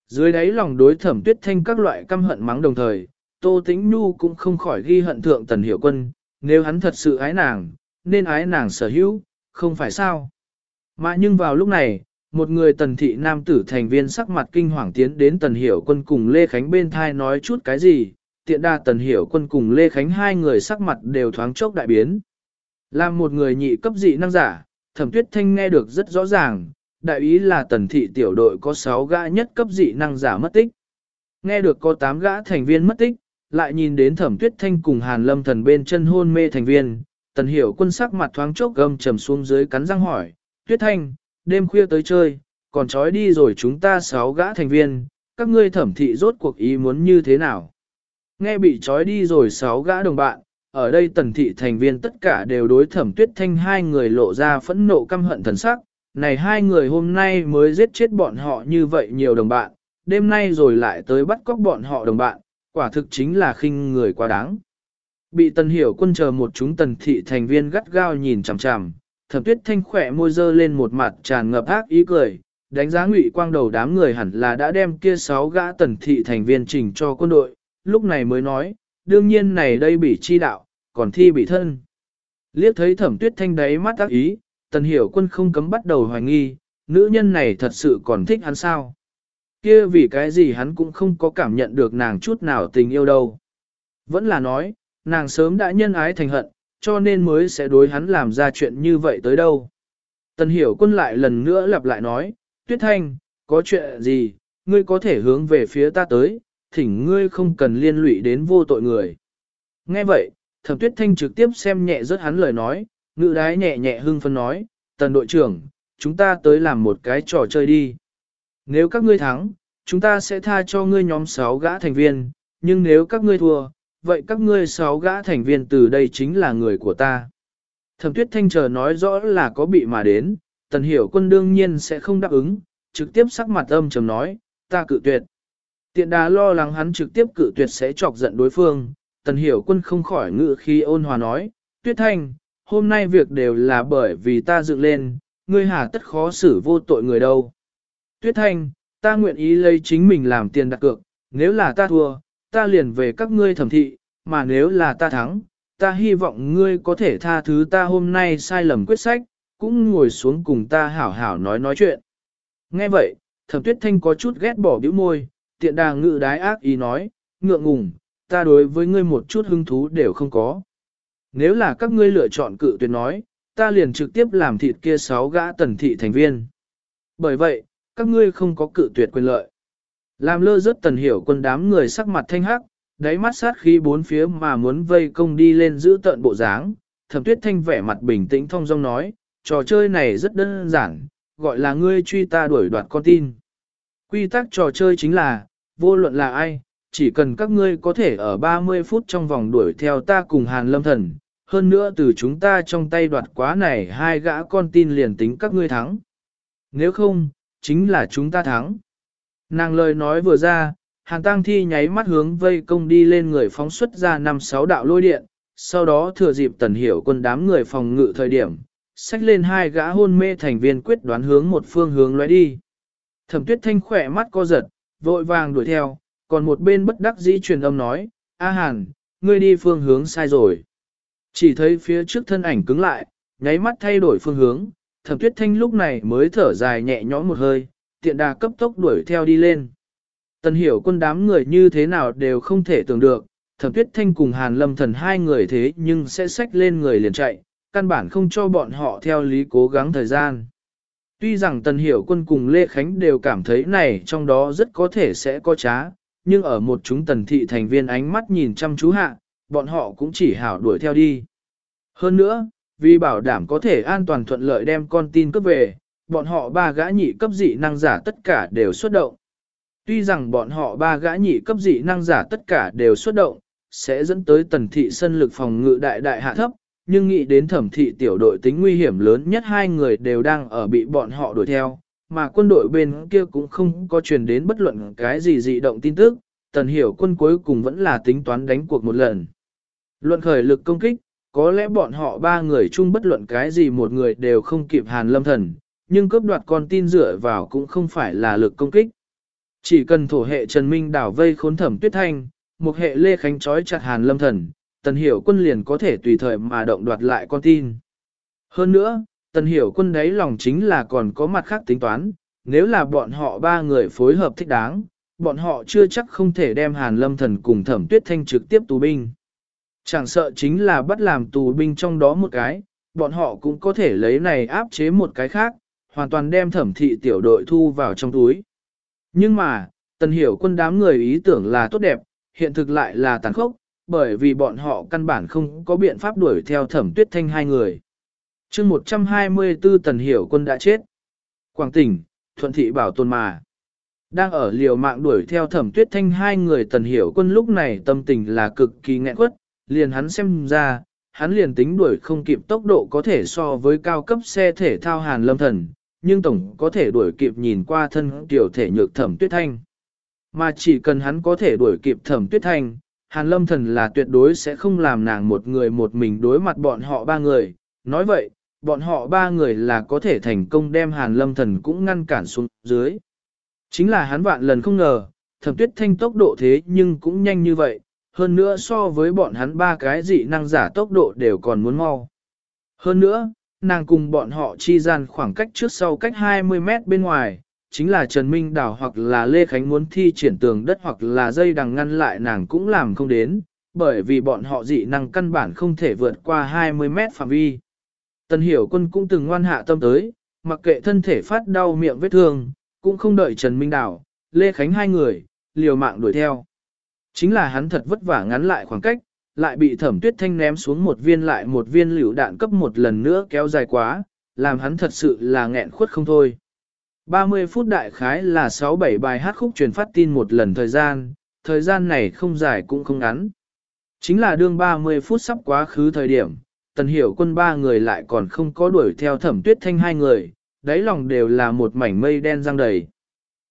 Dưới đáy lòng đối thẩm tuyết thanh các loại căm hận mắng đồng thời, Tô Tĩnh Nhu cũng không khỏi ghi hận thượng tần hiểu quân, nếu hắn thật sự ái nàng, nên ái nàng sở hữu, không phải sao. Mà nhưng vào lúc này, một người tần thị nam tử thành viên sắc mặt kinh hoàng tiến đến tần hiểu quân cùng Lê Khánh bên thai nói chút cái gì, tiện đa tần hiểu quân cùng Lê Khánh hai người sắc mặt đều thoáng chốc đại biến. Là một người nhị cấp dị năng giả, thẩm tuyết thanh nghe được rất rõ ràng, đại ý là tần thị tiểu đội có 6 gã nhất cấp dị năng giả mất tích. Nghe được có 8 gã thành viên mất tích, lại nhìn đến thẩm tuyết thanh cùng hàn lâm thần bên chân hôn mê thành viên, tần hiểu quân sắc mặt thoáng chốc gầm trầm xuống dưới cắn răng hỏi, tuyết thanh, đêm khuya tới chơi, còn trói đi rồi chúng ta sáu gã thành viên, các ngươi thẩm thị rốt cuộc ý muốn như thế nào? Nghe bị trói đi rồi sáu gã đồng bạn, ở đây tần thị thành viên tất cả đều đối thẩm tuyết thanh hai người lộ ra phẫn nộ căm hận thần sắc, này hai người hôm nay mới giết chết bọn họ như vậy nhiều đồng bạn, đêm nay rồi lại tới bắt cóc bọn họ đồng bạn, quả thực chính là khinh người quá đáng. Bị tần hiểu quân chờ một chúng tần thị thành viên gắt gao nhìn chằm chằm, thẩm tuyết thanh khỏe môi dơ lên một mặt tràn ngập ác ý cười, đánh giá ngụy quang đầu đám người hẳn là đã đem kia sáu gã tần thị thành viên trình cho quân đội, lúc này mới nói, đương nhiên này đây bị chi đạo, còn thi bị thân. Liếc thấy thẩm tuyết thanh đáy mắt ác ý, tần hiểu quân không cấm bắt đầu hoài nghi, nữ nhân này thật sự còn thích hắn sao. Kia vì cái gì hắn cũng không có cảm nhận được nàng chút nào tình yêu đâu. Vẫn là nói, nàng sớm đã nhân ái thành hận, cho nên mới sẽ đối hắn làm ra chuyện như vậy tới đâu. Tần hiểu quân lại lần nữa lặp lại nói, Tuyết Thanh, có chuyện gì, ngươi có thể hướng về phía ta tới, thỉnh ngươi không cần liên lụy đến vô tội người. Nghe vậy, thẩm Tuyết Thanh trực tiếp xem nhẹ rất hắn lời nói, ngự đái nhẹ nhẹ hưng phân nói, tần đội trưởng, chúng ta tới làm một cái trò chơi đi. Nếu các ngươi thắng, chúng ta sẽ tha cho ngươi nhóm 6 gã thành viên, nhưng nếu các ngươi thua, vậy các ngươi sáu gã thành viên từ đây chính là người của ta. Thẩm tuyết thanh chờ nói rõ là có bị mà đến, tần hiểu quân đương nhiên sẽ không đáp ứng, trực tiếp sắc mặt âm trầm nói, ta cự tuyệt. Tiện đà lo lắng hắn trực tiếp cự tuyệt sẽ chọc giận đối phương, tần hiểu quân không khỏi ngự khi ôn hòa nói, tuyết thanh, hôm nay việc đều là bởi vì ta dựng lên, ngươi hà tất khó xử vô tội người đâu. Tuyết thanh, ta nguyện ý lấy chính mình làm tiền đặt cược, nếu là ta thua, ta liền về các ngươi thẩm thị, mà nếu là ta thắng, ta hy vọng ngươi có thể tha thứ ta hôm nay sai lầm quyết sách, cũng ngồi xuống cùng ta hảo hảo nói nói chuyện. Nghe vậy, thẩm tuyết thanh có chút ghét bỏ bĩu môi, tiện đà ngự đái ác ý nói, ngượng ngùng, ta đối với ngươi một chút hứng thú đều không có. Nếu là các ngươi lựa chọn cự tuyệt nói, ta liền trực tiếp làm thịt kia sáu gã tần thị thành viên. Bởi vậy, các ngươi không có cự tuyệt quyền lợi. Làm lơ rất tần hiểu quân đám người sắc mặt thanh hắc, đáy mắt sát khí bốn phía mà muốn vây công đi lên giữ tận bộ dáng. Thẩm tuyết thanh vẻ mặt bình tĩnh thong dong nói, trò chơi này rất đơn giản, gọi là ngươi truy ta đuổi đoạt con tin. Quy tắc trò chơi chính là, vô luận là ai, chỉ cần các ngươi có thể ở 30 phút trong vòng đuổi theo ta cùng Hàn Lâm Thần, hơn nữa từ chúng ta trong tay đoạt quá này hai gã con tin liền tính các ngươi thắng. Nếu không, chính là chúng ta thắng. Nàng lời nói vừa ra, Hàn Tăng Thi nháy mắt hướng vây công đi lên người phóng xuất ra năm sáu đạo lôi điện, sau đó thừa dịp tần hiểu quân đám người phòng ngự thời điểm, xách lên hai gã hôn mê thành viên quyết đoán hướng một phương hướng lóe đi. Thẩm tuyết thanh khỏe mắt co giật, vội vàng đuổi theo, còn một bên bất đắc dĩ truyền âm nói, A Hàn, ngươi đi phương hướng sai rồi. Chỉ thấy phía trước thân ảnh cứng lại, nháy mắt thay đổi phương hướng, thẩm tuyết thanh lúc này mới thở dài nhẹ nhõm một hơi, tiện đà cấp tốc đuổi theo đi lên. Tần hiểu quân đám người như thế nào đều không thể tưởng được, thẩm tuyết thanh cùng hàn lâm thần hai người thế nhưng sẽ xách lên người liền chạy, căn bản không cho bọn họ theo lý cố gắng thời gian. Tuy rằng tần hiểu quân cùng Lê Khánh đều cảm thấy này trong đó rất có thể sẽ có trá, nhưng ở một chúng tần thị thành viên ánh mắt nhìn chăm chú hạ, bọn họ cũng chỉ hảo đuổi theo đi. Hơn nữa, vì bảo đảm có thể an toàn thuận lợi đem con tin cướp về, bọn họ ba gã nhị cấp dị năng giả tất cả đều xuất động. Tuy rằng bọn họ ba gã nhị cấp dị năng giả tất cả đều xuất động, sẽ dẫn tới tần thị sân lực phòng ngự đại đại hạ thấp, nhưng nghĩ đến thẩm thị tiểu đội tính nguy hiểm lớn nhất hai người đều đang ở bị bọn họ đuổi theo, mà quân đội bên kia cũng không có truyền đến bất luận cái gì dị động tin tức, tần hiểu quân cuối cùng vẫn là tính toán đánh cuộc một lần. Luận khởi lực công kích, có lẽ bọn họ ba người chung bất luận cái gì một người đều không kịp hàn lâm thần, nhưng cướp đoạt con tin dựa vào cũng không phải là lực công kích. Chỉ cần thổ hệ Trần Minh đảo vây khốn thẩm tuyết thanh, một hệ Lê Khánh trói chặt hàn lâm thần, tần hiểu quân liền có thể tùy thời mà động đoạt lại con tin. Hơn nữa, tần hiểu quân đấy lòng chính là còn có mặt khác tính toán, nếu là bọn họ ba người phối hợp thích đáng, bọn họ chưa chắc không thể đem hàn lâm thần cùng thẩm tuyết thanh trực tiếp tù binh. Chẳng sợ chính là bắt làm tù binh trong đó một cái, bọn họ cũng có thể lấy này áp chế một cái khác, hoàn toàn đem thẩm thị tiểu đội thu vào trong túi. Nhưng mà, tần hiểu quân đám người ý tưởng là tốt đẹp, hiện thực lại là tàn khốc, bởi vì bọn họ căn bản không có biện pháp đuổi theo thẩm tuyết thanh hai người. chương 124 tần hiểu quân đã chết. Quảng tỉnh, thuận thị bảo tồn mà. Đang ở liều mạng đuổi theo thẩm tuyết thanh hai người tần hiểu quân lúc này tâm tình là cực kỳ nghẹn quất, liền hắn xem ra, hắn liền tính đuổi không kịp tốc độ có thể so với cao cấp xe thể thao hàn lâm thần, nhưng tổng có thể đuổi kịp nhìn qua thân tiểu thể nhược thẩm tuyết thanh. Mà chỉ cần hắn có thể đuổi kịp thẩm tuyết thanh, hàn lâm thần là tuyệt đối sẽ không làm nàng một người một mình đối mặt bọn họ ba người. Nói vậy, bọn họ ba người là có thể thành công đem hàn lâm thần cũng ngăn cản xuống dưới. Chính là hắn vạn lần không ngờ, thẩm tuyết thanh tốc độ thế nhưng cũng nhanh như vậy, hơn nữa so với bọn hắn ba cái dị năng giả tốc độ đều còn muốn mau. Hơn nữa, nàng cùng bọn họ chi gian khoảng cách trước sau cách 20 mét bên ngoài, chính là Trần Minh Đảo hoặc là Lê Khánh muốn thi triển tường đất hoặc là dây đằng ngăn lại nàng cũng làm không đến, bởi vì bọn họ dị năng căn bản không thể vượt qua 20 mét phạm vi. Tần Hiểu Quân cũng từng ngoan hạ tâm tới, mặc kệ thân thể phát đau miệng vết thương, cũng không đợi Trần Minh Đảo, Lê Khánh hai người, liều mạng đuổi theo. Chính là hắn thật vất vả ngắn lại khoảng cách, lại bị thẩm tuyết thanh ném xuống một viên lại một viên lựu đạn cấp một lần nữa kéo dài quá, làm hắn thật sự là nghẹn khuất không thôi. 30 phút đại khái là 6-7 bài hát khúc truyền phát tin một lần thời gian, thời gian này không dài cũng không ngắn. Chính là đương 30 phút sắp quá khứ thời điểm, tần hiểu quân ba người lại còn không có đuổi theo thẩm tuyết thanh hai người, đáy lòng đều là một mảnh mây đen răng đầy.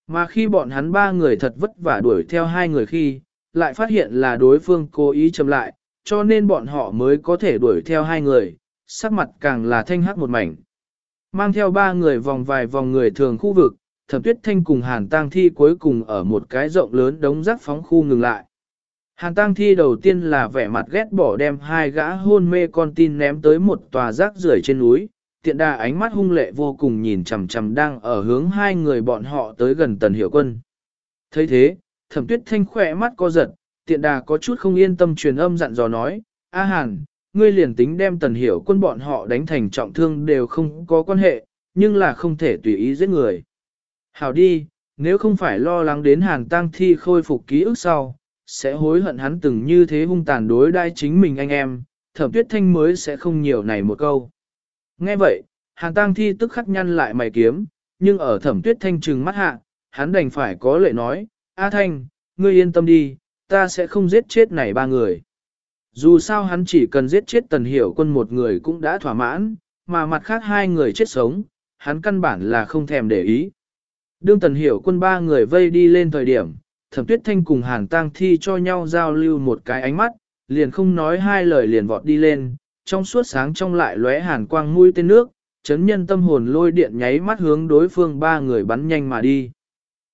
Mà khi bọn hắn ba người thật vất vả đuổi theo hai người khi, lại phát hiện là đối phương cố ý chậm lại, cho nên bọn họ mới có thể đuổi theo hai người, sắc mặt càng là thanh hắc một mảnh. Mang theo ba người vòng vài vòng người thường khu vực, thẩm tuyết thanh cùng hàn tang thi cuối cùng ở một cái rộng lớn đống rác phóng khu ngừng lại. Hàn tang thi đầu tiên là vẻ mặt ghét bỏ đem hai gã hôn mê con tin ném tới một tòa rác rưởi trên núi, tiện đà ánh mắt hung lệ vô cùng nhìn chằm chằm đang ở hướng hai người bọn họ tới gần tần hiệu quân. thấy thế, thẩm tuyết thanh khỏe mắt co giật, tiện đà có chút không yên tâm truyền âm dặn dò nói, A Hàn, ngươi liền tính đem tần hiểu quân bọn họ đánh thành trọng thương đều không có quan hệ, nhưng là không thể tùy ý giết người. Hảo đi, nếu không phải lo lắng đến Hàn Tăng Thi khôi phục ký ức sau, sẽ hối hận hắn từng như thế hung tàn đối đai chính mình anh em, thẩm tuyết thanh mới sẽ không nhiều này một câu. Nghe vậy, Hàn Tăng Thi tức khắc nhăn lại mày kiếm, nhưng ở thẩm tuyết thanh trừng mắt hạ, hắn đành phải có lệ nói, A Thanh, ngươi yên tâm đi, ta sẽ không giết chết này ba người. Dù sao hắn chỉ cần giết chết tần hiểu quân một người cũng đã thỏa mãn, mà mặt khác hai người chết sống, hắn căn bản là không thèm để ý. Đương tần hiểu quân ba người vây đi lên thời điểm, thẩm tuyết thanh cùng hàn tang thi cho nhau giao lưu một cái ánh mắt, liền không nói hai lời liền vọt đi lên, trong suốt sáng trong lại lóe hàn quang mũi tên nước, chấn nhân tâm hồn lôi điện nháy mắt hướng đối phương ba người bắn nhanh mà đi.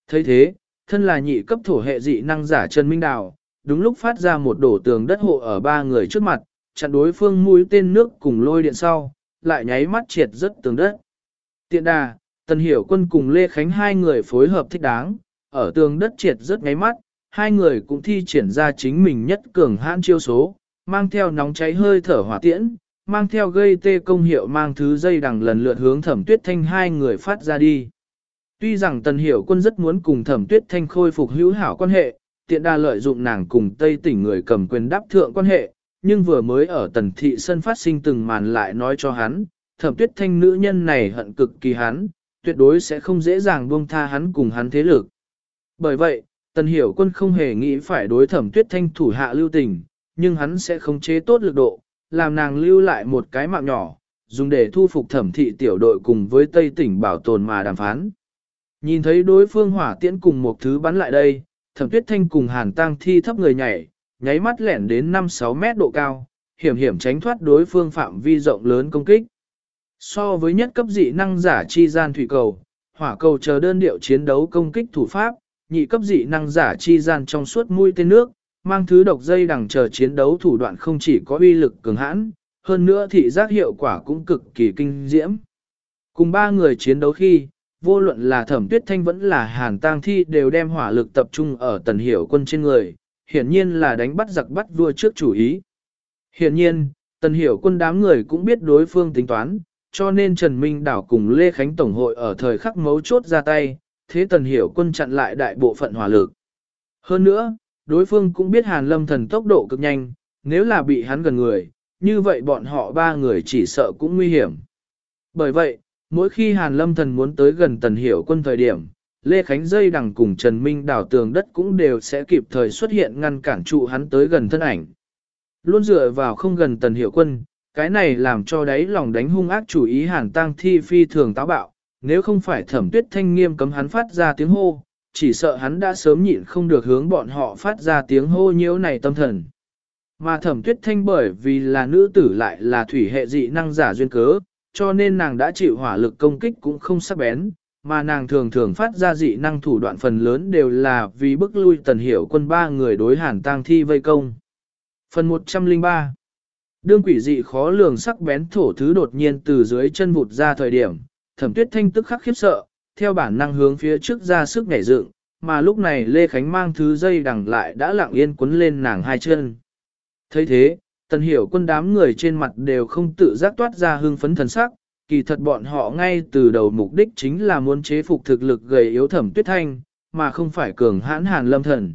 thấy thế, thân là nhị cấp thổ hệ dị năng giả Trần Minh Đào, đúng lúc phát ra một đổ tường đất hộ ở ba người trước mặt, chặn đối phương mũi tên nước cùng lôi điện sau, lại nháy mắt triệt rất tường đất. Tiện đà, Tần Hiểu Quân cùng Lê Khánh hai người phối hợp thích đáng, ở tường đất triệt rất nháy mắt, hai người cũng thi triển ra chính mình nhất cường hãn chiêu số, mang theo nóng cháy hơi thở hỏa tiễn, mang theo gây tê công hiệu mang thứ dây đằng lần lượt hướng thẩm tuyết thanh hai người phát ra đi. Tuy rằng Tần Hiểu Quân rất muốn cùng thẩm tuyết thanh khôi phục hữu hảo quan hệ, tiện đa lợi dụng nàng cùng Tây tỉnh người cầm quyền đáp thượng quan hệ, nhưng vừa mới ở tần thị sân phát sinh từng màn lại nói cho hắn, thẩm tuyết thanh nữ nhân này hận cực kỳ hắn, tuyệt đối sẽ không dễ dàng buông tha hắn cùng hắn thế lực. Bởi vậy, tần hiểu quân không hề nghĩ phải đối thẩm tuyết thanh thủ hạ lưu tình, nhưng hắn sẽ không chế tốt lực độ, làm nàng lưu lại một cái mạng nhỏ, dùng để thu phục thẩm thị tiểu đội cùng với Tây tỉnh bảo tồn mà đàm phán. Nhìn thấy đối phương hỏa tiễn cùng một thứ bắn lại đây, thẩm tuyết thanh cùng hàn tang thi thấp người nhảy, nháy mắt lẻn đến 5-6 mét độ cao, hiểm hiểm tránh thoát đối phương phạm vi rộng lớn công kích. So với nhất cấp dị năng giả chi gian thủy cầu, hỏa cầu chờ đơn điệu chiến đấu công kích thủ pháp, nhị cấp dị năng giả chi gian trong suốt mũi tên nước, mang thứ độc dây đằng chờ chiến đấu thủ đoạn không chỉ có uy lực cường hãn, hơn nữa thị giác hiệu quả cũng cực kỳ kinh diễm. Cùng ba người chiến đấu khi, vô luận là thẩm tuyết thanh vẫn là hàn tang thi đều đem hỏa lực tập trung ở tần hiểu quân trên người, hiển nhiên là đánh bắt giặc bắt vua trước chủ ý. Hiển nhiên, tần hiểu quân đám người cũng biết đối phương tính toán, cho nên Trần Minh Đảo cùng Lê Khánh Tổng hội ở thời khắc mấu chốt ra tay, thế tần hiểu quân chặn lại đại bộ phận hỏa lực. Hơn nữa, đối phương cũng biết hàn lâm thần tốc độ cực nhanh, nếu là bị hắn gần người, như vậy bọn họ ba người chỉ sợ cũng nguy hiểm. Bởi vậy, Mỗi khi Hàn Lâm Thần muốn tới gần Tần Hiểu quân thời điểm, Lê Khánh dây đằng cùng Trần Minh đảo tường đất cũng đều sẽ kịp thời xuất hiện ngăn cản trụ hắn tới gần thân ảnh. luôn dựa vào không gần tần hiểu quân, cái này làm cho đáy lòng đánh hung ác chủ ý hàn tang thi phi thường táo bạo, nếu không phải thẩm tuyết thanh nghiêm cấm hắn phát ra tiếng hô, chỉ sợ hắn đã sớm nhịn không được hướng bọn họ phát ra tiếng hô nhiễu này tâm thần. Mà thẩm tuyết thanh bởi vì là nữ tử lại là thủy hệ dị năng giả duyên cớ, cho nên nàng đã chịu hỏa lực công kích cũng không sắc bén, mà nàng thường thường phát ra dị năng thủ đoạn phần lớn đều là vì bức lui tần hiểu quân ba người đối hàn tang thi vây công. Phần 103 Đương quỷ dị khó lường sắc bén thổ thứ đột nhiên từ dưới chân vụt ra thời điểm, thẩm tuyết thanh tức khắc khiếp sợ, theo bản năng hướng phía trước ra sức nhảy dựng, mà lúc này Lê Khánh mang thứ dây đằng lại đã lặng yên quấn lên nàng hai chân. thấy thế, tần hiểu quân đám người trên mặt đều không tự giác toát ra hưng phấn thần sắc, kỳ thật bọn họ ngay từ đầu mục đích chính là muốn chế phục thực lực gầy yếu thẩm tuyết thanh, mà không phải cường hãn hàn lâm thần.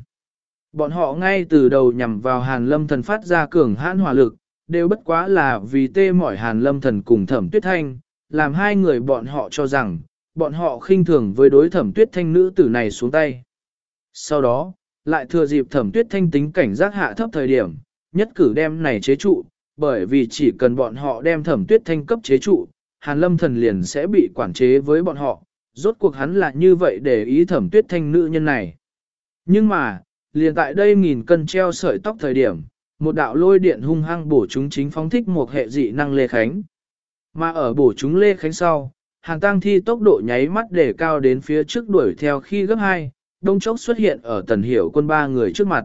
Bọn họ ngay từ đầu nhằm vào hàn lâm thần phát ra cường hãn hỏa lực, đều bất quá là vì tê mỏi hàn lâm thần cùng thẩm tuyết thanh, làm hai người bọn họ cho rằng, bọn họ khinh thường với đối thẩm tuyết thanh nữ tử này xuống tay. Sau đó, lại thừa dịp thẩm tuyết thanh tính cảnh giác hạ thấp thời điểm, nhất cử đem này chế trụ, bởi vì chỉ cần bọn họ đem thẩm tuyết thanh cấp chế trụ, hàn lâm thần liền sẽ bị quản chế với bọn họ, rốt cuộc hắn là như vậy để ý thẩm tuyết thanh nữ nhân này. Nhưng mà, liền tại đây nghìn cân treo sợi tóc thời điểm, một đạo lôi điện hung hăng bổ chúng chính phóng thích một hệ dị năng Lê Khánh. Mà ở bổ chúng Lê Khánh sau, hàng tang thi tốc độ nháy mắt để cao đến phía trước đuổi theo khi gấp 2, đông chốc xuất hiện ở tần hiểu quân ba người trước mặt.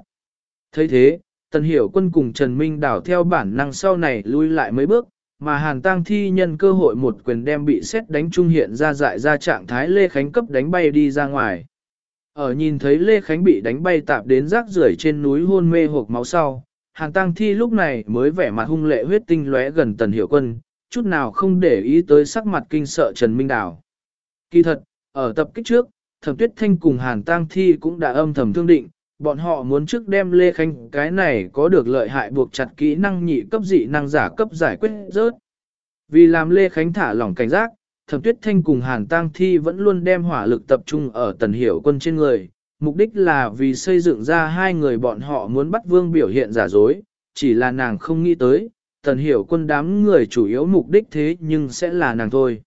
thấy thế, tần hiểu quân cùng Trần Minh đảo theo bản năng sau này lui lại mấy bước, mà hàn tăng thi nhân cơ hội một quyền đem bị xét đánh trung hiện ra dại ra trạng thái Lê Khánh cấp đánh bay đi ra ngoài. Ở nhìn thấy Lê Khánh bị đánh bay tạp đến rác rưởi trên núi hôn mê hộp máu sau, hàn tăng thi lúc này mới vẻ mặt hung lệ huyết tinh lóe gần tần hiểu quân, chút nào không để ý tới sắc mặt kinh sợ Trần Minh Đào. Kỳ thật, ở tập kích trước, Thẩm Tuyết Thanh cùng Hàn Tang Thi cũng đã âm thầm thương định, bọn họ muốn trước đem Lê Khanh cái này có được lợi hại buộc chặt kỹ năng nhị cấp dị năng giả cấp giải quyết rớt. Vì làm Lê Khánh thả lỏng cảnh giác, Thẩm Tuyết Thanh cùng Hàn Tang Thi vẫn luôn đem hỏa lực tập trung ở tần hiểu quân trên người, mục đích là vì xây dựng ra hai người bọn họ muốn bắt vương biểu hiện giả dối, chỉ là nàng không nghĩ tới, tần hiểu quân đám người chủ yếu mục đích thế nhưng sẽ là nàng thôi.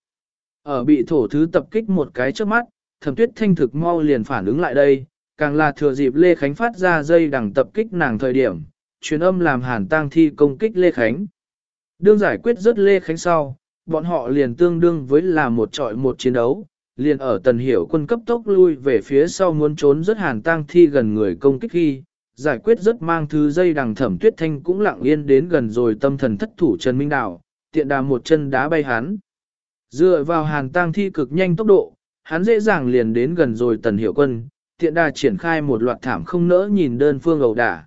Ở bị thổ thứ tập kích một cái trước mắt, thẩm tuyết thanh thực mau liền phản ứng lại đây, càng là thừa dịp Lê Khánh phát ra dây đằng tập kích nàng thời điểm, truyền âm làm hàn tang thi công kích Lê Khánh. Đương giải quyết rất Lê Khánh sau, bọn họ liền tương đương với là một trọi một chiến đấu, liền ở tần hiểu quân cấp tốc lui về phía sau muốn trốn rất hàn tang thi gần người công kích khi, giải quyết rất mang thứ dây đằng thẩm tuyết thanh cũng lặng yên đến gần rồi tâm thần thất thủ Trần Minh Đạo tiện đà một chân đá bay hắn. Dựa vào hàn tang thi cực nhanh tốc độ, hắn dễ dàng liền đến gần rồi tần hiểu quân, tiện đà triển khai một loạt thảm không nỡ nhìn đơn phương ẩu đả.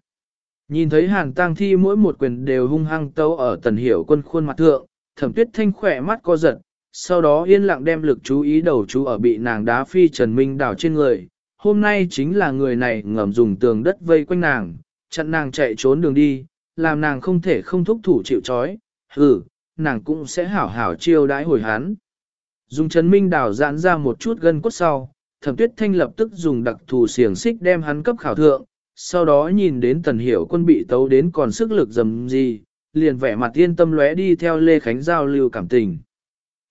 Nhìn thấy hàng tang thi mỗi một quyền đều hung hăng tấu ở tần hiểu quân khuôn mặt thượng, thẩm tuyết thanh khỏe mắt co giật, sau đó yên lặng đem lực chú ý đầu chú ở bị nàng đá phi Trần Minh đảo trên người, hôm nay chính là người này ngầm dùng tường đất vây quanh nàng, chặn nàng chạy trốn đường đi, làm nàng không thể không thúc thủ chịu trói, Ừ, nàng cũng sẽ hảo hảo chiêu đãi hồi hắn. Dùng Trần Minh đảo giãn ra một chút gân cốt sau, thẩm tuyết thanh lập tức dùng đặc thù xiềng xích đem hắn cấp khảo thượng, sau đó nhìn đến tần hiểu quân bị tấu đến còn sức lực dầm gì, liền vẻ mặt yên tâm lóe đi theo Lê Khánh giao lưu cảm tình.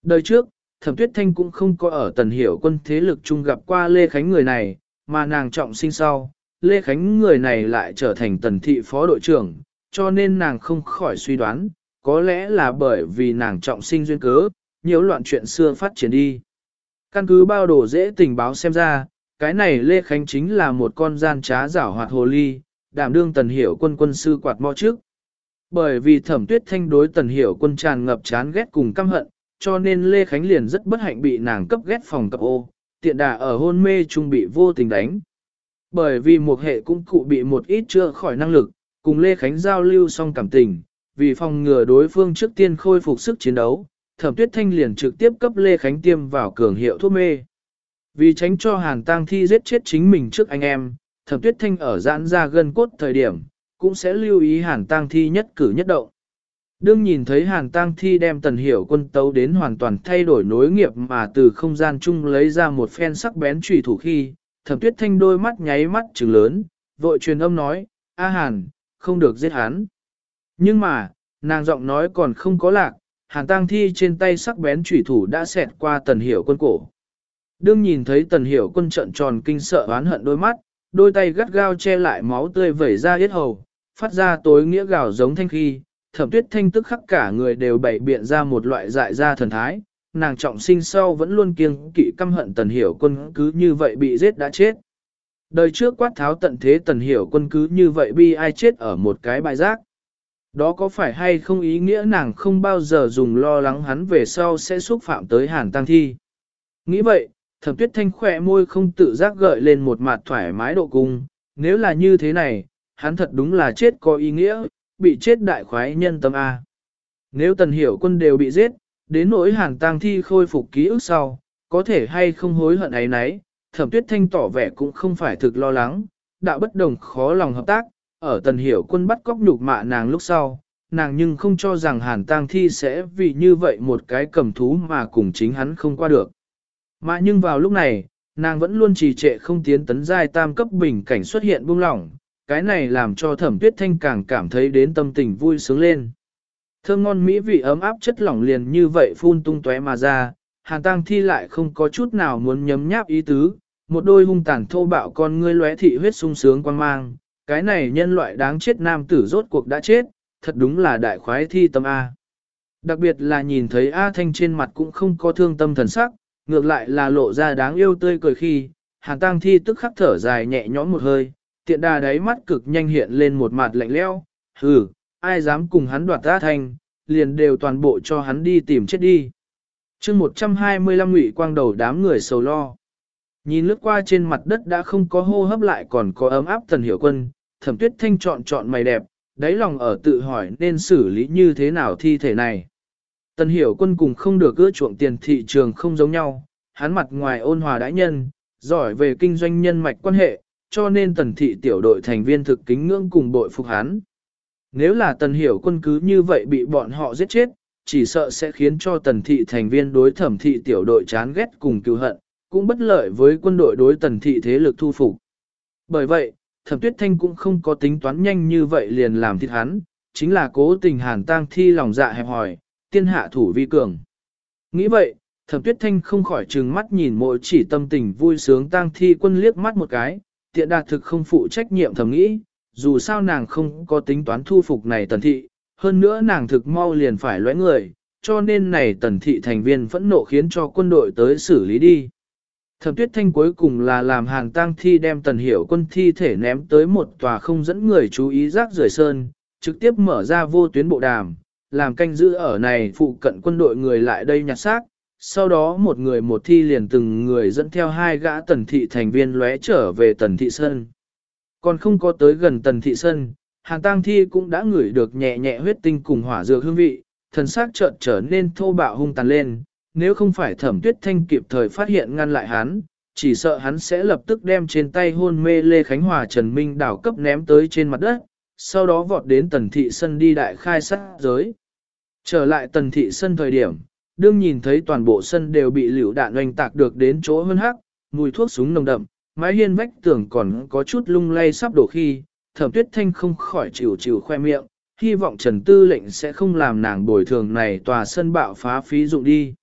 Đời trước, thẩm tuyết thanh cũng không có ở tần hiểu quân thế lực chung gặp qua Lê Khánh người này, mà nàng trọng sinh sau, Lê Khánh người này lại trở thành tần thị phó đội trưởng, cho nên nàng không khỏi suy đoán, có lẽ là bởi vì nàng trọng sinh duyên cớ, nhiều loạn chuyện xưa phát triển đi. Căn cứ bao đồ dễ tình báo xem ra, cái này Lê Khánh chính là một con gian trá giảo hoạt hồ ly, đảm đương tần hiểu quân quân sư quạt mò trước. Bởi vì thẩm tuyết thanh đối tần hiểu quân tràn ngập chán ghét cùng căm hận, cho nên Lê Khánh liền rất bất hạnh bị nàng cấp ghét phòng cập ô, tiện đà ở hôn mê trung bị vô tình đánh. Bởi vì một hệ cũng cụ bị một ít chưa khỏi năng lực, cùng Lê Khánh giao lưu xong cảm tình, vì phòng ngừa đối phương trước tiên khôi phục sức chiến đấu, thẩm tuyết thanh liền trực tiếp cấp Lê Khánh tiêm vào cường hiệu thuốc mê. Vì tránh cho hàn tang thi giết chết chính mình trước anh em, thẩm tuyết thanh ở giãn ra gân cốt thời điểm, cũng sẽ lưu ý hàn tang thi nhất cử nhất động. Đương nhìn thấy hàn tang thi đem tần hiểu quân tấu đến hoàn toàn thay đổi nối nghiệp mà từ không gian chung lấy ra một phen sắc bén trùy thủ khi, thẩm tuyết thanh đôi mắt nháy mắt trừng lớn, vội truyền âm nói, A hàn, không được giết hắn. Nhưng mà, nàng giọng nói còn không có lạc, hàn tang thi trên tay sắc bén chủy thủ đã xẹt qua tần hiểu quân cổ. Đương nhìn thấy tần hiểu quân trận tròn kinh sợ oán hận đôi mắt, đôi tay gắt gao che lại máu tươi vẩy ra yết hầu, phát ra tối nghĩa gào giống thanh khi, thẩm tuyết thanh tức khắc cả người đều bảy biện ra một loại dại ra thần thái, nàng trọng sinh sau vẫn luôn kiêng kỵ căm hận tần hiểu quân cứ như vậy bị giết đã chết. Đời trước quát tháo tận thế tần hiểu quân cứ như vậy bi ai chết ở một cái bãi rác. Đó có phải hay không ý nghĩa nàng không bao giờ dùng lo lắng hắn về sau sẽ xúc phạm tới hàn tăng thi. Nghĩ vậy, thẩm tuyết thanh khỏe môi không tự giác gợi lên một mặt thoải mái độ cung, nếu là như thế này, hắn thật đúng là chết có ý nghĩa, bị chết đại khoái nhân tâm A. Nếu tần hiểu quân đều bị giết, đến nỗi hàn tang thi khôi phục ký ức sau, có thể hay không hối hận ấy nấy, thẩm tuyết thanh tỏ vẻ cũng không phải thực lo lắng, đạo bất đồng khó lòng hợp tác, ở tần hiểu quân bắt cóc nhục mạ nàng lúc sau, nàng nhưng không cho rằng hàn tang thi sẽ vì như vậy một cái cầm thú mà cùng chính hắn không qua được. Mà nhưng vào lúc này, nàng vẫn luôn trì trệ không tiến tấn giai tam cấp bình cảnh xuất hiện buông lỏng, cái này làm cho thẩm tuyết thanh càng cảm thấy đến tâm tình vui sướng lên. Thơm ngon mỹ vị ấm áp chất lỏng liền như vậy phun tung tóe mà ra, hàn tang thi lại không có chút nào muốn nhấm nháp ý tứ, một đôi hung tàn thô bạo con ngươi lóe thị huyết sung sướng quan mang, cái này nhân loại đáng chết nam tử rốt cuộc đã chết, thật đúng là đại khoái thi tâm A. Đặc biệt là nhìn thấy A Thanh trên mặt cũng không có thương tâm thần sắc, ngược lại là lộ ra đáng yêu tươi cười khi, hàn tang thi tức khắc thở dài nhẹ nhõm một hơi, tiện đà đáy mắt cực nhanh hiện lên một mặt lạnh leo, hừ, ai dám cùng hắn đoạt A Thanh, liền đều toàn bộ cho hắn đi tìm chết đi. chương 125 ngụy quang đầu đám người sầu lo. Nhìn lướt qua trên mặt đất đã không có hô hấp lại còn có ấm áp tần hiểu quân, thẩm tuyết thanh chọn chọn mày đẹp, đáy lòng ở tự hỏi nên xử lý như thế nào thi thể này. Tần hiểu quân cùng không được ưa chuộng tiền thị trường không giống nhau, hắn mặt ngoài ôn hòa đãi nhân, giỏi về kinh doanh nhân mạch quan hệ, cho nên tần thị tiểu đội thành viên thực kính ngưỡng cùng bội phục hắn. Nếu là tần hiểu quân cứ như vậy bị bọn họ giết chết, chỉ sợ sẽ khiến cho tần thị thành viên đối thẩm thị tiểu đội chán ghét cùng cứu hận, cũng bất lợi với quân đội đối tần thị thế lực thu phục. Bởi vậy, thẩm tuyết thanh cũng không có tính toán nhanh như vậy liền làm thịt hắn, chính là cố tình hàn tang thi lòng dạ hẹp hỏi, tiên hạ thủ vi cường. Nghĩ vậy, thẩm tuyết thanh không khỏi trừng mắt nhìn mỗi chỉ tâm tình vui sướng tang thi quân liếc mắt một cái, tiện đạt thực không phụ trách nhiệm thầm nghĩ, dù sao nàng không có tính toán thu phục này tần thị, hơn nữa nàng thực mau liền phải lõi người, cho nên này tần thị thành viên phẫn nộ khiến cho quân đội tới xử lý đi. Thẩm tuyết thanh cuối cùng là làm hàng tang thi đem tần hiểu quân thi thể ném tới một tòa không dẫn người chú ý rác rưởi sơn, trực tiếp mở ra vô tuyến bộ đàm, làm canh giữ ở này phụ cận quân đội người lại đây nhặt xác. Sau đó một người một thi liền từng người dẫn theo hai gã tần thị thành viên lóe trở về tần thị sơn. Còn không có tới gần tần thị sơn, hàng tang thi cũng đã ngửi được nhẹ nhẹ huyết tinh cùng hỏa dược hương vị, thần xác chợt trở nên thô bạo hung tàn lên, nếu không phải thẩm tuyết thanh kịp thời phát hiện ngăn lại hắn, chỉ sợ hắn sẽ lập tức đem trên tay hôn mê Lê Khánh Hòa Trần Minh đảo cấp ném tới trên mặt đất, sau đó vọt đến tần thị sân đi đại khai sát giới. Trở lại tần thị sân thời điểm, đương nhìn thấy toàn bộ sân đều bị liều đạn oanh tạc được đến chỗ hơn hắc, mùi thuốc súng nồng đậm, mái hiên vách tường còn có chút lung lay sắp đổ khi, thẩm tuyết thanh không khỏi chịu chịu khoe miệng, hy vọng Trần Tư lệnh sẽ không làm nàng bồi thường này tòa sân bạo phá phí dụng đi.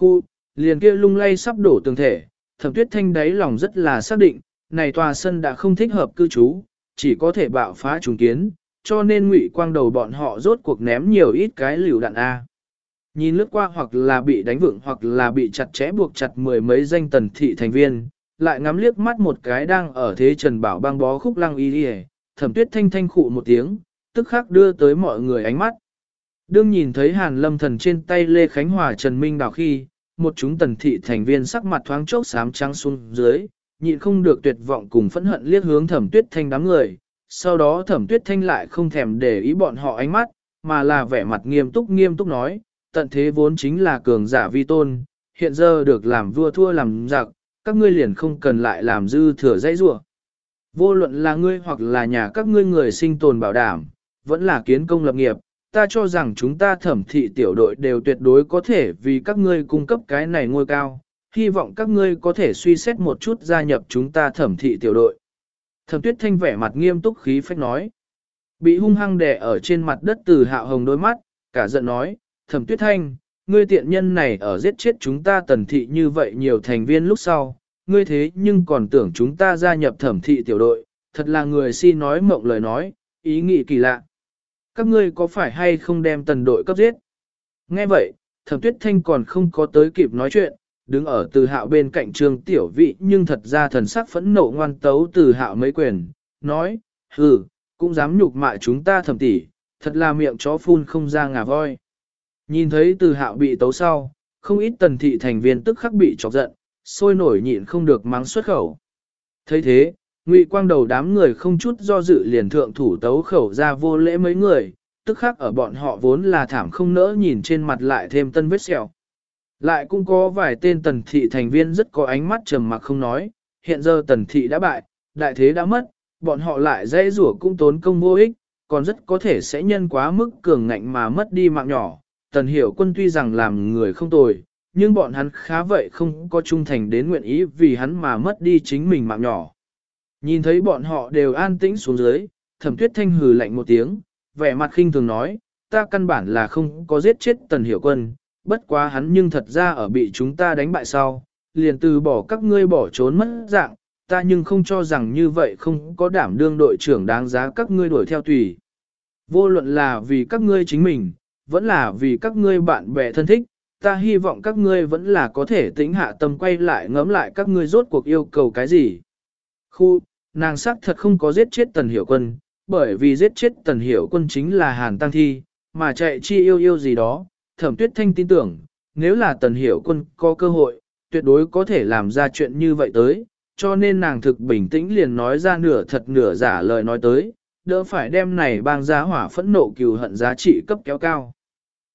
Khu, liền kia lung lay sắp đổ tường thể, thẩm tuyết thanh đáy lòng rất là xác định, này tòa sân đã không thích hợp cư trú, chỉ có thể bạo phá trùng kiến, cho nên ngụy quang đầu bọn họ rốt cuộc ném nhiều ít cái liều đạn A. Nhìn lướt qua hoặc là bị đánh vượng hoặc là bị chặt chẽ buộc chặt mười mấy danh tần thị thành viên, lại ngắm liếc mắt một cái đang ở thế trần bảo băng bó khúc lăng y đi thẩm tuyết thanh thanh khụ một tiếng, tức khắc đưa tới mọi người ánh mắt. Đương nhìn thấy hàn lâm thần trên tay Lê Khánh Hòa Trần Minh Đào khi, một chúng tần thị thành viên sắc mặt thoáng chốc xám trắng xuống dưới, nhịn không được tuyệt vọng cùng phẫn hận liếc hướng thẩm tuyết thanh đám người. Sau đó thẩm tuyết thanh lại không thèm để ý bọn họ ánh mắt, mà là vẻ mặt nghiêm túc nghiêm túc nói, tận thế vốn chính là cường giả vi tôn, hiện giờ được làm vua thua làm giặc, các ngươi liền không cần lại làm dư thừa dãy rủa. Vô luận là ngươi hoặc là nhà các ngươi người sinh tồn bảo đảm, vẫn là kiến công lập nghiệp, ta cho rằng chúng ta thẩm thị tiểu đội đều tuyệt đối có thể vì các ngươi cung cấp cái này ngôi cao, hy vọng các ngươi có thể suy xét một chút gia nhập chúng ta thẩm thị tiểu đội. Thẩm tuyết thanh vẻ mặt nghiêm túc khí phách nói. bị hung hăng đè ở trên mặt đất từ hạo hồng đôi mắt, cả giận nói, thẩm tuyết thanh, ngươi tiện nhân này ở giết chết chúng ta tần thị như vậy nhiều thành viên lúc sau, ngươi thế nhưng còn tưởng chúng ta gia nhập thẩm thị tiểu đội, thật là người si nói mộng lời nói, ý nghĩ kỳ lạ. Các ngươi có phải hay không đem tần đội cấp giết? Nghe vậy, thẩm tuyết thanh còn không có tới kịp nói chuyện, đứng ở từ hạo bên cạnh trường tiểu vị nhưng thật ra thần sắc phẫn nộ ngoan tấu từ hạo mấy quyền, nói, hừ, cũng dám nhục mại chúng ta thẩm tỷ, thật là miệng chó phun không ra ngà voi. Nhìn thấy từ hạo bị tấu sau, không ít tần thị thành viên tức khắc bị chọc giận, sôi nổi nhịn không được mắng xuất khẩu. thấy thế, ngụy quang đầu đám người không chút do dự liền thượng thủ tấu khẩu ra vô lễ mấy người, tức khắc ở bọn họ vốn là thảm không nỡ nhìn trên mặt lại thêm tân vết sẹo. Lại cũng có vài tên tần thị thành viên rất có ánh mắt trầm mặc không nói, hiện giờ tần thị đã bại, đại thế đã mất, bọn họ lại dễ rủa cũng tốn công vô ích, còn rất có thể sẽ nhân quá mức cường ngạnh mà mất đi mạng nhỏ. Tần hiểu quân tuy rằng làm người không tồi, nhưng bọn hắn khá vậy không có trung thành đến nguyện ý vì hắn mà mất đi chính mình mạng nhỏ. Nhìn thấy bọn họ đều an tĩnh xuống dưới, thẩm tuyết thanh hừ lạnh một tiếng, vẻ mặt khinh thường nói, ta căn bản là không có giết chết tần hiểu quân, bất quá hắn nhưng thật ra ở bị chúng ta đánh bại sau, liền từ bỏ các ngươi bỏ trốn mất dạng, ta nhưng không cho rằng như vậy không có đảm đương đội trưởng đáng giá các ngươi đuổi theo tùy. Vô luận là vì các ngươi chính mình, vẫn là vì các ngươi bạn bè thân thích, ta hy vọng các ngươi vẫn là có thể tĩnh hạ tâm quay lại ngẫm lại các ngươi rốt cuộc yêu cầu cái gì. Khu, nàng xác thật không có giết chết tần hiểu quân, bởi vì giết chết tần hiểu quân chính là hàn tăng thi, mà chạy chi yêu yêu gì đó, thẩm tuyết thanh tin tưởng, nếu là tần hiểu quân có cơ hội, tuyệt đối có thể làm ra chuyện như vậy tới, cho nên nàng thực bình tĩnh liền nói ra nửa thật nửa giả lời nói tới, đỡ phải đem này bang giá hỏa phẫn nộ cừu hận giá trị cấp kéo cao.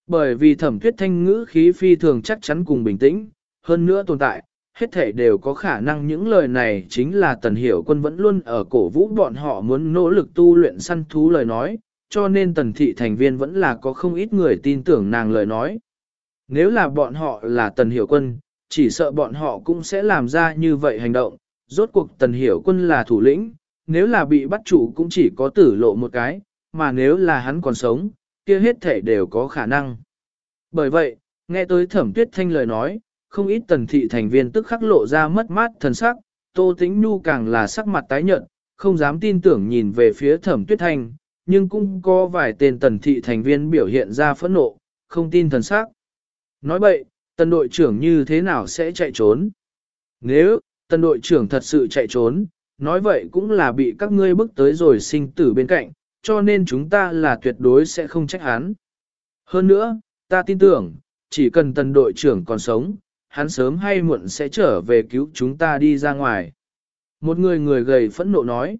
Bởi vì thẩm tuyết thanh ngữ khí phi thường chắc chắn cùng bình tĩnh, hơn nữa tồn tại, hết thể đều có khả năng những lời này chính là tần hiểu quân vẫn luôn ở cổ vũ bọn họ muốn nỗ lực tu luyện săn thú lời nói, cho nên tần thị thành viên vẫn là có không ít người tin tưởng nàng lời nói. Nếu là bọn họ là tần hiểu quân, chỉ sợ bọn họ cũng sẽ làm ra như vậy hành động, rốt cuộc tần hiểu quân là thủ lĩnh, nếu là bị bắt chủ cũng chỉ có tử lộ một cái, mà nếu là hắn còn sống, kia hết thể đều có khả năng. Bởi vậy, nghe tới thẩm tuyết thanh lời nói, không ít tần thị thành viên tức khắc lộ ra mất mát thần sắc, tô tĩnh nu càng là sắc mặt tái nhợt, không dám tin tưởng nhìn về phía thẩm tuyết thanh, nhưng cũng có vài tên tần thị thành viên biểu hiện ra phẫn nộ, không tin thần sắc. Nói vậy, tần đội trưởng như thế nào sẽ chạy trốn? Nếu, tần đội trưởng thật sự chạy trốn, nói vậy cũng là bị các ngươi bức tới rồi sinh tử bên cạnh, cho nên chúng ta là tuyệt đối sẽ không trách hắn. Hơn nữa, ta tin tưởng, chỉ cần tần đội trưởng còn sống, hắn sớm hay muộn sẽ trở về cứu chúng ta đi ra ngoài. Một người người gầy phẫn nộ nói.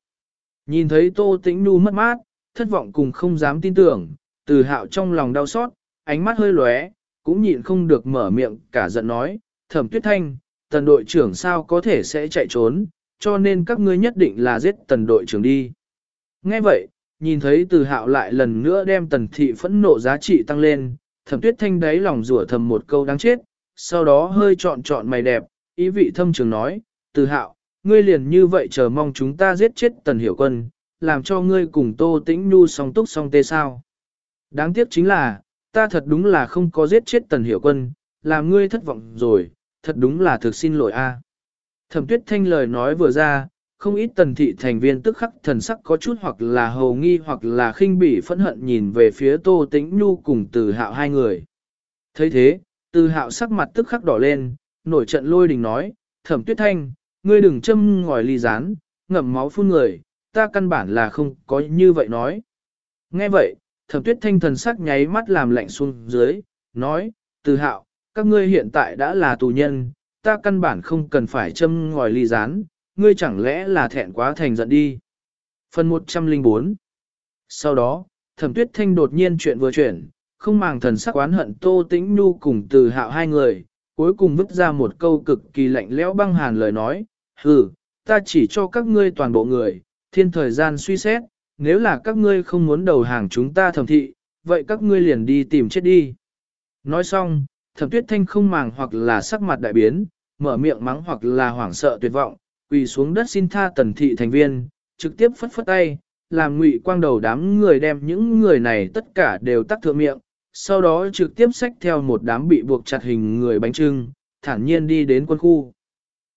Nhìn thấy Tô Tĩnh Nu mất mát, thất vọng cùng không dám tin tưởng, từ hạo trong lòng đau xót, ánh mắt hơi lóe, cũng nhịn không được mở miệng cả giận nói, thẩm tuyết thanh, tần đội trưởng sao có thể sẽ chạy trốn, cho nên các ngươi nhất định là giết tần đội trưởng đi. Nghe vậy, nhìn thấy từ hạo lại lần nữa đem tần thị phẫn nộ giá trị tăng lên, thẩm tuyết thanh đáy lòng rủa thầm một câu đáng chết, sau đó hơi trọn trọn mày đẹp, ý vị thâm trường nói, từ hạo, ngươi liền như vậy chờ mong chúng ta giết chết tần hiểu quân, làm cho ngươi cùng tô tĩnh nu song túc song tê sao. Đáng tiếc chính là, ta thật đúng là không có giết chết tần hiểu quân, làm ngươi thất vọng rồi, thật đúng là thực xin lỗi a. Thẩm tuyết thanh lời nói vừa ra, không ít tần thị thành viên tức khắc thần sắc có chút hoặc là hầu nghi hoặc là khinh bỉ phẫn hận nhìn về phía tô tĩnh nhu cùng từ hạo hai người. thấy thế, từ hạo sắc mặt tức khắc đỏ lên, nổi trận lôi đình nói, thẩm tuyết thanh, ngươi đừng châm ngòi ly rán, ngậm máu phun người, ta căn bản là không có như vậy nói. Nghe vậy, thẩm tuyết thanh thần sắc nháy mắt làm lạnh xuống dưới, nói, từ hạo, các ngươi hiện tại đã là tù nhân, ta căn bản không cần phải châm ngòi ly rán, ngươi chẳng lẽ là thẹn quá thành giận đi. Phần 104 Sau đó, thẩm tuyết thanh đột nhiên chuyện vừa chuyển, không màng thần sắc oán hận tô tĩnh nhu cùng từ hạo hai người, cuối cùng vứt ra một câu cực kỳ lạnh lẽo băng hàn lời nói, hừ, ta chỉ cho các ngươi toàn bộ người, thiên thời gian suy xét, nếu là các ngươi không muốn đầu hàng chúng ta thẩm thị, vậy các ngươi liền đi tìm chết đi. Nói xong, thẩm tuyết thanh không màng hoặc là sắc mặt đại biến, mở miệng mắng hoặc là hoảng sợ tuyệt vọng, quỳ xuống đất xin tha tần thị thành viên, trực tiếp phất phất tay, làm ngụy quang đầu đám người đem những người này tất cả đều tắt thượng miệng, sau đó trực tiếp xách theo một đám bị buộc chặt hình người bánh trưng, thản nhiên đi đến quân khu.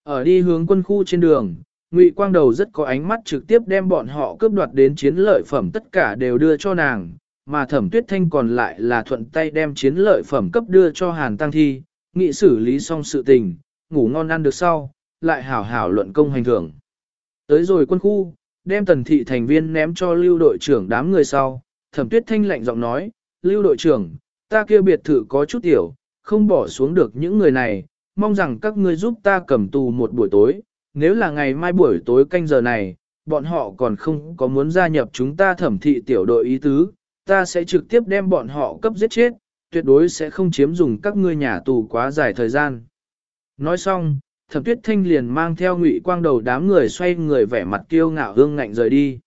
Ở đi hướng quân khu trên đường, Ngụy Quang Đầu rất có ánh mắt trực tiếp đem bọn họ cướp đoạt đến chiến lợi phẩm tất cả đều đưa cho nàng, mà Thẩm Tuyết Thanh còn lại là thuận tay đem chiến lợi phẩm cấp đưa cho Hàn Tăng Thi, nghị xử lý xong sự tình, ngủ ngon ăn được sau, lại hảo hảo luận công hành thưởng. Tới rồi quân khu, đem tần thị thành viên ném cho lưu đội trưởng đám người sau, Thẩm Tuyết Thanh lạnh giọng nói, lưu đội trưởng, ta kia biệt thự có chút tiểu, không bỏ xuống được những người này, mong rằng các ngươi giúp ta cầm tù một buổi tối, nếu là ngày mai buổi tối canh giờ này, bọn họ còn không có muốn gia nhập chúng ta thẩm thị tiểu đội ý tứ, ta sẽ trực tiếp đem bọn họ cấp giết chết, tuyệt đối sẽ không chiếm dùng các ngươi nhà tù quá dài thời gian. Nói xong, thẩm tuyết thanh liền mang theo ngụy quang đầu đám người xoay người vẻ mặt kiêu ngạo hương ngạnh rời đi.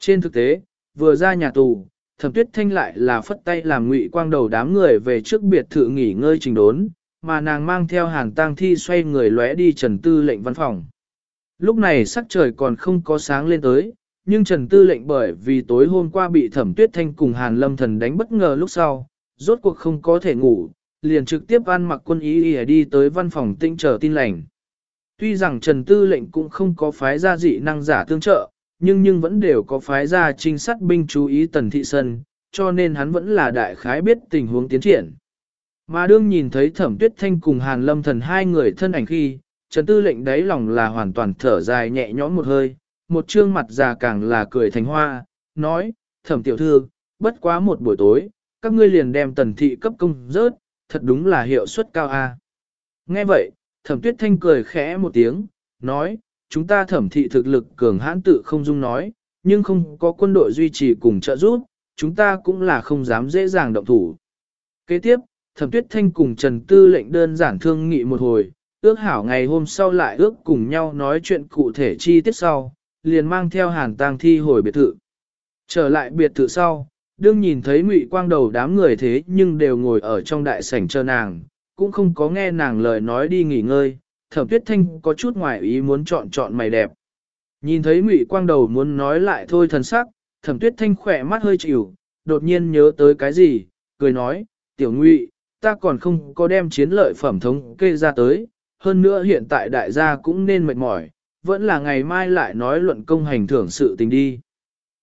Trên thực tế, vừa ra nhà tù, thẩm tuyết thanh lại là phất tay làm ngụy quang đầu đám người về trước biệt thự nghỉ ngơi trình đốn, mà nàng mang theo hàn tang thi xoay người lóe đi trần tư lệnh văn phòng. Lúc này sắc trời còn không có sáng lên tới, nhưng trần tư lệnh bởi vì tối hôm qua bị thẩm tuyết thanh cùng hàn lâm thần đánh bất ngờ lúc sau, rốt cuộc không có thể ngủ, liền trực tiếp ăn mặc quân ý y đi tới văn phòng tinh chờ tin lành. Tuy rằng Trần Tư lệnh cũng không có phái ra dị năng giả tương trợ, nhưng nhưng vẫn đều có phái ra trinh sát binh chú ý tần thị sân, cho nên hắn vẫn là đại khái biết tình huống tiến triển. Mà đương nhìn thấy thẩm tuyết thanh cùng hàn lâm thần hai người thân ảnh khi, Trần Tư lệnh đáy lòng là hoàn toàn thở dài nhẹ nhõm một hơi, một trương mặt già càng là cười thành hoa, nói, thẩm tiểu thư, bất quá một buổi tối, các ngươi liền đem tần thị cấp công rớt, thật đúng là hiệu suất cao a. Nghe vậy, thẩm tuyết thanh cười khẽ một tiếng, nói, chúng ta thẩm thị thực lực cường hãn tự không dung nói, nhưng không có quân đội duy trì cùng trợ giúp, chúng ta cũng là không dám dễ dàng động thủ. Kế tiếp, thẩm tuyết thanh cùng Trần Tư lệnh đơn giản thương nghị một hồi, ước hảo ngày hôm sau lại ước cùng nhau nói chuyện cụ thể chi tiết sau, liền mang theo hàn tang thi hồi biệt thự. Trở lại biệt thự sau, đương nhìn thấy ngụy quang đầu đám người thế nhưng đều ngồi ở trong đại sảnh chờ nàng, cũng không có nghe nàng lời nói đi nghỉ ngơi, thẩm tuyết thanh có chút ngoài ý muốn chọn chọn mày đẹp. Nhìn thấy ngụy quang đầu muốn nói lại thôi thần sắc, thẩm tuyết thanh khỏe mắt hơi chịu, đột nhiên nhớ tới cái gì, cười nói, tiểu ngụy, ta còn không có đem chiến lợi phẩm thống kê ra tới, hơn nữa hiện tại đại gia cũng nên mệt mỏi, vẫn là ngày mai lại nói luận công hành thưởng sự tình đi.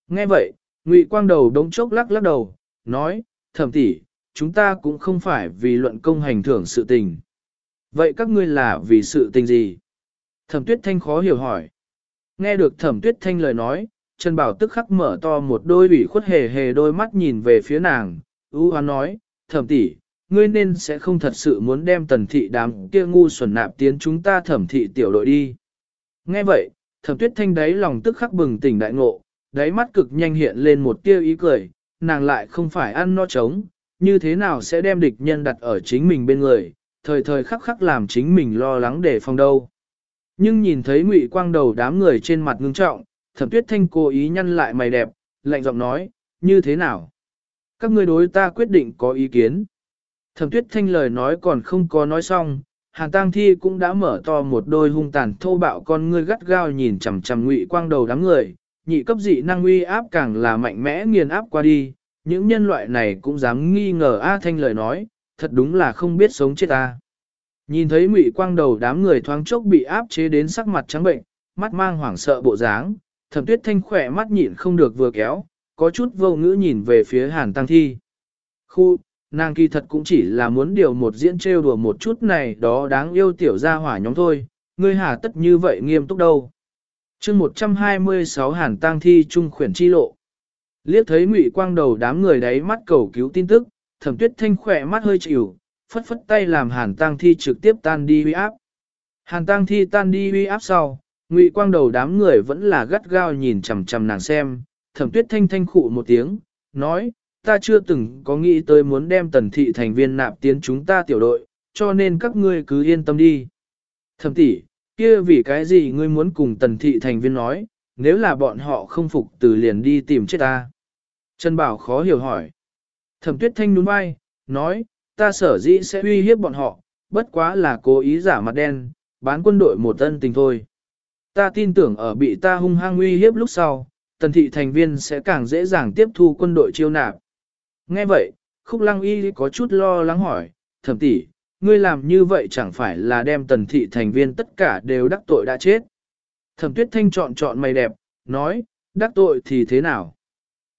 Nghe vậy, Ngụy Quang Đầu đống chốc lắc lắc đầu, nói, thẩm tỷ, chúng ta cũng không phải vì luận công hành thưởng sự tình. Vậy các ngươi là vì sự tình gì? Thẩm Tuyết Thanh khó hiểu hỏi. Nghe được Thẩm Tuyết Thanh lời nói, Trần Bảo tức khắc mở to một đôi ủy khuất hề hề đôi mắt nhìn về phía nàng, ưu hoán nói, thẩm tỷ, ngươi nên sẽ không thật sự muốn đem tần thị đám kia ngu xuẩn nạp tiến chúng ta thẩm thị tiểu đội đi. Nghe vậy, thẩm tuyết thanh đáy lòng tức khắc bừng tỉnh đại ngộ, đáy mắt cực nhanh hiện lên một tia ý cười, nàng lại không phải ăn no trống, như thế nào sẽ đem địch nhân đặt ở chính mình bên người, thời thời khắc khắc làm chính mình lo lắng để phòng đâu. Nhưng nhìn thấy ngụy quang đầu đám người trên mặt ngưng trọng, thẩm tuyết thanh cố ý nhăn lại mày đẹp, lạnh giọng nói, như thế nào? Các ngươi đối ta quyết định có ý kiến. Thẩm tuyết thanh lời nói còn không có nói xong, Hàn Tăng Thi cũng đã mở to một đôi hung tàn thô bạo con ngươi gắt gao nhìn chằm chằm ngụy quang đầu đám người, nhị cấp dị năng uy áp càng là mạnh mẽ nghiền áp qua đi, những nhân loại này cũng dám nghi ngờ A Thanh lời nói, thật đúng là không biết sống chết ta. Nhìn thấy ngụy quang đầu đám người thoáng chốc bị áp chế đến sắc mặt trắng bệnh, mắt mang hoảng sợ bộ dáng, thẩm tuyết thanh khỏe mắt nhịn không được vừa kéo, có chút vô ngữ nhìn về phía Hàn Tăng Thi. Khu, nàng kỳ thật cũng chỉ là muốn điều một diễn trêu đùa một chút này đó đáng yêu tiểu gia hỏa nhóm thôi, ngươi hà tất như vậy nghiêm túc đâu chương 126 Hàn tang thi trung khuyển chi lộ. Liếc thấy ngụy quang đầu đám người đấy mắt cầu cứu tin tức, thẩm tuyết thanh khỏe mắt hơi chịu, phất phất tay làm hàn tang thi trực tiếp tan đi huy áp. Hàn tang thi tan đi huy áp sau, ngụy quang đầu đám người vẫn là gắt gao nhìn chằm chằm nàng xem, thẩm tuyết thanh thanh khụ một tiếng, nói, ta chưa từng có nghĩ tới muốn đem tần thị thành viên nạp tiến chúng ta tiểu đội, cho nên các ngươi cứ yên tâm đi. Thẩm tỷ, kia vì cái gì ngươi muốn cùng tần thị thành viên nói, nếu là bọn họ không phục từ liền đi tìm chết ta. Trần Bảo khó hiểu hỏi. Thẩm tuyết thanh nhún vai, nói, ta sở dĩ sẽ uy hiếp bọn họ, bất quá là cố ý giả mặt đen, bán quân đội một tân tình thôi. Ta tin tưởng ở bị ta hung hăng uy hiếp lúc sau, tần thị thành viên sẽ càng dễ dàng tiếp thu quân đội chiêu nạp. Nghe vậy, khúc lăng y có chút lo lắng hỏi, thẩm tỷ, ngươi làm như vậy chẳng phải là đem tần thị thành viên tất cả đều đắc tội đã chết. Thẩm tuyết thanh chọn chọn mày đẹp, nói, đắc tội thì thế nào?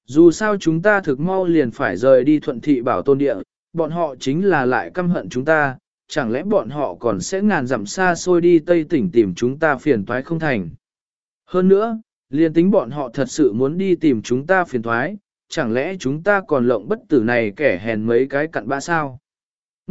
Dù sao chúng ta thực mau liền phải rời đi thuận thị bảo tôn địa, bọn họ chính là lại căm hận chúng ta, chẳng lẽ bọn họ còn sẽ ngàn dặm xa xôi đi Tây tỉnh tìm chúng ta phiền toái không thành. Hơn nữa, liền tính bọn họ thật sự muốn đi tìm chúng ta phiền toái, chẳng lẽ chúng ta còn lộng bất tử này kẻ hèn mấy cái cặn bã sao?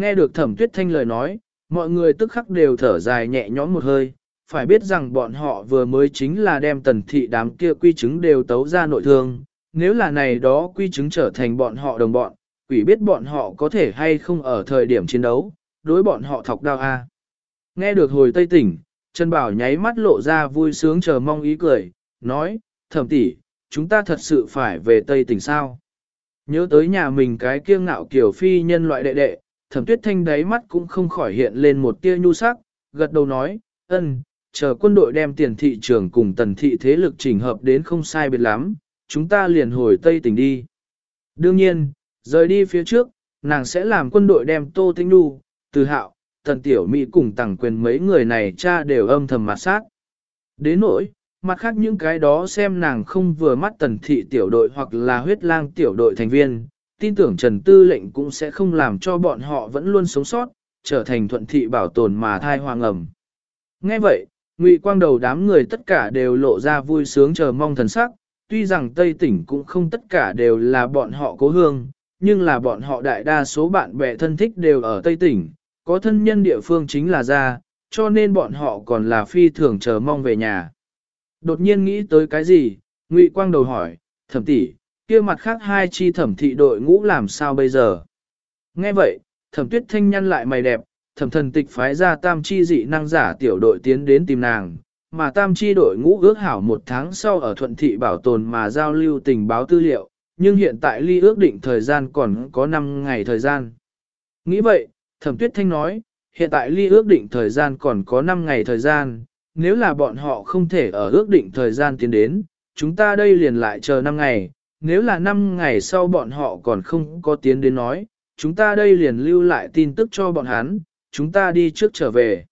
Nghe được thẩm tuyết thanh lời nói, mọi người tức khắc đều thở dài nhẹ nhõm một hơi, phải biết rằng bọn họ vừa mới chính là đem tần thị đám kia quy chứng đều tấu ra nội thương, nếu là này đó quy chứng trở thành bọn họ đồng bọn, quỷ biết bọn họ có thể hay không ở thời điểm chiến đấu, đối bọn họ thọc đao a. Nghe được hồi Tây tỉnh, Trần Bảo nháy mắt lộ ra vui sướng chờ mong ý cười, nói, thẩm tỷ, chúng ta thật sự phải về Tây tỉnh sao? Nhớ tới nhà mình cái kiêng ngạo kiểu phi nhân loại đệ đệ, thẩm tuyết thanh đáy mắt cũng không khỏi hiện lên một tia nhu sắc, gật đầu nói, ân, chờ quân đội đem tiền thị trường cùng tần thị thế lực chỉnh hợp đến không sai biệt lắm, chúng ta liền hồi Tây tỉnh đi. Đương nhiên, rời đi phía trước, nàng sẽ làm quân đội đem Tô Tinh Nhu, Từ Hạo, Tần Tiểu Mỹ cùng tặng quyền mấy người này cha đều âm thầm mặt sát. Đến nỗi, mặt khác những cái đó xem nàng không vừa mắt tần thị tiểu đội hoặc là huyết lang tiểu đội thành viên, tin tưởng Trần Tư lệnh cũng sẽ không làm cho bọn họ vẫn luôn sống sót, trở thành thuận thị bảo tồn mà thai hoàng ẩm. Nghe vậy, Ngụy Quang đầu đám người tất cả đều lộ ra vui sướng chờ mong thần sắc, tuy rằng Tây tỉnh cũng không tất cả đều là bọn họ cố hương, nhưng là bọn họ đại đa số bạn bè thân thích đều ở Tây tỉnh, có thân nhân địa phương chính là ra, cho nên bọn họ còn là phi thường chờ mong về nhà. Đột nhiên nghĩ tới cái gì, Ngụy Quang đầu hỏi, thẩm tỷ, kia mặt khác hai chi thẩm thị đội ngũ làm sao bây giờ? Nghe vậy, thẩm tuyết thanh nhăn lại mày đẹp, thẩm thần tịch phái ra tam chi dị năng giả tiểu đội tiến đến tìm nàng, mà tam chi đội ngũ ước hảo một tháng sau ở thuận thị bảo tồn mà giao lưu tình báo tư liệu, nhưng hiện tại ly ước định thời gian còn có 5 ngày thời gian. Nghĩ vậy, thẩm tuyết thanh nói, hiện tại ly ước định thời gian còn có 5 ngày thời gian, nếu là bọn họ không thể ở ước định thời gian tiến đến, chúng ta đây liền lại chờ 5 ngày, nếu là 5 ngày sau bọn họ còn không có tiến đến nói, chúng ta đây liền lưu lại tin tức cho bọn hắn, chúng ta đi trước trở về.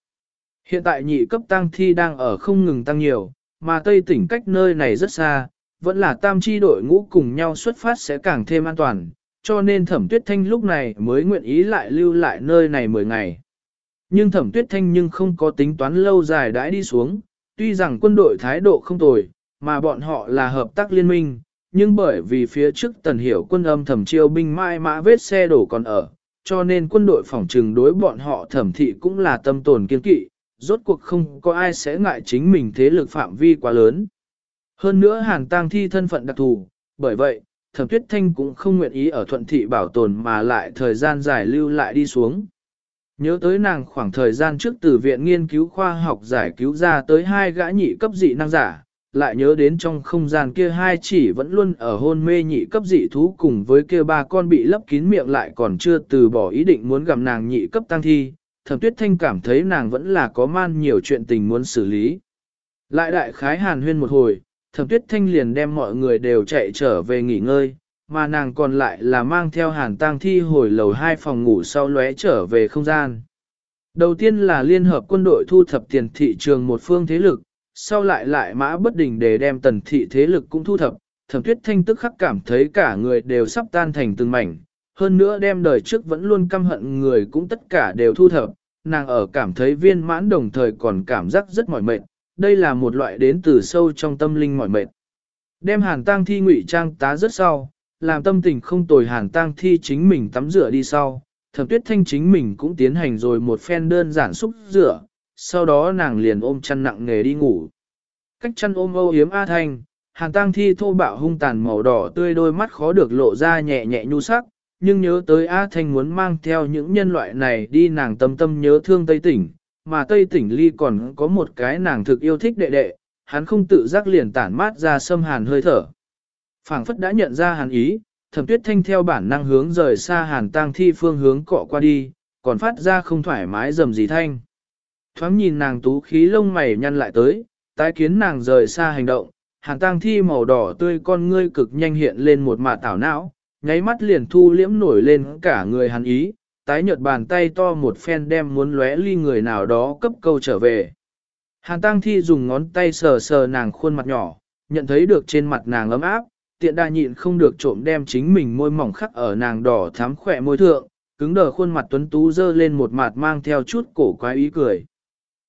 Hiện tại nhị cấp tăng thi đang ở không ngừng tăng nhiều, mà Tây tỉnh cách nơi này rất xa, vẫn là tam chi đội ngũ cùng nhau xuất phát sẽ càng thêm an toàn, cho nên thẩm tuyết thanh lúc này mới nguyện ý lại lưu lại nơi này 10 ngày. Nhưng thẩm tuyết thanh nhưng không có tính toán lâu dài đãi đi xuống, tuy rằng quân đội thái độ không tồi, mà bọn họ là hợp tác liên minh, nhưng bởi vì phía trước tần hiểu quân âm thẩm chiêu binh mai mã vết xe đổ còn ở, cho nên quân đội phòng trừng đối bọn họ thẩm thị cũng là tâm tồn kiên kỵ, rốt cuộc không có ai sẽ ngại chính mình thế lực phạm vi quá lớn. Hơn nữa hàn tang thi thân phận đặc thù, bởi vậy, thẩm tuyết thanh cũng không nguyện ý ở thuận thị bảo tồn mà lại thời gian dài lưu lại đi xuống. Nhớ tới nàng khoảng thời gian trước từ viện nghiên cứu khoa học giải cứu ra tới hai gã nhị cấp dị năng giả, lại nhớ đến trong không gian kia hai chỉ vẫn luôn ở hôn mê nhị cấp dị thú cùng với kia ba con bị lấp kín miệng lại còn chưa từ bỏ ý định muốn gặp nàng nhị cấp tăng thi, thẩm tuyết thanh cảm thấy nàng vẫn là có man nhiều chuyện tình muốn xử lý. Lại đại khái hàn huyên một hồi, thẩm tuyết thanh liền đem mọi người đều chạy trở về nghỉ ngơi, mà nàng còn lại là mang theo hàn tang thi hồi lầu hai phòng ngủ sau lóe trở về không gian. Đầu tiên là liên hợp quân đội thu thập tiền thị trường một phương thế lực, sau lại lại mã bất đình để đem tần thị thế lực cũng thu thập, thẩm tuyết thanh tức khắc cảm thấy cả người đều sắp tan thành từng mảnh, hơn nữa đem đời trước vẫn luôn căm hận người cũng tất cả đều thu thập, nàng ở cảm thấy viên mãn đồng thời còn cảm giác rất mỏi mệt, đây là một loại đến từ sâu trong tâm linh mỏi mệt. Đem hàn tang thi ngụy trang tá rất sau, làm tâm tình không tồi hàn tang thi chính mình tắm rửa đi sau, thẩm tuyết thanh chính mình cũng tiến hành rồi một phen đơn giản xúc rửa, sau đó nàng liền ôm chăn nặng nghề đi ngủ. Cách chăn ôm âu yếm A Thanh, hàn tang thi thô bạo hung tàn màu đỏ tươi đôi mắt khó được lộ ra nhẹ nhẹ nhu sắc, nhưng nhớ tới A Thanh muốn mang theo những nhân loại này đi nàng tâm tâm nhớ thương Tây Tỉnh, mà Tây Tỉnh Ly còn có một cái nàng thực yêu thích đệ đệ, hắn không tự giác liền tản mát ra xâm hàn hơi thở. phảng phất đã nhận ra hàn ý, thẩm tuyết thanh theo bản năng hướng rời xa hàn tang thi phương hướng cọ qua đi, còn phát ra không thoải mái dầm gì thanh. Thoáng nhìn nàng tú khí lông mày nhăn lại tới, tái kiến nàng rời xa hành động, Hàn tang thi màu đỏ tươi con ngươi cực nhanh hiện lên một mạt tảo não, nháy mắt liền thu liễm nổi lên cả người hắn ý, tái nhợt bàn tay to một phen đem muốn lóe ly người nào đó cấp câu trở về. Hàn tang thi dùng ngón tay sờ sờ nàng khuôn mặt nhỏ, nhận thấy được trên mặt nàng ấm áp, tiện đa nhịn không được trộm đem chính mình môi mỏng khắc ở nàng đỏ thắm khỏe môi thượng, cứng đờ khuôn mặt tuấn tú dơ lên một mặt mang theo chút cổ quái ý cười.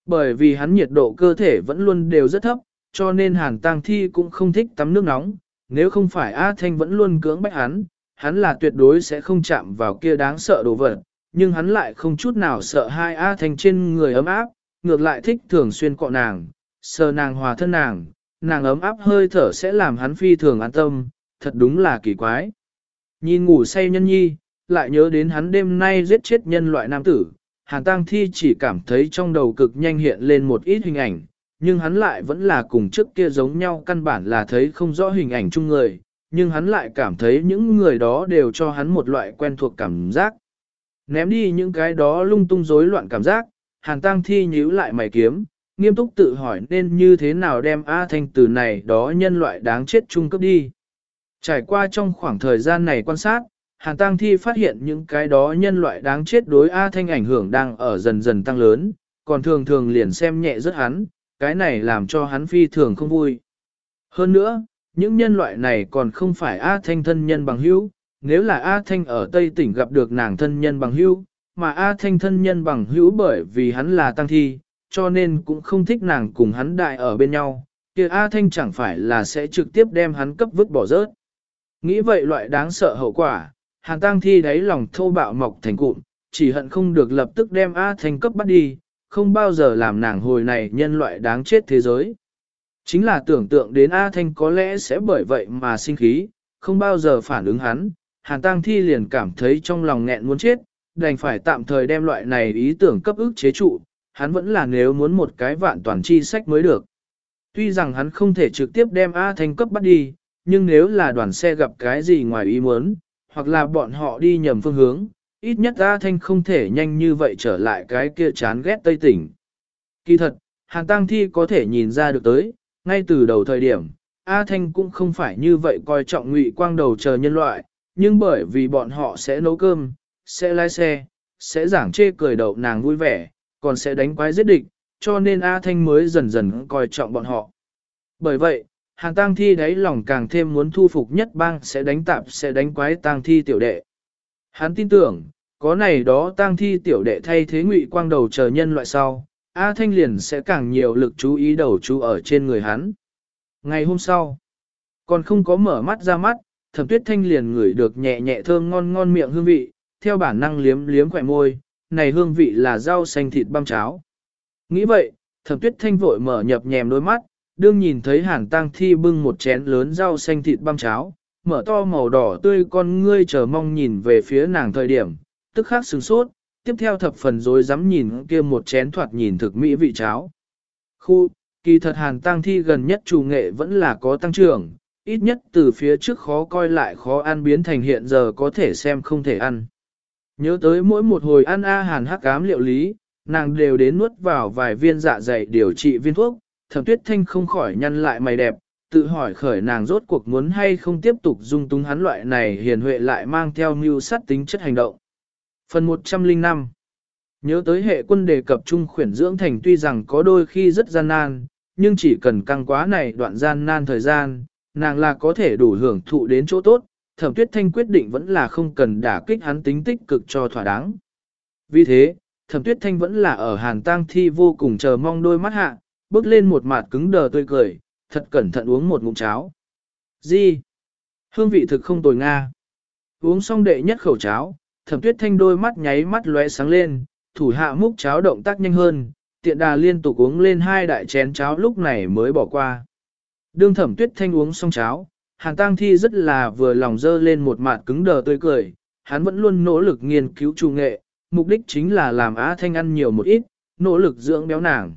Bởi vì hắn nhiệt độ cơ thể vẫn luôn đều rất thấp, cho nên hàn tang thi cũng không thích tắm nước nóng, nếu không phải A Thanh vẫn luôn cưỡng bách hắn, hắn là tuyệt đối sẽ không chạm vào kia đáng sợ đồ vật, nhưng hắn lại không chút nào sợ hai A Thanh trên người ấm áp, ngược lại thích thường xuyên cọ nàng, sờ nàng hòa thân nàng, nàng ấm áp hơi thở sẽ làm hắn phi thường an tâm, thật đúng là kỳ quái. Nhìn ngủ say nhân nhi, lại nhớ đến hắn đêm nay giết chết nhân loại nam tử, Hàn Tăng Thi chỉ cảm thấy trong đầu cực nhanh hiện lên một ít hình ảnh, nhưng hắn lại vẫn là cùng trước kia giống nhau căn bản là thấy không rõ hình ảnh chung người, nhưng hắn lại cảm thấy những người đó đều cho hắn một loại quen thuộc cảm giác. Ném đi những cái đó lung tung rối loạn cảm giác, Hàn Tăng Thi nhíu lại mày kiếm, nghiêm túc tự hỏi nên như thế nào đem A Thanh từ này đó nhân loại đáng chết chung cấp đi. Trải qua trong khoảng thời gian này quan sát, Hàn Tăng Thi phát hiện những cái đó nhân loại đáng chết đối A Thanh ảnh hưởng đang ở dần dần tăng lớn, còn thường thường liền xem nhẹ rất hắn, cái này làm cho hắn phi thường không vui. Hơn nữa, những nhân loại này còn không phải A Thanh thân nhân bằng hữu, nếu là A Thanh ở Tây tỉnh gặp được nàng thân nhân bằng hữu, mà A Thanh thân nhân bằng hữu bởi vì hắn là tăng thi, cho nên cũng không thích nàng cùng hắn đại ở bên nhau, kia A Thanh chẳng phải là sẽ trực tiếp đem hắn cấp vứt bỏ rớt. Nghĩ vậy loại đáng sợ hậu quả, Hàn Tăng Thi đáy lòng thô bạo mọc thành cụm, chỉ hận không được lập tức đem A Thanh cấp bắt đi, không bao giờ làm nàng hồi này nhân loại đáng chết thế giới. Chính là tưởng tượng đến A Thanh có lẽ sẽ bởi vậy mà sinh khí, không bao giờ phản ứng hắn, Hàn Tăng Thi liền cảm thấy trong lòng nghẹn muốn chết, đành phải tạm thời đem loại này ý tưởng cấp ức chế trụ, hắn vẫn là nếu muốn một cái vạn toàn chi sách mới được. Tuy rằng hắn không thể trực tiếp đem A Thanh cấp bắt đi, nhưng nếu là đoàn xe gặp cái gì ngoài ý muốn, hoặc là bọn họ đi nhầm phương hướng, ít nhất A Thanh không thể nhanh như vậy trở lại cái kia chán ghét Tây tỉnh. Kỳ thật, Hàn Tăng Thi có thể nhìn ra được tới, ngay từ đầu thời điểm, A Thanh cũng không phải như vậy coi trọng ngụy quang đầu chờ nhân loại, nhưng bởi vì bọn họ sẽ nấu cơm, sẽ lái xe, sẽ giảng chê cười đậu nàng vui vẻ, còn sẽ đánh quái giết địch, cho nên A Thanh mới dần dần coi trọng bọn họ. Bởi vậy, hàng tang thi đáy lòng càng thêm muốn thu phục nhất bang sẽ đánh tạp sẽ đánh quái tang thi tiểu đệ. Hắn tin tưởng, có này đó tang thi tiểu đệ thay thế ngụy quang đầu chờ nhân loại sau, A Thanh liền sẽ càng nhiều lực chú ý đầu chú ở trên người hắn. Ngày hôm sau, còn không có mở mắt ra mắt, thẩm tuyết thanh liền ngửi được nhẹ nhẹ thơm ngon ngon miệng hương vị, theo bản năng liếm liếm khỏe môi, này hương vị là rau xanh thịt băm cháo. Nghĩ vậy, thẩm tuyết thanh vội mở nhập nhèm đôi mắt, đương nhìn thấy hàn tang thi bưng một chén lớn rau xanh thịt băm cháo, mở to màu đỏ tươi con ngươi chờ mong nhìn về phía nàng thời điểm, tức khắc sừng sốt, tiếp theo thập phần rối dám nhìn kia một chén thoạt nhìn thực mỹ vị cháo. Khu, kỳ thật hàn tang thi gần nhất chủ nghệ vẫn là có tăng trưởng, ít nhất từ phía trước khó coi lại khó ăn biến thành hiện giờ có thể xem không thể ăn. Nhớ tới mỗi một hồi ăn A hàn hắc ám liệu lý, nàng đều đến nuốt vào vài viên dạ dày điều trị viên thuốc, thẩm tuyết thanh không khỏi nhăn lại mày đẹp, tự hỏi khởi nàng rốt cuộc muốn hay không tiếp tục dung túng hắn loại này hiền huệ lại mang theo mưu sát tính chất hành động. Phần 105 Nhớ tới hệ quân đề cập trung khuyển dưỡng thành tuy rằng có đôi khi rất gian nan, nhưng chỉ cần căng quá này đoạn gian nan thời gian, nàng là có thể đủ hưởng thụ đến chỗ tốt, thẩm tuyết thanh quyết định vẫn là không cần đả kích hắn tính tích cực cho thỏa đáng. Vì thế, thẩm tuyết thanh vẫn là ở hàn tang thi vô cùng chờ mong đôi mắt hạ, bước lên một mặt cứng đờ tươi cười, thật cẩn thận uống một ngụm cháo. Gì? Hương vị thực không tồi nga. Uống xong đệ nhất khẩu cháo, thẩm tuyết thanh đôi mắt nháy mắt lóe sáng lên, thủ hạ múc cháo động tác nhanh hơn, tiện đà liên tục uống lên hai đại chén cháo lúc này mới bỏ qua. Đương thẩm tuyết thanh uống xong cháo, Hàn Tăng Thi rất là vừa lòng dơ lên một mặt cứng đờ tươi cười, hắn vẫn luôn nỗ lực nghiên cứu trù nghệ, mục đích chính là làm Á Thanh ăn nhiều một ít, nỗ lực dưỡng béo nàng.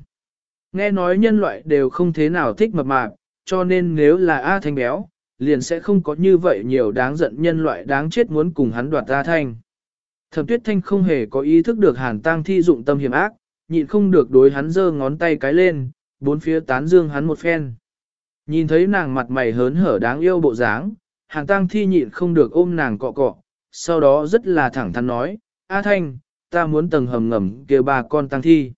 Nghe nói nhân loại đều không thế nào thích mập mạp, cho nên nếu là A Thanh béo, liền sẽ không có như vậy nhiều đáng giận nhân loại đáng chết muốn cùng hắn đoạt A Thanh. Thẩm Tuyết Thanh không hề có ý thức được Hàn Tăng Thi dụng tâm hiểm ác, nhịn không được đối hắn giơ ngón tay cái lên, bốn phía tán dương hắn một phen. Nhìn thấy nàng mặt mày hớn hở đáng yêu bộ dáng, Hàn tang thi nhịn không được ôm nàng cọ cọ, sau đó rất là thẳng thắn nói, A Thanh, ta muốn tầng hầm ngầm kia ba con tang thi.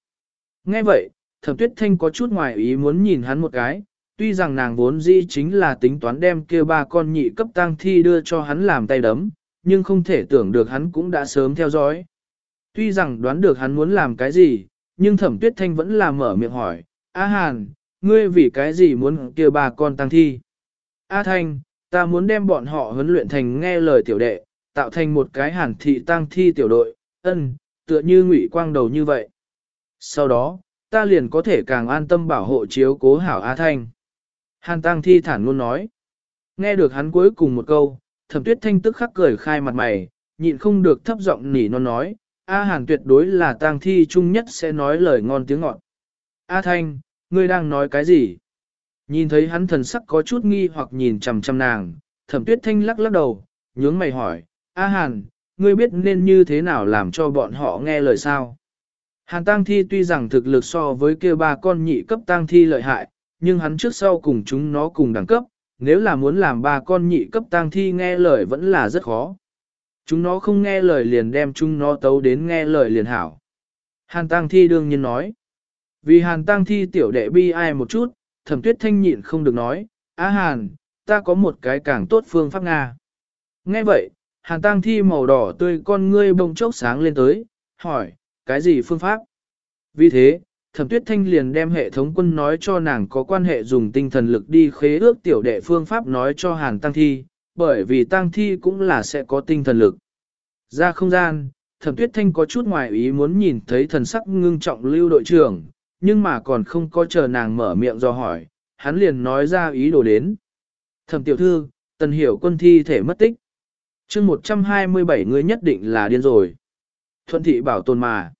Nghe vậy, thẩm tuyết thanh có chút ngoài ý muốn nhìn hắn một cái, tuy rằng nàng vốn dĩ chính là tính toán đem kia ba con nhị cấp tang thi đưa cho hắn làm tay đấm, nhưng không thể tưởng được hắn cũng đã sớm theo dõi. Tuy rằng đoán được hắn muốn làm cái gì, nhưng thẩm tuyết thanh vẫn là mở miệng hỏi, A Hàn, ngươi vì cái gì muốn kia ba con tăng thi? A Thanh, ta muốn đem bọn họ huấn luyện thành nghe lời tiểu đệ, tạo thành một cái hàn thị tăng thi tiểu đội, ân, tựa như ngụy quang đầu như vậy. Sau đó, ta liền có thể càng an tâm bảo hộ chiếu cố hảo A Thanh. Hàn tăng thi thản luôn nói. Nghe được hắn cuối cùng một câu, thẩm tuyết thanh tức khắc cười khai mặt mày, nhịn không được thấp giọng nỉ non nói, A Hàn tuyệt đối là tang thi chung nhất sẽ nói lời ngon tiếng ngọt. A Thanh, ngươi đang nói cái gì? Nhìn thấy hắn thần sắc có chút nghi hoặc nhìn chằm chằm nàng, thẩm tuyết thanh lắc lắc đầu, nhướng mày hỏi, A Hàn, ngươi biết nên như thế nào làm cho bọn họ nghe lời sao? Hàn tang thi tuy rằng thực lực so với kia ba con nhị cấp tang thi lợi hại, nhưng hắn trước sau cùng chúng nó cùng đẳng cấp, nếu là muốn làm ba con nhị cấp tang thi nghe lời vẫn là rất khó. Chúng nó không nghe lời liền đem chúng nó tấu đến nghe lời liền hảo. Hàn tang thi đương nhiên nói. Vì hàn tang thi tiểu đệ bi ai một chút, thẩm tuyết thanh nhịn không được nói, á hàn, ta có một cái càng tốt phương pháp Nga. Nghe vậy, hàn tang thi màu đỏ tươi con ngươi bông chốc sáng lên tới, hỏi, cái gì phương pháp? Vì thế, thẩm tuyết thanh liền đem hệ thống quân nói cho nàng có quan hệ dùng tinh thần lực đi khế ước tiểu đệ phương pháp nói cho hàn tăng thi, bởi vì tăng thi cũng là sẽ có tinh thần lực. Ra không gian, thẩm tuyết thanh có chút ngoài ý muốn nhìn thấy thần sắc ngưng trọng lưu đội trưởng, nhưng mà còn không có chờ nàng mở miệng do hỏi, hắn liền nói ra ý đồ đến. Thẩm tiểu thư, tần hiểu quân thi thể mất tích. mươi 127 người nhất định là điên rồi. Thuận thị bảo tồn mà.